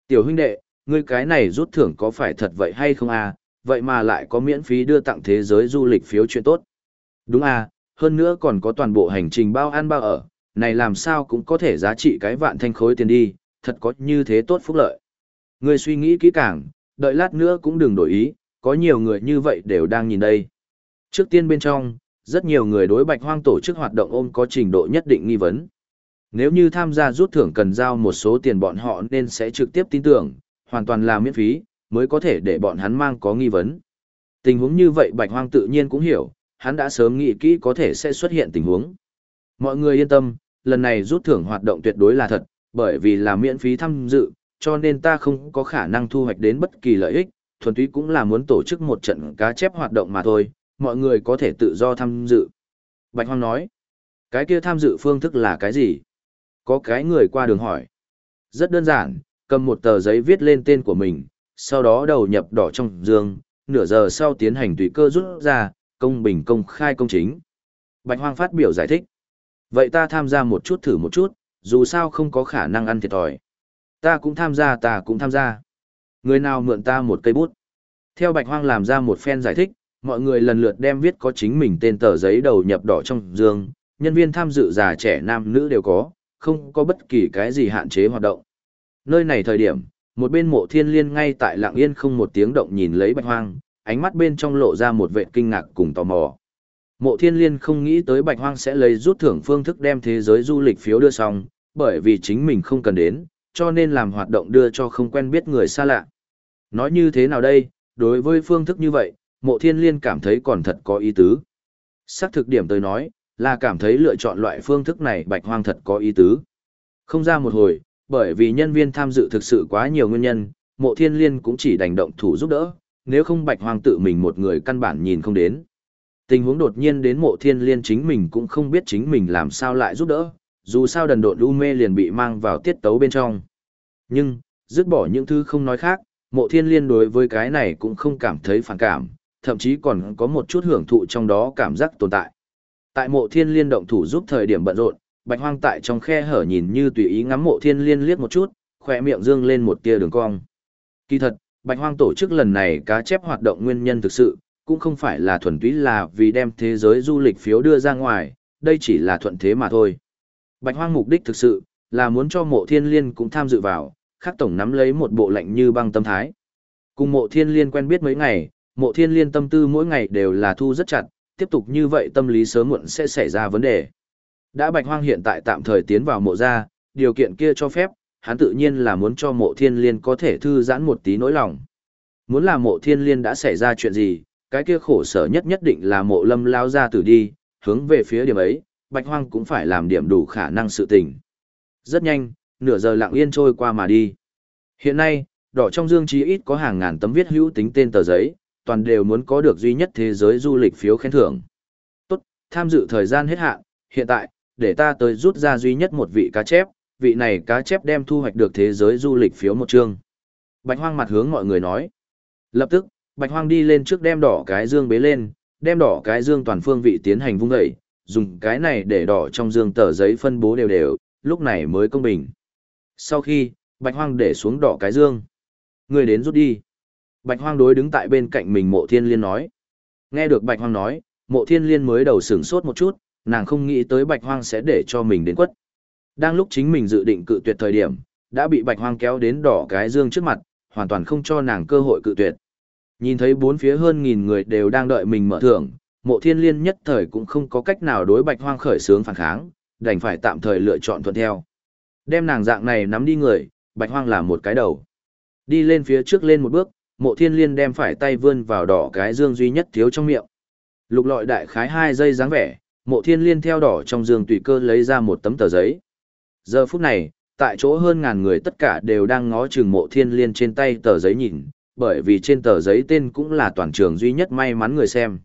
Tiểu huynh đệ, ngươi cái này rút thưởng có phải thật vậy hay không à, vậy mà lại có miễn phí đưa tặng thế giới du lịch phiếu chuyện tốt. Đúng à, hơn nữa còn có toàn bộ hành trình bao ăn bao ở, này làm sao cũng có thể giá trị cái vạn thanh khối tiền đi, thật có như thế tốt phúc lợi. Ngươi suy nghĩ kỹ càng, đợi lát nữa cũng đừng đổi ý, có nhiều người như vậy đều đang nhìn đây. Trước tiên bên trong, rất nhiều người đối bạch hoang tổ chức hoạt động ôm có trình độ nhất định nghi vấn. Nếu như tham gia rút thưởng cần giao một số tiền bọn họ nên sẽ trực tiếp tin tưởng, hoàn toàn là miễn phí, mới có thể để bọn hắn mang có nghi vấn. Tình huống như vậy bạch hoang tự nhiên cũng hiểu, hắn đã sớm nghĩ kỹ có thể sẽ xuất hiện tình huống. Mọi người yên tâm, lần này rút thưởng hoạt động tuyệt đối là thật, bởi vì là miễn phí tham dự, cho nên ta không có khả năng thu hoạch đến bất kỳ lợi ích, thuần túy cũng là muốn tổ chức một trận cá chép hoạt động mà thôi, mọi người có thể tự do tham dự. Bạch Hoang nói, cái kia tham dự phương thức là cái gì? Có cái người qua đường hỏi. Rất đơn giản, cầm một tờ giấy viết lên tên của mình, sau đó đầu nhập đỏ trong dương, nửa giờ sau tiến hành tùy cơ rút ra, công bình công khai công chính. Bạch Hoang phát biểu giải thích. Vậy ta tham gia một chút thử một chút, dù sao không có khả năng ăn thiệt thòi. Ta cũng tham gia ta cũng tham gia. Người nào mượn ta một cây bút. Theo Bạch Hoang làm ra một phen giải thích, mọi người lần lượt đem viết có chính mình tên tờ giấy đầu nhập đỏ trong dương, nhân viên tham dự già trẻ nam nữ đều có, không có bất kỳ cái gì hạn chế hoạt động. Nơi này thời điểm, một bên mộ thiên liên ngay tại lạng yên không một tiếng động nhìn lấy bạch hoang, ánh mắt bên trong lộ ra một vẻ kinh ngạc cùng tò mò. Mộ thiên liên không nghĩ tới bạch hoang sẽ lấy rút thưởng phương thức đem thế giới du lịch phiếu đưa xong, bởi vì chính mình không cần đến, cho nên làm hoạt động đưa cho không quen biết người xa lạ. Nói như thế nào đây, đối với phương thức như vậy, mộ thiên liên cảm thấy còn thật có ý tứ. Sắc thực điểm tôi nói, là cảm thấy lựa chọn loại phương thức này bạch hoang thật có ý tứ. Không ra một hồi, bởi vì nhân viên tham dự thực sự quá nhiều nguyên nhân, mộ thiên liên cũng chỉ đành động thủ giúp đỡ, nếu không bạch hoang tự mình một người căn bản nhìn không đến. Tình huống đột nhiên đến mộ thiên liên chính mình cũng không biết chính mình làm sao lại giúp đỡ, dù sao đần độn u mê liền bị mang vào tiết tấu bên trong. Nhưng, dứt bỏ những thứ không nói khác, mộ thiên liên đối với cái này cũng không cảm thấy phản cảm, thậm chí còn có một chút hưởng thụ trong đó cảm giác tồn tại. Tại mộ thiên liên động thủ giúp thời điểm bận rộn, bạch hoang tại trong khe hở nhìn như tùy ý ngắm mộ thiên liên liếc một chút, khỏe miệng dương lên một tia đường cong. Kỳ thật, bạch hoang tổ chức lần này cá chép hoạt động nguyên nhân thực sự, cũng không phải là thuần túy là vì đem thế giới du lịch phiếu đưa ra ngoài, đây chỉ là thuận thế mà thôi. Bạch hoang mục đích thực sự, là muốn cho mộ thiên liên cũng tham dự vào, khắc tổng nắm lấy một bộ lệnh như băng tâm thái. Cùng mộ thiên liên quen biết mấy ngày, mộ thiên liên tâm tư mỗi ngày đều là thu rất chặt, tiếp tục như vậy tâm lý sớm muộn sẽ xảy ra vấn đề. Đã bạch hoang hiện tại tạm thời tiến vào mộ gia, điều kiện kia cho phép, hắn tự nhiên là muốn cho mộ thiên liên có thể thư giãn một tí nỗi lòng. Muốn là mộ thiên liên đã xảy ra chuyện gì, cái kia khổ sở nhất nhất định là mộ lâm lao ra tử đi, hướng về phía điểm ấy, bạch hoang cũng phải làm điểm đủ khả năng sự tình. Rất nhanh, nửa giờ lặng yên trôi qua mà đi. Hiện nay, đỏ trong dương chí ít có hàng ngàn tấm viết hữu tính tên tờ giấy, toàn đều muốn có được duy nhất thế giới du lịch phiếu khen thưởng. Tốt, tham dự thời gian hết hạn, hiện tại, để ta tới rút ra duy nhất một vị cá chép, vị này cá chép đem thu hoạch được thế giới du lịch phiếu một chương. Bạch hoang mặt hướng mọi người nói. Lập tức, bạch hoang đi lên trước đem đỏ cái dương bế lên, đem đỏ cái dương toàn phương vị tiến hành vung dậy, dùng cái này để đỏ trong dương tờ giấy phân bố đều đều, lúc này mới công bình. Sau khi, bạch hoang để xuống đỏ cái dương. Người đến rút đi. Bạch hoang đối đứng tại bên cạnh mình mộ thiên liên nói. Nghe được bạch hoang nói, mộ thiên liên mới đầu sửng sốt một chút, nàng không nghĩ tới bạch hoang sẽ để cho mình đến quất. Đang lúc chính mình dự định cự tuyệt thời điểm, đã bị bạch hoang kéo đến đỏ cái dương trước mặt, hoàn toàn không cho nàng cơ hội cự tuyệt. Nhìn thấy bốn phía hơn nghìn người đều đang đợi mình mở thưởng, mộ thiên liên nhất thời cũng không có cách nào đối bạch hoang khởi sướng phản kháng, đành phải tạm thời lựa chọn thuận theo. Đem nàng dạng này nắm đi người, bạch hoang là một cái đầu. Đi lên phía trước lên một bước, mộ thiên liên đem phải tay vươn vào đỏ cái dương duy nhất thiếu trong miệng. Lục lọi đại khái hai giây dáng vẻ, mộ thiên liên theo đỏ trong dương tùy cơ lấy ra một tấm tờ giấy. Giờ phút này, tại chỗ hơn ngàn người tất cả đều đang ngó chừng mộ thiên liên trên tay tờ giấy nhìn, bởi vì trên tờ giấy tên cũng là toàn trường duy nhất may mắn người xem.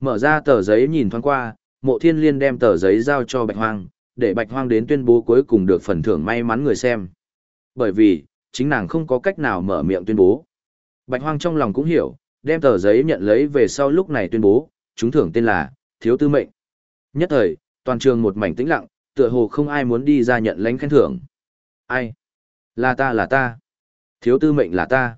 Mở ra tờ giấy nhìn thoáng qua, mộ thiên liên đem tờ giấy giao cho bạch hoang, để bạch hoang đến tuyên bố cuối cùng được phần thưởng may mắn người xem. Bởi vì, chính nàng không có cách nào mở miệng tuyên bố. Bạch hoang trong lòng cũng hiểu, đem tờ giấy nhận lấy về sau lúc này tuyên bố, chúng thưởng tên là, thiếu tư mệnh. Nhất thời, toàn trường một mảnh tĩnh lặng, tựa hồ không ai muốn đi ra nhận lãnh khen thưởng. Ai? Là ta là ta. Thiếu tư mệnh là ta.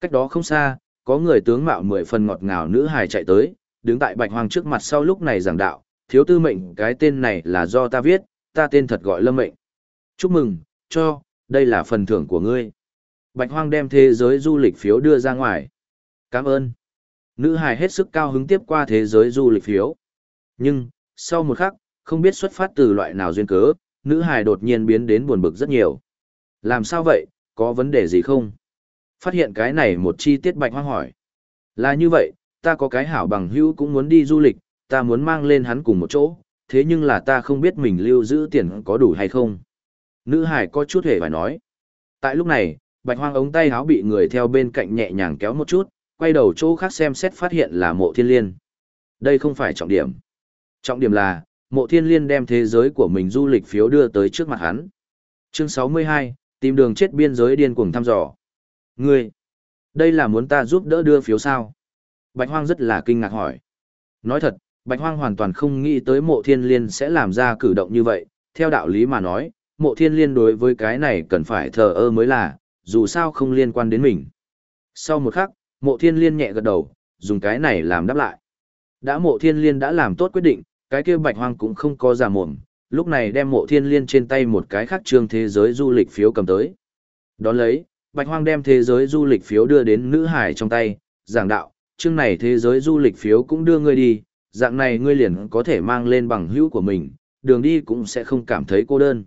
Cách đó không xa, có người tướng mạo mười phần ngọt ngào nữ hài chạy tới, đứng tại bạch hoang trước mặt sau lúc này giảng đạo, thiếu tư mệnh cái tên này là do ta viết, ta tên thật gọi lâm mệnh. Chúc mừng, cho, đây là phần thưởng của ngươi. Bạch hoang đem thế giới du lịch phiếu đưa ra ngoài. Cảm ơn. Nữ hài hết sức cao hứng tiếp qua thế giới du lịch phiếu. Nhưng, sau một khắc, không biết xuất phát từ loại nào duyên cớ, nữ hài đột nhiên biến đến buồn bực rất nhiều. Làm sao vậy, có vấn đề gì không? Phát hiện cái này một chi tiết bạch hoang hỏi. Là như vậy, ta có cái hảo bằng hữu cũng muốn đi du lịch, ta muốn mang lên hắn cùng một chỗ, thế nhưng là ta không biết mình lưu giữ tiền có đủ hay không. Nữ hải có chút hề phải nói. Tại lúc này, bạch hoang ống tay áo bị người theo bên cạnh nhẹ nhàng kéo một chút, quay đầu chỗ khác xem xét phát hiện là mộ thiên liên. Đây không phải trọng điểm. Trọng điểm là, mộ thiên liên đem thế giới của mình du lịch phiếu đưa tới trước mặt hắn. Chương 62, tìm đường chết biên giới điên cuồng thăm dò. Ngươi, đây là muốn ta giúp đỡ đưa phiếu sao? Bạch Hoang rất là kinh ngạc hỏi. Nói thật, Bạch Hoang hoàn toàn không nghĩ tới mộ thiên liên sẽ làm ra cử động như vậy. Theo đạo lý mà nói, mộ thiên liên đối với cái này cần phải thờ ơ mới là, dù sao không liên quan đến mình. Sau một khắc, mộ thiên liên nhẹ gật đầu, dùng cái này làm đáp lại. Đã mộ thiên liên đã làm tốt quyết định, cái kia Bạch Hoang cũng không có giả mồm, lúc này đem mộ thiên liên trên tay một cái khác trương thế giới du lịch phiếu cầm tới. Đón lấy, Bạch Hoang đem thế giới du lịch phiếu đưa đến nữ hải trong tay, giảng đạo, chương này thế giới du lịch phiếu cũng đưa ngươi đi, dạng này ngươi liền có thể mang lên bằng hữu của mình, đường đi cũng sẽ không cảm thấy cô đơn.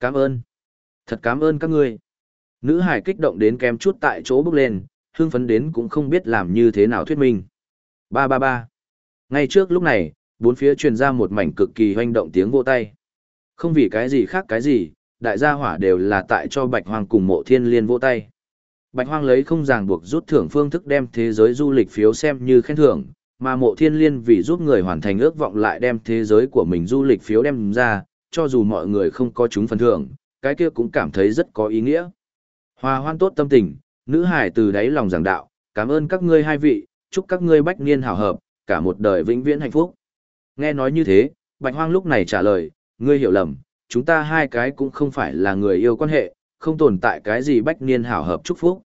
Cảm ơn. Thật cảm ơn các ngươi. Nữ hải kích động đến kém chút tại chỗ bước lên, hương phấn đến cũng không biết làm như thế nào thuyết minh. Ba ba ba. Ngay trước lúc này, bốn phía truyền ra một mảnh cực kỳ hoành động tiếng vỗ tay. Không vì cái gì khác cái gì, đại gia hỏa đều là tại cho bạch hoang cùng mộ thiên liên vô tay. Bạch hoang lấy không ràng buộc rút thưởng phương thức đem thế giới du lịch phiếu xem như khen thưởng, mà mộ thiên liên vì giúp người hoàn thành ước vọng lại đem thế giới của mình du lịch phiếu đem ra, cho dù mọi người không có chúng phần thưởng, cái kia cũng cảm thấy rất có ý nghĩa. Hòa hoan tốt tâm tình, nữ hải từ đáy lòng giảng đạo, cảm ơn các ngươi hai vị, chúc các ngươi bách niên hảo hợp, cả một đời vĩnh viễn hạnh phúc. Nghe nói như thế, bạch hoang lúc này trả lời, ngươi hiểu lầm, chúng ta hai cái cũng không phải là người yêu quan hệ, không tồn tại cái gì bách niên hảo hợp chúc phúc.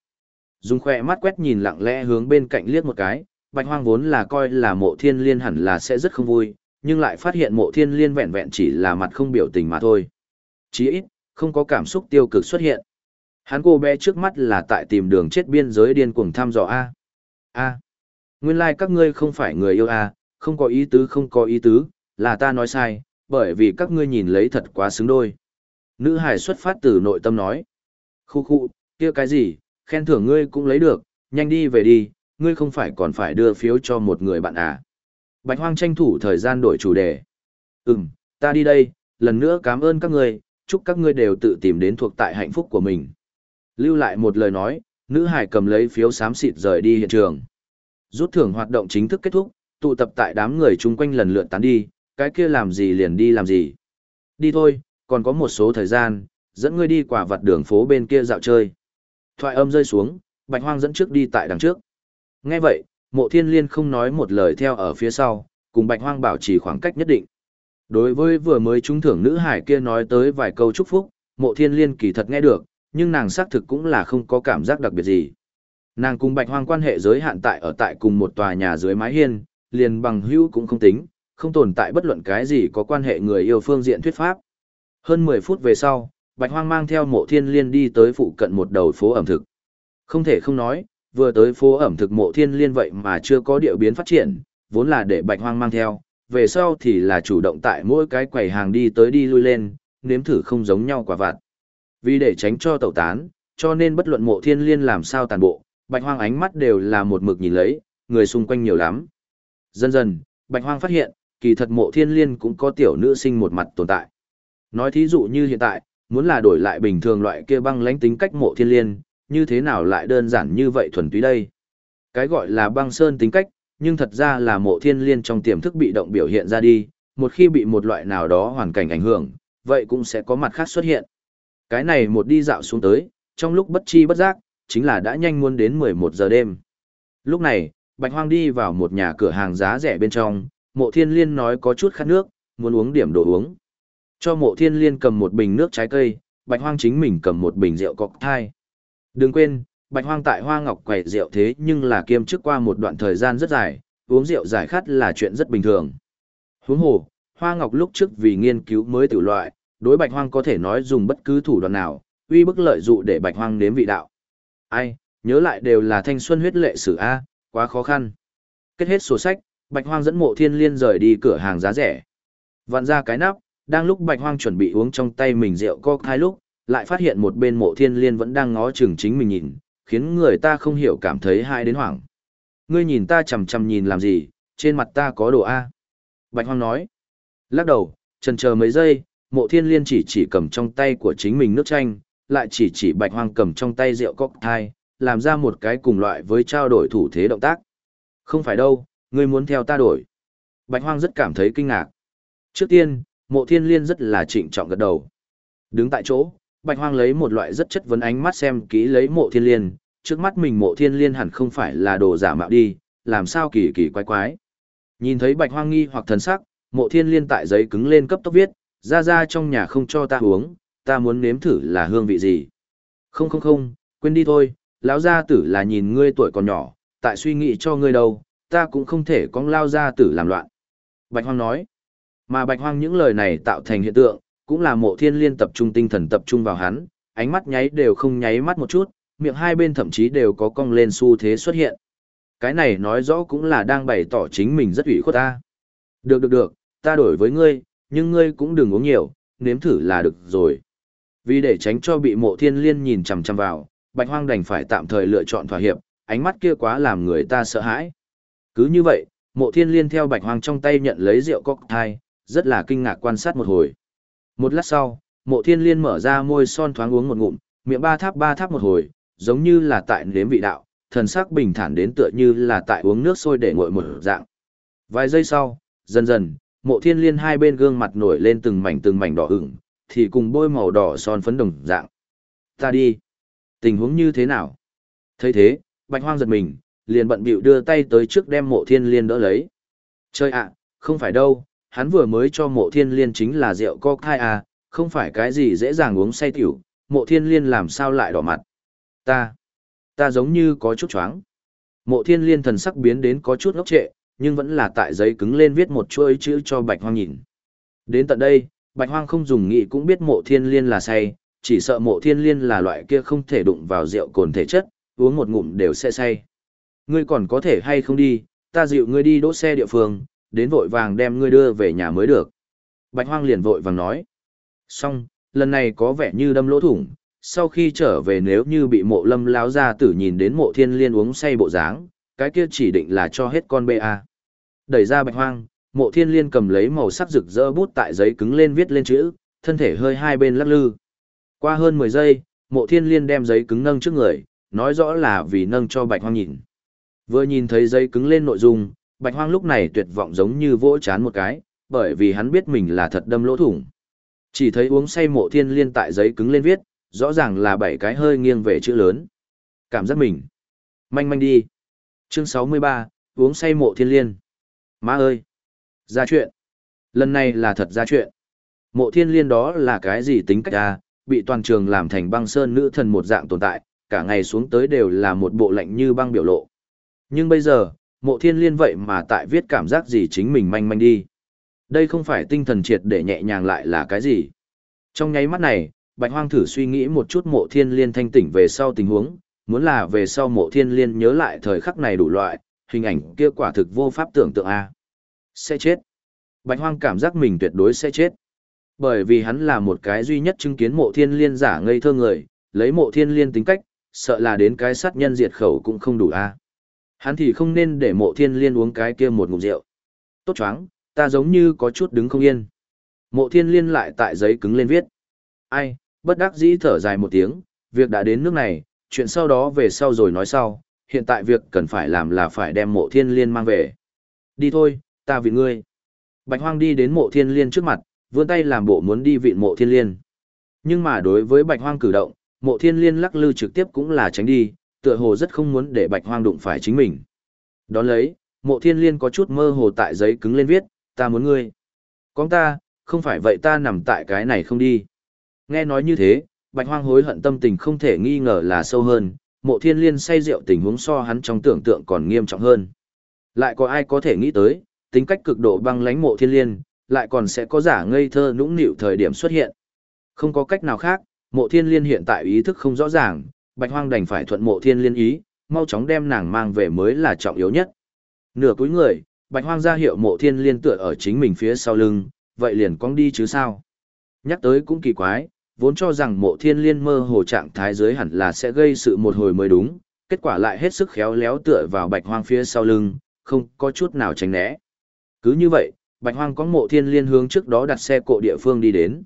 Dùng khỏe mắt quét nhìn lặng lẽ hướng bên cạnh liếc một cái, bạch hoang vốn là coi là mộ thiên liên hẳn là sẽ rất không vui, nhưng lại phát hiện mộ thiên liên vẹn vẹn chỉ là mặt không biểu tình mà thôi. Chí ít, không có cảm xúc tiêu cực xuất hiện. Hắn cô bé trước mắt là tại tìm đường chết biên giới điên cuồng thăm dò A. A. Nguyên lai like các ngươi không phải người yêu A, không có ý tứ không có ý tứ, là ta nói sai, bởi vì các ngươi nhìn lấy thật quá xứng đôi. Nữ hải xuất phát từ nội tâm nói. Khu khu, kia cái gì, khen thưởng ngươi cũng lấy được, nhanh đi về đi, ngươi không phải còn phải đưa phiếu cho một người bạn à. Bạch Hoang tranh thủ thời gian đổi chủ đề. Ừm, ta đi đây, lần nữa cảm ơn các ngươi, chúc các ngươi đều tự tìm đến thuộc tại hạnh phúc của mình. Lưu lại một lời nói, nữ hải cầm lấy phiếu xám xịt rời đi hiện trường. Rút thưởng hoạt động chính thức kết thúc, tụ tập tại đám người chung quanh lần lượt tán đi, cái kia làm gì liền đi làm gì. Đi thôi, còn có một số thời gian, dẫn ngươi đi quả vặt đường phố bên kia dạo chơi. Thoại âm rơi xuống, bạch hoang dẫn trước đi tại đằng trước. Nghe vậy, mộ thiên liên không nói một lời theo ở phía sau, cùng bạch hoang bảo trì khoảng cách nhất định. Đối với vừa mới trúng thưởng nữ hải kia nói tới vài câu chúc phúc, mộ thiên liên kỳ thật nghe được, nhưng nàng xác thực cũng là không có cảm giác đặc biệt gì. Nàng cùng bạch hoang quan hệ giới hạn tại ở tại cùng một tòa nhà dưới mái hiên, liền bằng hữu cũng không tính, không tồn tại bất luận cái gì có quan hệ người yêu phương diện thuyết pháp. Hơn 10 phút về sau, Bạch Hoang mang theo mộ thiên liên đi tới phụ cận một đầu phố ẩm thực. Không thể không nói, vừa tới phố ẩm thực mộ thiên liên vậy mà chưa có điệu biến phát triển, vốn là để Bạch Hoang mang theo, về sau thì là chủ động tại mỗi cái quầy hàng đi tới đi lui lên, nếm thử không giống nhau quả vặt. Vì để tránh cho tẩu tán, cho nên bất luận mộ thiên liên làm sao tàn bộ, Bạch Hoang ánh mắt đều là một mực nhìn lấy, người xung quanh nhiều lắm. Dần dần, Bạch Hoang phát hiện, kỳ thật mộ thiên liên cũng có tiểu nữ sinh một mặt tồn tại. Nói thí dụ như hiện tại, muốn là đổi lại bình thường loại kia băng lãnh tính cách mộ thiên liên, như thế nào lại đơn giản như vậy thuần túy đây. Cái gọi là băng sơn tính cách, nhưng thật ra là mộ thiên liên trong tiềm thức bị động biểu hiện ra đi, một khi bị một loại nào đó hoàn cảnh ảnh hưởng, vậy cũng sẽ có mặt khác xuất hiện. Cái này một đi dạo xuống tới, trong lúc bất chi bất giác, chính là đã nhanh muốn đến 11 giờ đêm. Lúc này, Bạch Hoang đi vào một nhà cửa hàng giá rẻ bên trong, mộ thiên liên nói có chút khát nước, muốn uống điểm đồ uống. Cho mộ thiên liên cầm một bình nước trái cây, Bạch Hoang chính mình cầm một bình rượu cocktail. Đừng quên, Bạch Hoang tại Hoa Ngọc quầy rượu thế nhưng là kiêm chức qua một đoạn thời gian rất dài, uống rượu giải khát là chuyện rất bình thường. Huống hồ, Hoa Ngọc lúc trước vì nghiên cứu mới tiểu loại, đối Bạch Hoang có thể nói dùng bất cứ thủ đoạn nào, uy bức lợi dụ để Bạch Hoang nếm vị đạo. Ai, nhớ lại đều là thanh xuân huyết lệ sử A, quá khó khăn. Kết hết sổ sách, Bạch Hoang dẫn mộ thiên liên rời đi cửa hàng giá rẻ. Vặn ra cái nắp, đang lúc Bạch Hoang chuẩn bị uống trong tay mình rượu cocktail lúc, lại phát hiện một bên mộ thiên liên vẫn đang ngó chừng chính mình nhìn, khiến người ta không hiểu cảm thấy hại đến hoảng. Ngươi nhìn ta chầm chầm nhìn làm gì, trên mặt ta có đồ A. Bạch Hoang nói. Lắc đầu, chần chờ mấy giây, mộ thiên liên chỉ chỉ cầm trong tay của chính mình nước chanh, lại chỉ chỉ Bạch Hoang cầm trong tay rượu cocktail, làm ra một cái cùng loại với trao đổi thủ thế động tác. Không phải đâu, ngươi muốn theo ta đổi. Bạch Hoang rất cảm thấy kinh ngạc. Trước tiên, mộ thiên liên rất là trịnh trọng gật đầu. Đứng tại chỗ, Bạch Hoang lấy một loại rất chất vấn ánh mắt xem kỹ lấy mộ thiên liên, trước mắt mình mộ thiên liên hẳn không phải là đồ giả mạo đi, làm sao kỳ kỳ quái quái. Nhìn thấy Bạch Hoang nghi hoặc thần sắc, mộ thiên liên tại giấy cứng lên cấp tốc viết, ra ra trong nhà không cho ta uống, ta muốn nếm thử là hương vị gì. Không không không, quên đi thôi, lão gia tử là nhìn ngươi tuổi còn nhỏ, tại suy nghĩ cho ngươi đâu, ta cũng không thể con lao ra tử làm loạn. Bạch Hoang nói, mà Bạch Hoang những lời này tạo thành hiện tượng, cũng là mộ thiên liên tập trung tinh thần tập trung vào hắn, ánh mắt nháy đều không nháy mắt một chút, miệng hai bên thậm chí đều có cong lên xu thế xuất hiện. Cái này nói rõ cũng là đang bày tỏ chính mình rất ủy khuất ta. Được được được, ta đổi với ngươi, nhưng ngươi cũng đừng uống nhiều, nếm thử là được rồi. Vì để tránh cho bị mộ thiên liên nhìn chằm chằm vào, bạch hoang đành phải tạm thời lựa chọn thỏa hiệp, ánh mắt kia quá làm người ta sợ hãi. Cứ như vậy, mộ thiên liên theo bạch hoang trong tay nhận lấy rượu cocktail, rất là kinh ngạc quan sát một hồi. Một lát sau, mộ thiên liên mở ra môi son thoáng uống một ngụm, miệng ba tháp ba tháp một hồi, giống như là tại nếm vị đạo, thần sắc bình thản đến tựa như là tại uống nước sôi để nguội một dạng. Vài giây sau, dần dần, mộ thiên liên hai bên gương mặt nổi lên từng mảnh từng mảnh đỏ ửng, thì cùng bôi màu đỏ son phấn đồng dạng. Ta đi. Tình huống như thế nào? thấy thế, bạch hoang giật mình, liền bận bịu đưa tay tới trước đem mộ thiên liên đỡ lấy. Chơi ạ, không phải đâu, hắn vừa mới cho mộ thiên liên chính là rượu cocktail à, không phải cái gì dễ dàng uống say tiểu, mộ thiên liên làm sao lại đỏ mặt. Ta, ta giống như có chút choáng. Mộ thiên liên thần sắc biến đến có chút ngốc trệ, nhưng vẫn là tại giấy cứng lên viết một chuỗi chữ cho bạch hoang nhìn. Đến tận đây, bạch hoang không dùng nghị cũng biết mộ thiên liên là say, chỉ sợ mộ thiên liên là loại kia không thể đụng vào rượu cồn thể chất, uống một ngụm đều sẽ say. Ngươi còn có thể hay không đi, ta dịu ngươi đi đỗ xe địa phương, đến vội vàng đem ngươi đưa về nhà mới được. Bạch hoang liền vội vàng nói. Xong, lần này có vẻ như đâm lỗ thủng, sau khi trở về nếu như bị mộ lâm láo ra tử nhìn đến mộ thiên liên uống say bộ dáng, cái kia chỉ định là cho hết con bê a. Đẩy ra bạch hoang, mộ thiên liên cầm lấy màu sắc rực rỡ bút tại giấy cứng lên viết lên chữ, thân thể hơi hai bên lắc lư. Qua hơn 10 giây, mộ thiên liên đem giấy cứng nâng trước người, nói rõ là vì nâng cho bạch hoang nhìn. Vừa nhìn thấy giấy cứng lên nội dung, bạch hoang lúc này tuyệt vọng giống như vỗ chán một cái, bởi vì hắn biết mình là thật đâm lỗ thủng. Chỉ thấy uống say mộ thiên liên tại giấy cứng lên viết, rõ ràng là bảy cái hơi nghiêng về chữ lớn. Cảm giác mình. Manh manh đi. Chương 63, uống say mộ thiên liên. Má ơi. Ra chuyện. Lần này là thật ra chuyện. Mộ thiên liên đó là cái gì tính cách à, bị toàn trường làm thành băng sơn nữ thần một dạng tồn tại, cả ngày xuống tới đều là một bộ lạnh như băng biểu lộ. Nhưng bây giờ, mộ thiên liên vậy mà tại viết cảm giác gì chính mình manh manh đi. Đây không phải tinh thần triệt để nhẹ nhàng lại là cái gì. Trong nháy mắt này, Bạch Hoang thử suy nghĩ một chút mộ thiên liên thanh tỉnh về sau tình huống, muốn là về sau mộ thiên liên nhớ lại thời khắc này đủ loại, hình ảnh kia quả thực vô pháp tưởng tượng a. Sẽ chết. Bạch Hoang cảm giác mình tuyệt đối sẽ chết. Bởi vì hắn là một cái duy nhất chứng kiến mộ thiên liên giả ngây thơ người, lấy mộ thiên liên tính cách, sợ là đến cái sát nhân diệt khẩu cũng không đủ a. Hắn thì không nên để mộ thiên liên uống cái kia một ngụm rượu. Tốt choáng, ta giống như có chút đứng không yên. Mộ thiên liên lại tại giấy cứng lên viết. Ai, bất đắc dĩ thở dài một tiếng, việc đã đến nước này, chuyện sau đó về sau rồi nói sau, hiện tại việc cần phải làm là phải đem mộ thiên liên mang về. Đi thôi, ta vì ngươi. Bạch hoang đi đến mộ thiên liên trước mặt, vươn tay làm bộ muốn đi vịn mộ thiên liên. Nhưng mà đối với bạch hoang cử động, mộ thiên liên lắc lư trực tiếp cũng là tránh đi, tựa hồ rất không muốn để bạch hoang đụng phải chính mình. Đón lấy, mộ thiên liên có chút mơ hồ tại giấy cứng lên viết, ta muốn ngươi. Con ta, không phải vậy ta nằm tại cái này không đi. Nghe nói như thế, bạch hoang hối hận tâm tình không thể nghi ngờ là sâu hơn, mộ thiên liên say rượu tình huống so hắn trong tưởng tượng còn nghiêm trọng hơn. Lại có ai có thể nghĩ tới, tính cách cực độ băng lãnh mộ thiên liên, lại còn sẽ có giả ngây thơ nũng nịu thời điểm xuất hiện. Không có cách nào khác, mộ thiên liên hiện tại ý thức không rõ ràng, bạch hoang đành phải thuận mộ thiên liên ý, mau chóng đem nàng mang về mới là trọng yếu nhất. Nửa cuối người, bạch hoang ra hiệu mộ thiên liên tựa ở chính mình phía sau lưng, vậy liền cong đi chứ sao. Nhắc tới cũng kỳ quái, vốn cho rằng mộ thiên liên mơ hồ trạng thái dưới hẳn là sẽ gây sự một hồi mới đúng, kết quả lại hết sức khéo léo tựa vào bạch hoang phía sau lưng, không có chút nào tránh né. Cứ như vậy, bạch hoang có mộ thiên liên hướng trước đó đặt xe cộ địa phương đi đến.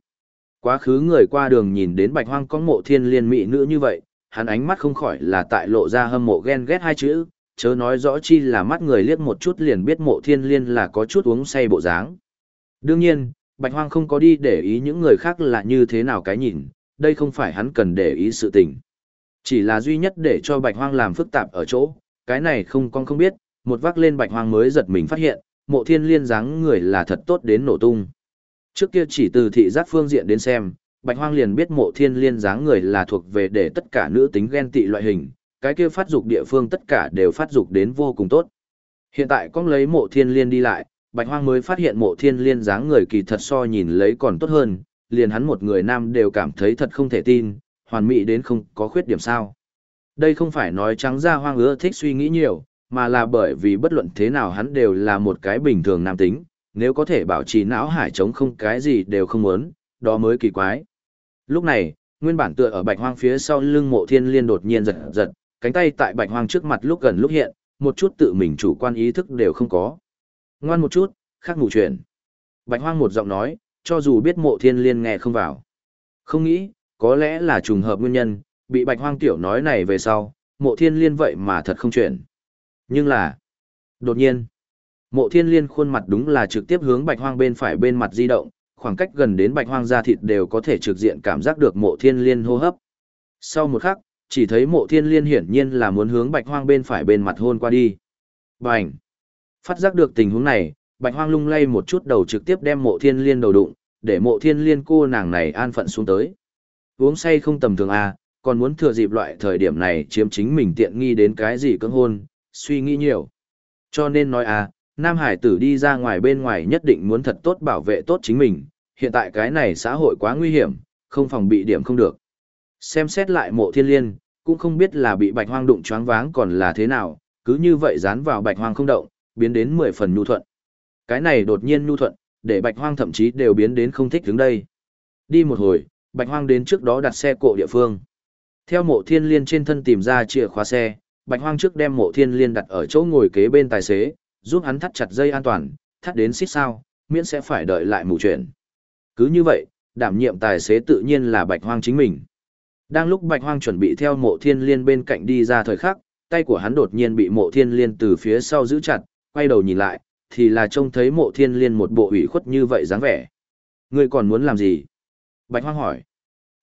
Quá khứ người qua đường nhìn đến bạch hoang có mộ thiên liên mỹ nữ như vậy, hắn ánh mắt không khỏi là tại lộ ra hâm mộ ghen ghét hai chữ, chớ nói rõ chi là mắt người liếc một chút liền biết mộ thiên liên là có chút uống say bộ dáng. Đương nhiên, Bạch Hoang không có đi để ý những người khác là như thế nào cái nhìn, đây không phải hắn cần để ý sự tình. Chỉ là duy nhất để cho Bạch Hoang làm phức tạp ở chỗ, cái này không con không biết, một vác lên Bạch Hoang mới giật mình phát hiện, mộ thiên liên dáng người là thật tốt đến nổ tung. Trước kia chỉ từ thị giác phương diện đến xem, Bạch Hoang liền biết mộ thiên liên dáng người là thuộc về để tất cả nữ tính ghen tị loại hình, cái kia phát dục địa phương tất cả đều phát dục đến vô cùng tốt. Hiện tại con lấy mộ thiên liên đi lại, Bạch Hoang mới phát hiện mộ thiên liên dáng người kỳ thật so nhìn lấy còn tốt hơn, liền hắn một người nam đều cảm thấy thật không thể tin, hoàn mỹ đến không có khuyết điểm sao. Đây không phải nói trắng ra hoang ưa thích suy nghĩ nhiều, mà là bởi vì bất luận thế nào hắn đều là một cái bình thường nam tính, nếu có thể bảo trì não hải chống không cái gì đều không muốn, đó mới kỳ quái. Lúc này, nguyên bản tựa ở bạch hoang phía sau lưng mộ thiên liên đột nhiên giật giật, cánh tay tại bạch hoang trước mặt lúc gần lúc hiện, một chút tự mình chủ quan ý thức đều không có. Ngoan một chút, khác ngủ chuyện. Bạch hoang một giọng nói, cho dù biết mộ thiên liên nghe không vào. Không nghĩ, có lẽ là trùng hợp nguyên nhân, bị bạch hoang tiểu nói này về sau, mộ thiên liên vậy mà thật không chuyện Nhưng là, đột nhiên, mộ thiên liên khuôn mặt đúng là trực tiếp hướng bạch hoang bên phải bên mặt di động, khoảng cách gần đến bạch hoang da thịt đều có thể trực diện cảm giác được mộ thiên liên hô hấp. Sau một khắc, chỉ thấy mộ thiên liên hiển nhiên là muốn hướng bạch hoang bên phải bên mặt hôn qua đi. Bành! Phát giác được tình huống này, bạch hoang lung lay một chút đầu trực tiếp đem mộ thiên liên đầu đụng, để mộ thiên liên cô nàng này an phận xuống tới. Uống say không tầm thường à, còn muốn thừa dịp loại thời điểm này chiếm chính mình tiện nghi đến cái gì cưỡng hôn, suy nghĩ nhiều. Cho nên nói à, Nam Hải tử đi ra ngoài bên ngoài nhất định muốn thật tốt bảo vệ tốt chính mình, hiện tại cái này xã hội quá nguy hiểm, không phòng bị điểm không được. Xem xét lại mộ thiên liên, cũng không biết là bị bạch hoang đụng choáng váng còn là thế nào, cứ như vậy dán vào bạch hoang không động, biến đến 10 phần nhu thuận. Cái này đột nhiên nhu thuận, để bạch hoang thậm chí đều biến đến không thích đứng đây. Đi một hồi, bạch hoang đến trước đó đặt xe cộ địa phương. Theo mộ thiên liên trên thân tìm ra chìa khóa xe, bạch hoang trước đem mộ thiên liên đặt ở chỗ ngồi kế bên tài xế, giúp hắn thắt chặt dây an toàn, thắt đến xích sao, miễn sẽ phải đợi lại mù chuyển. Cứ như vậy, đảm nhiệm tài xế tự nhiên là bạch hoang chính mình. Đang lúc bạch hoang chuẩn bị theo mộ thiên liên bên cạnh đi ra thời khắc, tay của hắn đột nhiên bị mộ thiên liên từ phía sau giữ chặt, quay đầu nhìn lại, thì là trông thấy mộ thiên liên một bộ ủy khuất như vậy dáng vẻ. Ngươi còn muốn làm gì? Bạch hoang hỏi.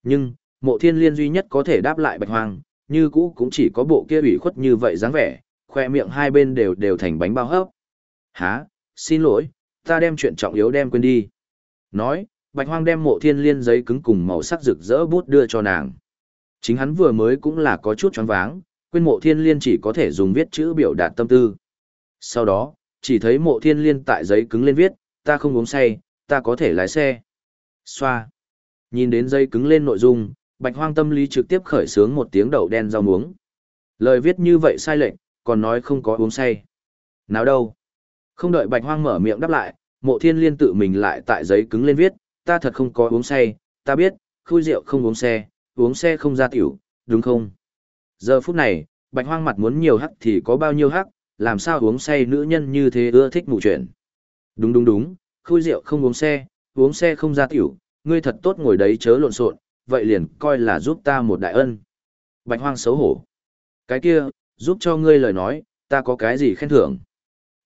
Nhưng, mộ thiên liên duy nhất có thể đáp lại bạch hoang, như cũ cũng chỉ có bộ kia ủy khuất như vậy dáng vẻ, khoe miệng hai bên đều đều thành bánh bao hấp. Hả, xin lỗi, ta đem chuyện trọng yếu đem quên đi. Nói, bạch hoang đem mộ thiên liên giấy cứng cùng màu sắc rực rỡ bút đưa cho nàng. Chính hắn vừa mới cũng là có chút choáng váng, quên mộ thiên liên chỉ có thể dùng viết chữ biểu đạt tâm tư. Sau đó, chỉ thấy mộ thiên liên tại giấy cứng lên viết, ta không uống say, ta có thể lái xe. Xoa. Nhìn đến giấy cứng lên nội dung, Bạch Hoang tâm lý trực tiếp khởi sướng một tiếng đầu đen rau muống. Lời viết như vậy sai lệch, còn nói không có uống say. Nào đâu? Không đợi Bạch Hoang mở miệng đáp lại, Mộ Thiên Liên tự mình lại tại giấy cứng lên viết, ta thật không có uống say, ta biết, khui rượu không uống xe, uống xe không ra tiểu, đúng không? Giờ phút này, Bạch Hoang mặt muốn nhiều hắc thì có bao nhiêu hắc, làm sao uống say nữ nhân như thế ưa thích mụ chuyện. Đúng đúng đúng, khui rượu không uống xe, uống xe không ra tiểu, ngươi thật tốt ngồi đấy chớ lộn xộn, vậy liền coi là giúp ta một đại ân. Bạch Hoang xấu hổ. Cái kia, giúp cho ngươi lời nói, ta có cái gì khen thưởng.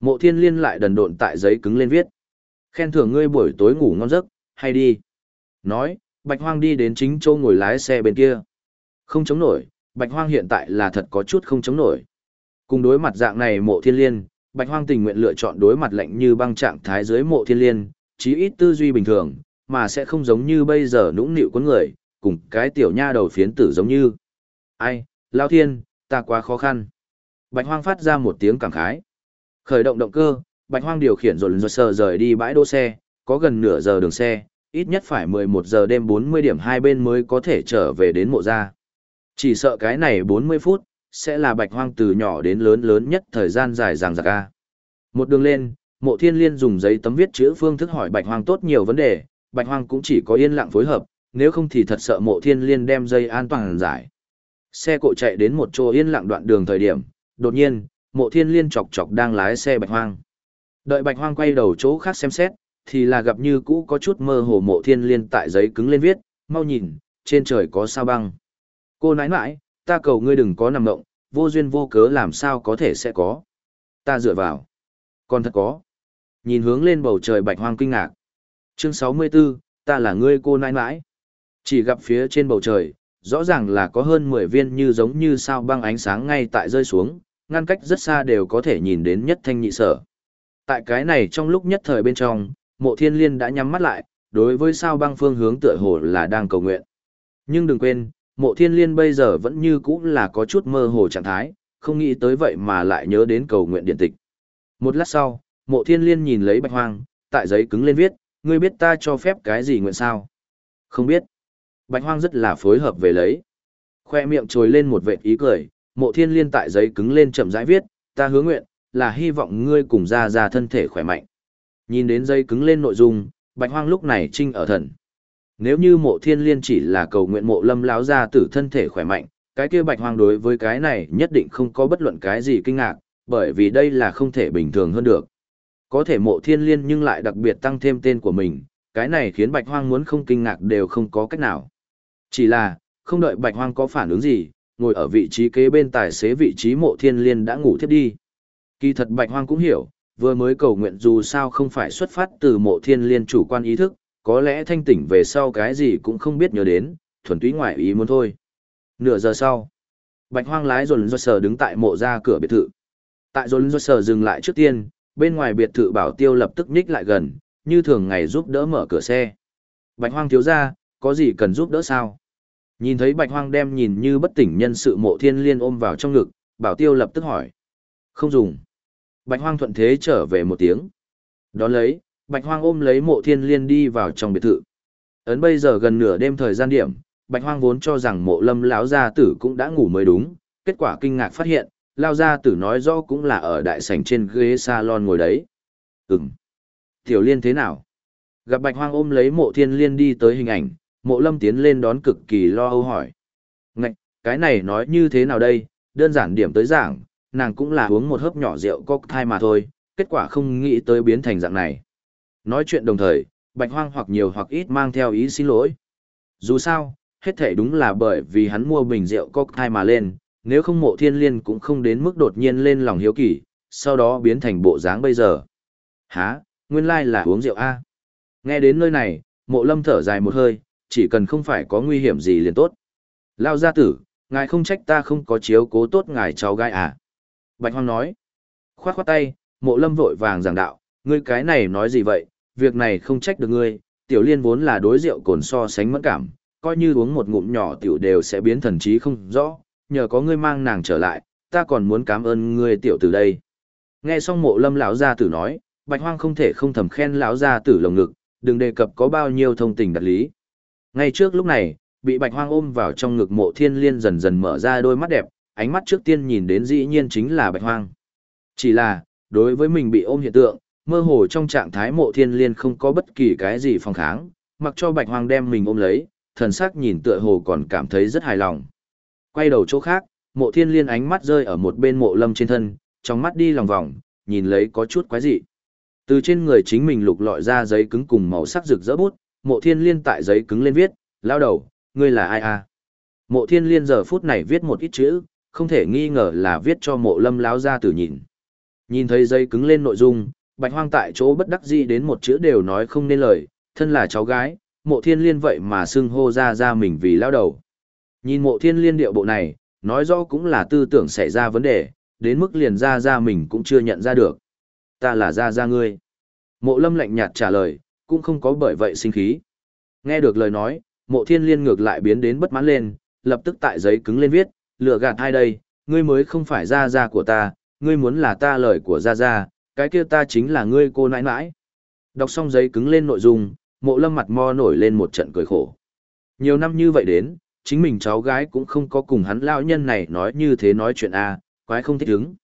Mộ thiên liên lại đần độn tại giấy cứng lên viết. Khen thưởng ngươi buổi tối ngủ ngon giấc, hay đi. Nói, Bạch Hoang đi đến chính Châu ngồi lái xe bên kia. Không chống nổi, Bạch Hoang hiện tại là thật có chút không chống nổi. Cùng đối mặt dạng này mộ thiên liên, Bạch Hoang tình nguyện lựa chọn đối mặt lạnh như băng trạng thái dưới mộ thiên liên, chí ít tư duy bình thường, mà sẽ không giống như bây giờ nũng nịu con người, cùng cái tiểu nha đầu phiến tử giống như. Ai, Lao Thiên, ta quá khó khăn. Bạch Hoang phát ra một tiếng cảm khái. Khởi động động cơ, Bạch Hoang điều khiển rồi rồi sờ rời đi bãi đỗ xe, có gần nửa giờ đường xe, ít nhất phải 11 giờ đêm 40 điểm hai bên mới có thể trở về đến mộ gia. Chỉ sợ cái này 40 phút, sẽ là Bạch Hoang từ nhỏ đến lớn lớn nhất thời gian dài dằng dặc a. Một đường lên, Mộ Thiên Liên dùng giấy tấm viết chữ phương thức hỏi Bạch Hoang tốt nhiều vấn đề, Bạch Hoang cũng chỉ có yên lặng phối hợp, nếu không thì thật sợ Mộ Thiên Liên đem dây an toàn giải. Xe cộ chạy đến một chỗ yên lặng đoạn đường thời điểm, đột nhiên, Mộ Thiên Liên chọc chọc đang lái xe Bạch Hoang. Đợi Bạch Hoang quay đầu chỗ khác xem xét, thì là gặp như cũ có chút mơ hồ Mộ Thiên Liên tại giấy cứng lên viết, mau nhìn, trên trời có sao băng. Cô nãi nãi, ta cầu ngươi đừng có nằm động, vô duyên vô cớ làm sao có thể sẽ có. Ta dựa vào. Còn thật có. Nhìn hướng lên bầu trời bạch hoang kinh ngạc. Chương 64, ta là ngươi cô nãi nãi. Chỉ gặp phía trên bầu trời, rõ ràng là có hơn 10 viên như giống như sao băng ánh sáng ngay tại rơi xuống, ngăn cách rất xa đều có thể nhìn đến nhất thanh nhị sở. Tại cái này trong lúc nhất thời bên trong, mộ thiên liên đã nhắm mắt lại, đối với sao băng phương hướng tựa hồ là đang cầu nguyện. Nhưng đừng quên, mộ thiên liên bây giờ vẫn như cũ là có chút mơ hồ trạng thái, không nghĩ tới vậy mà lại nhớ đến cầu nguyện điện tịch. Một lát sau, mộ thiên liên nhìn lấy bạch hoang, tại giấy cứng lên viết, ngươi biết ta cho phép cái gì nguyện sao? Không biết. Bạch hoang rất là phối hợp về lấy. Khoe miệng trồi lên một vệt ý cười, mộ thiên liên tại giấy cứng lên chậm rãi viết, ta hứa nguyện, là hy vọng ngươi cùng ra ra thân thể khỏe mạnh. Nhìn đến giấy cứng lên nội dung, bạch hoang lúc này trinh ở thần. Nếu như mộ thiên liên chỉ là cầu nguyện mộ lâm láo ra tử thân thể khỏe mạnh, cái kia bạch hoang đối với cái này nhất định không có bất luận cái gì kinh ngạc, bởi vì đây là không thể bình thường hơn được. Có thể mộ thiên liên nhưng lại đặc biệt tăng thêm tên của mình, cái này khiến bạch hoang muốn không kinh ngạc đều không có cách nào. Chỉ là, không đợi bạch hoang có phản ứng gì, ngồi ở vị trí kế bên tài xế vị trí mộ thiên liên đã ngủ thiếp đi. Kỳ thật bạch hoang cũng hiểu, vừa mới cầu nguyện dù sao không phải xuất phát từ mộ thiên liên chủ quan ý thức, có lẽ thanh tỉnh về sau cái gì cũng không biết nhớ đến, thuần túy ngoại ý muốn thôi. Nửa giờ sau, Bạch Hoang lái dồn do sở đứng tại mộ ra cửa biệt thự. Tại dồn do sở dừng lại trước tiên, bên ngoài biệt thự bảo tiêu lập tức nhích lại gần, như thường ngày giúp đỡ mở cửa xe. Bạch Hoang thiếu gia, có gì cần giúp đỡ sao? Nhìn thấy Bạch Hoang đem nhìn như bất tỉnh nhân sự mộ thiên liên ôm vào trong ngực, bảo tiêu lập tức hỏi. Không dùng. Bạch Hoang thuận thế trở về một tiếng. Đón lấy, Bạch Hoang ôm lấy mộ thiên liên đi vào trong biệt thự. Ấn bây giờ gần nửa đêm thời gian điểm, Bạch Hoang vốn cho rằng mộ lâm lão gia tử cũng đã ngủ mới đúng, kết quả kinh ngạc phát hiện, lão gia tử nói rõ cũng là ở đại sảnh trên ghế salon ngồi đấy. Ừm. Tiểu liên thế nào? Gặp Bạch Hoang ôm lấy mộ thiên liên đi tới hình ảnh, mộ lâm tiến lên đón cực kỳ lo âu hỏi. Ngạch, cái này nói như thế nào đây, đơn giản điểm tới giảng, nàng cũng là uống một hớp nhỏ rượu cocktail mà thôi, kết quả không nghĩ tới biến thành dạng này. Nói chuyện đồng thời, bạch hoang hoặc nhiều hoặc ít mang theo ý xin lỗi. Dù sao, hết thể đúng là bởi vì hắn mua bình rượu cocktail mà lên, nếu không mộ thiên liên cũng không đến mức đột nhiên lên lòng hiếu kỳ, sau đó biến thành bộ dáng bây giờ. Hả, nguyên lai là uống rượu A. Nghe đến nơi này, mộ lâm thở dài một hơi, chỉ cần không phải có nguy hiểm gì liền tốt. Lao gia tử, ngài không trách ta không có chiếu cố tốt ngài cháu gái à. Bạch hoang nói. Khoát khoát tay, mộ lâm vội vàng giảng đạo, ngươi cái này nói gì vậy, việc này không trách được ngươi, tiểu liên vốn là đối rượu cồn so sánh mẫn cảm, coi như uống một ngụm nhỏ tiểu đều sẽ biến thần trí không rõ, nhờ có ngươi mang nàng trở lại, ta còn muốn cảm ơn ngươi tiểu từ đây. Nghe xong mộ lâm lão gia tử nói, bạch hoang không thể không thầm khen lão gia tử lồng ngực, đừng đề cập có bao nhiêu thông tình đặt lý. Ngay trước lúc này, bị bạch hoang ôm vào trong ngực mộ thiên liên dần dần mở ra đôi mắt đẹp, ánh mắt trước tiên nhìn đến dĩ nhiên chính là bạch hoang. Chỉ là, đối với mình bị ôm hiện tượng, mơ hồ trong trạng thái mộ thiên liên không có bất kỳ cái gì phòng kháng, mặc cho bạch hoang đem mình ôm lấy, thần sắc nhìn tựa hồ còn cảm thấy rất hài lòng. Quay đầu chỗ khác, mộ thiên liên ánh mắt rơi ở một bên mộ lâm trên thân, trong mắt đi lòng vòng, nhìn lấy có chút quái dị. Từ trên người chính mình lục lọi ra giấy cứng cùng màu sắc rực rỡ bút, mộ thiên liên tại giấy cứng lên viết, lao đầu, ngươi là ai à? Mộ thiên liên giờ phút này viết một ít chữ, không thể nghi ngờ là viết cho mộ lâm láo ra tử nhìn. Nhìn thấy giấy cứng lên nội dung, bạch hoang tại chỗ bất đắc dĩ đến một chữ đều nói không nên lời, thân là cháu gái, mộ thiên liên vậy mà xưng hô ra ra mình vì lao đầu. Nhìn mộ thiên liên điệu bộ này, nói rõ cũng là tư tưởng xảy ra vấn đề, đến mức liền ra ra mình cũng chưa nhận ra được. Ta là ra ra ngươi. Mộ lâm lạnh nhạt trả lời, cũng không có bởi vậy sinh khí. Nghe được lời nói, mộ thiên liên ngược lại biến đến bất mãn lên, lập tức tại giấy cứng lên viết, lừa gạt hai đây, ngươi mới không phải ra ra của ta, ngươi muốn là ta lời của ra ra, cái kia ta chính là ngươi cô nãi nãi. Đọc xong giấy cứng lên nội dung, mộ lâm mặt mo nổi lên một trận cười khổ. Nhiều năm như vậy đến, chính mình cháu gái cũng không có cùng hắn lão nhân này nói như thế nói chuyện a à, quái không thích ứng.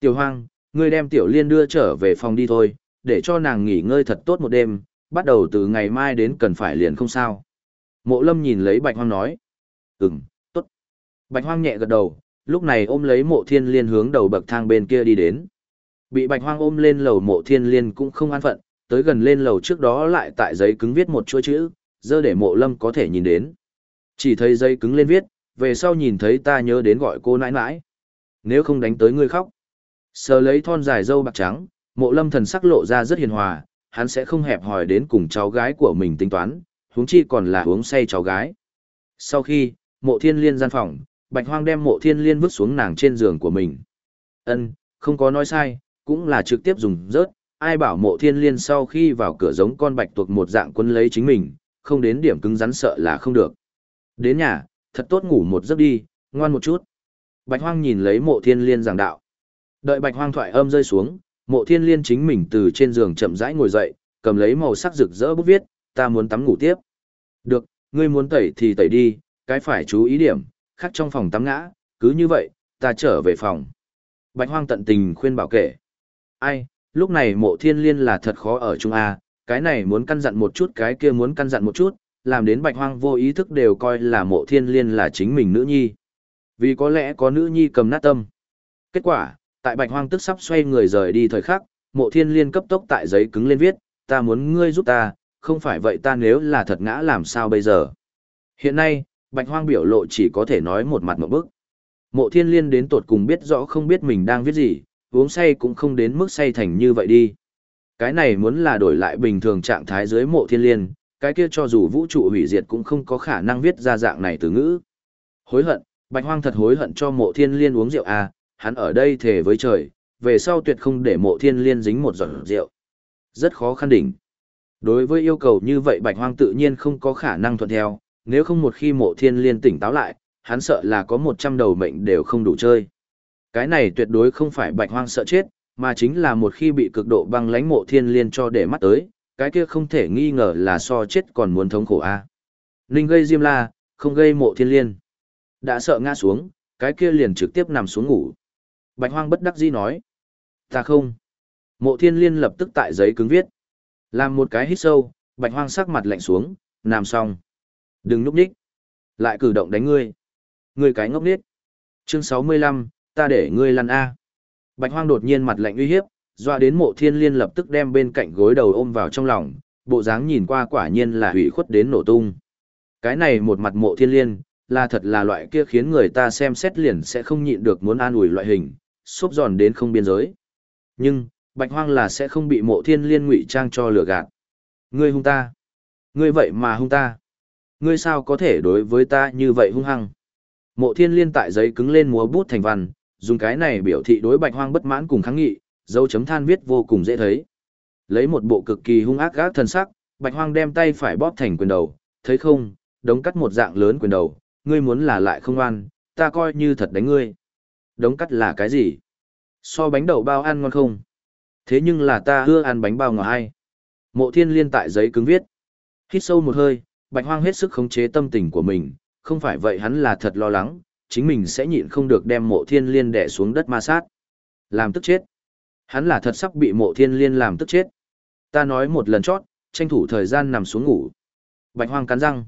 Tiểu hoang, ngươi đem tiểu liên đưa trở về phòng đi thôi, để cho nàng nghỉ ngơi thật tốt một đêm, bắt đầu từ ngày mai đến cần phải liền không sao. Mộ lâm nhìn lấy bạch hoang nói. Ừm, tốt. Bạch hoang nhẹ gật đầu, lúc này ôm lấy mộ thiên liên hướng đầu bậc thang bên kia đi đến. Bị bạch hoang ôm lên lầu mộ thiên liên cũng không an phận, tới gần lên lầu trước đó lại tại giấy cứng viết một chuỗi chữ, dơ để mộ lâm có thể nhìn đến. Chỉ thấy giấy cứng lên viết, về sau nhìn thấy ta nhớ đến gọi cô nãi nãi. Nếu không đánh tới ngươi khóc. Sờ lấy thon dài dâu bạc trắng, mộ lâm thần sắc lộ ra rất hiền hòa, hắn sẽ không hẹp hòi đến cùng cháu gái của mình tính toán, huống chi còn là uống say cháu gái. Sau khi, mộ thiên liên gian phòng, bạch hoang đem mộ thiên liên vứt xuống nàng trên giường của mình. Ân, không có nói sai, cũng là trực tiếp dùng rớt, ai bảo mộ thiên liên sau khi vào cửa giống con bạch tuộc một dạng quân lấy chính mình, không đến điểm cứng rắn sợ là không được. Đến nhà, thật tốt ngủ một giấc đi, ngoan một chút. Bạch hoang nhìn lấy mộ thiên liên giảng đạo. Đợi bạch hoang thoại âm rơi xuống, mộ thiên liên chính mình từ trên giường chậm rãi ngồi dậy, cầm lấy màu sắc rực rỡ bút viết, ta muốn tắm ngủ tiếp. Được, ngươi muốn tẩy thì tẩy đi, cái phải chú ý điểm, khác trong phòng tắm ngã, cứ như vậy, ta trở về phòng. Bạch hoang tận tình khuyên bảo kể. Ai, lúc này mộ thiên liên là thật khó ở Trung A, à, cái này muốn căn dặn một chút cái kia muốn căn dặn một chút, làm đến bạch hoang vô ý thức đều coi là mộ thiên liên là chính mình nữ nhi. Vì có lẽ có nữ nhi cầm nát tâm. Kết quả, tại bạch hoang tức sắp xoay người rời đi thời khắc, mộ thiên liên cấp tốc tại giấy cứng lên viết, ta muốn ngươi giúp ta, không phải vậy ta nếu là thật ngã làm sao bây giờ. Hiện nay, bạch hoang biểu lộ chỉ có thể nói một mặt một bức. Mộ thiên liên đến tột cùng biết rõ không biết mình đang viết gì, uống say cũng không đến mức say thành như vậy đi. Cái này muốn là đổi lại bình thường trạng thái dưới mộ thiên liên, cái kia cho dù vũ trụ hủy diệt cũng không có khả năng viết ra dạng này từ ngữ. Hối hận, bạch hoang thật hối hận cho mộ thiên liên uống rượu à, hắn ở đây thề với trời, về sau tuyệt không để mộ thiên liên dính một giọt rượu. Rất khó khăn đỉnh. Đối với yêu cầu như vậy bạch hoang tự nhiên không có khả năng thuận theo, nếu không một khi mộ thiên liên tỉnh táo lại, hắn sợ là có 100 đầu mệnh đều không đủ chơi. Cái này tuyệt đối không phải bạch hoang sợ chết, mà chính là một khi bị cực độ băng lãnh mộ thiên liên cho để mắt tới, cái kia không thể nghi ngờ là so chết còn muốn thống khổ a. À. Ninh gây diêm la, không gây mộ thiên liên. Đã sợ ngã xuống, cái kia liền trực tiếp nằm xuống ngủ. Bạch hoang bất đắc dĩ nói. Ta không. Mộ thiên liên lập tức tại giấy cứng viết. Làm một cái hít sâu, bạch hoang sắc mặt lạnh xuống, nằm xong. Đừng núp đích. Lại cử động đánh ngươi. Ngươi cái ngốc nít. Chương 65, ta để ngươi lăn A. Bạch hoang đột nhiên mặt lạnh uy hiếp, doa đến mộ thiên liên lập tức đem bên cạnh gối đầu ôm vào trong lòng, bộ dáng nhìn qua quả nhiên là hủy khuất đến nổ tung. Cái này một mặt mộ thiên liên, là thật là loại kia khiến người ta xem xét liền sẽ không nhịn được muốn an ủi loại hình, xốp giòn đến không biên giới. Nhưng, bạch hoang là sẽ không bị mộ thiên liên ngụy trang cho lừa gạt. Ngươi hung ta. Ngươi vậy mà hung ta. Ngươi sao có thể đối với ta như vậy hung hăng. Mộ thiên liên tại giấy cứng lên múa bút thành văn, dùng cái này biểu thị đối bạch hoang bất mãn cùng kháng nghị, dấu chấm than viết vô cùng dễ thấy. Lấy một bộ cực kỳ hung ác gác thần sắc, bạch hoang đem tay phải bóp thành quyền đầu, thấy không, đống cắt một dạng lớn quyền đầu, ngươi muốn là lại không ăn, ta coi như thật đánh ngươi. Đống cắt là cái gì? So bánh đậu bao ăn ngon không? Thế nhưng là ta ưa ăn bánh bao ngò hay. Mộ thiên liên tại giấy cứng viết. Hít sâu một hơi, Bạch Hoang hết sức khống chế tâm tình của mình, không phải vậy hắn là thật lo lắng, chính mình sẽ nhịn không được đem mộ thiên liên đè xuống đất ma sát. Làm tức chết. Hắn là thật sắp bị mộ thiên liên làm tức chết. Ta nói một lần chót, tranh thủ thời gian nằm xuống ngủ. Bạch hoang cắn răng.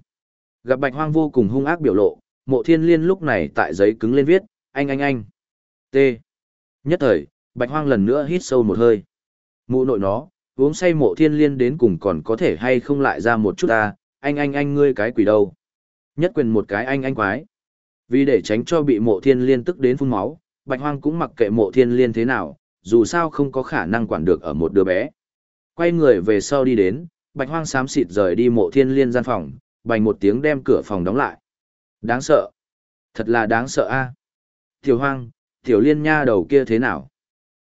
Gặp bạch hoang vô cùng hung ác biểu lộ, mộ thiên liên lúc này tại giấy cứng lên viết, anh anh anh. T. Nhất thời, bạch hoang lần nữa hít sâu một hơi. Mụ nội nó, uống say mộ thiên liên đến cùng còn có thể hay không lại ra một chút ta, anh anh anh ngươi cái quỷ đâu. Nhất quyền một cái anh anh quái. Vì để tránh cho bị mộ thiên liên tức đến phun máu, bạch hoang cũng mặc kệ mộ thiên liên thế nào, dù sao không có khả năng quản được ở một đứa bé. Quay người về sau đi đến, bạch hoang sám xịt rời đi mộ thiên liên gian phòng, bành một tiếng đem cửa phòng đóng lại. Đáng sợ. Thật là đáng sợ a. Tiểu hoang, tiểu liên nha đầu kia thế nào?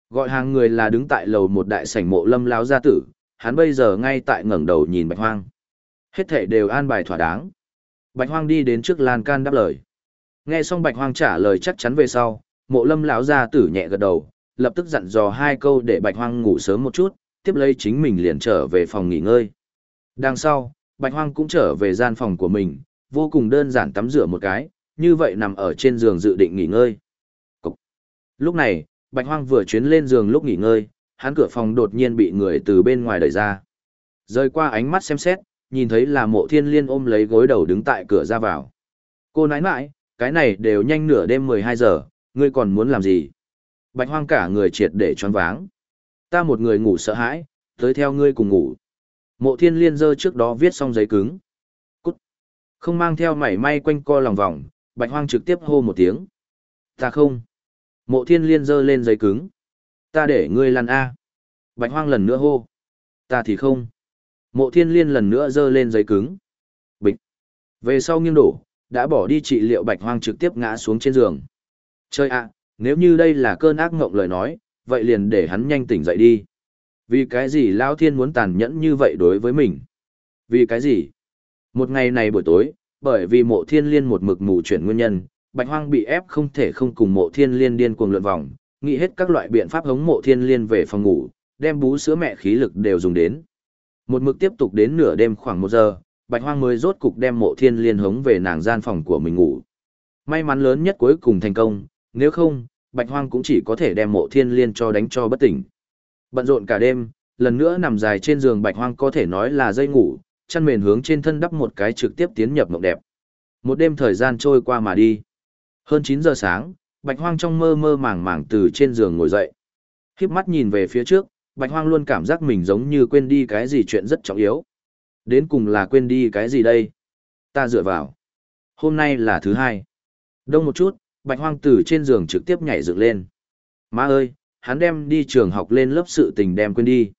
Gọi hàng người là đứng tại lầu một đại sảnh mộ lâm láo gia tử, hắn bây giờ ngay tại ngẩng đầu nhìn bạch hoang. Hết thể đều an bài thỏa đáng. Bạch hoang đi đến trước lan can đáp lời. Nghe xong bạch hoang trả lời chắc chắn về sau, mộ lâm lão gia tử nhẹ gật đầu, lập tức dặn dò hai câu để bạch hoang ngủ sớm một chút, tiếp lấy chính mình liền trở về phòng nghỉ ngơi. Đằng sau, bạch hoang cũng trở về gian phòng của mình, vô cùng đơn giản tắm rửa một cái, như vậy nằm ở trên giường dự định nghỉ ngơi. Lúc này, bạch hoang vừa chuyến lên giường lúc nghỉ ngơi, hắn cửa phòng đột nhiên bị người từ bên ngoài đẩy ra. Rơi qua ánh mắt xem xét, nhìn thấy là mộ thiên liên ôm lấy gối đầu đứng tại cửa ra vào. Cô nãi nãi, cái này đều nhanh nửa đêm 12 giờ, ngươi còn muốn làm gì? Bạch hoang cả người triệt để choáng váng. Ta một người ngủ sợ hãi, tới theo ngươi cùng ngủ. Mộ thiên liên dơ trước đó viết xong giấy cứng. Cút. Không mang theo mảy may quanh co lòng vòng, bạch hoang trực tiếp hô một tiếng. Ta không. Mộ thiên liên dơ lên giấy cứng. Ta để ngươi lăn A. Bạch hoang lần nữa hô. Ta thì không. Mộ thiên liên lần nữa dơ lên giấy cứng. Bịch. Về sau nghiêng đổ, đã bỏ đi trị liệu bạch hoang trực tiếp ngã xuống trên giường. Chơi ạ, nếu như đây là cơn ác ngộng lời nói, vậy liền để hắn nhanh tỉnh dậy đi. Vì cái gì Lao Thiên muốn tàn nhẫn như vậy đối với mình? Vì cái gì? Một ngày này buổi tối, bởi vì mộ thiên liên một mực mù chuyển nguyên nhân, bạch hoang bị ép không thể không cùng mộ thiên liên điên cuồng lượn vòng, nghĩ hết các loại biện pháp hống mộ thiên liên về phòng ngủ, đem bú sữa mẹ khí lực đều dùng đến. Một mực tiếp tục đến nửa đêm khoảng một giờ, bạch hoang mới rốt cục đem mộ thiên liên hống về nàng gian phòng của mình ngủ. May mắn lớn nhất cuối cùng thành công, nếu không, bạch hoang cũng chỉ có thể đem mộ thiên liên cho đánh cho bất tỉnh. Bận rộn cả đêm, lần nữa nằm dài trên giường bạch hoang có thể nói là dây ngủ, chăn mền hướng trên thân đắp một cái trực tiếp tiến nhập mộng đẹp. Một đêm thời gian trôi qua mà đi. Hơn 9 giờ sáng, bạch hoang trong mơ mơ màng màng từ trên giường ngồi dậy. Khiếp mắt nhìn về phía trước, bạch hoang luôn cảm giác mình giống như quên đi cái gì chuyện rất trọng yếu. Đến cùng là quên đi cái gì đây? Ta dựa vào. Hôm nay là thứ hai. Đông một chút, bạch hoang từ trên giường trực tiếp nhảy dựng lên. Má ơi, hắn đem đi trường học lên lớp sự tình đem quên đi.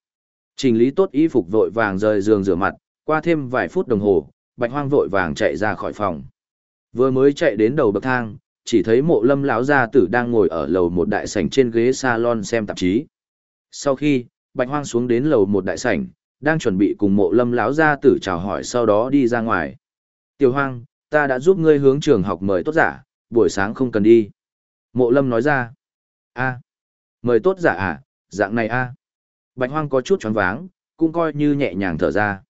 Trình lý tốt y phục vội vàng rời giường rửa mặt, qua thêm vài phút đồng hồ, bạch hoang vội vàng chạy ra khỏi phòng. Vừa mới chạy đến đầu bậc thang, chỉ thấy mộ lâm lão gia tử đang ngồi ở lầu một đại sảnh trên ghế salon xem tạp chí. Sau khi, bạch hoang xuống đến lầu một đại sảnh, đang chuẩn bị cùng mộ lâm lão gia tử chào hỏi sau đó đi ra ngoài. Tiểu hoang, ta đã giúp ngươi hướng trường học mời tốt giả, buổi sáng không cần đi. Mộ lâm nói ra. a mời tốt giả à, dạng này a Bạch hoang có chút choáng váng, cũng coi như nhẹ nhàng thở ra.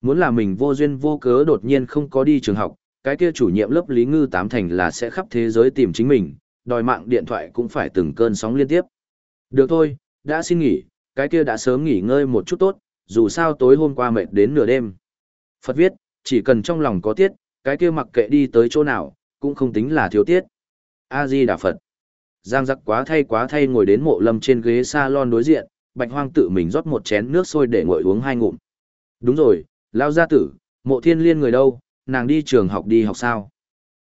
Muốn là mình vô duyên vô cớ đột nhiên không có đi trường học, cái kia chủ nhiệm lớp Lý Ngư tám thành là sẽ khắp thế giới tìm chính mình, đòi mạng điện thoại cũng phải từng cơn sóng liên tiếp. Được thôi, đã xin nghỉ, cái kia đã sớm nghỉ ngơi một chút tốt, dù sao tối hôm qua mệt đến nửa đêm. Phật viết, chỉ cần trong lòng có tiết, cái kia mặc kệ đi tới chỗ nào, cũng không tính là thiếu tiết. A-di Đà Phật. Giang giặc quá thay quá thay ngồi đến mộ lâm trên ghế salon đối diện, bạch hoang tự mình rót một chén nước sôi để nguội uống hai ngụm. Đúng rồi, lao gia tử, mộ thiên liên người đâu, nàng đi trường học đi học sao?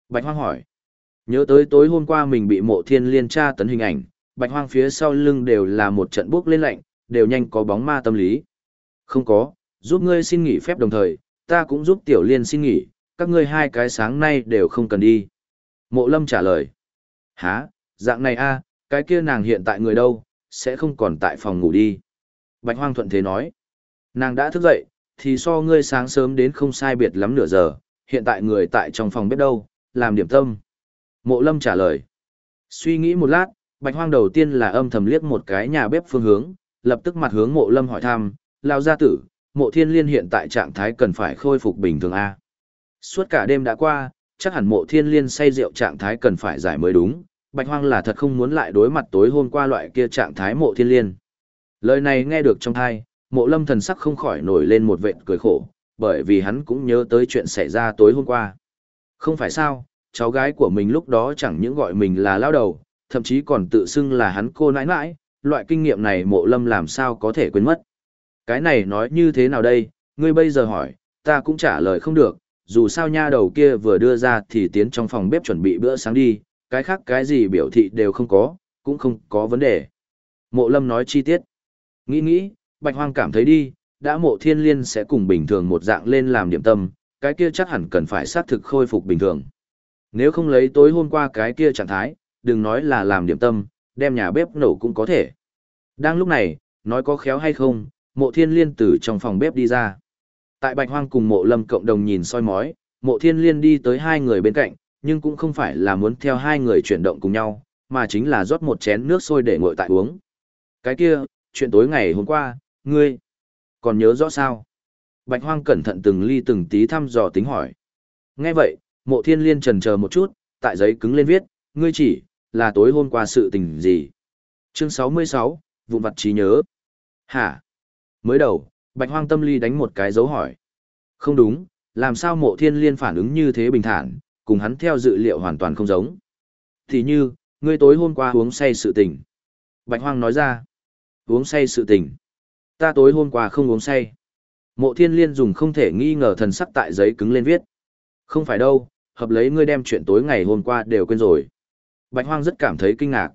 Bạch hoang hỏi. Nhớ tới tối hôm qua mình bị mộ thiên liên tra tấn hình ảnh, bạch hoang phía sau lưng đều là một trận bước lên lạnh, đều nhanh có bóng ma tâm lý. Không có, giúp ngươi xin nghỉ phép đồng thời, ta cũng giúp tiểu liên xin nghỉ, các ngươi hai cái sáng nay đều không cần đi. Mộ lâm trả lời. Hả, dạng này a, cái kia nàng hiện tại người đâu, sẽ không còn tại phòng ngủ đi. Bạch hoang thuận thế nói. Nàng đã thức dậy, thì so ngươi sáng sớm đến không sai biệt lắm nửa giờ, hiện tại người tại trong phòng bếp đâu, làm điểm tâm. Mộ lâm trả lời. Suy nghĩ một lát, bạch hoang đầu tiên là âm thầm liếc một cái nhà bếp phương hướng, lập tức mặt hướng mộ lâm hỏi thăm, lao gia tử, mộ thiên liên hiện tại trạng thái cần phải khôi phục bình thường A. Suốt cả đêm đã qua, chắc hẳn mộ thiên liên say rượu trạng thái cần phải giải mới đúng, bạch hoang là thật không muốn lại đối mặt tối hôm qua loại kia trạng thái mộ thiên liên. Lời này nghe được trong thai, mộ lâm thần sắc không khỏi nổi lên một vệt cười khổ, bởi vì hắn cũng nhớ tới chuyện xảy ra tối hôm qua. Không phải sao, cháu gái của mình lúc đó chẳng những gọi mình là lao đầu, thậm chí còn tự xưng là hắn cô nãi nãi, loại kinh nghiệm này mộ lâm làm sao có thể quên mất. Cái này nói như thế nào đây, ngươi bây giờ hỏi, ta cũng trả lời không được, dù sao nha đầu kia vừa đưa ra thì tiến trong phòng bếp chuẩn bị bữa sáng đi, cái khác cái gì biểu thị đều không có, cũng không có vấn đề. Mộ lâm nói chi tiết. Nghĩ nghĩ, bạch hoang cảm thấy đi, đã mộ thiên liên sẽ cùng bình thường một dạng lên làm điểm tâm, cái kia chắc hẳn cần phải xác thực khôi phục bình thường. Nếu không lấy tối hôm qua cái kia trạng thái, đừng nói là làm điểm tâm, đem nhà bếp nổ cũng có thể. Đang lúc này, nói có khéo hay không, mộ thiên liên từ trong phòng bếp đi ra. Tại bạch hoang cùng mộ lâm cộng đồng nhìn soi mói, mộ thiên liên đi tới hai người bên cạnh, nhưng cũng không phải là muốn theo hai người chuyển động cùng nhau, mà chính là rót một chén nước sôi để ngồi tại uống. Cái kia, chuyện tối ngày hôm qua, ngươi, còn nhớ rõ sao? Bạch hoang cẩn thận từng ly từng tí thăm dò tính hỏi. Nghe vậy, mộ thiên liên trần chờ một chút, tại giấy cứng lên viết, ngươi chỉ, là tối hôm qua sự tình gì? Chương 66, vụn vặt trí nhớ. Hả? Mới đầu, bạch hoang tâm ly đánh một cái dấu hỏi. Không đúng, làm sao mộ thiên liên phản ứng như thế bình thản, cùng hắn theo dự liệu hoàn toàn không giống. Thì như, ngươi tối hôm qua uống say sự tình. Bạch hoang nói ra. Uống say sự tình. Ta tối hôm qua không uống say. Mộ thiên liên dùng không thể nghi ngờ thần sắc tại giấy cứng lên viết. Không phải đâu, hợp lấy ngươi đem chuyện tối ngày hôm qua đều quên rồi. Bạch hoang rất cảm thấy kinh ngạc.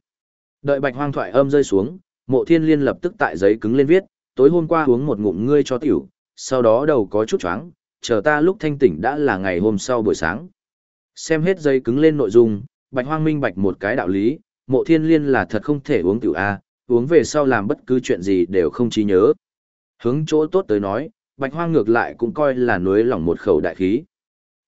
Đợi bạch hoang thoại âm rơi xuống, mộ thiên liên lập tức tại giấy cứng lên viết, tối hôm qua uống một ngụm ngươi cho tiểu, sau đó đầu có chút chóng, chờ ta lúc thanh tỉnh đã là ngày hôm sau buổi sáng. Xem hết giấy cứng lên nội dung, bạch hoang minh bạch một cái đạo lý, mộ thiên liên là thật không thể uống tiểu A, uống về sau làm bất cứ chuyện gì đều không trí nhớ. Hướng chỗ tốt tới nói, bạch hoang ngược lại cũng coi là nuối lòng một khẩu đại khí.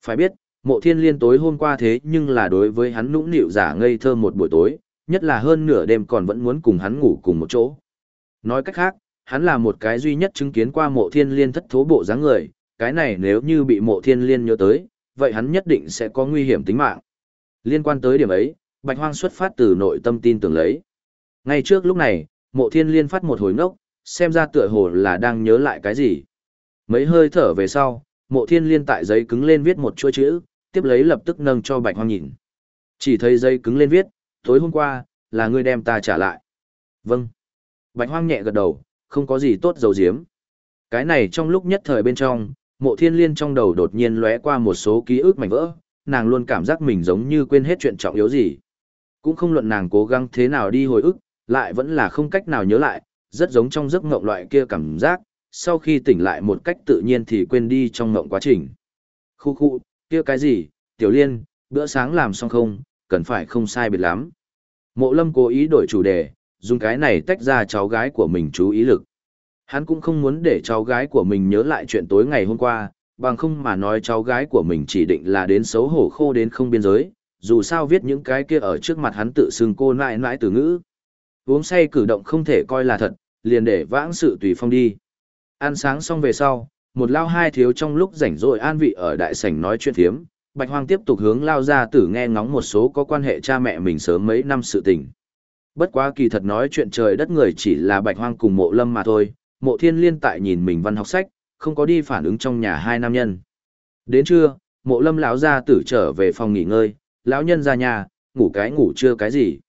Phải biết, mộ thiên liên tối hôm qua thế nhưng là đối với hắn nũng nịu giả ngây thơ một buổi tối, nhất là hơn nửa đêm còn vẫn muốn cùng hắn ngủ cùng một chỗ. Nói cách khác, hắn là một cái duy nhất chứng kiến qua mộ thiên liên thất thố bộ dáng người, cái này nếu như bị mộ thiên liên nhớ tới, vậy hắn nhất định sẽ có nguy hiểm tính mạng. Liên quan tới điểm ấy, Bạch Hoang xuất phát từ nội tâm tin tưởng lấy. Ngay trước lúc này, mộ thiên liên phát một hồi ngốc, xem ra tựa hồ là đang nhớ lại cái gì. Mấy hơi thở về sau, mộ thiên liên tại giấy cứng lên viết một chuỗi chữ, tiếp lấy lập tức nâng cho Bạch Hoang nhìn. Chỉ thấy giấy cứng lên viết, tối hôm qua, là ngươi đem ta trả lại. Vâng. Bạch Hoang nhẹ gật đầu, không có gì tốt dầu diếm. Cái này trong lúc nhất thời bên trong, mộ thiên liên trong đầu đột nhiên lóe qua một số ký ức mảnh vỡ, nàng luôn cảm giác mình giống như quên hết chuyện trọng yếu gì. Cũng không luận nàng cố gắng thế nào đi hồi ức, lại vẫn là không cách nào nhớ lại, rất giống trong giấc ngộng loại kia cảm giác, sau khi tỉnh lại một cách tự nhiên thì quên đi trong ngộng quá trình. Khu khu, kia cái gì, tiểu liên, bữa sáng làm xong không, cần phải không sai biệt lắm. Mộ lâm cố ý đổi chủ đề, dùng cái này tách ra cháu gái của mình chú ý lực. Hắn cũng không muốn để cháu gái của mình nhớ lại chuyện tối ngày hôm qua, bằng không mà nói cháu gái của mình chỉ định là đến xấu hổ khô đến không biên giới, dù sao viết những cái kia ở trước mặt hắn tự xưng cô nãi nãi từ ngữ. Uống say cử động không thể coi là thật, liền để vãng sự tùy phong đi. Ăn sáng xong về sau, một lao hai thiếu trong lúc rảnh rỗi an vị ở đại sảnh nói chuyện thiếm, Bạch Hoang tiếp tục hướng lao ra tử nghe ngóng một số có quan hệ cha mẹ mình sớm mấy năm sự tình. Bất quá kỳ thật nói chuyện trời đất người chỉ là Bạch Hoang cùng mộ lâm mà thôi, mộ thiên liên tại nhìn mình văn học sách, không có đi phản ứng trong nhà hai nam nhân. Đến trưa, mộ lâm lão gia tử trở về phòng nghỉ ngơi, lão nhân ra nhà, ngủ cái ngủ trưa cái gì.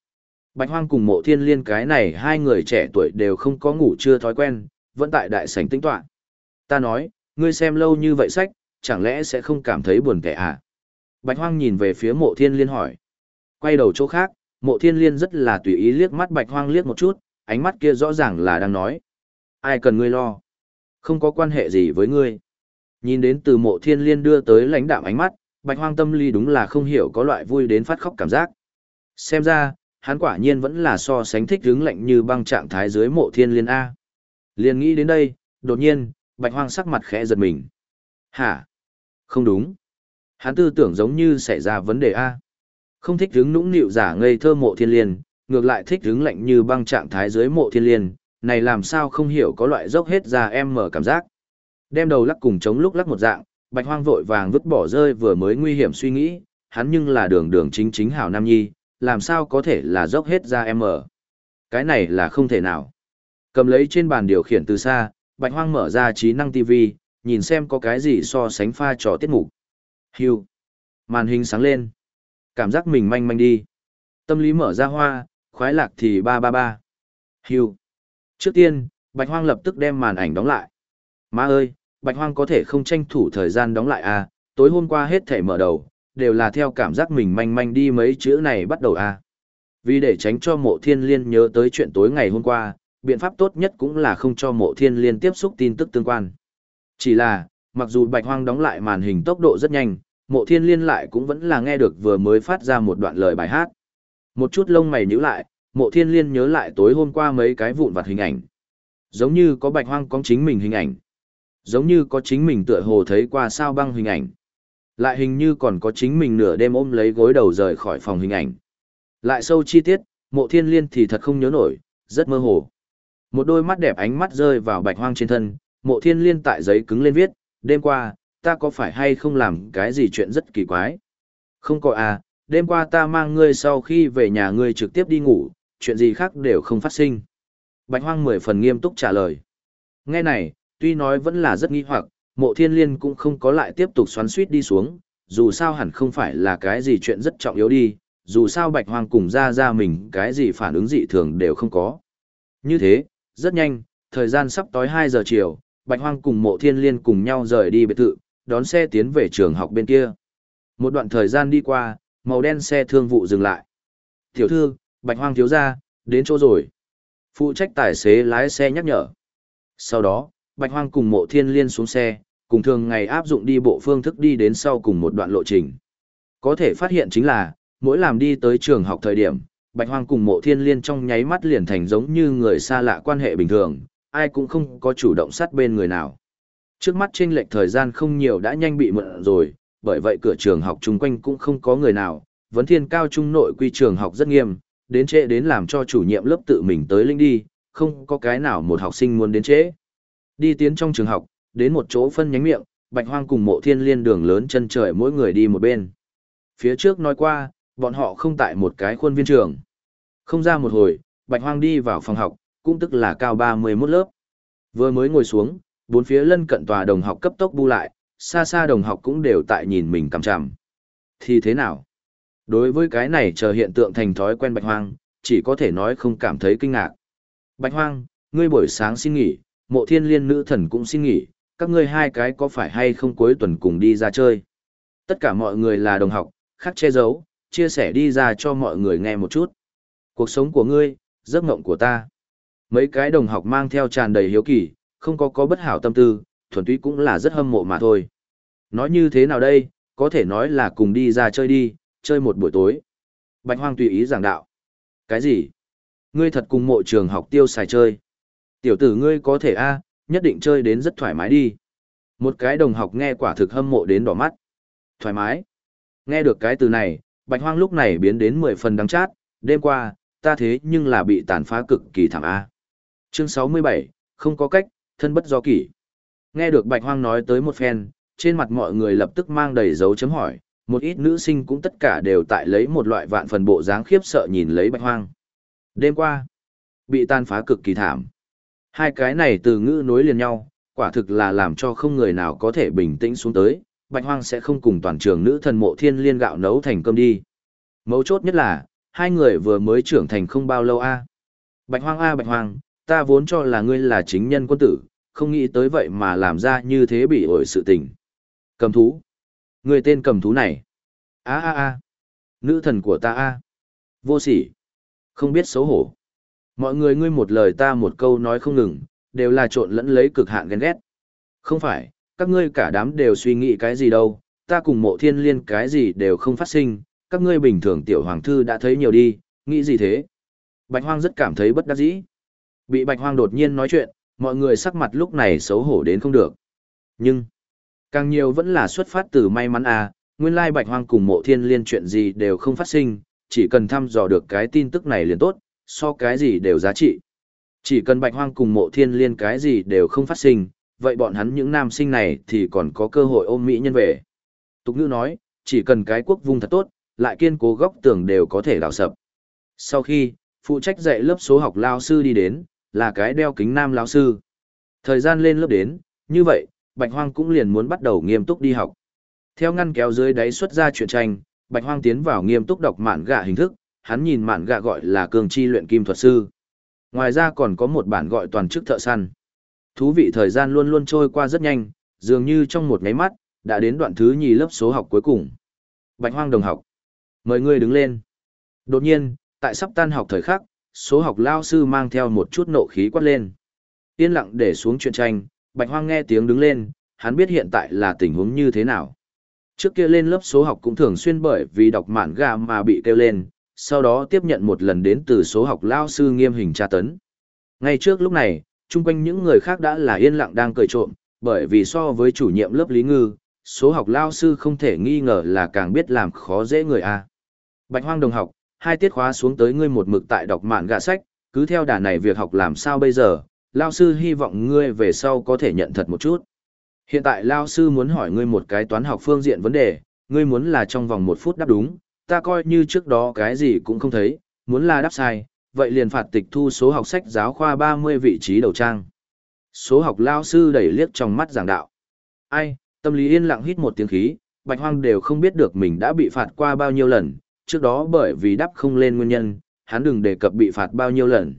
Bạch Hoang cùng mộ thiên liên cái này hai người trẻ tuổi đều không có ngủ trưa thói quen, vẫn tại đại sảnh tĩnh tọa. Ta nói, ngươi xem lâu như vậy sách, chẳng lẽ sẽ không cảm thấy buồn tẻ à? Bạch Hoang nhìn về phía mộ thiên liên hỏi. Quay đầu chỗ khác, mộ thiên liên rất là tùy ý liếc mắt Bạch Hoang liếc một chút, ánh mắt kia rõ ràng là đang nói. Ai cần ngươi lo? Không có quan hệ gì với ngươi. Nhìn đến từ mộ thiên liên đưa tới lãnh đạm ánh mắt, Bạch Hoang tâm lý đúng là không hiểu có loại vui đến phát khóc cảm giác. Xem ra, hắn quả nhiên vẫn là so sánh thích hướng lạnh như băng trạng thái dưới mộ thiên liên A. Liên nghĩ đến đây, đột nhiên, Bạch Hoang sắc mặt khẽ giật mình. Hả? Không đúng. Hắn tư tưởng giống như xảy ra vấn đề A. Không thích hướng nũng nịu giả ngây thơ mộ thiên liên, ngược lại thích hướng lạnh như băng trạng thái dưới mộ thiên liên, này làm sao không hiểu có loại dốc hết ra em mở cảm giác. Đem đầu lắc cùng chống lúc lắc một dạng, Bạch hoang vội vàng vứt bỏ rơi vừa mới nguy hiểm suy nghĩ, hắn nhưng là đường đường chính chính hảo nam nhi, làm sao có thể là dốc hết ra em ở. Cái này là không thể nào. Cầm lấy trên bàn điều khiển từ xa, Bạch Hoang mở ra trí năng TV, nhìn xem có cái gì so sánh pha trò tiết mục. Hưu. Màn hình sáng lên. Cảm giác mình manh manh đi. Tâm lý mở ra hoa, khoái lạc thì ba ba ba. Hưu. Trước tiên, Bạch Hoang lập tức đem màn ảnh đóng lại. Má ơi, Bạch Hoang có thể không tranh thủ thời gian đóng lại à, tối hôm qua hết thể mở đầu, đều là theo cảm giác mình manh manh đi mấy chữ này bắt đầu à. Vì để tránh cho mộ thiên liên nhớ tới chuyện tối ngày hôm qua, biện pháp tốt nhất cũng là không cho mộ thiên liên tiếp xúc tin tức tương quan. Chỉ là, mặc dù bạch hoang đóng lại màn hình tốc độ rất nhanh, mộ thiên liên lại cũng vẫn là nghe được vừa mới phát ra một đoạn lời bài hát. Một chút lông mày nhíu lại, mộ thiên liên nhớ lại tối hôm qua mấy cái vụn vặt hình ảnh. Giống như có bạch hoang có chính mình hình ảnh. Giống như có chính mình tựa hồ thấy qua sao băng hình ảnh. Lại hình như còn có chính mình nửa đêm ôm lấy gối đầu rời khỏi phòng hình ảnh. Lại sâu chi tiết, mộ thiên liên thì thật không nhớ nổi, rất mơ hồ. Một đôi mắt đẹp ánh mắt rơi vào bạch hoang trên thân, mộ thiên liên tại giấy cứng lên viết, đêm qua, ta có phải hay không làm cái gì chuyện rất kỳ quái? Không có à, đêm qua ta mang ngươi sau khi về nhà ngươi trực tiếp đi ngủ, chuyện gì khác đều không phát sinh. Bạch hoang mười phần nghiêm túc trả lời. Nghe này, tuy nói vẫn là rất nghi hoặc, mộ thiên liên cũng không có lại tiếp tục xoắn suýt đi xuống, dù sao hẳn không phải là cái gì chuyện rất trọng yếu đi, dù sao bạch hoang cùng ra ra mình cái gì phản ứng dị thường đều không có. Như thế, rất nhanh, thời gian sắp tối 2 giờ chiều, bạch hoang cùng mộ thiên liên cùng nhau rời đi biệt thự, đón xe tiến về trường học bên kia. Một đoạn thời gian đi qua, màu đen xe thương vụ dừng lại. Tiểu thư, bạch hoang thiếu gia, đến chỗ rồi. Phụ trách tài xế lái xe nhắc nhở. Sau đó, bạch hoang cùng mộ thiên liên xuống xe, cùng thường ngày áp dụng đi bộ phương thức đi đến sau cùng một đoạn lộ trình. Có thể phát hiện chính là, mỗi làm đi tới trường học thời điểm, Bạch Hoang cùng Mộ Thiên Liên trong nháy mắt liền thành giống như người xa lạ quan hệ bình thường, ai cũng không có chủ động sát bên người nào. Trước mắt trên lệch thời gian không nhiều đã nhanh bị mượn rồi, bởi vậy cửa trường học chung quanh cũng không có người nào, vấn thiên cao trung nội quy trường học rất nghiêm, đến trễ đến làm cho chủ nhiệm lớp tự mình tới linh đi, không có cái nào một học sinh muốn đến trễ. Đi tiến trong trường học, đến một chỗ phân nhánh miệng, Bạch Hoang cùng Mộ Thiên Liên đường lớn chân trời mỗi người đi một bên. Phía trước nói qua, bọn họ không tại một cái khuôn viên trường. Không ra một hồi, Bạch Hoang đi vào phòng học, cũng tức là cao 31 lớp. Vừa mới ngồi xuống, bốn phía lân cận tòa đồng học cấp tốc bu lại, xa xa đồng học cũng đều tại nhìn mình cằm chằm. Thì thế nào? Đối với cái này chờ hiện tượng thành thói quen Bạch Hoang, chỉ có thể nói không cảm thấy kinh ngạc. Bạch Hoang, ngươi buổi sáng xin nghỉ, mộ thiên liên nữ thần cũng xin nghỉ, các ngươi hai cái có phải hay không cuối tuần cùng đi ra chơi? Tất cả mọi người là đồng học, khắc che giấu, chia sẻ đi ra cho mọi người nghe một chút. Cuộc sống của ngươi, giấc mộng của ta. Mấy cái đồng học mang theo tràn đầy hiếu kỳ, không có có bất hảo tâm tư, thuần túy cũng là rất hâm mộ mà thôi. Nói như thế nào đây, có thể nói là cùng đi ra chơi đi, chơi một buổi tối. Bạch Hoang tùy ý giảng đạo. Cái gì? Ngươi thật cùng mộ trường học tiêu xài chơi. Tiểu tử ngươi có thể a, nhất định chơi đến rất thoải mái đi. Một cái đồng học nghe quả thực hâm mộ đến đỏ mắt. Thoải mái. Nghe được cái từ này, Bạch Hoang lúc này biến đến 10 phần đắng chát, đêm qua, ta thế nhưng là bị tàn phá cực kỳ thảm A. Chương 67, không có cách, thân bất do kỷ. Nghe được Bạch Hoang nói tới một phen, trên mặt mọi người lập tức mang đầy dấu chấm hỏi, một ít nữ sinh cũng tất cả đều tại lấy một loại vạn phần bộ dáng khiếp sợ nhìn lấy Bạch Hoang. Đêm qua, bị tàn phá cực kỳ thảm. Hai cái này từ ngữ nối liền nhau, quả thực là làm cho không người nào có thể bình tĩnh xuống tới, Bạch Hoang sẽ không cùng toàn trường nữ thần mộ thiên liên gạo nấu thành cơm đi. Mấu chốt nhất là, hai người vừa mới trưởng thành không bao lâu a. Bạch Hoang a Bạch Hoang, ta vốn cho là ngươi là chính nhân quân tử, không nghĩ tới vậy mà làm ra như thế bị ổi sự tình. Cầm thú. Người tên cầm thú này. A a a. Nữ thần của ta a. Vô sỉ. Không biết xấu hổ. Mọi người ngươi một lời ta một câu nói không ngừng, đều là trộn lẫn lấy cực hạn ghen ghét. Không phải, các ngươi cả đám đều suy nghĩ cái gì đâu, ta cùng mộ thiên liên cái gì đều không phát sinh, các ngươi bình thường tiểu hoàng thư đã thấy nhiều đi, nghĩ gì thế? Bạch hoang rất cảm thấy bất đắc dĩ. Bị bạch hoang đột nhiên nói chuyện, mọi người sắc mặt lúc này xấu hổ đến không được. Nhưng, càng nhiều vẫn là xuất phát từ may mắn à, nguyên lai bạch hoang cùng mộ thiên liên chuyện gì đều không phát sinh, chỉ cần thăm dò được cái tin tức này liền tốt, so cái gì đều giá trị. Chỉ cần bạch hoang cùng mộ thiên liên cái gì đều không phát sinh, vậy bọn hắn những nam sinh này thì còn có cơ hội ôm mỹ nhân về. Tục ngữ nói, chỉ cần cái quốc vung thật tốt, lại kiên cố góc tường đều có thể đào sập. Sau khi, phụ trách dạy lớp số học lao sư đi đến, là cái đeo kính nam lao sư. Thời gian lên lớp đến, như vậy, Bạch Hoang cũng liền muốn bắt đầu nghiêm túc đi học. Theo ngăn kéo dưới đáy xuất ra chuyện tranh, Bạch Hoang tiến vào nghiêm túc đọc mạn gạ hình thức, hắn nhìn mạn gạ gọi là cường chi luyện kim thuật sư. Ngoài ra còn có một bản gọi toàn chức thợ săn. Thú vị thời gian luôn luôn trôi qua rất nhanh, dường như trong một nháy mắt, đã đến đoạn thứ nhì lớp số học cuối cùng. Bạch Hoang đồng học. Mời ngươi đứng lên. Đột nhiên, tại sắp tan học thời khắc, số học lao sư mang theo một chút nộ khí quát lên. Yên lặng để xuống chuyện tranh, Bạch Hoang nghe tiếng đứng lên, hắn biết hiện tại là tình huống như thế nào. Trước kia lên lớp số học cũng thường xuyên bởi vì đọc mạn gà mà bị kêu lên, sau đó tiếp nhận một lần đến từ số học lao sư nghiêm hình tra tấn. Ngay trước lúc này, chung quanh những người khác đã là yên lặng đang cười trộm, bởi vì so với chủ nhiệm lớp Lý Ngư, số học lao sư không thể nghi ngờ là càng biết làm khó dễ người a. Bạch Hoang đồng học, hai tiết khóa xuống tới ngươi một mực tại đọc mạn gạ sách, cứ theo đà này việc học làm sao bây giờ, lao sư hy vọng ngươi về sau có thể nhận thật một chút. Hiện tại lao sư muốn hỏi ngươi một cái toán học phương diện vấn đề, ngươi muốn là trong vòng một phút đáp đúng, ta coi như trước đó cái gì cũng không thấy, muốn là đáp sai, vậy liền phạt tịch thu số học sách giáo khoa 30 vị trí đầu trang. Số học lao sư đẩy liếc trong mắt giảng đạo. Ai, tâm lý yên lặng hít một tiếng khí, bạch hoang đều không biết được mình đã bị phạt qua bao nhiêu lần, trước đó bởi vì đáp không lên nguyên nhân, hắn đừng đề cập bị phạt bao nhiêu lần.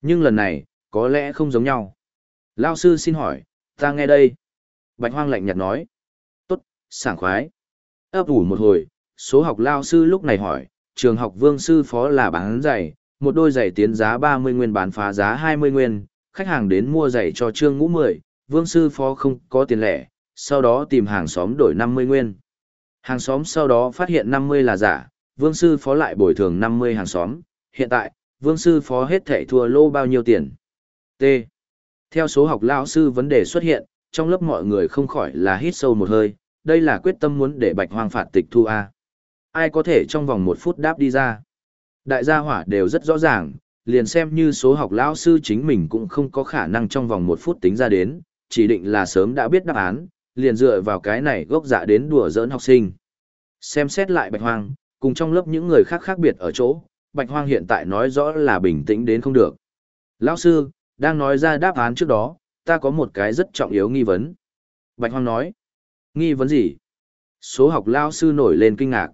Nhưng lần này, có lẽ không giống nhau. Lao sư xin hỏi, ta nghe đây. Bạch hoang lạnh nhạt nói. Tốt, sảng khoái. ấp ủ một hồi, số học lao sư lúc này hỏi, trường học vương sư phó là bán giày, một đôi giày tiến giá 30 nguyên bán phá giá 20 nguyên, khách hàng đến mua giày cho trương ngũ 10, vương sư phó không có tiền lẻ, sau đó tìm hàng xóm đổi 50 nguyên. Hàng xóm sau đó phát hiện 50 là giả, vương sư phó lại bồi thường 50 hàng xóm, hiện tại, vương sư phó hết thảy thua lô bao nhiêu tiền. T. Theo số học lao sư vấn đề xuất hiện, trong lớp mọi người không khỏi là hít sâu một hơi, đây là quyết tâm muốn để bạch hoang phạt tịch thu A. Ai có thể trong vòng một phút đáp đi ra. Đại gia hỏa đều rất rõ ràng, liền xem như số học lão sư chính mình cũng không có khả năng trong vòng một phút tính ra đến, chỉ định là sớm đã biết đáp án, liền dựa vào cái này gốc dạ đến đùa giỡn học sinh. Xem xét lại bạch hoang, cùng trong lớp những người khác khác biệt ở chỗ, bạch hoang hiện tại nói rõ là bình tĩnh đến không được. Lão sư, đang nói ra đáp án trước đó, ta có một cái rất trọng yếu nghi vấn. Bạch hoang nói, nghi vấn gì? Số học lão sư nổi lên kinh ngạc.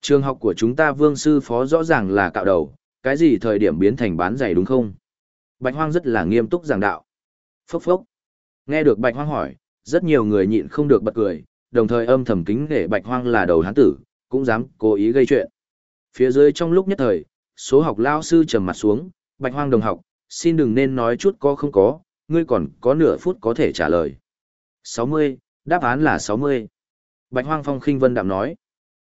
Trường học của chúng ta vương sư phó rõ ràng là cạo đầu, cái gì thời điểm biến thành bán giày đúng không? Bạch hoang rất là nghiêm túc giảng đạo. Phốc phốc. Nghe được bạch hoang hỏi, rất nhiều người nhịn không được bật cười, đồng thời âm thầm kính để bạch hoang là đầu hán tử, cũng dám cố ý gây chuyện. Phía dưới trong lúc nhất thời, số học lao sư trầm mặt xuống, bạch hoang đồng học, xin đừng nên nói chút có không có, ngươi còn có nửa phút có thể trả lời. 60, đáp án là 60. Bạch hoang phong khinh vân đạm nói.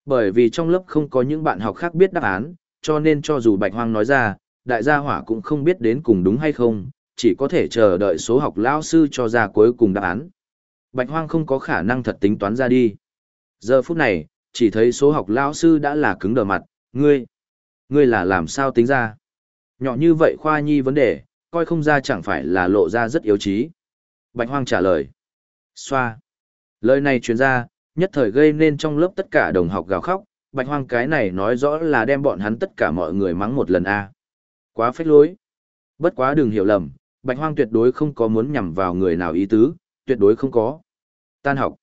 Bởi vì trong lớp không có những bạn học khác biết đáp án, cho nên cho dù bạch hoang nói ra, đại gia hỏa cũng không biết đến cùng đúng hay không, chỉ có thể chờ đợi số học Lão sư cho ra cuối cùng đáp án. Bạch hoang không có khả năng thật tính toán ra đi. Giờ phút này, chỉ thấy số học Lão sư đã là cứng đờ mặt, ngươi, ngươi là làm sao tính ra. Nhỏ như vậy khoa nhi vấn đề, coi không ra chẳng phải là lộ ra rất yếu trí. Bạch hoang trả lời. Xoa. Lời này truyền ra, nhất thời gây nên trong lớp tất cả đồng học gào khóc, bạch hoang cái này nói rõ là đem bọn hắn tất cả mọi người mắng một lần a. Quá phách lối. Bất quá đừng hiểu lầm, bạch hoang tuyệt đối không có muốn nhằm vào người nào ý tứ, tuyệt đối không có. Tan học.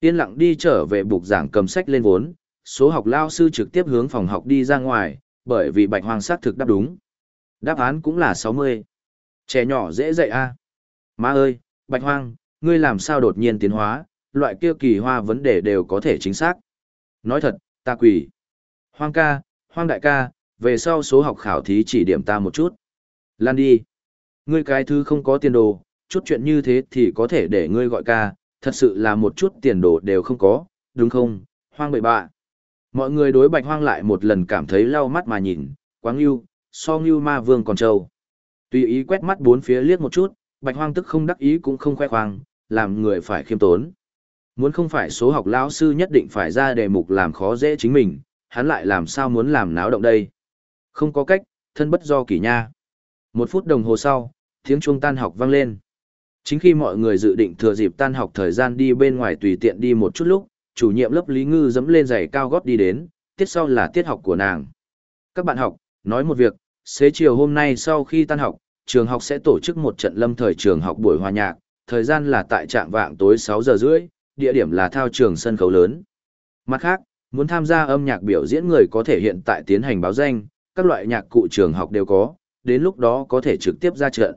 Yên lặng đi trở về bục giảng cầm sách lên vốn, số học lao sư trực tiếp hướng phòng học đi ra ngoài, bởi vì bạch hoang xác thực đáp đúng. Đáp án cũng là 60. Trẻ nhỏ dễ dạy a. Má ơi, bạch hoang, ngươi làm sao đột nhiên tiến hóa, loại kia kỳ hoa vấn đề đều có thể chính xác. Nói thật, ta quỷ. Hoang ca, hoang đại ca, về sau số học khảo thí chỉ điểm ta một chút. Lan đi. Ngươi cái thứ không có tiền đồ, chút chuyện như thế thì có thể để ngươi gọi ca, thật sự là một chút tiền đồ đều không có, đúng không, hoang bậy bạ. Mọi người đối bạch hoang lại một lần cảm thấy lau mắt mà nhìn, quáng yêu, so ngưu ma vương còn trâu. Tùy ý quét mắt bốn phía liếc một chút, bạch hoang tức không đắc ý cũng không khoe khoang, làm người phải khiêm tốn. Muốn không phải số học lão sư nhất định phải ra đề mục làm khó dễ chính mình, hắn lại làm sao muốn làm náo động đây. Không có cách, thân bất do kỳ nha. Một phút đồng hồ sau, tiếng chuông tan học vang lên. Chính khi mọi người dự định thừa dịp tan học thời gian đi bên ngoài tùy tiện đi một chút lúc, chủ nhiệm lớp Lý Ngư dẫm lên giày cao gót đi đến, tiết sau là tiết học của nàng. Các bạn học, nói một việc, xế chiều hôm nay sau khi tan học, trường học sẽ tổ chức một trận lâm thời trường học buổi hòa nhạc, thời gian là tại trạm vạng tối 6 giờ rưỡi, địa điểm là thao trường sân khấu lớn. Mặt khác, muốn tham gia âm nhạc biểu diễn người có thể hiện tại tiến hành báo danh, các loại nhạc cụ trường học đều có, đến lúc đó có thể trực tiếp ra trận.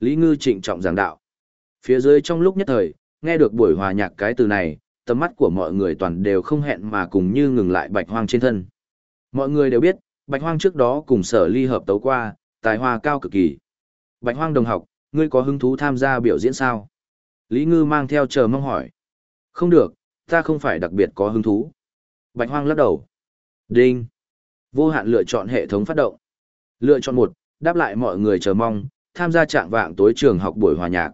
Lý Ngư trịnh trọng giảng đạo. Phía dưới trong lúc nhất thời, nghe được buổi hòa nhạc cái từ này, tầm mắt của mọi người toàn đều không hẹn mà cùng như ngừng lại bạch hoang trên thân. Mọi người đều biết, bạch hoang trước đó cùng sở ly hợp tấu qua, tài hoa cao cực kỳ. Bạch hoang đồng học, ngươi có hứng thú tham gia biểu diễn sao? Lý Ngư mang theo chờ mong hỏi. Không được, ta không phải đặc biệt có hứng thú. Bạch hoang lắc đầu. Đinh. Vô hạn lựa chọn hệ thống phát động. Lựa chọn một, đáp lại mọi người chờ mong, tham gia trạng vạng tối trường học buổi hòa nhạc.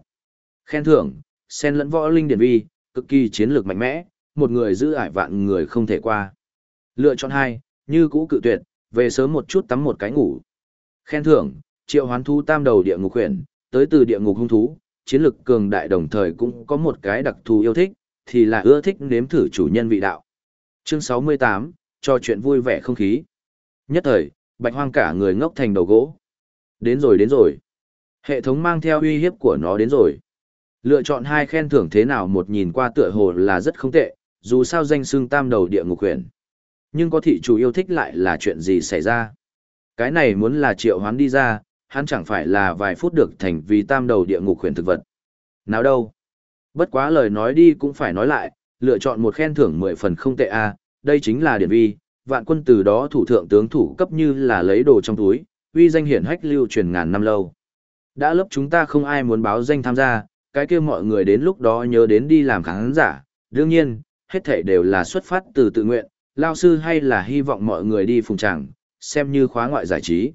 Khen thưởng, sen lẫn võ linh điển vi, cực kỳ chiến lược mạnh mẽ, một người giữ ải vạn người không thể qua. Lựa chọn hai, như cũ cự tuyệt, về sớm một chút tắm một cái ngủ. Khen thưởng, triệu hoán thu tam đầu địa ngục huyền, tới từ địa ngục hung thú, chiến lực cường đại đồng thời cũng có một cái đặc thù yêu thích, thì là ưa thích nếm thử chủ nhân vị đạo. Chương 68, cho chuyện vui vẻ không khí. Nhất thời, bạch hoang cả người ngốc thành đầu gỗ. Đến rồi đến rồi. Hệ thống mang theo uy hiếp của nó đến rồi. Lựa chọn hai khen thưởng thế nào một nhìn qua tựa hồ là rất không tệ, dù sao danh xưng tam đầu địa ngục huyền. Nhưng có thị chủ yêu thích lại là chuyện gì xảy ra. Cái này muốn là triệu hoán đi ra, hắn chẳng phải là vài phút được thành vì tam đầu địa ngục huyền thực vật. Nào đâu? Bất quá lời nói đi cũng phải nói lại, lựa chọn một khen thưởng mười phần không tệ a, đây chính là điển vi, vạn quân từ đó thủ thượng tướng thủ cấp như là lấy đồ trong túi, uy danh hiển hách lưu truyền ngàn năm lâu. Đã lớp chúng ta không ai muốn báo danh tham gia, cái kia mọi người đến lúc đó nhớ đến đi làm khán giả, đương nhiên, hết thảy đều là xuất phát từ tự nguyện, lao sư hay là hy vọng mọi người đi phùng tràng, xem như khóa ngoại giải trí.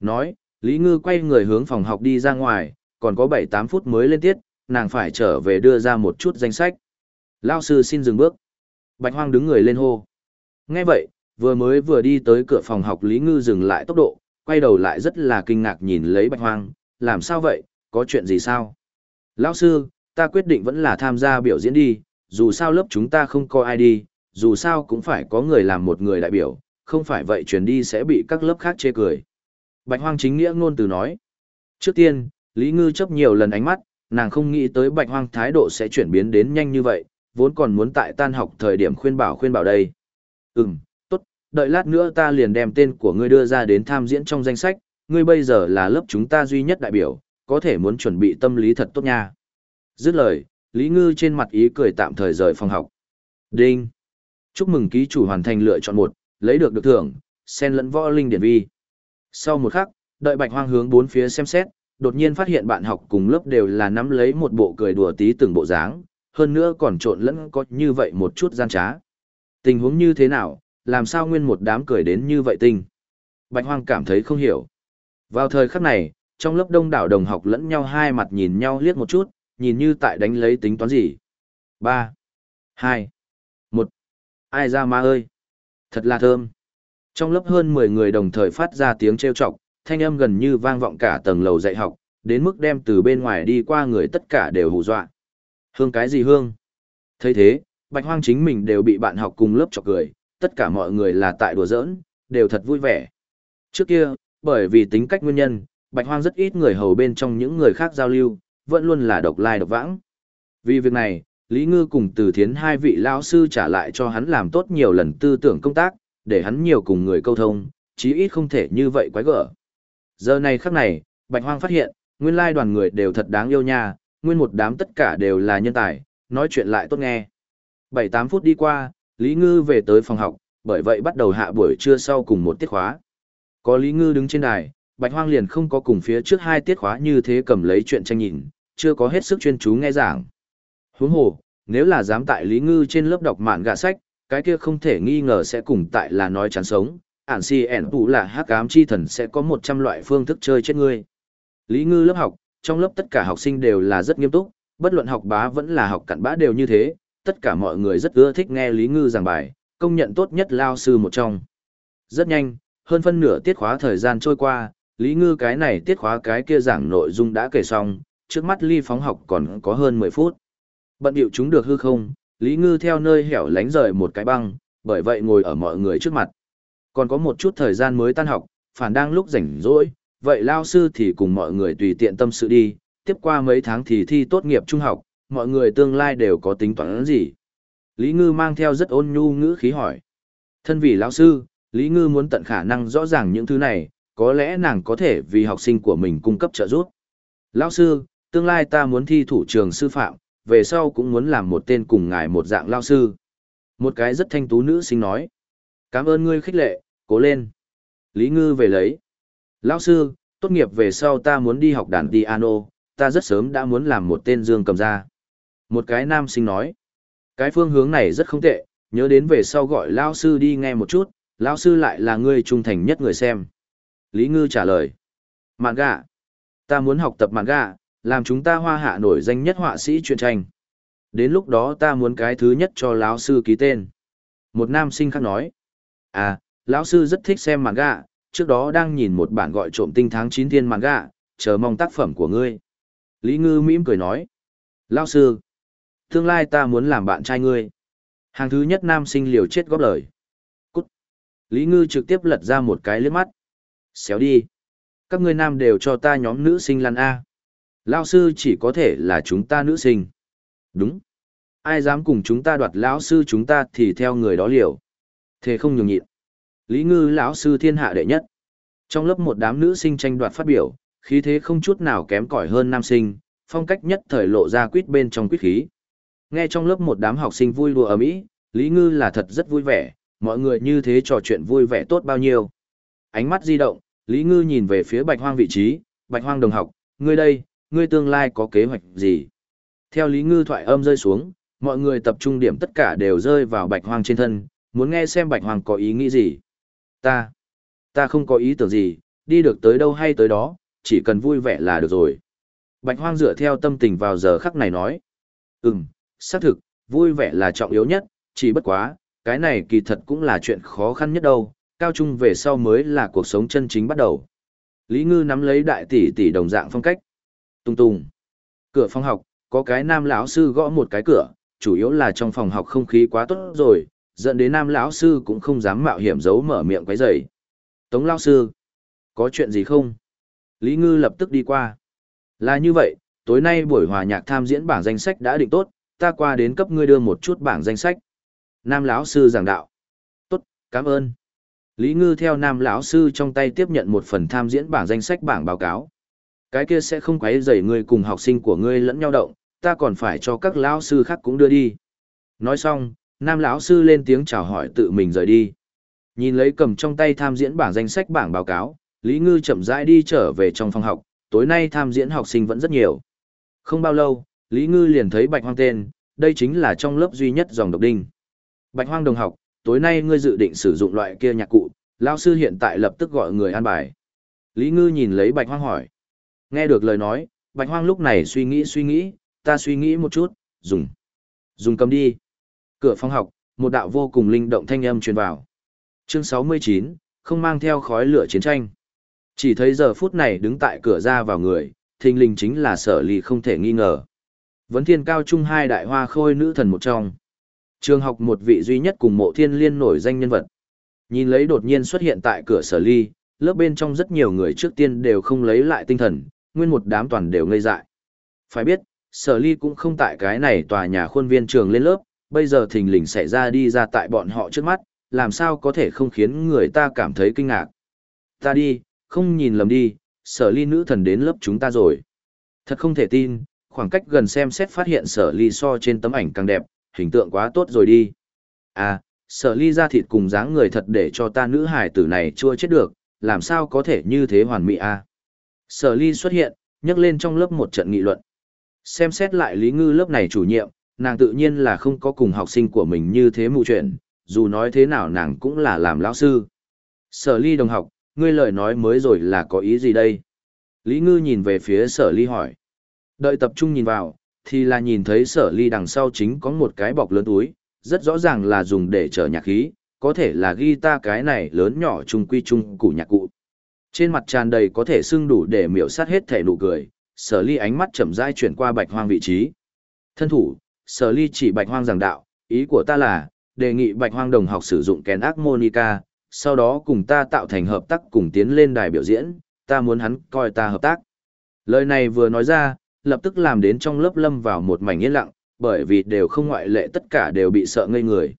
Nói, Lý Ngư quay người hướng phòng học đi ra ngoài, còn có 7-8 phút mới lên tiết, nàng phải trở về đưa ra một chút danh sách. Lao sư xin dừng bước. Bạch Hoang đứng người lên hô. Nghe vậy, vừa mới vừa đi tới cửa phòng học Lý Ngư dừng lại tốc độ, quay đầu lại rất là kinh ngạc nhìn lấy Bạch Hoang, làm sao vậy, có chuyện gì sao? Lão sư, ta quyết định vẫn là tham gia biểu diễn đi, dù sao lớp chúng ta không có ai đi, dù sao cũng phải có người làm một người đại biểu, không phải vậy chuyển đi sẽ bị các lớp khác chê cười. Bạch Hoang chính nghĩa ngôn từ nói. Trước tiên, Lý Ngư chấp nhiều lần ánh mắt, nàng không nghĩ tới Bạch Hoang thái độ sẽ chuyển biến đến nhanh như vậy, vốn còn muốn tại tan học thời điểm khuyên bảo khuyên bảo đây. Ừm, tốt, đợi lát nữa ta liền đem tên của ngươi đưa ra đến tham diễn trong danh sách, ngươi bây giờ là lớp chúng ta duy nhất đại biểu, có thể muốn chuẩn bị tâm lý thật tốt nha. Dứt lời, Lý Ngư trên mặt ý cười tạm thời rời phòng học. Đinh! Chúc mừng ký chủ hoàn thành lựa chọn một, lấy được được thưởng, sen lẫn võ linh điển vi. Sau một khắc, đợi bạch hoang hướng bốn phía xem xét, đột nhiên phát hiện bạn học cùng lớp đều là nắm lấy một bộ cười đùa tí từng bộ dáng, hơn nữa còn trộn lẫn có như vậy một chút gian trá. Tình huống như thế nào, làm sao nguyên một đám cười đến như vậy tinh? Bạch hoang cảm thấy không hiểu. Vào thời khắc này, trong lớp đông đảo đồng học lẫn nhau hai mặt nhìn nhau liếc một chút, nhìn như tại đánh lấy tính toán gì. ba hai một Ai ra ma ơi! Thật là thơm! Trong lớp hơn mười người đồng thời phát ra tiếng trêu chọc, thanh âm gần như vang vọng cả tầng lầu dạy học, đến mức đem từ bên ngoài đi qua người tất cả đều hù dọa. Hương cái gì hương? thấy thế, bạch hoang chính mình đều bị bạn học cùng lớp chọc cười, tất cả mọi người là tại đùa giỡn, đều thật vui vẻ. Trước kia, bởi vì tính cách nguyên nhân, bạch hoang rất ít người hầu bên trong những người khác giao lưu, vẫn luôn là độc lai độc vãng. Vì việc này, Lý Ngư cùng Từ Thiến hai vị lão sư trả lại cho hắn làm tốt nhiều lần tư tưởng công tác, để hắn nhiều cùng người câu thông, chí ít không thể như vậy quái gở. Giờ này khắc này, Bạch Hoang phát hiện, nguyên lai đoàn người đều thật đáng yêu nha, nguyên một đám tất cả đều là nhân tài, nói chuyện lại tốt nghe. 7-8 phút đi qua, Lý Ngư về tới phòng học, bởi vậy bắt đầu hạ buổi trưa sau cùng một tiết khóa. Có Lý Ngư đứng trên đài, Bạch Hoang liền không có cùng phía trước hai tiết khóa như thế cầm lấy chuyện tranh nhìn, chưa có hết sức chuyên chú nghe giảng. Huống hồ, nếu là dám tại Lý Ngư trên lớp đọc mạn gạ sách, cái kia không thể nghi ngờ sẽ cùng tại là nói chán sống, ản si ẻn tụ là hắc ám chi thần sẽ có 100 loại phương thức chơi chết ngươi. Lý Ngư lớp học, trong lớp tất cả học sinh đều là rất nghiêm túc, bất luận học bá vẫn là học cặn bã đều như thế, tất cả mọi người rất ưa thích nghe Lý Ngư giảng bài, công nhận tốt nhất lao sư một trong. Rất nhanh, hơn phân nửa tiết khóa thời gian trôi qua, Lý Ngư cái này tiết khóa cái kia giảng nội dung đã kể xong, trước mắt ly phóng học còn có hơn 10 phút. Bận điệu chúng được hư không, Lý Ngư theo nơi hẻo lánh rời một cái băng, bởi vậy ngồi ở mọi người trước mặt. Còn có một chút thời gian mới tan học, phản đang lúc rảnh rỗi, vậy lao sư thì cùng mọi người tùy tiện tâm sự đi, tiếp qua mấy tháng thì thi tốt nghiệp trung học, mọi người tương lai đều có tính toán gì. Lý Ngư mang theo rất ôn nhu ngữ khí hỏi. Thân vì lão sư, Lý Ngư muốn tận khả năng rõ ràng những thứ này, có lẽ nàng có thể vì học sinh của mình cung cấp trợ giúp. Lão sư, tương lai ta muốn thi thủ trường sư phạm, về sau cũng muốn làm một tên cùng ngài một dạng lao sư. Một cái rất thanh tú nữ sinh nói. Cảm ơn ngươi khích lệ, cố lên. Lý Ngư về lấy. Lão sư, tốt nghiệp về sau ta muốn đi học đàn piano, ta rất sớm đã muốn làm một tên dương cầm ra. Một cái nam sinh nói. Cái phương hướng này rất không tệ, nhớ đến về sau gọi lão sư đi nghe một chút, lão sư lại là người trung thành nhất người xem. Lý Ngư trả lời. Mạn gạ. Ta muốn học tập mạn gạ, làm chúng ta hoa hạ nổi danh nhất họa sĩ truyện tranh. Đến lúc đó ta muốn cái thứ nhất cho lão sư ký tên. Một nam sinh khác nói. À, lão sư rất thích xem mạn gạ, trước đó đang nhìn một bản gọi trộm tinh tháng 9 thiên mạn gạ, chờ mong tác phẩm của ngươi. Lý Ngư mỉm cười nói. Lão sư, tương lai ta muốn làm bạn trai ngươi. Hàng thứ nhất nam sinh liều chết góp lời. Cút. Lý Ngư trực tiếp lật ra một cái liếc mắt. Xéo đi. Các ngươi nam đều cho ta nhóm nữ sinh lăn A. Lao sư chỉ có thể là chúng ta nữ sinh. Đúng. Ai dám cùng chúng ta đoạt lão sư chúng ta thì theo người đó liều. Thế không nhường nhịn. Lý Ngư lão sư thiên hạ đệ nhất. Trong lớp một đám nữ sinh tranh đoạt phát biểu, khí thế không chút nào kém cỏi hơn nam sinh, phong cách nhất thời lộ ra quýt bên trong quýt khí. Nghe trong lớp một đám học sinh vui đùa ở mỹ, Lý Ngư là thật rất vui vẻ, mọi người như thế trò chuyện vui vẻ tốt bao nhiêu. Ánh mắt di động, Lý Ngư nhìn về phía Bạch Hoang vị trí, Bạch Hoang đồng học, ngươi đây, ngươi tương lai có kế hoạch gì? Theo Lý Ngư thoại âm rơi xuống, mọi người tập trung điểm tất cả đều rơi vào Bạch Hoang trên thân, muốn nghe xem Bạch Hoang có ý nghĩ gì. Ta, ta không có ý tưởng gì, đi được tới đâu hay tới đó, chỉ cần vui vẻ là được rồi. Bạch Hoang dựa theo tâm tình vào giờ khắc này nói. Ừm, xác thực, vui vẻ là trọng yếu nhất, chỉ bất quá, cái này kỳ thật cũng là chuyện khó khăn nhất đâu, cao trung về sau mới là cuộc sống chân chính bắt đầu. Lý Ngư nắm lấy đại tỷ tỷ đồng dạng phong cách. Tung tung. Cửa phòng học, có cái nam lão sư gõ một cái cửa, chủ yếu là trong phòng học không khí quá tốt rồi, dẫn đến nam lão sư cũng không dám mạo hiểm giấu mở miệng quấy rầy. Tống lão sư, có chuyện gì không? Lý Ngư lập tức đi qua. Là như vậy, tối nay buổi hòa nhạc tham diễn bảng danh sách đã định tốt, ta qua đến cấp ngươi đưa một chút bảng danh sách. Nam lão sư giảng đạo. Tốt, cảm ơn. Lý Ngư theo nam lão sư trong tay tiếp nhận một phần tham diễn bảng danh sách bảng báo cáo. Cái kia sẽ không quấy rầy ngươi cùng học sinh của ngươi lẫn nhau động, ta còn phải cho các lão sư khác cũng đưa đi. Nói xong, nam lão sư lên tiếng chào hỏi tự mình rời đi. Nhìn lấy cầm trong tay tham diễn bảng danh sách bảng báo cáo, Lý Ngư chậm rãi đi trở về trong phòng học, tối nay tham diễn học sinh vẫn rất nhiều. Không bao lâu, Lý Ngư liền thấy Bạch Hoang tên, đây chính là trong lớp duy nhất dòng độc đinh. Bạch Hoang đồng học, tối nay ngươi dự định sử dụng loại kia nhạc cụ, lão sư hiện tại lập tức gọi người an bài. Lý Ngư nhìn lấy Bạch Hoang hỏi. Nghe được lời nói, Bạch Hoang lúc này suy nghĩ suy nghĩ, ta suy nghĩ một chút, dùng. Dùng cầm đi. Cửa phòng học, một đạo vô cùng linh động thanh âm truyền vào. Chương 69, không mang theo khói lửa chiến tranh. Chỉ thấy giờ phút này đứng tại cửa ra vào người, thình lình chính là sở ly không thể nghi ngờ. Vấn thiên cao trung hai đại hoa khôi nữ thần một trong. Trường học một vị duy nhất cùng mộ thiên liên nổi danh nhân vật. Nhìn lấy đột nhiên xuất hiện tại cửa sở ly, lớp bên trong rất nhiều người trước tiên đều không lấy lại tinh thần, nguyên một đám toàn đều ngây dại. Phải biết, sở ly cũng không tại cái này tòa nhà khuôn viên trường lên lớp, bây giờ thình lình xảy ra đi ra tại bọn họ trước mắt, làm sao có thể không khiến người ta cảm thấy kinh ngạc. Ta đi, không nhìn lầm đi, sở ly nữ thần đến lớp chúng ta rồi. Thật không thể tin, khoảng cách gần xem xét phát hiện sở ly so trên tấm ảnh càng đẹp, hình tượng quá tốt rồi đi. À, sở ly ra thịt cùng dáng người thật để cho ta nữ hải tử này chưa chết được, làm sao có thể như thế hoàn mỹ à. Sở ly xuất hiện, nhắc lên trong lớp một trận nghị luận. Xem xét lại Lý Ngư lớp này chủ nhiệm, nàng tự nhiên là không có cùng học sinh của mình như thế mù chuyện, dù nói thế nào nàng cũng là làm lão sư. Sở ly đồng học, ngươi lời nói mới rồi là có ý gì đây? Lý Ngư nhìn về phía sở ly hỏi. Đợi tập trung nhìn vào, thì là nhìn thấy sở ly đằng sau chính có một cái bọc lớn túi, rất rõ ràng là dùng để chở nhạc khí, có thể là guitar cái này lớn nhỏ chung quy chung củ nhạc cụ. Trên mặt tràn đầy có thể xưng đủ để miểu sát hết thể nụ cười, sở ly ánh mắt chậm rãi chuyển qua bạch hoang vị trí. Thân thủ, sở ly chỉ bạch hoang giảng đạo, ý của ta là, đề nghị bạch hoang đồng học sử dụng kèn ác monica, sau đó cùng ta tạo thành hợp tác cùng tiến lên đài biểu diễn, ta muốn hắn coi ta hợp tác. Lời này vừa nói ra, lập tức làm đến trong lớp lâm vào một mảnh yên lặng, bởi vì đều không ngoại lệ tất cả đều bị sợ ngây người.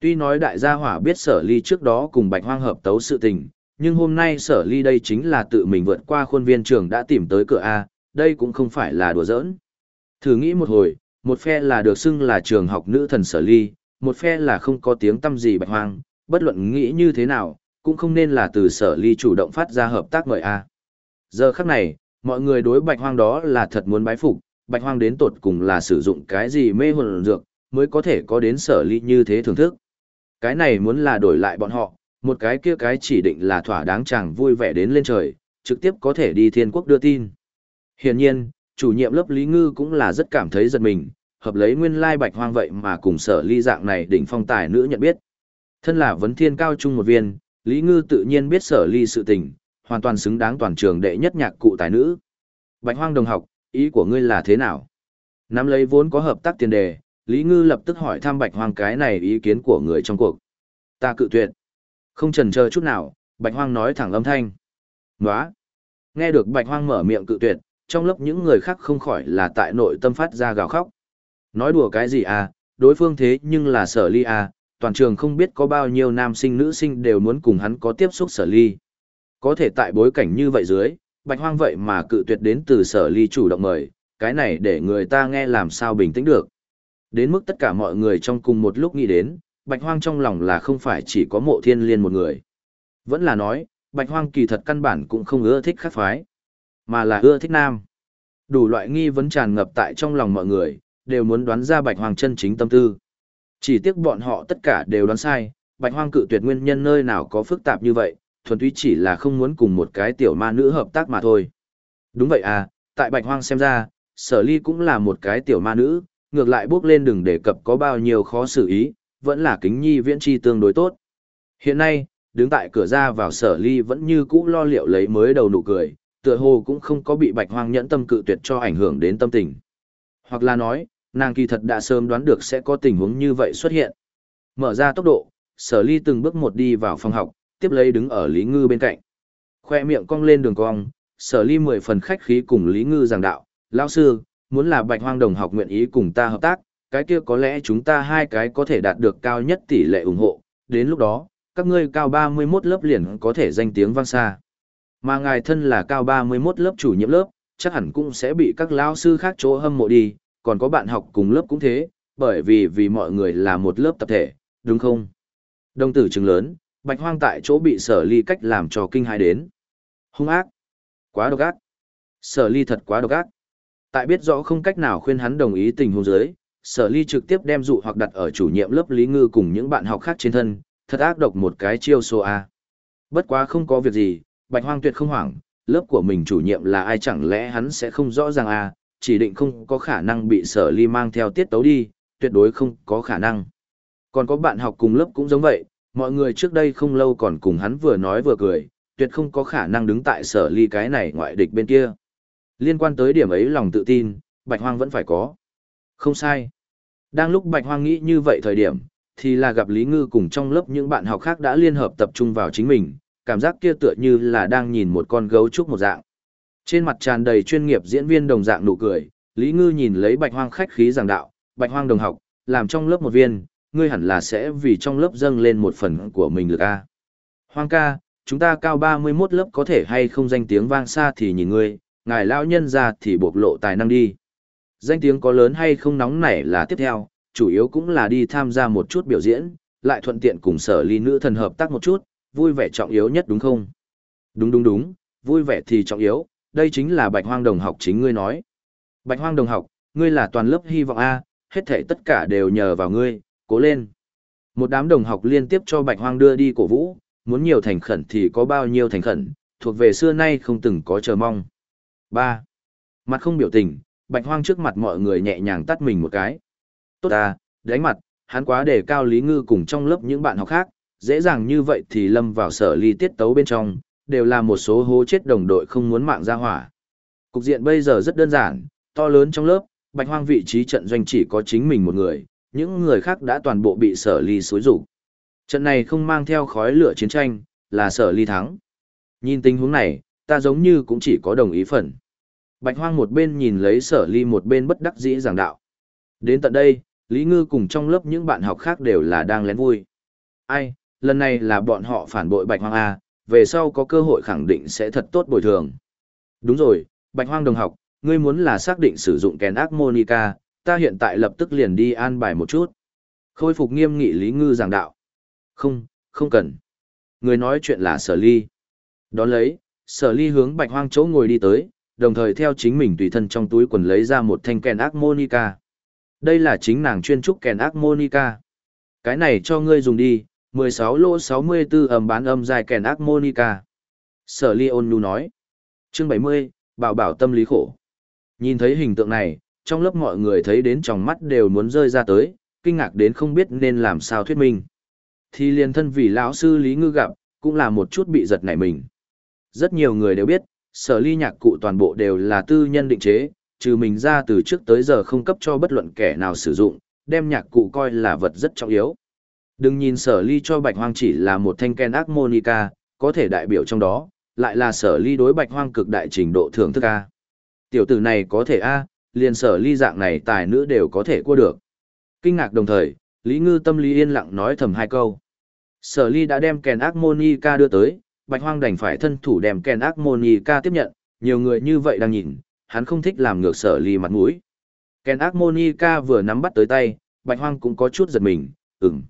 Tuy nói đại gia hỏa biết sở ly trước đó cùng bạch hoang hợp tấu sự tình, nhưng hôm nay sở ly đây chính là tự mình vượt qua khuôn viên trường đã tìm tới cửa A, đây cũng không phải là đùa giỡn. Thử nghĩ một hồi, một phe là được xưng là trường học nữ thần sở ly, một phe là không có tiếng tâm gì bạch hoang, bất luận nghĩ như thế nào, cũng không nên là từ sở ly chủ động phát ra hợp tác mời A. Giờ khắc này, mọi người đối bạch hoang đó là thật muốn bái phục, bạch hoang đến tột cùng là sử dụng cái gì mê hồn dược, mới có thể có đến sở ly như thế thưởng thức. Cái này muốn là đổi lại bọn họ, một cái kia cái chỉ định là thỏa đáng chàng vui vẻ đến lên trời, trực tiếp có thể đi thiên quốc đưa tin. Hiển nhiên, chủ nhiệm lớp Lý Ngư cũng là rất cảm thấy giật mình, hợp lấy nguyên lai bạch hoang vậy mà cùng sở ly dạng này đỉnh phong tài nữ nhận biết. Thân là vấn thiên cao trung một viên, Lý Ngư tự nhiên biết sở ly sự tình, hoàn toàn xứng đáng toàn trường đệ nhất nhạc cụ tài nữ. Bạch hoang đồng học, ý của ngươi là thế nào? Nắm lấy vốn có hợp tác tiền đề, Lý Ngư lập tức hỏi thăm bạch hoang cái này ý kiến của người trong cuộc. Ta cự tuyệt. Không chần chờ chút nào, bạch hoang nói thẳng âm thanh. Nóa. Nghe được bạch hoang mở miệng cự tuyệt, trong lớp những người khác không khỏi là tại nội tâm phát ra gào khóc. Nói đùa cái gì à, đối phương thế nhưng là sở ly à, toàn trường không biết có bao nhiêu nam sinh nữ sinh đều muốn cùng hắn có tiếp xúc sở ly. Có thể tại bối cảnh như vậy dưới, bạch hoang vậy mà cự tuyệt đến từ sở ly chủ động mời, cái này để người ta nghe làm sao bình tĩnh được. Đến mức tất cả mọi người trong cùng một lúc nghĩ đến, bạch hoang trong lòng là không phải chỉ có mộ thiên liên một người. Vẫn là nói, bạch hoang kỳ thật căn bản cũng không ưa thích khắc phái, mà là ưa thích nam. Đủ loại nghi vấn tràn ngập tại trong lòng mọi người, đều muốn đoán ra bạch hoang chân chính tâm tư. Chỉ tiếc bọn họ tất cả đều đoán sai, bạch hoang cự tuyệt nguyên nhân nơi nào có phức tạp như vậy, thuần túy chỉ là không muốn cùng một cái tiểu ma nữ hợp tác mà thôi. Đúng vậy à, tại bạch hoang xem ra, sở ly cũng là một cái tiểu ma nữ, ngược lại bước lên đừng đề cập có bao nhiêu khó xử ý, vẫn là kính nhi viễn chi tương đối tốt. Hiện nay, đứng tại cửa ra vào sở ly vẫn như cũ lo liệu lấy mới đầu nụ cười, tựa hồ cũng không có bị bạch hoang nhẫn tâm cự tuyệt cho ảnh hưởng đến tâm tình. Hoặc là nói, nàng kỳ thật đã sớm đoán được sẽ có tình huống như vậy xuất hiện. Mở ra tốc độ, sở ly từng bước một đi vào phòng học, tiếp lấy đứng ở Lý Ngư bên cạnh. Khoe miệng cong lên đường cong, sở ly mười phần khách khí cùng Lý Ngư giảng đạo, lão sư, muốn là bạch hoang đồng học nguyện ý cùng ta hợp tác, cái kia có lẽ chúng ta hai cái có thể đạt được cao nhất tỷ lệ ủng hộ, đến lúc đó, các ngươi cao 31 lớp liền có thể danh tiếng vang xa. Mà ngài thân là cao 31 lớp chủ nhiệm lớp, chắc hẳn cũng sẽ bị các lão sư khác chỗ hâm mộ đi, còn có bạn học cùng lớp cũng thế, bởi vì vì mọi người là một lớp tập thể, đúng không? Đồng tử chứng lớn, bạch hoang tại chỗ bị sở ly cách làm cho kinh hãi đến. Hung ác. Quá độc ác. Sở ly thật quá độc ác. Tại biết rõ không cách nào khuyên hắn đồng ý tình huống dưới, sở ly trực tiếp đem dụ hoặc đặt ở chủ nhiệm lớp Lý Ngư cùng những bạn học khác trên thân, thật ác độc một cái chiêu số A. Bất quá không có việc gì, bạch hoang tuyệt không hoảng, lớp của mình chủ nhiệm là ai chẳng lẽ hắn sẽ không rõ ràng A, chỉ định không có khả năng bị sở ly mang theo tiết tấu đi, tuyệt đối không có khả năng. Còn có bạn học cùng lớp cũng giống vậy, mọi người trước đây không lâu còn cùng hắn vừa nói vừa cười, tuyệt không có khả năng đứng tại sở ly cái này ngoại địch bên kia. Liên quan tới điểm ấy lòng tự tin, Bạch Hoang vẫn phải có. Không sai. Đang lúc Bạch Hoang nghĩ như vậy thời điểm, thì là gặp Lý Ngư cùng trong lớp những bạn học khác đã liên hợp tập trung vào chính mình, cảm giác kia tựa như là đang nhìn một con gấu trúc một dạng. Trên mặt tràn đầy chuyên nghiệp diễn viên đồng dạng nụ cười, Lý Ngư nhìn lấy Bạch Hoang khách khí giảng đạo, Bạch Hoang đồng học, làm trong lớp một viên, ngươi hẳn là sẽ vì trong lớp dâng lên một phần của mình lực a. Hoang ca, chúng ta cao 31 lớp có thể hay không danh tiếng vang xa thì nhìn ngươi, ngài lão nhân ra thì bộc lộ tài năng đi. Danh tiếng có lớn hay không nóng nảy là tiếp theo, chủ yếu cũng là đi tham gia một chút biểu diễn, lại thuận tiện cùng sở ly nữ thần hợp tác một chút, vui vẻ trọng yếu nhất đúng không? Đúng đúng đúng, vui vẻ thì trọng yếu, đây chính là bạch hoang đồng học chính ngươi nói. Bạch hoang đồng học, ngươi là toàn lớp hy vọng A, hết thể tất cả đều nhờ vào ngươi, cố lên. Một đám đồng học liên tiếp cho bạch hoang đưa đi cổ vũ, muốn nhiều thành khẩn thì có bao nhiêu thành khẩn, thuộc về xưa nay không từng có chờ mong. 3. Mặt không biểu tình, bạch hoang trước mặt mọi người nhẹ nhàng tắt mình một cái. Tốt à, đánh mặt, hắn quá đề cao Lý Ngư cùng trong lớp những bạn học khác, dễ dàng như vậy thì lâm vào sở ly tiết tấu bên trong, đều là một số hố chết đồng đội không muốn mạng ra hỏa. Cục diện bây giờ rất đơn giản, to lớn trong lớp, bạch hoang vị trí trận doanh chỉ có chính mình một người, những người khác đã toàn bộ bị sở ly xối rủ. Trận này không mang theo khói lửa chiến tranh, là sở ly thắng. Nhìn tình huống này, ta giống như cũng chỉ có đồng ý phần. Bạch hoang một bên nhìn lấy sở ly một bên bất đắc dĩ giảng đạo. Đến tận đây, Lý Ngư cùng trong lớp những bạn học khác đều là đang lén vui. Ai, lần này là bọn họ phản bội Bạch Hoang A, về sau có cơ hội khẳng định sẽ thật tốt bồi thường. Đúng rồi, Bạch Hoang đồng học, ngươi muốn là xác định sử dụng kèn ác Monica, ta hiện tại lập tức liền đi an bài một chút. Khôi phục nghiêm nghị Lý Ngư giảng đạo. Không, không cần. Người nói chuyện là sở ly. Đón lấy, sở ly hướng Bạch Hoang chỗ ngồi đi tới, đồng thời theo chính mình tùy thân trong túi quần lấy ra một thanh kèn ác Monica. Đây là chính nàng chuyên trúc kèn ác Monica. Cái này cho ngươi dùng đi, 16 lỗ 64 âm bán âm dài kèn ác Monica. Sở ly ôn nhu nói. Chương 70, bảo bảo tâm lý khổ. Nhìn thấy hình tượng này, trong lớp mọi người thấy đến trong mắt đều muốn rơi ra tới, kinh ngạc đến không biết nên làm sao thuyết minh. Thì liền thân vì lão sư Lý Ngư gặp, cũng là một chút bị giật nảy mình. Rất nhiều người đều biết, sở ly nhạc cụ toàn bộ đều là tư nhân định chế, trừ mình ra từ trước tới giờ không cấp cho bất luận kẻ nào sử dụng, đem nhạc cụ coi là vật rất trọng yếu. Đừng nhìn sở ly cho bạch hoang chỉ là một thanh ken Monica, có thể đại biểu trong đó, lại là sở ly đối bạch hoang cực đại trình độ thưởng thức A. Tiểu tử này có thể A, liền sở ly dạng này tài nữ đều có thể qua được. Kinh ngạc đồng thời, Lý Ngư tâm lý yên lặng nói thầm hai câu. Sở ly đã đem Ken Monica đưa tới, bạch hoang đành phải thân thủ đem Ken Monica tiếp nhận, nhiều người như vậy đang nhìn, hắn không thích làm ngược sở ly mặt mũi. Ken Monica vừa nắm bắt tới tay, bạch hoang cũng có chút giật mình, ừm.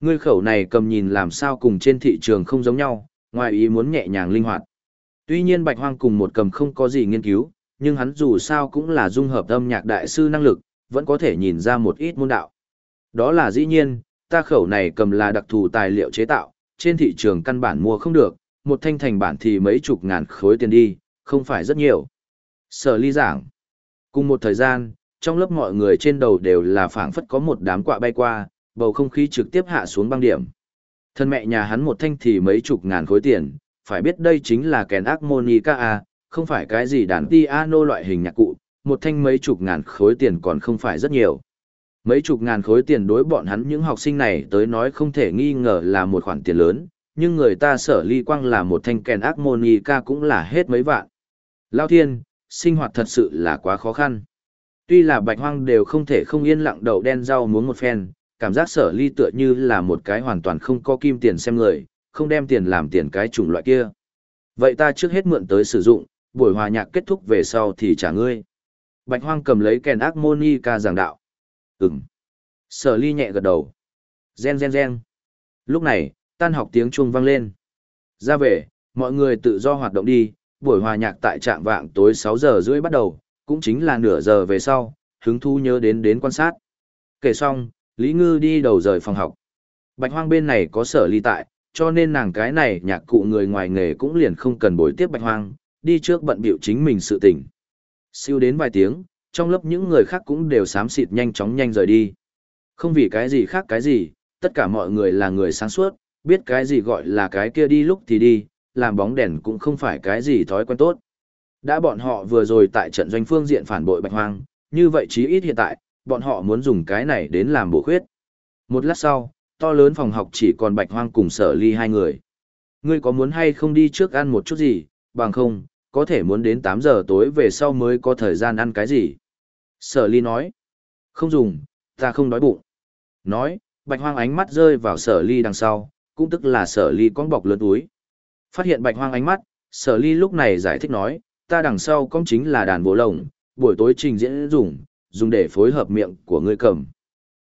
Ngươi khẩu này cầm nhìn làm sao cùng trên thị trường không giống nhau, ngoài ý muốn nhẹ nhàng linh hoạt. Tuy nhiên bạch hoang cùng một cầm không có gì nghiên cứu, nhưng hắn dù sao cũng là dung hợp âm nhạc đại sư năng lực, vẫn có thể nhìn ra một ít môn đạo. Đó là dĩ nhiên, ta khẩu này cầm là đặc thù tài liệu chế tạo, trên thị trường căn bản mua không được, một thanh thành bản thì mấy chục ngàn khối tiền đi, không phải rất nhiều. Sở ly giảng. Cùng một thời gian, trong lớp mọi người trên đầu đều là phảng phất có một đám quạ bay qua, bầu không khí trực tiếp hạ xuống băng điểm. Thân mẹ nhà hắn một thanh thì mấy chục ngàn khối tiền, phải biết đây chính là kèn ác monica a, không phải cái gì đàn piano loại hình nhạc cụ, một thanh mấy chục ngàn khối tiền còn không phải rất nhiều. Mấy chục ngàn khối tiền đối bọn hắn những học sinh này tới nói không thể nghi ngờ là một khoản tiền lớn, nhưng người ta sở ly quang là một thanh kèn ác monica cũng là hết mấy vạn. Lao thiên, sinh hoạt thật sự là quá khó khăn. Tuy là bạch hoang đều không thể không yên lặng đầu đen rau muốn một phen, cảm giác sở ly tựa như là một cái hoàn toàn không có kim tiền xem người, không đem tiền làm tiền cái chủng loại kia. Vậy ta trước hết mượn tới sử dụng, buổi hòa nhạc kết thúc về sau thì trả ngươi. Bạch hoang cầm lấy kèn ác moni ca giảng đạo. Ừm. Sở ly nhẹ gật đầu. Gen gen gen. Lúc này, tan học tiếng chuông vang lên. Ra về, mọi người tự do hoạt động đi, buổi hòa nhạc tại trạm vạng tối 6 giờ rưỡi bắt đầu, cũng chính là nửa giờ về sau, hứng thu nhớ đến đến quan sát. Kể xong, Lý Ngư đi đầu rời phòng học. Bạch hoang bên này có sở ly tại, cho nên nàng cái này nhạc cụ người ngoài nghề cũng liền không cần bồi tiếp bạch hoang, đi trước bận biểu chính mình sự tình. Siêu đến vài tiếng, trong lớp những người khác cũng đều sám xịt nhanh chóng nhanh rời đi. Không vì cái gì khác cái gì, tất cả mọi người là người sáng suốt, biết cái gì gọi là cái kia đi lúc thì đi, làm bóng đèn cũng không phải cái gì thói quen tốt. Đã bọn họ vừa rồi tại trận doanh phương diện phản bội bạch hoang, như vậy chí ít hiện tại, bọn họ muốn dùng cái này đến làm bổ khuyết. Một lát sau, to lớn phòng học chỉ còn bạch hoang cùng sở ly hai người. Ngươi có muốn hay không đi trước ăn một chút gì, bằng không, có thể muốn đến 8 giờ tối về sau mới có thời gian ăn cái gì. Sở ly nói, không dùng, ta không đói bụng. Nói, bạch hoang ánh mắt rơi vào sở ly đằng sau, cũng tức là sở ly con bọc lớn túi. Phát hiện bạch hoang ánh mắt, sở ly lúc này giải thích nói, ta đằng sau cũng chính là đàn bộ lồng, buổi tối trình diễn dùng, dùng để phối hợp miệng của ngươi cầm.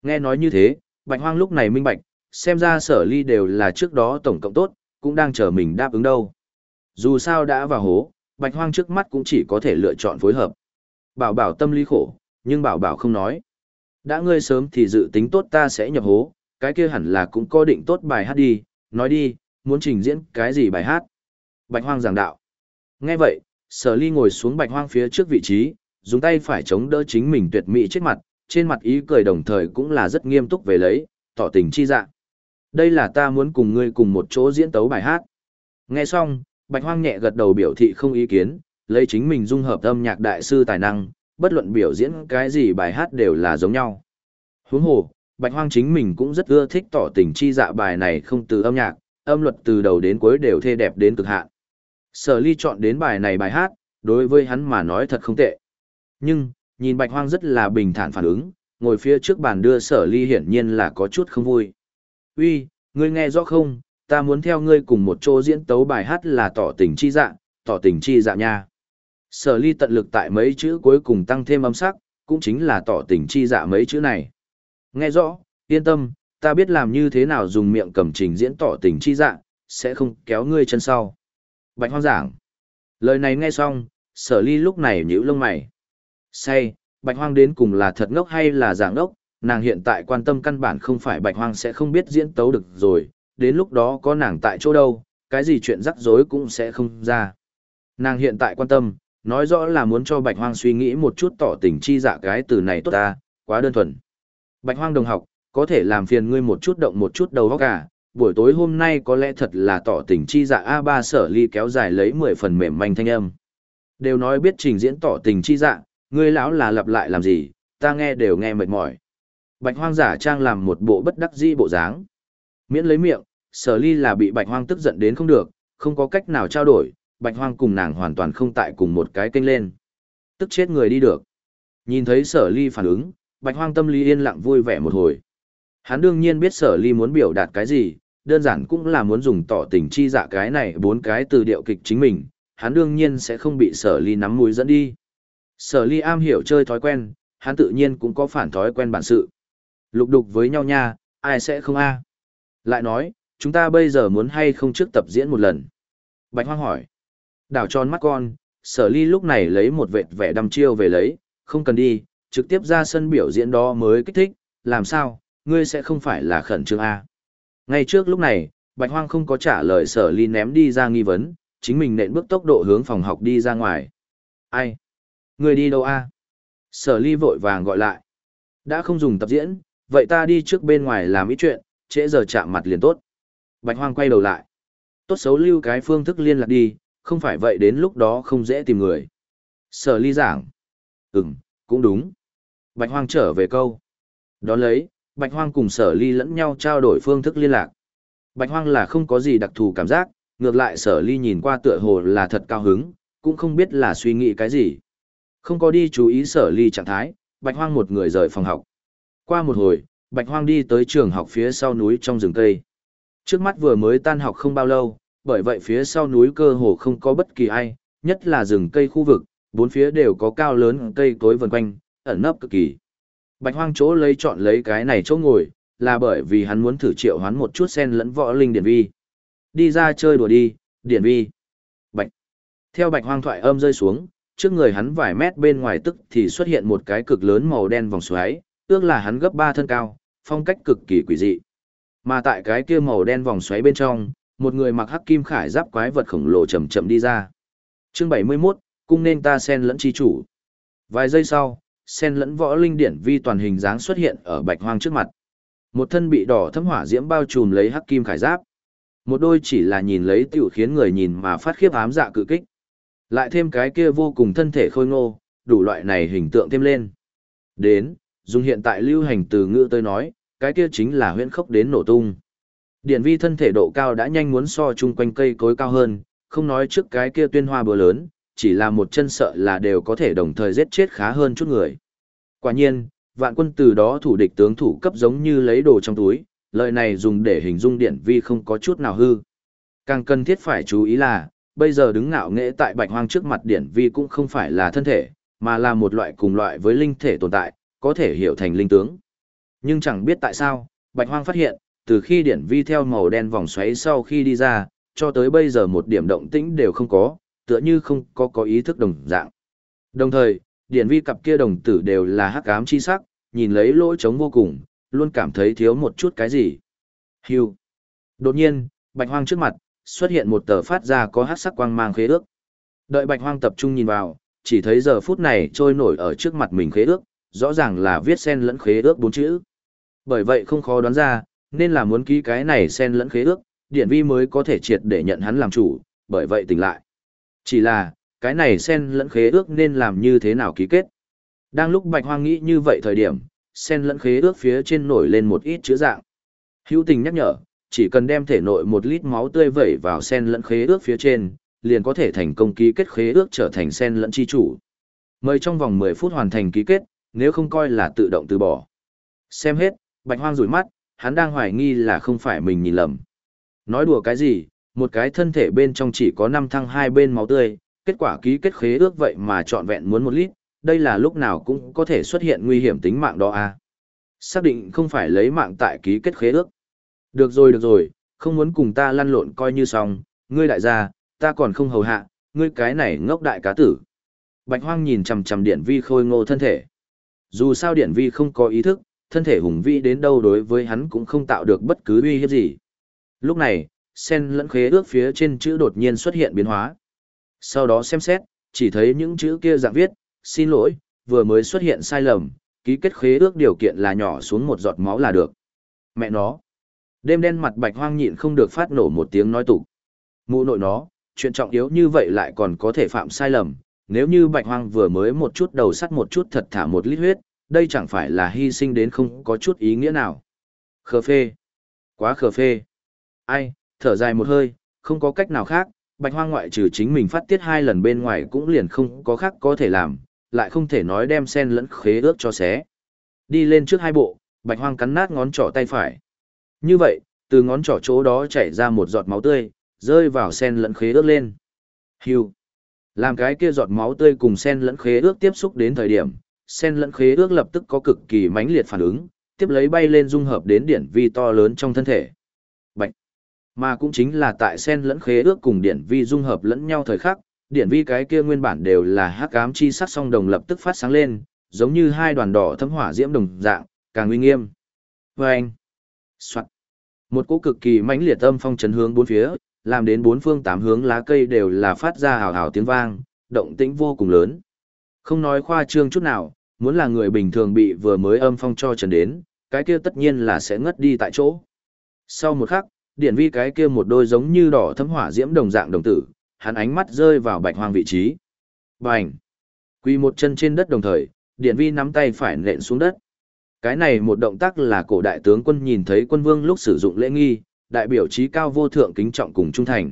Nghe nói như thế, bạch hoang lúc này minh bạch, xem ra sở ly đều là trước đó tổng cộng tốt, cũng đang chờ mình đáp ứng đâu. Dù sao đã vào hố, bạch hoang trước mắt cũng chỉ có thể lựa chọn phối hợp. Bảo bảo tâm lý khổ, nhưng bảo bảo không nói. Đã ngươi sớm thì dự tính tốt ta sẽ nhập hố, cái kia hẳn là cũng có định tốt bài hát đi, nói đi, muốn trình diễn cái gì bài hát. Bạch hoang giảng đạo. Nghe vậy, sở ly ngồi xuống bạch hoang phía trước vị trí, dùng tay phải chống đỡ chính mình tuyệt mỹ chết mặt, trên mặt ý cười đồng thời cũng là rất nghiêm túc về lấy, tỏ tình chi dạ. Đây là ta muốn cùng ngươi cùng một chỗ diễn tấu bài hát. Nghe xong, bạch hoang nhẹ gật đầu biểu thị không ý kiến, lấy chính mình dung hợp âm nhạc đại sư tài năng, bất luận biểu diễn cái gì bài hát đều là giống nhau. Huống hồ, Bạch Hoang chính mình cũng rất ưa thích tỏ tình chi dạ bài này không từ âm nhạc, âm luật từ đầu đến cuối đều thê đẹp đến cực hạn. Sở ly chọn đến bài này bài hát, đối với hắn mà nói thật không tệ. Nhưng, nhìn Bạch Hoang rất là bình thản phản ứng, ngồi phía trước bàn đưa sở ly hiển nhiên là có chút không vui. Uy, ngươi nghe rõ không, ta muốn theo ngươi cùng một chỗ diễn tấu bài hát là tỏ tình chi dạ, tỏ tình chi dạ nha. Sở ly tận lực tại mấy chữ cuối cùng tăng thêm âm sắc, cũng chính là tỏ tình chi dạ mấy chữ này. Nghe rõ, yên tâm, ta biết làm như thế nào dùng miệng cầm trình diễn tỏ tình chi dạ, sẽ không kéo ngươi chân sau. Bạch hoang giảng. Lời này nghe xong, sở ly lúc này nhíu lông mày. Say, bạch hoang đến cùng là thật ngốc hay là giả ngốc, nàng hiện tại quan tâm căn bản không phải bạch hoang sẽ không biết diễn tấu được rồi, đến lúc đó có nàng tại chỗ đâu, cái gì chuyện rắc rối cũng sẽ không ra. Nàng hiện tại quan tâm, nói rõ là muốn cho bạch hoang suy nghĩ một chút tỏ tình chi dạ cái từ này tốt ta, quá đơn thuần. Bạch hoang đồng học, có thể làm phiền ngươi một chút động một chút đầu óc à, buổi tối hôm nay có lẽ thật là tỏ tình chi dạ A3 sở ly kéo dài lấy 10 phần mềm manh thanh âm. Đều nói biết trình diễn tỏ tình chi dạ, ngươi lão là lặp lại làm gì, ta nghe đều nghe mệt mỏi. Bạch hoang giả trang làm một bộ bất đắc dĩ bộ dáng. Miễn lấy miệng, sở ly là bị bạch hoang tức giận đến không được, không có cách nào trao đổi, bạch hoang cùng nàng hoàn toàn không tại cùng một cái kênh lên. Tức chết người đi được. Nhìn thấy sở ly phản ứng, bạch hoang tâm lý yên lặng vui vẻ một hồi. Hắn đương nhiên biết sở ly muốn biểu đạt cái gì, đơn giản cũng là muốn dùng tỏ tình chi dạ cái này bốn cái từ điệu kịch chính mình, hắn đương nhiên sẽ không bị sở ly nắm mũi dẫn đi. Sở ly am hiểu chơi thói quen, hắn tự nhiên cũng có phản thói quen bản sự. Lục đục với nhau nha, ai sẽ không a? Lại nói, chúng ta bây giờ muốn hay không trước tập diễn một lần? Bạch Hoang hỏi. Đảo tròn mắt con, sở ly lúc này lấy một vệt vẻ đăm chiêu về lấy, không cần đi, trực tiếp ra sân biểu diễn đó mới kích thích, làm sao, ngươi sẽ không phải là khẩn trương A. Ngay trước lúc này, Bạch Hoang không có trả lời sở ly ném đi ra nghi vấn, chính mình nện bước tốc độ hướng phòng học đi ra ngoài. Ai? Ngươi đi đâu A? Sở ly vội vàng gọi lại. Đã không dùng tập diễn, vậy ta đi trước bên ngoài làm ít chuyện, trễ giờ chạm mặt liền tốt. Bạch Hoang quay đầu lại. Tốt xấu lưu cái phương thức liên lạc đi, không phải vậy đến lúc đó không dễ tìm người. Sở ly giảng. Ừm, cũng đúng. Bạch Hoang trở về câu. Đón lấy, Bạch Hoang cùng sở ly lẫn nhau trao đổi phương thức liên lạc. Bạch Hoang là không có gì đặc thù cảm giác, ngược lại sở ly nhìn qua tựa hồ là thật cao hứng, cũng không biết là suy nghĩ cái gì. Không có đi chú ý sở ly trạng thái, Bạch Hoang một người rời phòng học. Qua một hồi, Bạch Hoang đi tới trường học phía sau núi trong rừng cây. Trước mắt vừa mới tan học không bao lâu, bởi vậy phía sau núi cơ hồ không có bất kỳ ai, nhất là rừng cây khu vực, bốn phía đều có cao lớn cây cối vần quanh, ẩn nấp cực kỳ. Bạch hoang chỗ lấy chọn lấy cái này chỗ ngồi, là bởi vì hắn muốn thử triệu hoán một chút sen lẫn võ linh điển vi. Đi ra chơi đùa đi, điển vi. Bạch. Theo bạch hoang thoại âm rơi xuống, trước người hắn vài mét bên ngoài tức thì xuất hiện một cái cực lớn màu đen vòng xoáy, ước là hắn gấp ba thân cao, phong cách cực kỳ quỷ dị. Mà tại cái kia màu đen vòng xoáy bên trong, một người mặc hắc kim khải giáp quái vật khổng lồ chậm chậm đi ra. Chương 71, cung nên ta sen lẫn chi chủ. Vài giây sau, sen lẫn võ linh điển vi toàn hình dáng xuất hiện ở bạch hoang trước mặt. Một thân bị đỏ thấm hỏa diễm bao trùm lấy hắc kim khải giáp. Một đôi chỉ là nhìn lấy tiểu khiến người nhìn mà phát khiếp ám dạ cự kích. Lại thêm cái kia vô cùng thân thể khôi ngô, đủ loại này hình tượng thêm lên. Đến, dùng hiện tại lưu hành từ ngữ tôi nói, cái kia chính là huyễn khốc đến nổ tung. Điển vi thân thể độ cao đã nhanh muốn so chung quanh cây cối cao hơn, không nói trước cái kia tuyên hoa bừa lớn, chỉ là một chân sợ là đều có thể đồng thời giết chết khá hơn chút người. Quả nhiên, vạn quân từ đó thủ địch tướng thủ cấp giống như lấy đồ trong túi, lời này dùng để hình dung điển vi không có chút nào hư. Càng cần thiết phải chú ý là, bây giờ đứng ngạo nghễ tại bạch hoang trước mặt điển vi cũng không phải là thân thể, mà là một loại cùng loại với linh thể tồn tại, có thể hiểu thành linh tướng. Nhưng chẳng biết tại sao, bạch hoang phát hiện, từ khi điển vi theo màu đen vòng xoáy sau khi đi ra, cho tới bây giờ một điểm động tĩnh đều không có, tựa như không có có ý thức đồng dạng. Đồng thời, điển vi cặp kia đồng tử đều là hắc ám chi sắc, nhìn lấy lỗ trống vô cùng, luôn cảm thấy thiếu một chút cái gì. Hưu. Đột nhiên, bạch hoang trước mặt, xuất hiện một tờ phát ra có hắc sắc quang mang khế ước. Đợi bạch hoang tập trung nhìn vào, chỉ thấy giờ phút này trôi nổi ở trước mặt mình khế ước, rõ ràng là viết sen lẫn khế ước bốn chữ. Bởi vậy không khó đoán ra, nên là muốn ký cái này sen lẫn khế ước, điển vi mới có thể triệt để nhận hắn làm chủ, bởi vậy tỉnh lại. Chỉ là, cái này sen lẫn khế ước nên làm như thế nào ký kết. Đang lúc Bạch Hoang nghĩ như vậy thời điểm, sen lẫn khế ước phía trên nổi lên một ít chữ dạng. Hữu tình nhắc nhở, chỉ cần đem thể nội một lít máu tươi vẩy vào sen lẫn khế ước phía trên, liền có thể thành công ký kết khế ước trở thành sen lẫn chi chủ. Mời trong vòng 10 phút hoàn thành ký kết, nếu không coi là tự động từ bỏ. Xem hết, Bạch Hoang rủi mắt, hắn đang hoài nghi là không phải mình nhìn lầm. Nói đùa cái gì, một cái thân thể bên trong chỉ có 5 thăng hai bên máu tươi, kết quả ký kết khế ước vậy mà trọn vẹn muốn một lít, đây là lúc nào cũng có thể xuất hiện nguy hiểm tính mạng đó à. Xác định không phải lấy mạng tại ký kết khế ước. Được rồi được rồi, không muốn cùng ta lăn lộn coi như xong, ngươi đại gia, ta còn không hầu hạ, ngươi cái này ngốc đại cá tử. Bạch hoang nhìn chằm chằm điện vi khôi ngô thân thể. Dù sao điện vi không có ý thức, thân thể hùng vĩ đến đâu đối với hắn cũng không tạo được bất cứ uy hiếp gì. Lúc này, sen lẫn khế ước phía trên chữ đột nhiên xuất hiện biến hóa. Sau đó xem xét, chỉ thấy những chữ kia dạng viết, xin lỗi, vừa mới xuất hiện sai lầm, ký kết khế ước điều kiện là nhỏ xuống một giọt máu là được. Mẹ nó. Đêm đen mặt bạch hoang nhịn không được phát nổ một tiếng nói tục. Mụ nội nó, chuyện trọng yếu như vậy lại còn có thể phạm sai lầm. Nếu như bạch hoang vừa mới một chút đầu sắt một chút thật thả một lít huyết, đây chẳng phải là hy sinh đến không có chút ý nghĩa nào. Khờ phê. Quá khờ phê. Ai, thở dài một hơi, không có cách nào khác, bạch hoang ngoại trừ chính mình phát tiết hai lần bên ngoài cũng liền không có khác có thể làm, lại không thể nói đem sen lẫn khế ước cho xé. Đi lên trước hai bộ, bạch hoang cắn nát ngón trỏ tay phải. Như vậy, từ ngón trỏ chỗ đó chảy ra một giọt máu tươi, rơi vào sen lẫn khế ước lên. Hưu. Làm cái kia giọt máu tươi cùng sen lẫn khế ước tiếp xúc đến thời điểm, sen lẫn khế ước lập tức có cực kỳ mãnh liệt phản ứng, tiếp lấy bay lên dung hợp đến điển vi to lớn trong thân thể. Bạch. Mà cũng chính là tại sen lẫn khế ước cùng điển vi dung hợp lẫn nhau thời khắc, điển vi cái kia nguyên bản đều là hắc ám chi sắc song đồng lập tức phát sáng lên, giống như hai đoàn đỏ thấm hỏa diễm đồng dạng, càng uy nghiêm. Vâng! Soạn! Một cỗ cực kỳ mãnh liệt âm phong chấn hướng bốn phía, làm đến bốn phương tám hướng lá cây đều là phát ra hào hào tiếng vang, động tĩnh vô cùng lớn. Không nói khoa trương chút nào, muốn là người bình thường bị vừa mới âm phong cho trần đến, cái kia tất nhiên là sẽ ngất đi tại chỗ. Sau một khắc, điển vi cái kia một đôi giống như đỏ thấm hỏa diễm đồng dạng đồng tử, hắn ánh mắt rơi vào bạch hoang vị trí. Bành! Quỳ một chân trên đất đồng thời, điển vi nắm tay phải nện xuống đất. Cái này một động tác là cổ đại tướng quân nhìn thấy quân vương lúc sử dụng lễ nghi, đại biểu trí cao vô thượng kính trọng cùng trung thành.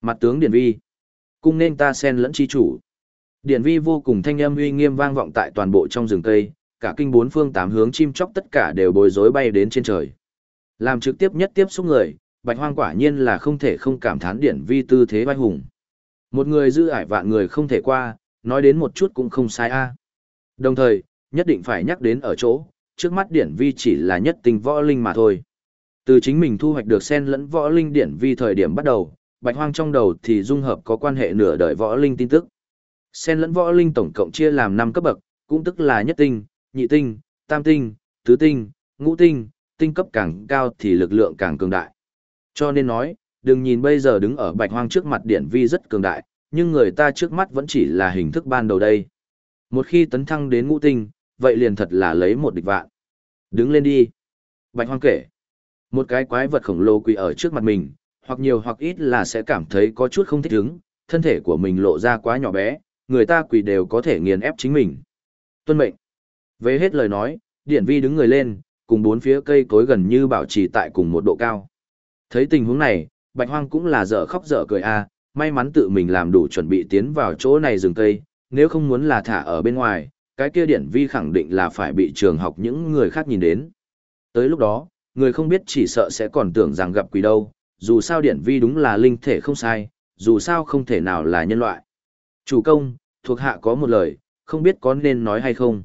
Mặt tướng điển vi. Cung nên ta sen lẫn chi chủ. Điển vi vô cùng thanh âm uy nghiêm vang vọng tại toàn bộ trong rừng cây, cả kinh bốn phương tám hướng chim chóc tất cả đều bối rối bay đến trên trời. Làm trực tiếp nhất tiếp xúc người, bạch hoang quả nhiên là không thể không cảm thán điển vi tư thế vai hùng. Một người giữ ải vạn người không thể qua, nói đến một chút cũng không sai a. Đồng thời, nhất định phải nhắc đến ở chỗ, trước mắt điển vi chỉ là nhất tinh võ linh mà thôi. Từ chính mình thu hoạch được sen lẫn võ linh điển vi thời điểm bắt đầu, bạch hoang trong đầu thì dung hợp có quan hệ nửa đời võ linh tin tức. Sen lẫn võ linh tổng cộng chia làm 5 cấp bậc, cũng tức là nhất tinh, nhị tinh, tam tinh, tứ tinh, ngũ tinh, tinh cấp càng cao thì lực lượng càng cường đại. Cho nên nói, đừng nhìn bây giờ đứng ở bạch hoang trước mặt điển vi rất cường đại, nhưng người ta trước mắt vẫn chỉ là hình thức ban đầu đây. Một khi tấn thăng đến ngũ tinh, vậy liền thật là lấy một địch vạn. Đứng lên đi. Bạch hoang kể. Một cái quái vật khổng lồ quỳ ở trước mặt mình, hoặc nhiều hoặc ít là sẽ cảm thấy có chút không thích ứng, thân thể của mình lộ ra quá nhỏ bé, người ta quỳ đều có thể nghiền ép chính mình. Tuân mệnh. Với hết lời nói, điển vi đứng người lên, cùng bốn phía cây cối gần như bảo trì tại cùng một độ cao. Thấy tình huống này, bạch hoang cũng là dở khóc dở cười a, may mắn tự mình làm đủ chuẩn bị tiến vào chỗ này rừng cây, nếu không muốn là thả ở bên ngoài, cái kia điển vi khẳng định là phải bị trường học những người khác nhìn đến. Tới lúc đó, người không biết chỉ sợ sẽ còn tưởng rằng gặp quỷ đâu, dù sao điển vi đúng là linh thể không sai, dù sao không thể nào là nhân loại. Chủ công, thuộc hạ có một lời, không biết có nên nói hay không.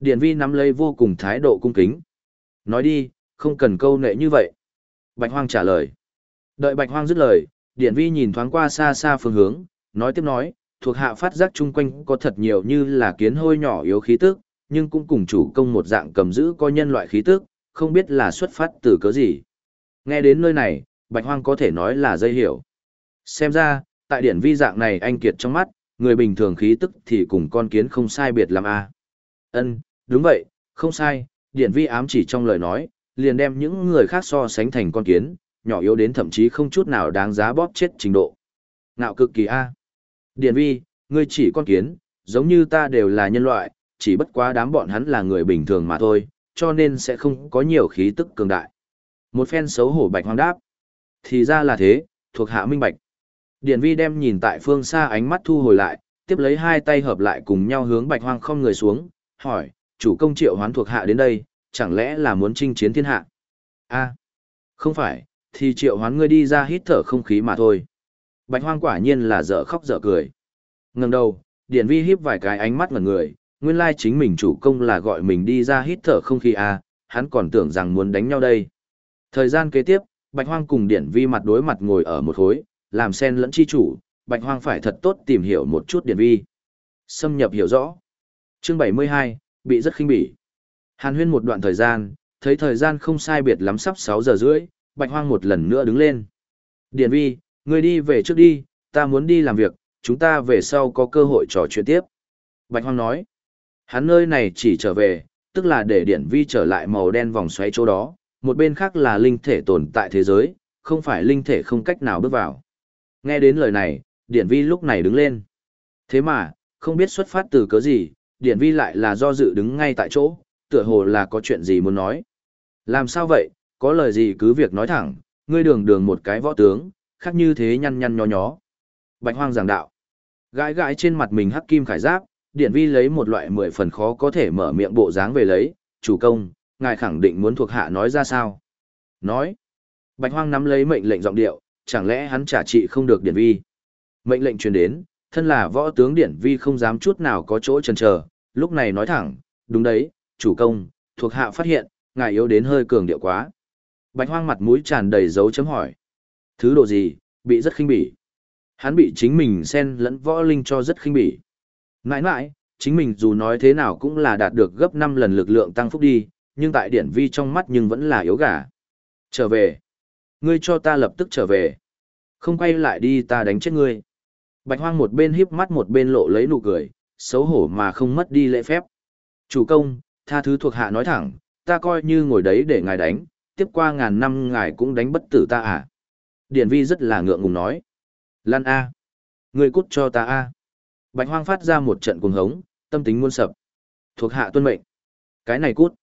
Điển vi nắm lấy vô cùng thái độ cung kính. Nói đi, không cần câu nệ như vậy. Bạch Hoang trả lời. Đợi Bạch Hoang dứt lời, Điển Vi nhìn thoáng qua xa xa phương hướng, nói tiếp nói, thuộc hạ phát giác chung quanh có thật nhiều như là kiến hôi nhỏ yếu khí tức, nhưng cũng cùng chủ công một dạng cầm giữ có nhân loại khí tức, không biết là xuất phát từ cớ gì. Nghe đến nơi này, Bạch Hoang có thể nói là dây hiểu. Xem ra, tại điển vi dạng này anh kiệt trong mắt, người bình thường khí tức thì cùng con kiến không sai biệt làm a. À. Ân, đúng vậy, không sai, điển vi ám chỉ trong lời nói, liền đem những người khác so sánh thành con kiến, nhỏ yếu đến thậm chí không chút nào đáng giá bóp chết trình độ. Ngạo cực kỳ A. Điền vi, ngươi chỉ con kiến, giống như ta đều là nhân loại, chỉ bất quá đám bọn hắn là người bình thường mà thôi, cho nên sẽ không có nhiều khí tức cường đại. Một phen xấu hổ bạch hoang đáp. Thì ra là thế, thuộc hạ minh bạch. Điển vi đem nhìn tại phương xa ánh mắt thu hồi lại, tiếp lấy hai tay hợp lại cùng nhau hướng bạch hoang không người xuống, hỏi, chủ công triệu hoán thuộc hạ đến đây, chẳng lẽ là muốn chinh chiến thiên hạ? a không phải, thì triệu hoán ngươi đi ra hít thở không khí mà thôi. Bạch hoang quả nhiên là dở khóc dở cười. Ngừng đầu, điển vi híp vài cái ánh mắt ngẩn người, nguyên lai chính mình chủ công là gọi mình đi ra hít thở không khí à, hắn còn tưởng rằng muốn đánh nhau đây. Thời gian kế tiếp, Bạch Hoang cùng Điển Vi mặt đối mặt ngồi ở một khối, làm sen lẫn chi chủ, Bạch Hoang phải thật tốt tìm hiểu một chút Điển Vi. Xâm nhập hiểu rõ. Chương 72, bị rất khinh bỉ. Hàn huyên một đoạn thời gian, thấy thời gian không sai biệt lắm sắp 6 giờ rưỡi, Bạch Hoang một lần nữa đứng lên. Điển Vi, ngươi đi về trước đi, ta muốn đi làm việc, chúng ta về sau có cơ hội trò chuyện tiếp. Bạch Hoang nói, hắn nơi này chỉ trở về, tức là để Điển Vi trở lại màu đen vòng xoáy chỗ đó, một bên khác là linh thể tồn tại thế giới, không phải linh thể không cách nào bước vào. Nghe đến lời này, Điển Vi lúc này đứng lên. Thế mà, không biết xuất phát từ cớ gì, Điển Vi lại là do dự đứng ngay tại chỗ, tựa hồ là có chuyện gì muốn nói. Làm sao vậy, có lời gì cứ việc nói thẳng, ngươi đường đường một cái võ tướng, khác như thế nhăn nhăn nhó nhó. Bạch hoang giảng đạo. Gãi gãi trên mặt mình hắc kim khải giáp, Điển Vi lấy một loại mười phần khó có thể mở miệng bộ dáng về lấy, chủ công, ngài khẳng định muốn thuộc hạ nói ra sao? Nói. Bạch Hoang nắm lấy mệnh lệnh giọng điệu, chẳng lẽ hắn trả trị không được Điển Vi? Mệnh lệnh truyền đến, thân là võ tướng Điển Vi không dám chút nào có chỗ chần chờ, lúc này nói thẳng, đúng đấy, chủ công, thuộc hạ phát hiện, ngài yếu đến hơi cường điệu quá. Bạch Hoang mặt mũi tràn đầy dấu chấm hỏi. Thứ độ gì, bị rất khinh bỉ. Hắn bị chính mình xen lẫn võ linh cho rất khinh bỉ. Ngại ngại, chính mình dù nói thế nào cũng là đạt được gấp 5 lần lực lượng tăng phúc đi, nhưng tại điển vi trong mắt nhưng vẫn là yếu gà. Trở về. Ngươi cho ta lập tức trở về. Không quay lại đi ta đánh chết ngươi. Bạch hoang một bên híp mắt một bên lộ lấy nụ cười, xấu hổ mà không mất đi lễ phép. Chủ công, tha thứ thuộc hạ nói thẳng, ta coi như ngồi đấy để ngài đánh, tiếp qua ngàn năm ngài cũng đánh bất tử ta à. Điển vi rất là ngượng ngùng nói. Lan A. Ngươi cút cho ta A. Bạch hoang phát ra một trận cuồng hống, tâm tính muôn sập. Thuộc hạ tuân mệnh. Cái này cút.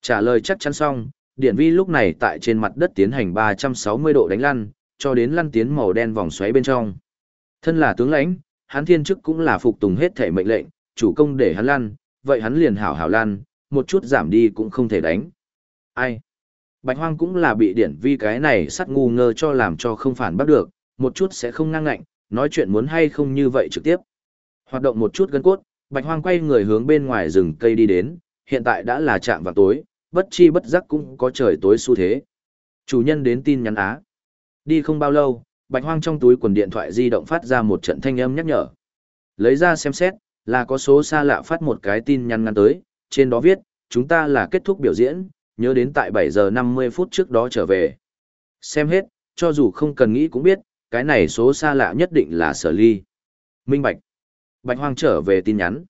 Trả lời chắc chắn xong, Điển Vi lúc này tại trên mặt đất tiến hành 360 độ đánh lăn, cho đến lăn tiến màu đen vòng xoáy bên trong. Thân là tướng lãnh, hắn thiên chức cũng là phục tùng hết thể mệnh lệnh, chủ công để hắn lăn, vậy hắn liền hảo hảo lăn, một chút giảm đi cũng không thể đánh. Ai? Bạch Hoang cũng là bị Điển Vi cái này sắt ngu ngơ cho làm cho không phản bắt được, một chút sẽ không ngang ngạnh, nói chuyện muốn hay không như vậy trực tiếp. Hoạt động một chút gân cốt, Bạch Hoang quay người hướng bên ngoài rừng cây đi đến, hiện tại đã là trạm vào tối, bất chi bất giác cũng có trời tối xu thế. Chủ nhân đến tin nhắn á. Đi không bao lâu, bạch hoang trong túi quần điện thoại di động phát ra một trận thanh âm nhắc nhở. Lấy ra xem xét, là có số xa lạ phát một cái tin nhắn ngắn tới, trên đó viết, chúng ta là kết thúc biểu diễn, nhớ đến tại 7 giờ 50 phút trước đó trở về. Xem hết, cho dù không cần nghĩ cũng biết, cái này số xa lạ nhất định là sở ly. Minh Bạch. Bạch Hoang trở về tin nhắn.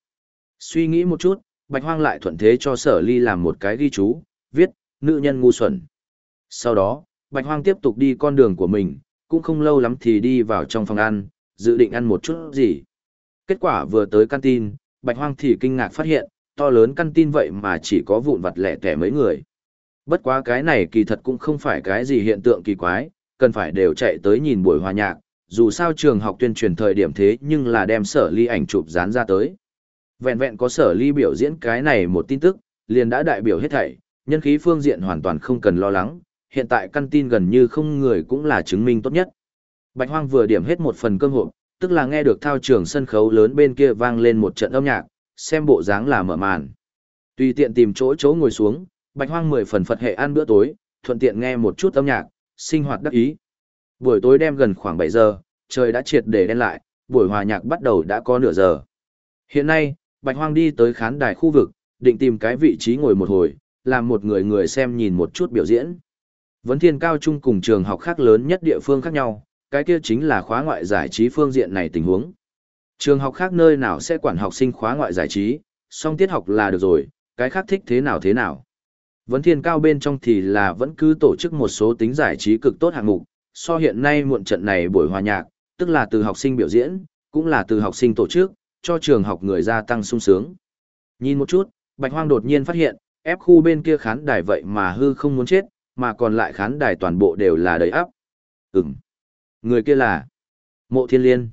Suy nghĩ một chút, Bạch Hoang lại thuận thế cho sở ly làm một cái ghi chú, viết, nữ nhân ngu xuẩn. Sau đó, Bạch Hoang tiếp tục đi con đường của mình, cũng không lâu lắm thì đi vào trong phòng ăn, dự định ăn một chút gì. Kết quả vừa tới căn tin, Bạch Hoang thì kinh ngạc phát hiện, to lớn căn tin vậy mà chỉ có vụn vặt lẻ tẻ mấy người. Bất quá cái này kỳ thật cũng không phải cái gì hiện tượng kỳ quái, cần phải đều chạy tới nhìn buổi hòa nhạc, dù sao trường học tuyên truyền thời điểm thế nhưng là đem sở ly ảnh chụp dán ra tới. Vẹn vẹn có sở ly biểu diễn cái này một tin tức, liền đã đại biểu hết thảy, nhân khí phương diện hoàn toàn không cần lo lắng, hiện tại căn tin gần như không người cũng là chứng minh tốt nhất. Bạch Hoang vừa điểm hết một phần cơm hộp, tức là nghe được thao trường sân khấu lớn bên kia vang lên một trận âm nhạc, xem bộ dáng là mở màn. Tùy tiện tìm chỗ chỗ ngồi xuống, Bạch Hoang mười phần Phật hệ ăn bữa tối, thuận tiện nghe một chút âm nhạc, sinh hoạt đắc ý. Buổi tối đêm gần khoảng 7 giờ, trời đã triệt để đen lại, buổi hòa nhạc bắt đầu đã có nửa giờ. Hiện nay, Bạch Hoang đi tới khán đài khu vực, định tìm cái vị trí ngồi một hồi, làm một người người xem nhìn một chút biểu diễn. Vấn thiên cao trung cùng trường học khác lớn nhất địa phương khác nhau, cái kia chính là khóa ngoại giải trí phương diện này tình huống. Trường học khác nơi nào sẽ quản học sinh khóa ngoại giải trí, song tiết học là được rồi, cái khác thích thế nào thế nào. Vấn thiên cao bên trong thì là vẫn cứ tổ chức một số tính giải trí cực tốt hạng mục, so hiện nay muộn trận này buổi hòa nhạc, tức là từ học sinh biểu diễn, cũng là từ học sinh tổ chức, cho trường học người gia tăng sung sướng. Nhìn một chút, Bạch Hoang đột nhiên phát hiện, ép khu bên kia khán đài vậy mà hư không muốn chết, mà còn lại khán đài toàn bộ đều là đầy ắp. Ừm. Người kia là Mộ Thiên Liên.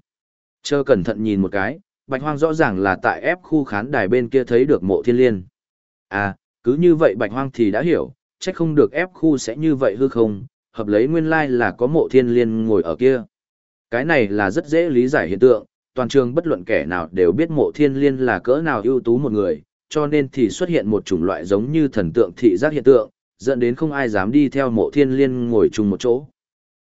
Chờ cẩn thận nhìn một cái, Bạch Hoang rõ ràng là tại ép khu khán đài bên kia thấy được Mộ Thiên Liên. À, cứ như vậy Bạch Hoang thì đã hiểu, chắc không được ép khu sẽ như vậy hư không, hợp lấy nguyên lai là có Mộ Thiên Liên ngồi ở kia. Cái này là rất dễ lý giải hiện tượng, toàn trường bất luận kẻ nào đều biết Mộ Thiên Liên là cỡ nào ưu tú một người, cho nên thì xuất hiện một chủng loại giống như thần tượng thị giác hiện tượng, dẫn đến không ai dám đi theo Mộ Thiên Liên ngồi chung một chỗ.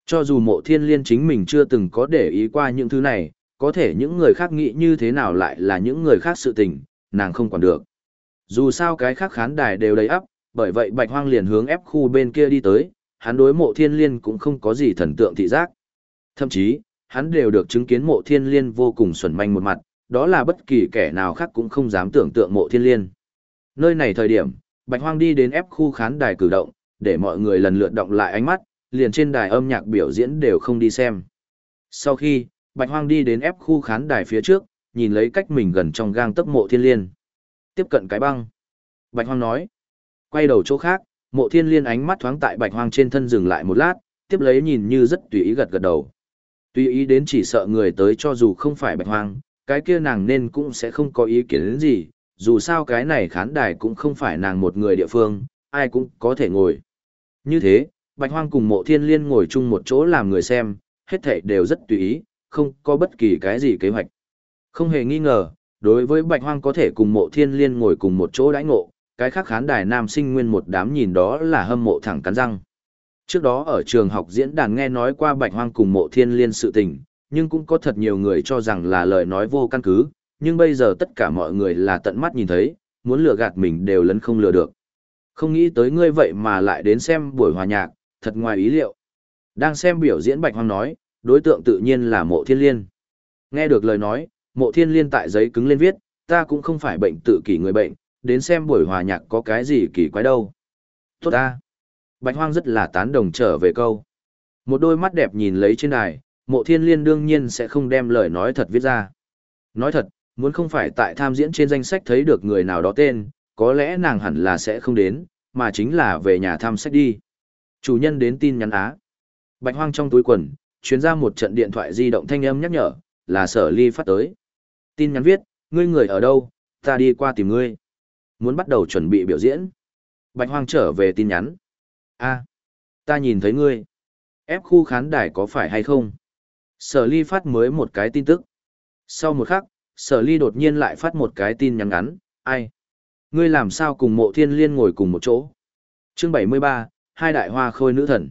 Cho dù mộ thiên liên chính mình chưa từng có để ý qua những thứ này, có thể những người khác nghĩ như thế nào lại là những người khác sự tình, nàng không quản được. Dù sao cái khác khán đài đều đầy ắp, bởi vậy bạch hoang liền hướng ép khu bên kia đi tới, hắn đối mộ thiên liên cũng không có gì thần tượng thị giác. Thậm chí, hắn đều được chứng kiến mộ thiên liên vô cùng xuẩn manh một mặt, đó là bất kỳ kẻ nào khác cũng không dám tưởng tượng mộ thiên liên. Nơi này thời điểm, bạch hoang đi đến ép khu khán đài cử động, để mọi người lần lượt động lại ánh mắt, liền trên đài âm nhạc biểu diễn đều không đi xem. Sau khi, Bạch Hoang đi đến ép khu khán đài phía trước, nhìn lấy cách mình gần trong gang tấc mộ thiên liên. Tiếp cận cái băng. Bạch Hoang nói. Quay đầu chỗ khác, mộ thiên liên ánh mắt thoáng tại Bạch Hoang trên thân dừng lại một lát, tiếp lấy nhìn như rất tùy ý gật gật đầu. Tùy ý đến chỉ sợ người tới cho dù không phải Bạch Hoang, cái kia nàng nên cũng sẽ không có ý kiến đến gì, dù sao cái này khán đài cũng không phải nàng một người địa phương, ai cũng có thể ngồi. Như thế, Bạch Hoang cùng mộ thiên liên ngồi chung một chỗ làm người xem, hết thảy đều rất tùy ý, không có bất kỳ cái gì kế hoạch. Không hề nghi ngờ, đối với Bạch Hoang có thể cùng mộ thiên liên ngồi cùng một chỗ đãi ngộ, cái khác khán đài nam sinh nguyên một đám nhìn đó là hâm mộ thẳng cắn răng. Trước đó ở trường học diễn đàn nghe nói qua Bạch Hoang cùng mộ thiên liên sự tình, nhưng cũng có thật nhiều người cho rằng là lời nói vô căn cứ, nhưng bây giờ tất cả mọi người là tận mắt nhìn thấy, muốn lừa gạt mình đều lấn không lừa được. Không nghĩ tới ngươi vậy mà lại đến xem buổi hòa nhạc, thật ngoài ý liệu. Đang xem biểu diễn Bạch Hoang nói, đối tượng tự nhiên là mộ thiên liên. Nghe được lời nói, mộ thiên liên tại giấy cứng lên viết, ta cũng không phải bệnh tự kỷ người bệnh, đến xem buổi hòa nhạc có cái gì kỳ quái đâu. Tốt ta. Bạch Hoang rất là tán đồng trở về câu. Một đôi mắt đẹp nhìn lấy trên đài, mộ thiên liên đương nhiên sẽ không đem lời nói thật viết ra. Nói thật, muốn không phải tại tham diễn trên danh sách thấy được người nào đó tên, có lẽ nàng hẳn là sẽ không đến, mà chính là về nhà thăm sách đi. Chủ nhân đến tin nhắn á. Bạch hoang trong túi quần, chuyến ra một trận điện thoại di động thanh âm nhắc nhở, là sở ly phát tới. Tin nhắn viết, ngươi người ở đâu, ta đi qua tìm ngươi. Muốn bắt đầu chuẩn bị biểu diễn. Bạch hoang trở về tin nhắn. a ta nhìn thấy ngươi. Ép khu khán đài có phải hay không? Sở ly phát mới một cái tin tức. Sau một khắc, sở ly đột nhiên lại phát một cái tin nhắn ngắn, ai? Ngươi làm sao cùng mộ thiên liên ngồi cùng một chỗ? Chương 73, hai đại hoa khôi nữ thần.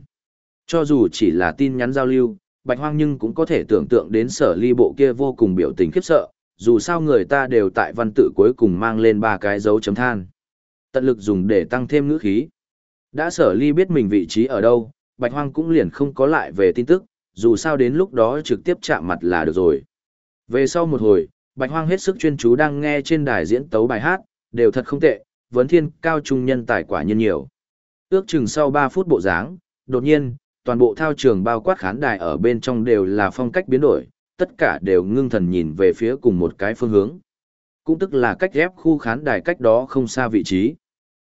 Cho dù chỉ là tin nhắn giao lưu, Bạch Hoang nhưng cũng có thể tưởng tượng đến sở ly bộ kia vô cùng biểu tình khiếp sợ, dù sao người ta đều tại văn tự cuối cùng mang lên ba cái dấu chấm than. Tận lực dùng để tăng thêm ngữ khí. Đã sở ly biết mình vị trí ở đâu, Bạch Hoang cũng liền không có lại về tin tức, dù sao đến lúc đó trực tiếp chạm mặt là được rồi. Về sau một hồi, Bạch Hoang hết sức chuyên chú đang nghe trên đài diễn tấu bài hát, đều thật không tệ, vấn thiên cao trung nhân tài quả nhân nhiều. Ước chừng sau 3 phút bộ dáng, đột nhiên, toàn bộ thao trường bao quát khán đài ở bên trong đều là phong cách biến đổi, tất cả đều ngưng thần nhìn về phía cùng một cái phương hướng. Cũng tức là cách ghép khu khán đài cách đó không xa vị trí.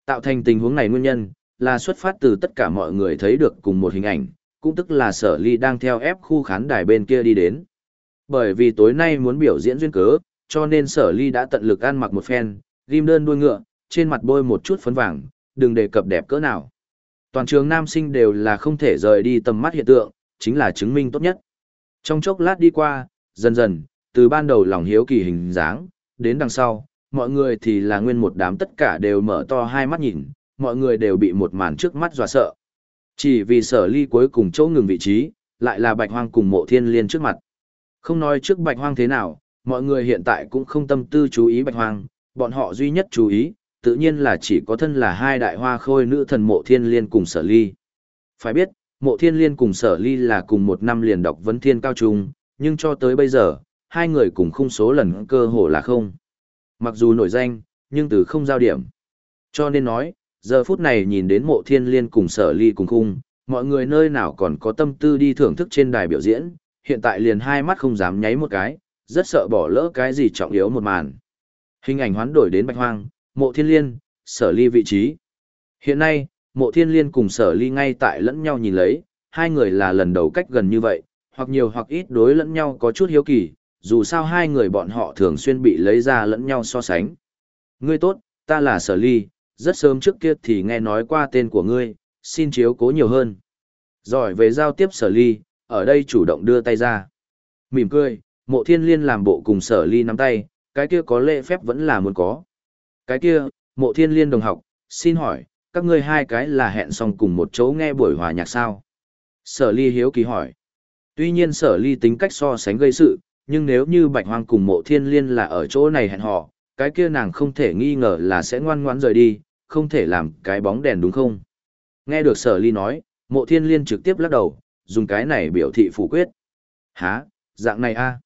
Tạo thành tình huống này nguyên nhân, là xuất phát từ tất cả mọi người thấy được cùng một hình ảnh, cũng tức là sở ly đang theo ép khu khán đài bên kia đi đến. Bởi vì tối nay muốn biểu diễn duyên cớ, cho nên sở ly đã tận lực ăn mặc một phen, ghim đơn đuôi ngựa, trên mặt bôi một chút phấn vàng, đừng đề cập đẹp cỡ nào. Toàn trường nam sinh đều là không thể rời đi tầm mắt hiện tượng, chính là chứng minh tốt nhất. Trong chốc lát đi qua, dần dần, từ ban đầu lòng hiếu kỳ hình dáng, đến đằng sau, mọi người thì là nguyên một đám tất cả đều mở to hai mắt nhìn, mọi người đều bị một màn trước mắt dọa sợ. Chỉ vì sở ly cuối cùng chỗ ngừng vị trí, lại là bạch hoang cùng mộ thiên liên trước mặt. Không nói trước bạch hoang thế nào, mọi người hiện tại cũng không tâm tư chú ý bạch hoang, bọn họ duy nhất chú ý, tự nhiên là chỉ có thân là hai đại hoa khôi nữ thần mộ thiên liên cùng sở ly. Phải biết, mộ thiên liên cùng sở ly là cùng một năm liền đọc vấn thiên cao trung, nhưng cho tới bây giờ, hai người cùng khung số lần cơ hồ là không. Mặc dù nổi danh, nhưng từ không giao điểm. Cho nên nói, giờ phút này nhìn đến mộ thiên liên cùng sở ly cùng khung, mọi người nơi nào còn có tâm tư đi thưởng thức trên đài biểu diễn, hiện tại liền hai mắt không dám nháy một cái, rất sợ bỏ lỡ cái gì trọng yếu một màn. Hình ảnh hoán đổi đến bạch hoang, mộ thiên liên, sở ly vị trí. Hiện nay, mộ thiên liên cùng sở ly ngay tại lẫn nhau nhìn lấy, hai người là lần đầu cách gần như vậy, hoặc nhiều hoặc ít đối lẫn nhau có chút hiếu kỳ, dù sao hai người bọn họ thường xuyên bị lấy ra lẫn nhau so sánh. Ngươi tốt, ta là sở ly, rất sớm trước kia thì nghe nói qua tên của ngươi, xin chiếu cố nhiều hơn. Giỏi về giao tiếp sở ly, ở đây chủ động đưa tay ra. Mỉm cười, mộ thiên liên làm bộ cùng sở ly nắm tay, cái kia có lễ phép vẫn là muốn có. Cái kia, mộ thiên liên đồng học, xin hỏi, các ngươi hai cái là hẹn xong cùng một chỗ nghe buổi hòa nhạc sao? Sở ly hiếu kỳ hỏi. Tuy nhiên sở ly tính cách so sánh gây sự, nhưng nếu như bạch hoang cùng mộ thiên liên là ở chỗ này hẹn họ, cái kia nàng không thể nghi ngờ là sẽ ngoan ngoãn rời đi, không thể làm cái bóng đèn đúng không? Nghe được sở ly nói, mộ thiên liên trực tiếp lắc đầu, dùng cái này biểu thị phủ quyết. Hả, dạng này a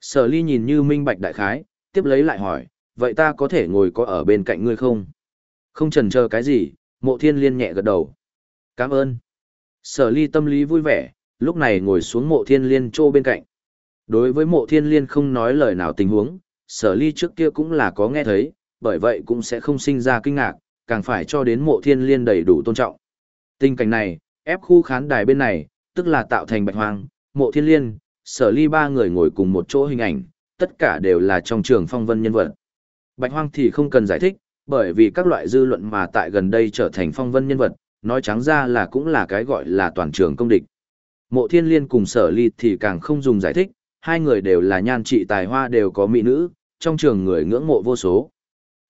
Sở ly nhìn như minh bạch đại khái, tiếp lấy lại hỏi, vậy ta có thể ngồi có ở bên cạnh ngươi không? Không chần chờ cái gì, mộ thiên liên nhẹ gật đầu. Cảm ơn. Sở ly tâm lý vui vẻ, lúc này ngồi xuống mộ thiên liên trô bên cạnh. Đối với mộ thiên liên không nói lời nào tình huống, sở ly trước kia cũng là có nghe thấy, bởi vậy cũng sẽ không sinh ra kinh ngạc, càng phải cho đến mộ thiên liên đầy đủ tôn trọng. Tình cảnh này, ép khu khán đài bên này, tức là tạo thành bạch hoang, mộ thiên liên, sở ly ba người ngồi cùng một chỗ hình ảnh, tất cả đều là trong trường phong vân nhân vật. Bạch hoang thì không cần giải thích, bởi vì các loại dư luận mà tại gần đây trở thành phong vân nhân vật, nói trắng ra là cũng là cái gọi là toàn trường công địch. Mộ thiên liên cùng sở ly thì càng không dùng giải thích, hai người đều là nhan trị tài hoa đều có mỹ nữ, trong trường người ngưỡng mộ vô số.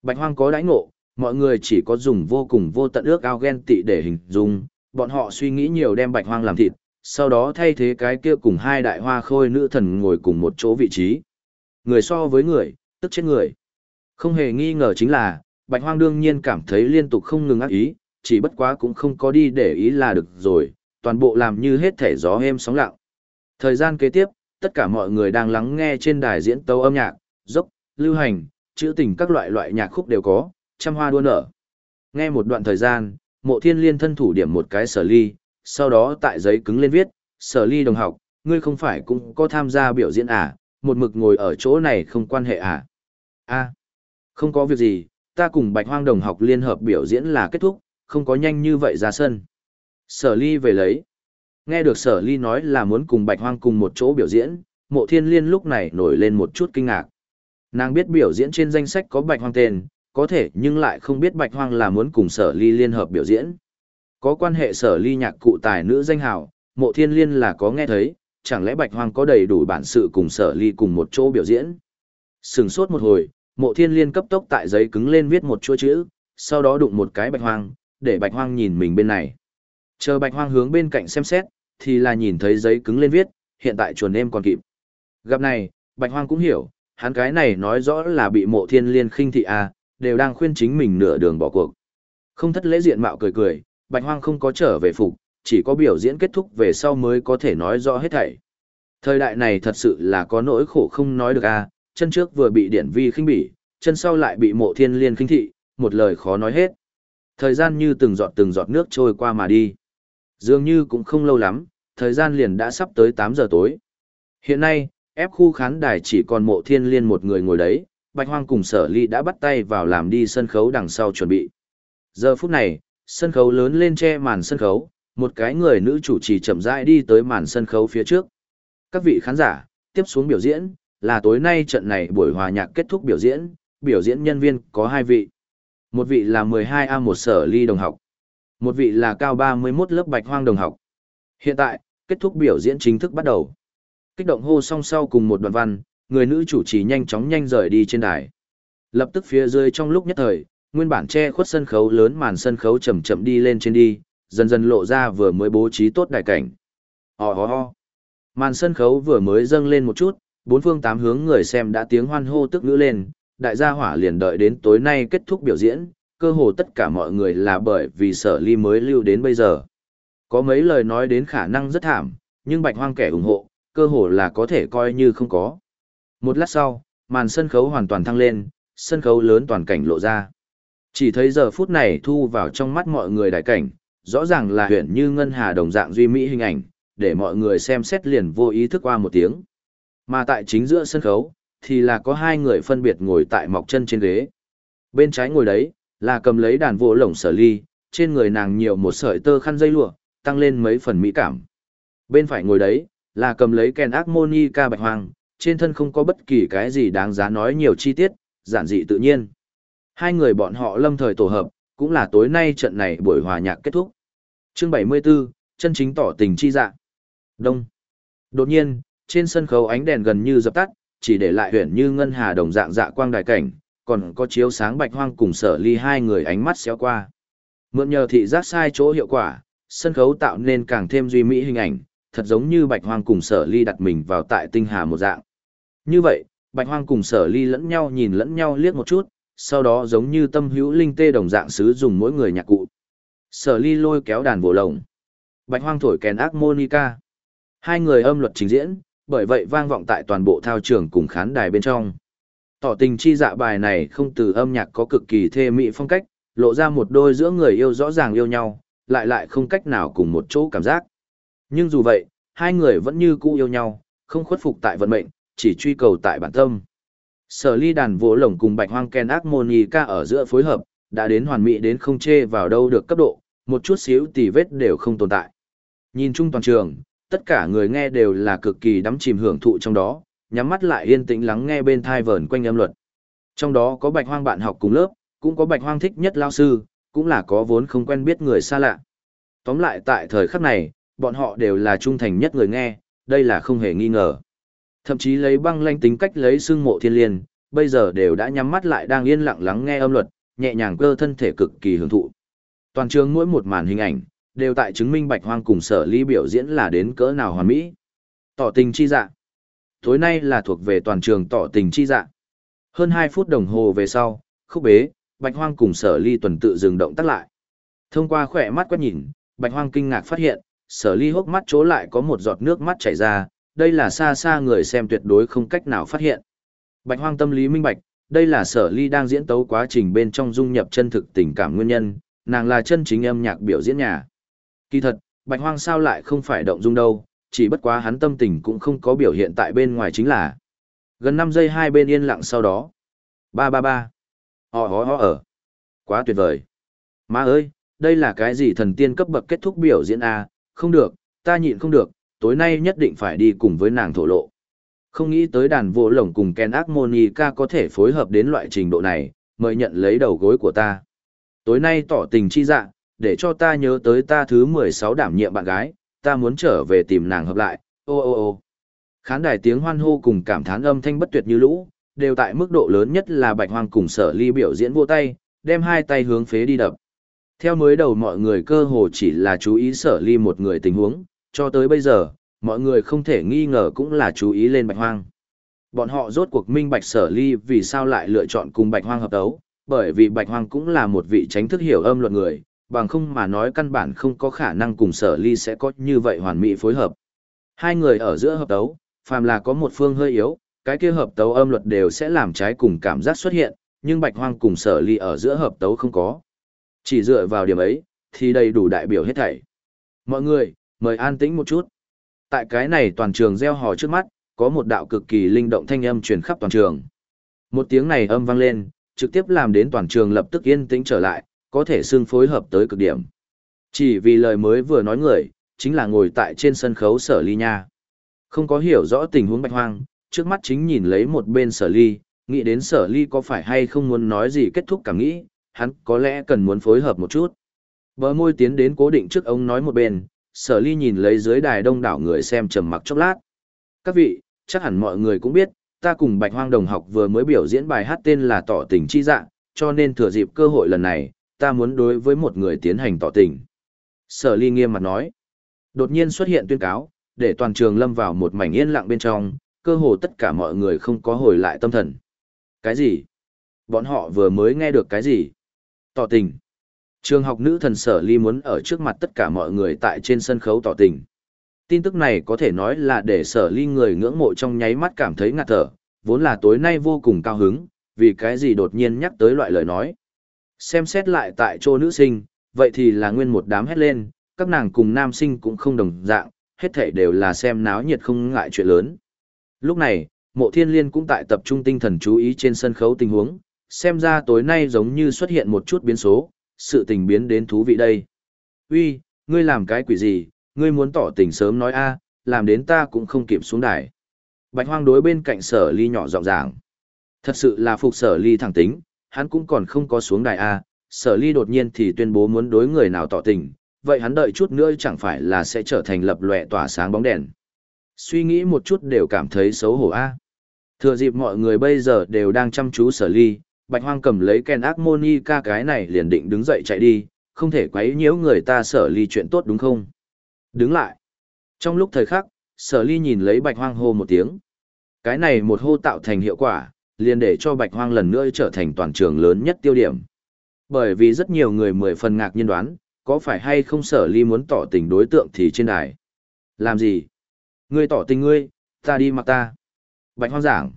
Bạch hoang có đãi ngộ, mọi người chỉ có dùng vô cùng vô tận ước ao ghen tị để hình dung, bọn họ suy nghĩ nhiều đem bạch hoang làm thịt, sau đó thay thế cái kia cùng hai đại hoa khôi nữ thần ngồi cùng một chỗ vị trí. Người so với người, tức chết người. Không hề nghi ngờ chính là, bạch hoang đương nhiên cảm thấy liên tục không ngừng ác ý, chỉ bất quá cũng không có đi để ý là được rồi, toàn bộ làm như hết thể gió êm sóng lặng. Thời gian kế tiếp, tất cả mọi người đang lắng nghe trên đài diễn tấu âm nhạc, dốc, lưu hành, trữ tình các loại loại nhạc khúc đều có, trăm hoa đua nở. Nghe một đoạn thời gian, mộ thiên liên thân thủ điểm một cái sở ly, sau đó tại giấy cứng lên viết, sở ly đồng học, ngươi không phải cũng có tham gia biểu diễn à, một mực ngồi ở chỗ này không quan hệ à. a không có việc gì, ta cùng bạch hoang đồng học liên hợp biểu diễn là kết thúc, không có nhanh như vậy ra sân. Sở ly về lấy. Nghe được sở ly nói là muốn cùng bạch hoang cùng một chỗ biểu diễn, mộ thiên liên lúc này nổi lên một chút kinh ngạc. Nàng biết biểu diễn trên danh sách có bạch hoang tên, có thể nhưng lại không biết bạch hoang là muốn cùng sở ly liên hợp biểu diễn. Có quan hệ sở ly nhạc cụ tài nữ danh hào, mộ thiên liên là có nghe thấy, chẳng lẽ bạch hoang có đầy đủ bản sự cùng sở ly cùng một chỗ biểu diễn. Sừng sốt một hồi, mộ thiên liên cấp tốc tại giấy cứng lên viết một chuỗi chữ, sau đó đụng một cái bạch hoang, để bạch hoang nhìn mình bên này. Chờ bạch hoang hướng bên cạnh xem xét, thì là nhìn thấy giấy cứng lên viết, hiện tại chuồn em còn kịp. Gặp này, bạch hoang cũng hiểu, hắn cái này nói rõ là bị mộ thiên liên khinh thị à, đều đang khuyên chính mình nửa đường bỏ cuộc. Không thất lễ diện mạo cười cười, bạch hoang không có trở về phục, chỉ có biểu diễn kết thúc về sau mới có thể nói rõ hết thảy. Thời đại này thật sự là có nỗi khổ không nói được à, chân trước vừa bị điển vi khinh bỉ, chân sau lại bị mộ thiên liên khinh thị, một lời khó nói hết. Thời gian như từng giọt từng giọt nước trôi qua mà đi. Dường như cũng không lâu lắm, thời gian liền đã sắp tới 8 giờ tối. Hiện nay, ép khu khán đài chỉ còn mộ thiên liên một người ngồi đấy, Bạch Hoang cùng sở ly đã bắt tay vào làm đi sân khấu đằng sau chuẩn bị. Giờ phút này, sân khấu lớn lên che màn sân khấu, một cái người nữ chủ trì chậm rãi đi tới màn sân khấu phía trước. Các vị khán giả, tiếp xuống biểu diễn, là tối nay trận này buổi hòa nhạc kết thúc biểu diễn, biểu diễn nhân viên có hai vị. Một vị là 12A1 sở ly đồng học. Một vị là cao 31 lớp bạch hoang đồng học. Hiện tại, kết thúc biểu diễn chính thức bắt đầu. Kích động hô song sau cùng một đoạn văn, người nữ chủ trì nhanh chóng nhanh rời đi trên đài. Lập tức phía dưới trong lúc nhất thời, nguyên bản che khuất sân khấu lớn màn sân khấu chậm chậm đi lên trên đi, dần dần lộ ra vừa mới bố trí tốt đại cảnh. Ho ho ho. Màn sân khấu vừa mới dâng lên một chút, bốn phương tám hướng người xem đã tiếng hoan hô tức ngữ lên, đại gia hỏa liền đợi đến tối nay kết thúc biểu diễn, cơ hồ tất cả mọi người là bởi vì sở ly mới lưu đến bây giờ. Có mấy lời nói đến khả năng rất thảm, nhưng bạch hoang kẻ ủng hộ, cơ hồ là có thể coi như không có. Một lát sau, màn sân khấu hoàn toàn thăng lên, sân khấu lớn toàn cảnh lộ ra. Chỉ thấy giờ phút này thu vào trong mắt mọi người đại cảnh, rõ ràng là huyện như ngân hà đồng dạng duy mỹ hình ảnh, để mọi người xem xét liền vô ý thức qua một tiếng. Mà tại chính giữa sân khấu, thì là có hai người phân biệt ngồi tại mọc chân trên ghế. Bên trái ngồi đấy, là cầm lấy đàn vỗ lồng sở ly, trên người nàng nhiều một sợi tơ khăn dây lụa, tăng lên mấy phần mỹ cảm. Bên phải ngồi đấy, là cầm lấy kèn ác bạch hoàng trên thân không có bất kỳ cái gì đáng giá nói nhiều chi tiết, giản dị tự nhiên. Hai người bọn họ lâm thời tổ hợp, cũng là tối nay trận này buổi hòa nhạc kết thúc. Chương 74, chân chính tỏ tình chi dạ. Đông. Đột nhiên, trên sân khấu ánh đèn gần như dập tắt, chỉ để lại huyền như ngân hà đồng dạng dạ quang đài cảnh, còn có chiếu sáng bạch hoang cùng sở ly hai người ánh mắt xéo qua. Mượn nhờ thị giác sai chỗ hiệu quả, sân khấu tạo nên càng thêm duy mỹ hình ảnh, thật giống như bạch hoang cùng sở ly đặt mình vào tại tinh hà một dạng. Như vậy, bạch hoang cùng sở ly lẫn nhau nhìn lẫn nhau liếc một chút, sau đó giống như tâm hữu linh tê đồng dạng sứ dùng mỗi người nhạc cụ. Sở ly lôi kéo đàn bộ lồng. Bạch hoang thổi kèn harmonica. Hai người âm luật trình diễn, bởi vậy vang vọng tại toàn bộ thao trường cùng khán đài bên trong. Tỏ tình chi dạ bài này không từ âm nhạc có cực kỳ thê mỹ phong cách, lộ ra một đôi giữa người yêu rõ ràng yêu nhau, lại lại không cách nào cùng một chỗ cảm giác. Nhưng dù vậy, hai người vẫn như cũ yêu nhau, không khuất phục tại vận mệnh, chỉ truy cầu tại bản tâm. Sở ly đàn vỗ lồng cùng bạch hoang ken ác ở giữa phối hợp, đã đến hoàn mỹ đến không chê vào đâu được cấp độ, một chút xíu tì vết đều không tồn tại. Nhìn chung toàn trường, tất cả người nghe đều là cực kỳ đắm chìm hưởng thụ trong đó, nhắm mắt lại yên tĩnh lắng nghe bên thai vờn quanh âm luật. Trong đó có bạch hoang bạn học cùng lớp, cũng có bạch hoang thích nhất lao sư, cũng là có vốn không quen biết người xa lạ. Tóm lại tại thời khắc này, bọn họ đều là trung thành nhất người nghe, đây là không hề nghi ngờ. Thậm chí lấy băng lanh tính cách lấy xương mộ thiên liên, bây giờ đều đã nhắm mắt lại đang yên lặng lắng nghe âm luật, nhẹ nhàng cơ thân thể cực kỳ hưởng thụ. Toàn trường mỗi một màn hình ảnh, đều tại chứng minh bạch hoang cùng sở ly biểu diễn là đến cỡ nào hoàn mỹ. Tỏ tình chi dạ. Tối nay là thuộc về toàn trường tỏ tình chi dạ. Hơn 2 phút đồng hồ về sau, khúc bế, bạch hoang cùng sở ly tuần tự dừng động tắt lại. Thông qua khỏe mắt quét nhìn, bạch hoang kinh ngạc phát hiện, sở ly hốc mắt chỗ lại có một giọt nước mắt chảy ra, đây là xa xa người xem tuyệt đối không cách nào phát hiện. Bạch hoang tâm lý minh bạch, đây là sở ly đang diễn tấu quá trình bên trong dung nhập chân thực tình cảm nguyên nhân, nàng là chân chính âm nhạc biểu diễn nhà. Kỳ thật, bạch hoang sao lại không phải động dung đâu, chỉ bất quá hắn tâm tình cũng không có biểu hiện tại bên ngoài chính là. Gần 5 giây hai bên yên lặng sau đó. Ba ba ba. Ho ho ho ở. Quá tuyệt vời. Má ơi, đây là cái gì thần tiên cấp bậc kết thúc biểu diễn à, không được, ta nhịn không được, tối nay nhất định phải đi cùng với nàng thổ lộ. Không nghĩ tới đàn vô lồng cùng Ken Akmonika có thể phối hợp đến loại trình độ này, mời nhận lấy đầu gối của ta. Tối nay tỏ tình chi dạ, để cho ta nhớ tới ta thứ 16 đảm nhiệm bạn gái, ta muốn trở về tìm nàng hợp lại, ô ô ô. Khán đài tiếng hoan hô cùng cảm thán âm thanh bất tuyệt như lũ, đều tại mức độ lớn nhất là bạch hoang cùng sở ly biểu diễn vô tay, đem hai tay hướng phế đi đập. Theo mới đầu mọi người cơ hồ chỉ là chú ý sở ly một người tình huống, cho tới bây giờ, mọi người không thể nghi ngờ cũng là chú ý lên bạch hoang. Bọn họ rốt cuộc minh bạch sở ly vì sao lại lựa chọn cùng bạch hoang hợp đấu, bởi vì bạch hoang cũng là một vị tránh thức hiểu âm luật người, bằng không mà nói căn bản không có khả năng cùng sở ly sẽ có như vậy hoàn mỹ phối hợp. Hai người ở giữa hợp tấu phàm là có một phương hơi yếu, cái kia hợp tấu âm luật đều sẽ làm trái cùng cảm giác xuất hiện, nhưng bạch hoang cùng sở ly ở giữa hợp tấu không có. Chỉ dựa vào điểm ấy, thì đầy đủ đại biểu hết thảy. Mọi người, mời an tĩnh một chút. Tại cái này toàn trường reo hò trước mắt, có một đạo cực kỳ linh động thanh âm truyền khắp toàn trường. Một tiếng này âm vang lên, trực tiếp làm đến toàn trường lập tức yên tĩnh trở lại, có thể xưng phối hợp tới cực điểm. Chỉ vì lời mới vừa nói người, chính là ngồi tại trên sân khấu sở ly nha. Không có hiểu rõ tình huống bạch hoang, trước mắt chính nhìn lấy một bên sở ly, nghĩ đến sở ly có phải hay không muốn nói gì kết thúc cảm nghĩ, hắn có lẽ cần muốn phối hợp một chút. Bờ môi tiến đến cố định trước ông nói một bên, sở ly nhìn lấy dưới đài đông đảo người xem trầm mặc chốc lát. Các vị, chắc hẳn mọi người cũng biết, ta cùng bạch hoang đồng học vừa mới biểu diễn bài hát tên là tỏ tình chi dạng, cho nên thừa dịp cơ hội lần này, ta muốn đối với một người tiến hành tỏ tình. Sở ly nghiêm mặt nói. Đột nhiên xuất hiện tuyên cáo, để toàn trường lâm vào một mảnh yên lặng bên trong, cơ hồ tất cả mọi người không có hồi lại tâm thần. Cái gì? Bọn họ vừa mới nghe được cái gì? Tỏ tình. Trường học nữ thần sở ly muốn ở trước mặt tất cả mọi người tại trên sân khấu tỏ tình. Tin tức này có thể nói là để sở ly người ngưỡng mộ trong nháy mắt cảm thấy ngạt thở, vốn là tối nay vô cùng cao hứng, vì cái gì đột nhiên nhắc tới loại lời nói. Xem xét lại tại chỗ nữ sinh, vậy thì là nguyên một đám hét lên, các nàng cùng nam sinh cũng không đồng dạng, hết thảy đều là xem náo nhiệt không ngại chuyện lớn. Lúc này, mộ thiên liên cũng tại tập trung tinh thần chú ý trên sân khấu tình huống, xem ra tối nay giống như xuất hiện một chút biến số, sự tình biến đến thú vị đây. Uy, ngươi làm cái quỷ gì, ngươi muốn tỏ tình sớm nói a, làm đến ta cũng không kịp xuống đài. Bạch hoang đối bên cạnh sở ly nhỏ giọng giảng. Thật sự là phục sở ly thẳng tính, hắn cũng còn không có xuống đài a, sở ly đột nhiên thì tuyên bố muốn đối người nào tỏ tình, vậy hắn đợi chút nữa chẳng phải là sẽ trở thành lập lòe tỏa sáng bóng đèn. Suy nghĩ một chút đều cảm thấy xấu hổ a. Thừa dịp mọi người bây giờ đều đang chăm chú sở ly, bạch hoang cầm lấy ken ác monica cái này liền định đứng dậy chạy đi, không thể quấy nhiễu người ta sở ly chuyện tốt đúng không? Đứng lại. Trong lúc thời khắc, sở ly nhìn lấy bạch hoang hô một tiếng. Cái này một hô tạo thành hiệu quả, liền để cho bạch hoang lần nữa trở thành toàn trường lớn nhất tiêu điểm. Bởi vì rất nhiều người mười phần ngạc nhiên đoán, có phải hay không sở ly muốn tỏ tình đối tượng thì trên đài. Làm gì? Ngươi tỏ tình ngươi, ta đi mặc ta. Bạch hoang giảng.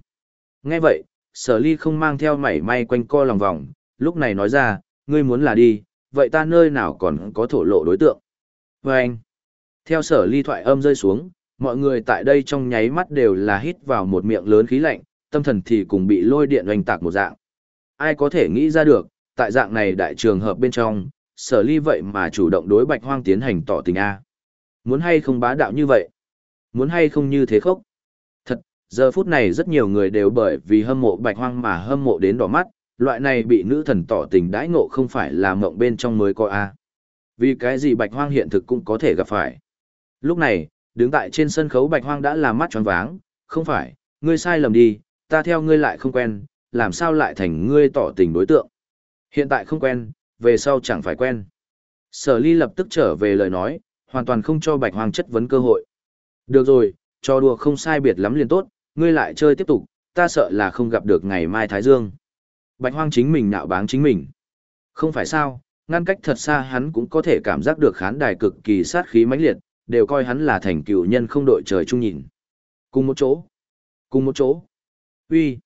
Nghe vậy, sở ly không mang theo mảy may quanh co lòng vòng, lúc này nói ra, ngươi muốn là đi, vậy ta nơi nào còn có thổ lộ đối tượng. Và anh, theo sở ly thoại âm rơi xuống, mọi người tại đây trong nháy mắt đều là hít vào một miệng lớn khí lạnh, tâm thần thì cùng bị lôi điện oanh tạc một dạng. Ai có thể nghĩ ra được, tại dạng này đại trường hợp bên trong, sở ly vậy mà chủ động đối bạch hoang tiến hành tỏ tình A. Muốn hay không bá đạo như vậy? Muốn hay không như thế khốc? Thật, giờ phút này rất nhiều người đều bởi vì hâm mộ bạch hoang mà hâm mộ đến đỏ mắt, loại này bị nữ thần tỏ tình đãi ngộ không phải là mộng bên trong mới có A. Vì cái gì bạch hoang hiện thực cũng có thể gặp phải. Lúc này, đứng tại trên sân khấu bạch hoang đã làm mắt tròn váng, không phải, ngươi sai lầm đi, ta theo ngươi lại không quen, làm sao lại thành ngươi tỏ tình đối tượng. Hiện tại không quen, về sau chẳng phải quen. Sở ly lập tức trở về lời nói, hoàn toàn không cho bạch hoang chất vấn cơ hội. Được rồi, cho đùa không sai biệt lắm liền tốt, ngươi lại chơi tiếp tục, ta sợ là không gặp được ngày mai Thái Dương. Bạch hoang chính mình nạo báng chính mình. Không phải sao, ngăn cách thật xa hắn cũng có thể cảm giác được khán đài cực kỳ sát khí mãnh liệt, đều coi hắn là thành cựu nhân không đội trời chung nhìn. Cùng một chỗ. Cùng một chỗ. Uy,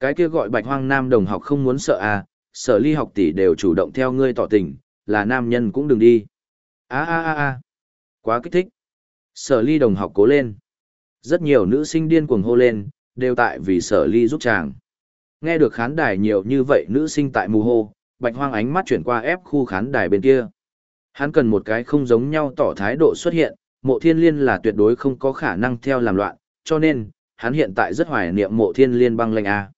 Cái kia gọi bạch hoang nam đồng học không muốn sợ à, sở ly học tỷ đều chủ động theo ngươi tỏ tình, là nam nhân cũng đừng đi. a a a a Quá kích thích. Sở ly đồng học cố lên. Rất nhiều nữ sinh điên cuồng hô lên, đều tại vì sở ly giúp chàng. Nghe được khán đài nhiều như vậy nữ sinh tại mù hô, bạch hoang ánh mắt chuyển qua ép khu khán đài bên kia. Hắn cần một cái không giống nhau tỏ thái độ xuất hiện, mộ thiên liên là tuyệt đối không có khả năng theo làm loạn, cho nên, hắn hiện tại rất hoài niệm mộ thiên liên băng lệnh A.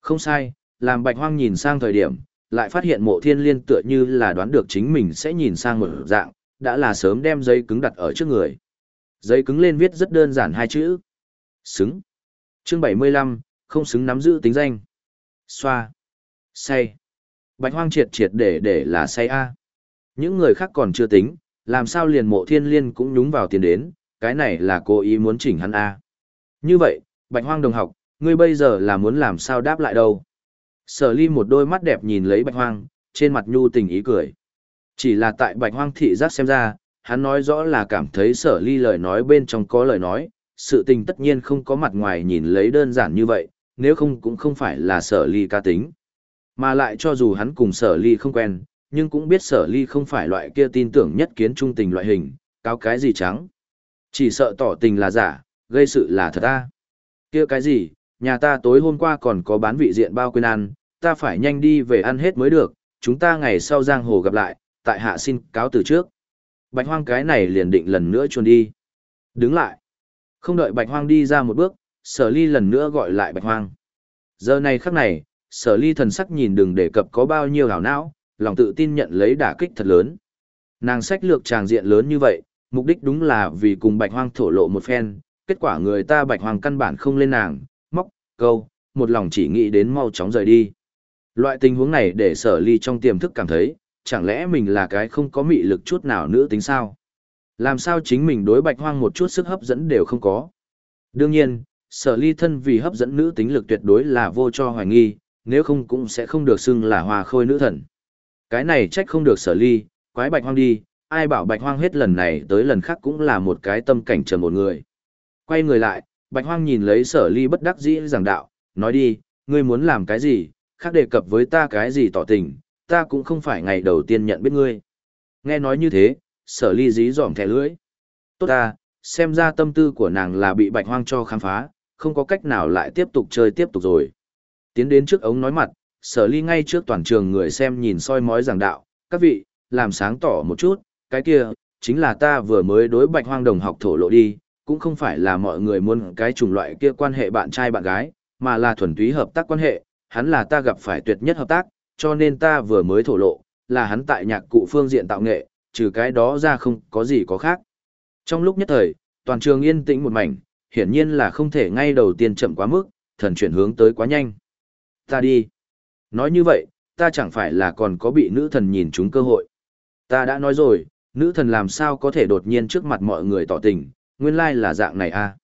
Không sai, làm bạch hoang nhìn sang thời điểm, lại phát hiện mộ thiên liên tựa như là đoán được chính mình sẽ nhìn sang một dạng, đã là sớm đem giấy cứng đặt ở trước người. Giấy cứng lên viết rất đơn giản hai chữ. Xứng. Chương 75, không xứng nắm giữ tính danh. Xoa. Say. Bạch hoang triệt triệt để để là say A. Những người khác còn chưa tính, làm sao liền mộ thiên liên cũng nhúng vào tiền đến, cái này là cố ý muốn chỉnh hắn A. Như vậy, bạch hoang đồng học, ngươi bây giờ là muốn làm sao đáp lại đâu? Sở ly một đôi mắt đẹp nhìn lấy bạch hoang, trên mặt nhu tình ý cười. Chỉ là tại bạch hoang thị giác xem ra, hắn nói rõ là cảm thấy sở ly lời nói bên trong có lời nói, sự tình tất nhiên không có mặt ngoài nhìn lấy đơn giản như vậy, nếu không cũng không phải là sở ly ca tính. Mà lại cho dù hắn cùng sở ly không quen, nhưng cũng biết sở ly không phải loại kia tin tưởng nhất kiến trung tình loại hình, cáo cái gì trắng. Chỉ sợ tỏ tình là giả, gây sự là thật ta. kia cái gì, nhà ta tối hôm qua còn có bán vị diện bao quên ăn, ta phải nhanh đi về ăn hết mới được, chúng ta ngày sau giang hồ gặp lại, tại hạ xin cáo từ trước. Bạch hoang cái này liền định lần nữa chuồn đi. Đứng lại. Không đợi bạch hoang đi ra một bước, sở ly lần nữa gọi lại bạch hoang. Giờ này khắc này, sở ly thần sắc nhìn đừng đề cập có bao nhiêu hảo não, lòng tự tin nhận lấy đả kích thật lớn. Nàng sách lược tràng diện lớn như vậy, mục đích đúng là vì cùng bạch hoang thổ lộ một phen, kết quả người ta bạch hoang căn bản không lên nàng, móc, câu, một lòng chỉ nghĩ đến mau chóng rời đi. Loại tình huống này để sở ly trong tiềm thức cảm thấy, chẳng lẽ mình là cái không có mị lực chút nào nữa tính sao? Làm sao chính mình đối bạch hoang một chút sức hấp dẫn đều không có? Đương nhiên, sở ly thân vì hấp dẫn nữ tính lực tuyệt đối là vô cho hoài nghi, nếu không cũng sẽ không được xưng là hòa khôi nữ thần. Cái này trách không được sở ly, quái bạch hoang đi, ai bảo bạch hoang hết lần này tới lần khác cũng là một cái tâm cảnh trầm một người. Quay người lại, bạch hoang nhìn lấy sở ly bất đắc dĩ giảng đạo, nói đi, ngươi muốn làm cái gì, khác đề cập với ta cái gì tỏ tình, ta cũng không phải ngày đầu tiên nhận biết ngươi. Nghe nói như thế, sở ly dí dỏm thẻ lưỡi. Tốt ta, xem ra tâm tư của nàng là bị bạch hoang cho khám phá, không có cách nào lại tiếp tục chơi tiếp tục rồi. Tiến đến trước ống nói mặt, sở ly ngay trước toàn trường người xem nhìn soi mói giảng đạo, các vị, làm sáng tỏ một chút, cái kia, chính là ta vừa mới đối bạch hoang đồng học thổ lộ đi, cũng không phải là mọi người muốn cái chủng loại kia quan hệ bạn trai bạn gái, mà là thuần túy hợp tác quan hệ, hắn là ta gặp phải tuyệt nhất hợp tác, cho nên ta vừa mới thổ lộ, là hắn tại nhạc cụ phương diện tạo nghệ, trừ cái đó ra không có gì có khác. Trong lúc nhất thời, toàn trường yên tĩnh một mảnh, hiển nhiên là không thể ngay đầu tiên chậm quá mức, thần chuyển hướng tới quá nhanh. Ta đi. Nói như vậy, ta chẳng phải là còn có bị nữ thần nhìn trúng cơ hội. Ta đã nói rồi, nữ thần làm sao có thể đột nhiên trước mặt mọi người tỏ tình, nguyên lai là dạng này à.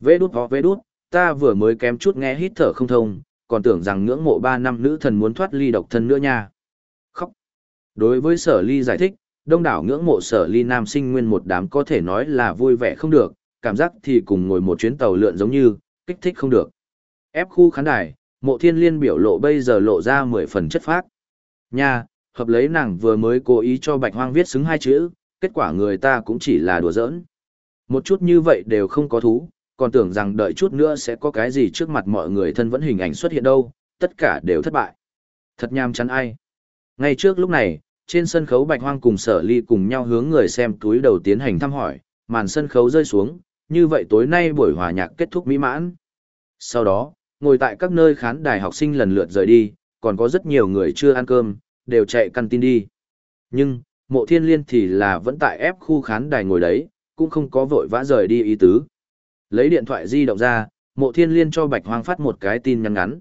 Vê đút ho vê đút, ta vừa mới kém chút nghe hít thở không thông, còn tưởng rằng ngưỡng mộ ba năm nữ thần muốn thoát ly độc thân nữa nha. Khóc. Đối với sở ly giải thích, đông đảo ngưỡng mộ sở ly nam sinh nguyên một đám có thể nói là vui vẻ không được, cảm giác thì cùng ngồi một chuyến tàu lượn giống như, kích thích không được. Ép khu khán đài, mộ thiên liên biểu lộ bây giờ lộ ra 10 phần chất phác. Nha, hợp lấy nàng vừa mới cố ý cho bạch hoang viết xứng hai chữ, kết quả người ta cũng chỉ là đùa giỡn. Một chút như vậy đều không có thú, còn tưởng rằng đợi chút nữa sẽ có cái gì trước mặt mọi người thân vẫn hình ảnh xuất hiện đâu, tất cả đều thất bại. Thật nham chắn ai. Ngay trước lúc này, trên sân khấu bạch hoang cùng sở ly cùng nhau hướng người xem túi đầu tiến hành thăm hỏi, màn sân khấu rơi xuống, như vậy tối nay buổi hòa nhạc kết thúc mỹ mãn. Sau đó, ngồi tại các nơi khán đài học sinh lần lượt rời đi, còn có rất nhiều người chưa ăn cơm, đều chạy căn tin đi. Nhưng, mộ thiên liên thì là vẫn tại ép khu khán đài ngồi đấy, cũng không có vội vã rời đi ý tứ. Lấy điện thoại di động ra, mộ thiên liên cho bạch hoang phát một cái tin nhắn ngắn.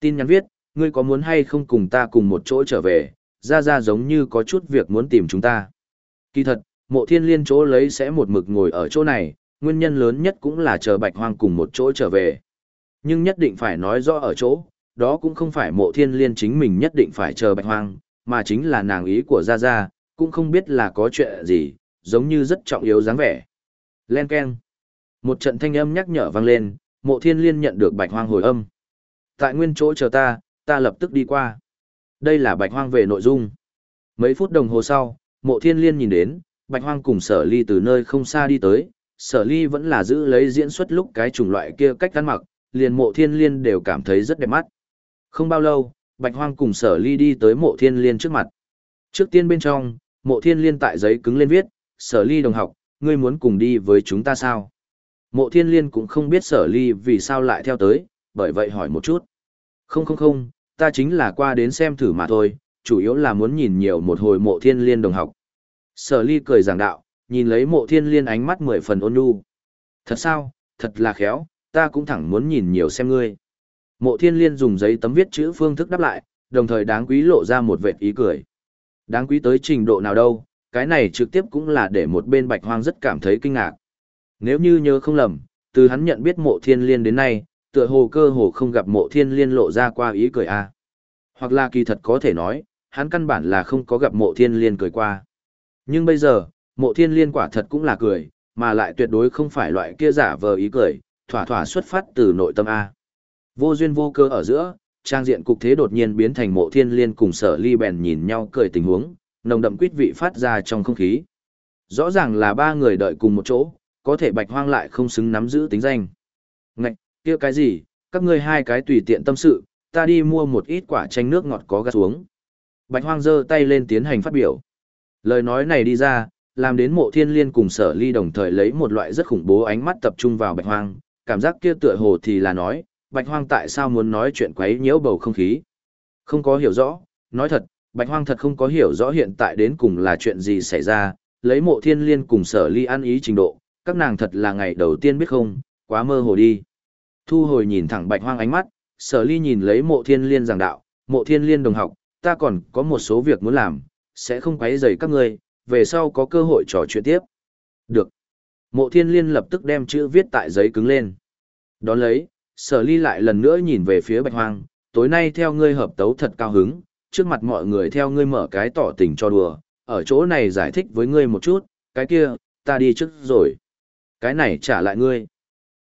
Tin nhắn viết, ngươi có muốn hay không cùng ta cùng một chỗ trở về, ra ra giống như có chút việc muốn tìm chúng ta. Kỳ thật, mộ thiên liên chỗ lấy sẽ một mực ngồi ở chỗ này, nguyên nhân lớn nhất cũng là chờ bạch hoang cùng một chỗ trở về. Nhưng nhất định phải nói rõ ở chỗ, đó cũng không phải mộ thiên liên chính mình nhất định phải chờ bạch hoang, mà chính là nàng ý của Gia Gia, cũng không biết là có chuyện gì, giống như rất trọng yếu dáng vẻ. Len Ken. Một trận thanh âm nhắc nhở vang lên, mộ thiên liên nhận được bạch hoang hồi âm. Tại nguyên chỗ chờ ta, ta lập tức đi qua. Đây là bạch hoang về nội dung. Mấy phút đồng hồ sau, mộ thiên liên nhìn đến, bạch hoang cùng sở ly từ nơi không xa đi tới, sở ly vẫn là giữ lấy diễn xuất lúc cái chủng loại kia cách ăn mặc, liền mộ thiên liên đều cảm thấy rất đẹp mắt. Không bao lâu, bạch hoang cùng sở ly đi tới mộ thiên liên trước mặt. Trước tiên bên trong, mộ thiên liên tại giấy cứng lên viết, sở ly đồng học, ngươi muốn cùng đi với chúng ta sao? Mộ thiên liên cũng không biết sở ly vì sao lại theo tới, bởi vậy hỏi một chút. Không không không, ta chính là qua đến xem thử mà thôi, chủ yếu là muốn nhìn nhiều một hồi mộ thiên liên đồng học. Sở ly cười giảng đạo, nhìn lấy mộ thiên liên ánh mắt mười phần ôn nhu. Thật sao, thật là khéo, ta cũng thẳng muốn nhìn nhiều xem ngươi. Mộ thiên liên dùng giấy tấm viết chữ phương thức đáp lại, đồng thời đáng quý lộ ra một vệt ý cười. Đáng quý tới trình độ nào đâu, cái này trực tiếp cũng là để một bên bạch hoang rất cảm thấy kinh ngạc. Nếu như nhớ không lầm, từ hắn nhận biết mộ thiên liên đến nay, tựa hồ cơ hồ không gặp mộ thiên liên lộ ra qua ý cười a Hoặc là kỳ thật có thể nói, hắn căn bản là không có gặp mộ thiên liên cười qua. Nhưng bây giờ, mộ thiên liên quả thật cũng là cười, mà lại tuyệt đối không phải loại kia giả vờ ý cười, thỏa thỏa xuất phát từ nội tâm A. Vô duyên vô cơ ở giữa, trang diện cục thế đột nhiên biến thành mộ thiên liên cùng sở ly bèn nhìn nhau cười tình huống, nồng đậm quýt vị phát ra trong không khí. Rõ ràng là ba người đợi cùng một chỗ, có thể bạch hoang lại không xứng nắm giữ tính danh. Ngạch, kia cái gì, các ngươi hai cái tùy tiện tâm sự, ta đi mua một ít quả chanh nước ngọt có gas xuống. Bạch hoang giơ tay lên tiến hành phát biểu. Lời nói này đi ra, làm đến mộ thiên liên cùng sở ly đồng thời lấy một loại rất khủng bố ánh mắt tập trung vào bạch hoang, cảm giác kia tựa hồ thì là nói, bạch hoang tại sao muốn nói chuyện quấy nhiễu bầu không khí. Không có hiểu rõ, nói thật, bạch hoang thật không có hiểu rõ hiện tại đến cùng là chuyện gì xảy ra, lấy mộ thiên liên cùng sở ly ăn ý trình độ, các nàng thật là ngày đầu tiên biết không, quá mơ hồ đi. Thu hồi nhìn thẳng bạch hoang ánh mắt, sở ly nhìn lấy mộ thiên liên giảng đạo, mộ thiên liên đồng học, ta còn có một số việc muốn làm, sẽ không quấy rầy các ngươi, về sau có cơ hội trò chuyện tiếp. Được. Mộ thiên liên lập tức đem chữ viết tại giấy cứng lên. Đón lấy, sở ly lại lần nữa nhìn về phía bạch hoang, tối nay theo ngươi hợp tấu thật cao hứng, trước mặt mọi người theo ngươi mở cái tỏ tình cho đùa, ở chỗ này giải thích với ngươi một chút, cái kia, ta đi trước rồi. Cái này trả lại ngươi.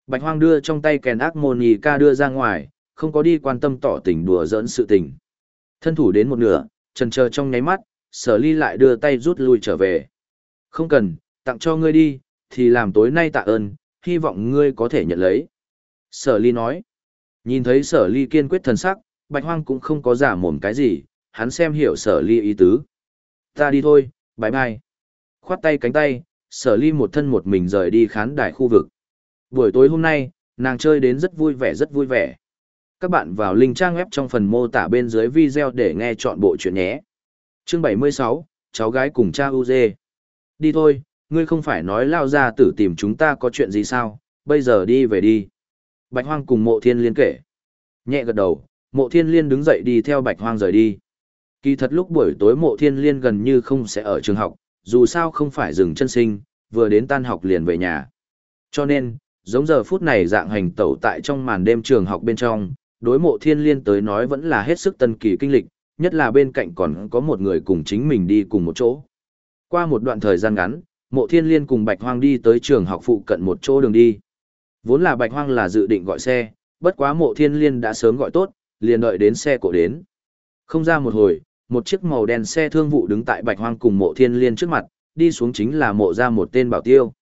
Bạch hoang đưa trong tay kèn ác moni ca đưa ra ngoài, không có đi quan tâm tỏ tình đùa giỡn sự tình. Thân thủ đến một nửa, trần chờ trong nháy mắt, sở ly lại đưa tay rút lui trở về. Không cần, tặng cho ngươi đi, thì làm tối nay tạ ơn, hy vọng ngươi có thể nhận lấy. Sở ly nói. Nhìn thấy sở ly kiên quyết thần sắc, bạch hoang cũng không có giả mồm cái gì, hắn xem hiểu sở ly ý tứ. Ta đi thôi, bye bye. Khoát tay cánh tay, sở ly một thân một mình rời đi khán đài khu vực. Buổi tối hôm nay, nàng chơi đến rất vui vẻ rất vui vẻ. Các bạn vào link trang web trong phần mô tả bên dưới video để nghe chọn bộ chuyện nhé. Chương 76, cháu gái cùng cha Uze. Đi thôi, ngươi không phải nói lao ra tử tìm chúng ta có chuyện gì sao, bây giờ đi về đi. Bạch Hoang cùng mộ thiên liên kể. Nhẹ gật đầu, mộ thiên liên đứng dậy đi theo Bạch Hoang rời đi. Kỳ thật lúc buổi tối mộ thiên liên gần như không sẽ ở trường học, dù sao không phải dừng chân sinh, vừa đến tan học liền về nhà. Cho nên, giống giờ phút này dạng hành tẩu tại trong màn đêm trường học bên trong, đối mộ thiên liên tới nói vẫn là hết sức tân kỳ kinh lịch, nhất là bên cạnh còn có một người cùng chính mình đi cùng một chỗ. Qua một đoạn thời gian ngắn, mộ thiên liên cùng Bạch Hoang đi tới trường học phụ cận một chỗ đường đi. Vốn là Bạch Hoang là dự định gọi xe, bất quá mộ thiên liên đã sớm gọi tốt, liền đợi đến xe cổ đến. Không ra một hồi, một chiếc màu đen xe thương vụ đứng tại Bạch Hoang cùng mộ thiên liên trước mặt, đi xuống chính là mộ ra một tên bảo tiêu.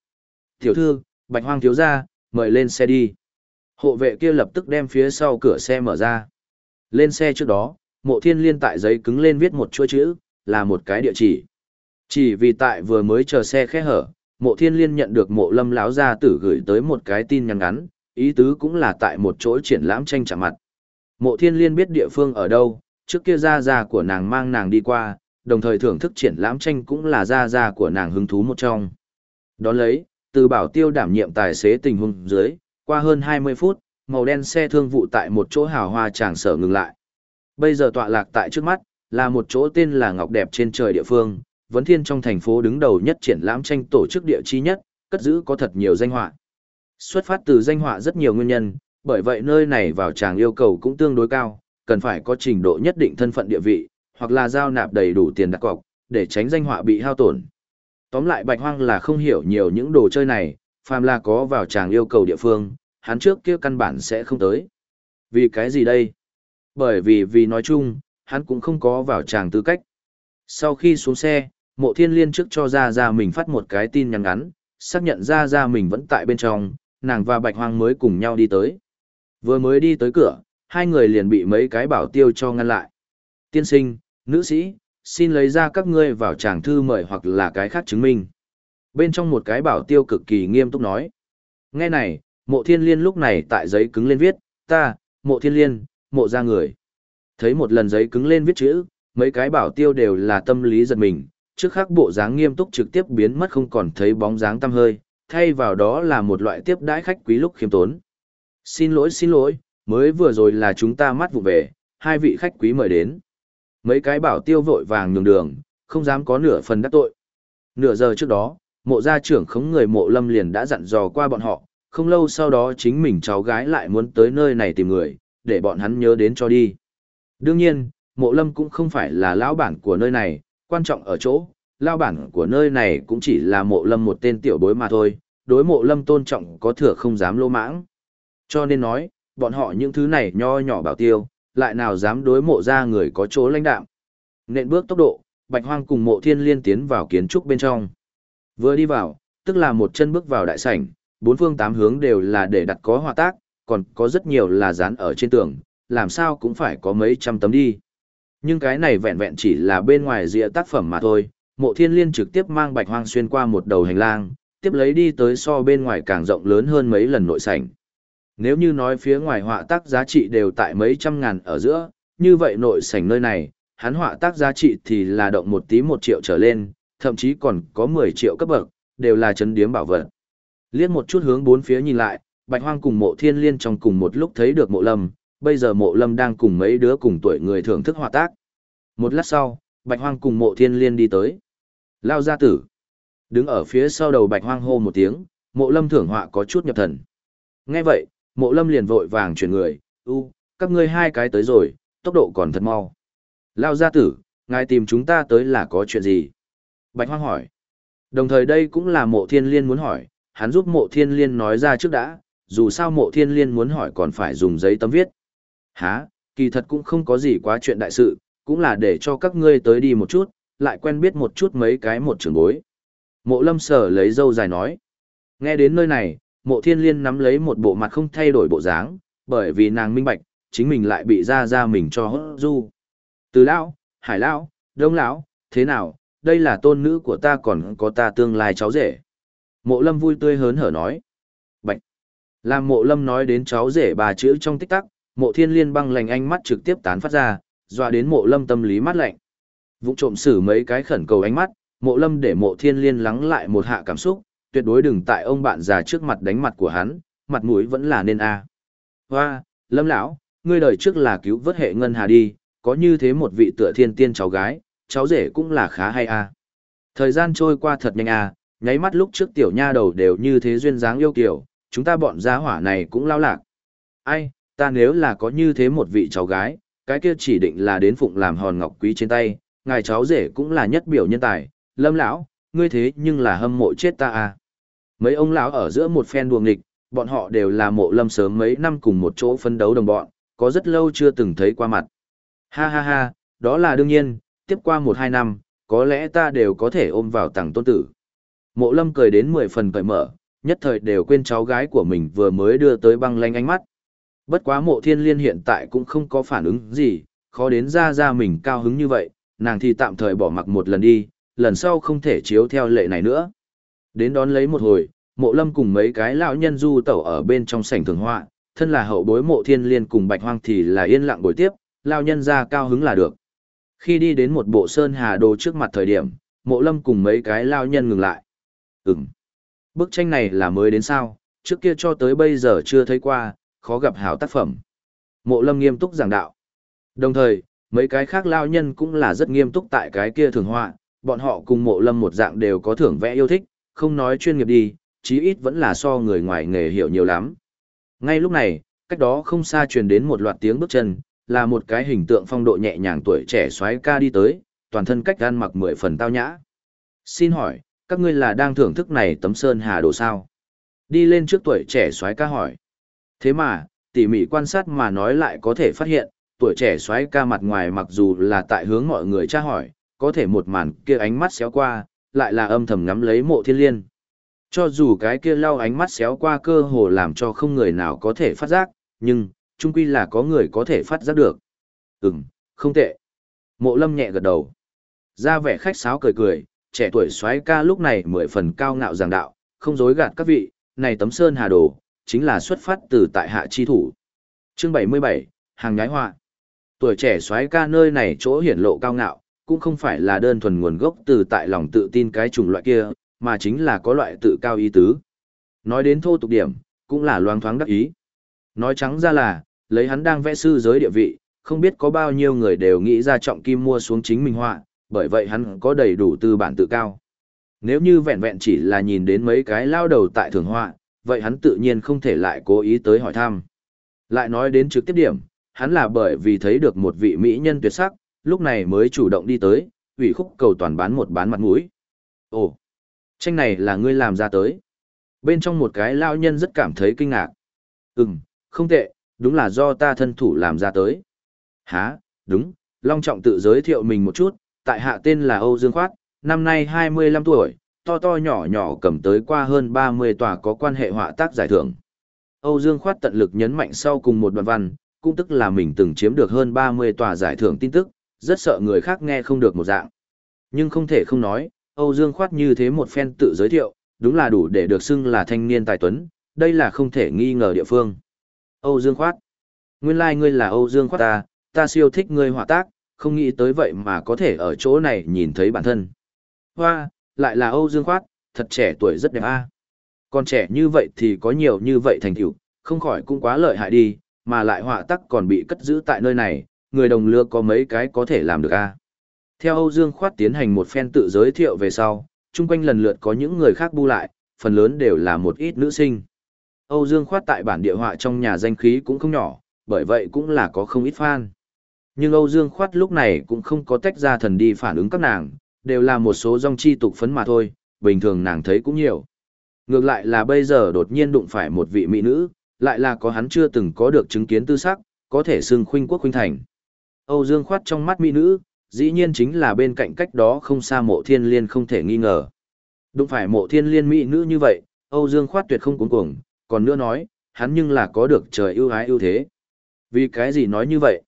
Tiểu thư, Bạch Hoang thiếu gia, mời lên xe đi. Hộ vệ kia lập tức đem phía sau cửa xe mở ra. Lên xe trước đó, mộ thiên liên tại giấy cứng lên viết một chuỗi chữ, là một cái địa chỉ. Chỉ vì tại vừa mới chờ xe khẽ hở, mộ thiên liên nhận được mộ lâm láo gia tử gửi tới một cái tin nhắn ngắn, ý tứ cũng là tại một chỗ triển lãm tranh chạm mặt. Mộ thiên liên biết địa phương ở đâu, trước kia gia gia của nàng mang nàng đi qua, đồng thời thưởng thức triển lãm tranh cũng là gia gia của nàng hứng thú một trong. Đón lấy, từ bảo tiêu đảm nhiệm tài xế tình huống dưới, qua hơn 20 phút, màu đen xe thương vụ tại một chỗ hào hoa tràng sở ngừng lại. Bây giờ tọa lạc tại trước mắt, là một chỗ tên là Ngọc Đẹp trên trời địa phương, vấn thiên trong thành phố đứng đầu nhất triển lãm tranh tổ chức địa chi nhất, cất giữ có thật nhiều danh họa. Xuất phát từ danh họa rất nhiều nguyên nhân, bởi vậy nơi này vào tràng yêu cầu cũng tương đối cao, cần phải có trình độ nhất định thân phận địa vị, hoặc là giao nạp đầy đủ tiền đặt cọc, để tránh danh họa bị hao tổn. Tóm lại Bạch Hoang là không hiểu nhiều những đồ chơi này, phàm là có vào chàng yêu cầu địa phương, hắn trước kia căn bản sẽ không tới. Vì cái gì đây? Bởi vì vì nói chung, hắn cũng không có vào chàng tư cách. Sau khi xuống xe, mộ thiên liên trước cho ra ra mình phát một cái tin nhắn ngắn, xác nhận ra ra mình vẫn tại bên trong, nàng và Bạch Hoang mới cùng nhau đi tới. Vừa mới đi tới cửa, hai người liền bị mấy cái bảo tiêu cho ngăn lại. Tiên sinh, nữ sĩ, xin lấy ra các ngươi vào tràng thư mời hoặc là cái khác chứng minh. Bên trong một cái bảo tiêu cực kỳ nghiêm túc nói. Nghe này, mộ thiên liên lúc này tại giấy cứng lên viết, ta, mộ thiên liên, mộ ra người. Thấy một lần giấy cứng lên viết chữ, mấy cái bảo tiêu đều là tâm lý giật mình, trước khác bộ dáng nghiêm túc trực tiếp biến mất không còn thấy bóng dáng tăm hơi, thay vào đó là một loại tiếp đãi khách quý lúc khiêm tốn. Xin lỗi xin lỗi, mới vừa rồi là chúng ta mắt vụ về, hai vị khách quý mời đến. Mấy cái bảo tiêu vội vàng nhường đường, không dám có nửa phần đắc tội. Nửa giờ trước đó, mộ gia trưởng khống người mộ lâm liền đã dặn dò qua bọn họ, không lâu sau đó chính mình cháu gái lại muốn tới nơi này tìm người, để bọn hắn nhớ đến cho đi. Đương nhiên, mộ lâm cũng không phải là lão bản của nơi này, quan trọng ở chỗ, lão bản của nơi này cũng chỉ là mộ lâm một tên tiểu bối mà thôi, đối mộ lâm tôn trọng có thừa không dám lô mãng. Cho nên nói, bọn họ những thứ này nho nhỏ bảo tiêu, lại nào dám đối mộ ra người có chỗ lãnh đạm. Nện bước tốc độ, bạch hoang cùng mộ thiên liên tiến vào kiến trúc bên trong. Vừa đi vào, tức là một chân bước vào đại sảnh, bốn phương tám hướng đều là để đặt có hòa tác, còn có rất nhiều là dán ở trên tường, làm sao cũng phải có mấy trăm tấm đi. Nhưng cái này vẹn vẹn chỉ là bên ngoài rìa tác phẩm mà thôi, mộ thiên liên trực tiếp mang bạch hoang xuyên qua một đầu hành lang, tiếp lấy đi tới so bên ngoài càng rộng lớn hơn mấy lần nội sảnh. Nếu như nói phía ngoài họa tác giá trị đều tại mấy trăm ngàn ở giữa, như vậy nội sảnh nơi này, hắn họa tác giá trị thì là động một tí một triệu trở lên, thậm chí còn có 10 triệu cấp bậc, đều là chấn điếm bảo vật. Liếc một chút hướng bốn phía nhìn lại, Bạch Hoang cùng Mộ Thiên Liên trong cùng một lúc thấy được Mộ Lâm, bây giờ Mộ Lâm đang cùng mấy đứa cùng tuổi người thưởng thức họa tác. Một lát sau, Bạch Hoang cùng Mộ Thiên Liên đi tới. Lao gia tử. Đứng ở phía sau đầu Bạch Hoang hô một tiếng, Mộ Lâm thưởng họa có chút nhập thần. Nghe vậy, Mộ Lâm liền vội vàng chuyển người, "U, các ngươi hai cái tới rồi, tốc độ còn thật mau." Lao gia tử, ngài tìm chúng ta tới là có chuyện gì? Bạch Hoang hỏi. Đồng thời đây cũng là mộ thiên liên muốn hỏi, hắn giúp mộ thiên liên nói ra trước đã, dù sao mộ thiên liên muốn hỏi còn phải dùng giấy tấm viết. Hả, kỳ thật cũng không có gì quá chuyện đại sự, cũng là để cho các ngươi tới đi một chút, lại quen biết một chút mấy cái một trường bối. Mộ lâm sở lấy dâu dài nói. Nghe đến nơi này, mộ thiên liên nắm lấy một bộ mặt không thay đổi bộ dáng, bởi vì nàng minh bạch, chính mình lại bị ra ra mình cho hốt du. Từ lão, hải lão, đông lão, thế nào, đây là tôn nữ của ta còn có ta tương lai cháu rể. Mộ lâm vui tươi hớn hở nói. Bạch. Làm mộ lâm nói đến cháu rể bà chữ trong tích tắc, mộ thiên liên băng lành ánh mắt trực tiếp tán phát ra, dọa đến mộ lâm tâm lý mát lạnh. Vụ trộm xử mấy cái khẩn cầu ánh mắt, mộ lâm để mộ thiên liên lắng lại một hạ cảm xúc, tuyệt đối đừng tại ông bạn già trước mặt đánh mặt của hắn, mặt mũi vẫn là nên a. Hoa, lâm lão, ngươi đời trước là cứu vớt hệ ngân hà đi, có như thế một vị tựa thiên tiên cháu gái, cháu rể cũng là khá hay a. Thời gian trôi qua thật nhanh a, nháy mắt lúc trước tiểu nha đầu đều như thế duyên dáng yêu kiều, chúng ta bọn gia hỏa này cũng lao lạc. Ai, ta nếu là có như thế một vị cháu gái, cái kia chỉ định là đến phụng làm hòn ngọc quý trên tay, ngài cháu rể cũng là nhất biểu nhân tài, lâm lão, ngươi thế nhưng là hâm mộ chết ta a Mấy ông lão ở giữa một phen đùa nghịch, bọn họ đều là mộ lâm sớm mấy năm cùng một chỗ phấn đấu đồng bọn, có rất lâu chưa từng thấy qua mặt. Ha ha ha, đó là đương nhiên, tiếp qua một hai năm, có lẽ ta đều có thể ôm vào tặng tôn tử. Mộ lâm cười đến mười phần cởi mở, nhất thời đều quên cháu gái của mình vừa mới đưa tới băng lanh ánh mắt. Bất quá mộ thiên liên hiện tại cũng không có phản ứng gì, khó đến ra ra mình cao hứng như vậy, nàng thì tạm thời bỏ mặc một lần đi, lần sau không thể chiếu theo lệ này nữa. Đến đón lấy một hồi, mộ lâm cùng mấy cái lão nhân du tẩu ở bên trong sảnh thường họa, thân là hậu bối mộ thiên liên cùng bạch hoang thì là yên lặng bồi tiếp, lão nhân ra cao hứng là được. Khi đi đến một bộ sơn hà đồ trước mặt thời điểm, mộ lâm cùng mấy cái lão nhân ngừng lại. Ừm. Bức tranh này là mới đến sao, trước kia cho tới bây giờ chưa thấy qua, khó gặp hảo tác phẩm. Mộ lâm nghiêm túc giảng đạo. Đồng thời, mấy cái khác lao nhân cũng là rất nghiêm túc tại cái kia thường họa, bọn họ cùng mộ lâm một dạng đều có thưởng vẽ yêu thích, không nói chuyên nghiệp đi, chí ít vẫn là so người ngoài nghề hiểu nhiều lắm. Ngay lúc này, cách đó không xa truyền đến một loạt tiếng bước chân, là một cái hình tượng phong độ nhẹ nhàng tuổi trẻ xoáy ca đi tới, toàn thân cách gan mặc mười phần tao nhã. Xin hỏi, các ngươi là đang thưởng thức này tấm sơn hà đồ sao? Đi lên trước tuổi trẻ xoáy ca hỏi. Thế mà, tỉ mỉ quan sát mà nói lại có thể phát hiện, tuổi trẻ xoáy ca mặt ngoài mặc dù là tại hướng mọi người tra hỏi, có thể một màn kia ánh mắt xéo qua, lại là âm thầm ngắm lấy mộ thiên liên. Cho dù cái kia lau ánh mắt xéo qua cơ hồ làm cho không người nào có thể phát giác, nhưng, chung quy là có người có thể phát giác được. Ừm, không tệ. Mộ lâm nhẹ gật đầu. Ra vẻ khách sáo cười cười, trẻ tuổi xoáy ca lúc này mười phần cao ngạo giảng đạo, không dối gạt các vị, này tấm sơn hà đồ, chính là xuất phát từ tại hạ chi thủ. Chương 77, hàng nhái họa. Tuổi trẻ xoáy ca nơi này chỗ hiển lộ cao ngạo, cũng không phải là đơn thuần nguồn gốc từ tại lòng tự tin cái chủng loại kia, mà chính là có loại tự cao ý tứ. Nói đến thô tục điểm, cũng là loang thoáng đắc ý. Nói trắng ra là, lấy hắn đang vẽ sư giới địa vị, không biết có bao nhiêu người đều nghĩ ra trọng kim mua xuống chính mình họa, bởi vậy hắn có đầy đủ tư bản tự cao. Nếu như vẹn vẹn chỉ là nhìn đến mấy cái lao đầu tại thường họa, vậy hắn tự nhiên không thể lại cố ý tới hỏi thăm. Lại nói đến trực tiếp điểm, hắn là bởi vì thấy được một vị mỹ nhân tuyệt sắc, lúc này mới chủ động đi tới, ủy khúc cầu toàn bán một bán mặt mũi. Ồ, tranh này là ngươi làm ra tới. Bên trong một cái lao nhân rất cảm thấy kinh ngạc. Ừm, không tệ, đúng là do ta thân thủ làm ra tới. Hả, đúng, Long Trọng tự giới thiệu mình một chút, tại hạ tên là Âu Dương Khoát, năm nay 25 tuổi, to to nhỏ nhỏ cầm tới qua hơn 30 tòa có quan hệ họa tác giải thưởng. Âu Dương Khoát tận lực nhấn mạnh sau cùng một đoạn văn, cũng tức là mình từng chiếm được hơn 30 tòa giải thưởng tin tức, rất sợ người khác nghe không được một dạng. Nhưng không thể không nói, Âu Dương Khoát như thế một phen tự giới thiệu, đúng là đủ để được xưng là thanh niên tài tuấn, đây là không thể nghi ngờ địa phương. Âu Dương Khoát. Nguyên lai like ngươi là Âu Dương Khoát ta, ta siêu thích ngươi họa tác, không nghĩ tới vậy mà có thể ở chỗ này nhìn thấy bản thân. Hoa, lại là Âu Dương Khoát, thật trẻ tuổi rất đẹp a. Còn trẻ như vậy thì có nhiều như vậy thành tựu, không khỏi cũng quá lợi hại đi, mà lại họa tác còn bị cất giữ tại nơi này, người đồng lứa có mấy cái có thể làm được a. Theo Âu Dương Khoát tiến hành một phen tự giới thiệu về sau, chung quanh lần lượt có những người khác bu lại, phần lớn đều là một ít nữ sinh. Âu Dương Khoát tại bản địa họa trong nhà danh khí cũng không nhỏ, bởi vậy cũng là có không ít fan. Nhưng Âu Dương Khoát lúc này cũng không có tách ra thần đi phản ứng các nàng, đều là một số dòng chi tục phấn mà thôi, bình thường nàng thấy cũng nhiều. Ngược lại là bây giờ đột nhiên đụng phải một vị mỹ nữ, lại là có hắn chưa từng có được chứng kiến tư sắc, có thể xưng khuynh quốc khuynh thành. Âu Dương khoát trong mắt mỹ nữ, dĩ nhiên chính là bên cạnh cách đó không xa mộ thiên liên không thể nghi ngờ. Đúng phải mộ thiên liên mỹ nữ như vậy, Âu Dương khoát tuyệt không cuống cuồng, còn nữa nói, hắn nhưng là có được trời ưu ái ưu thế. Vì cái gì nói như vậy?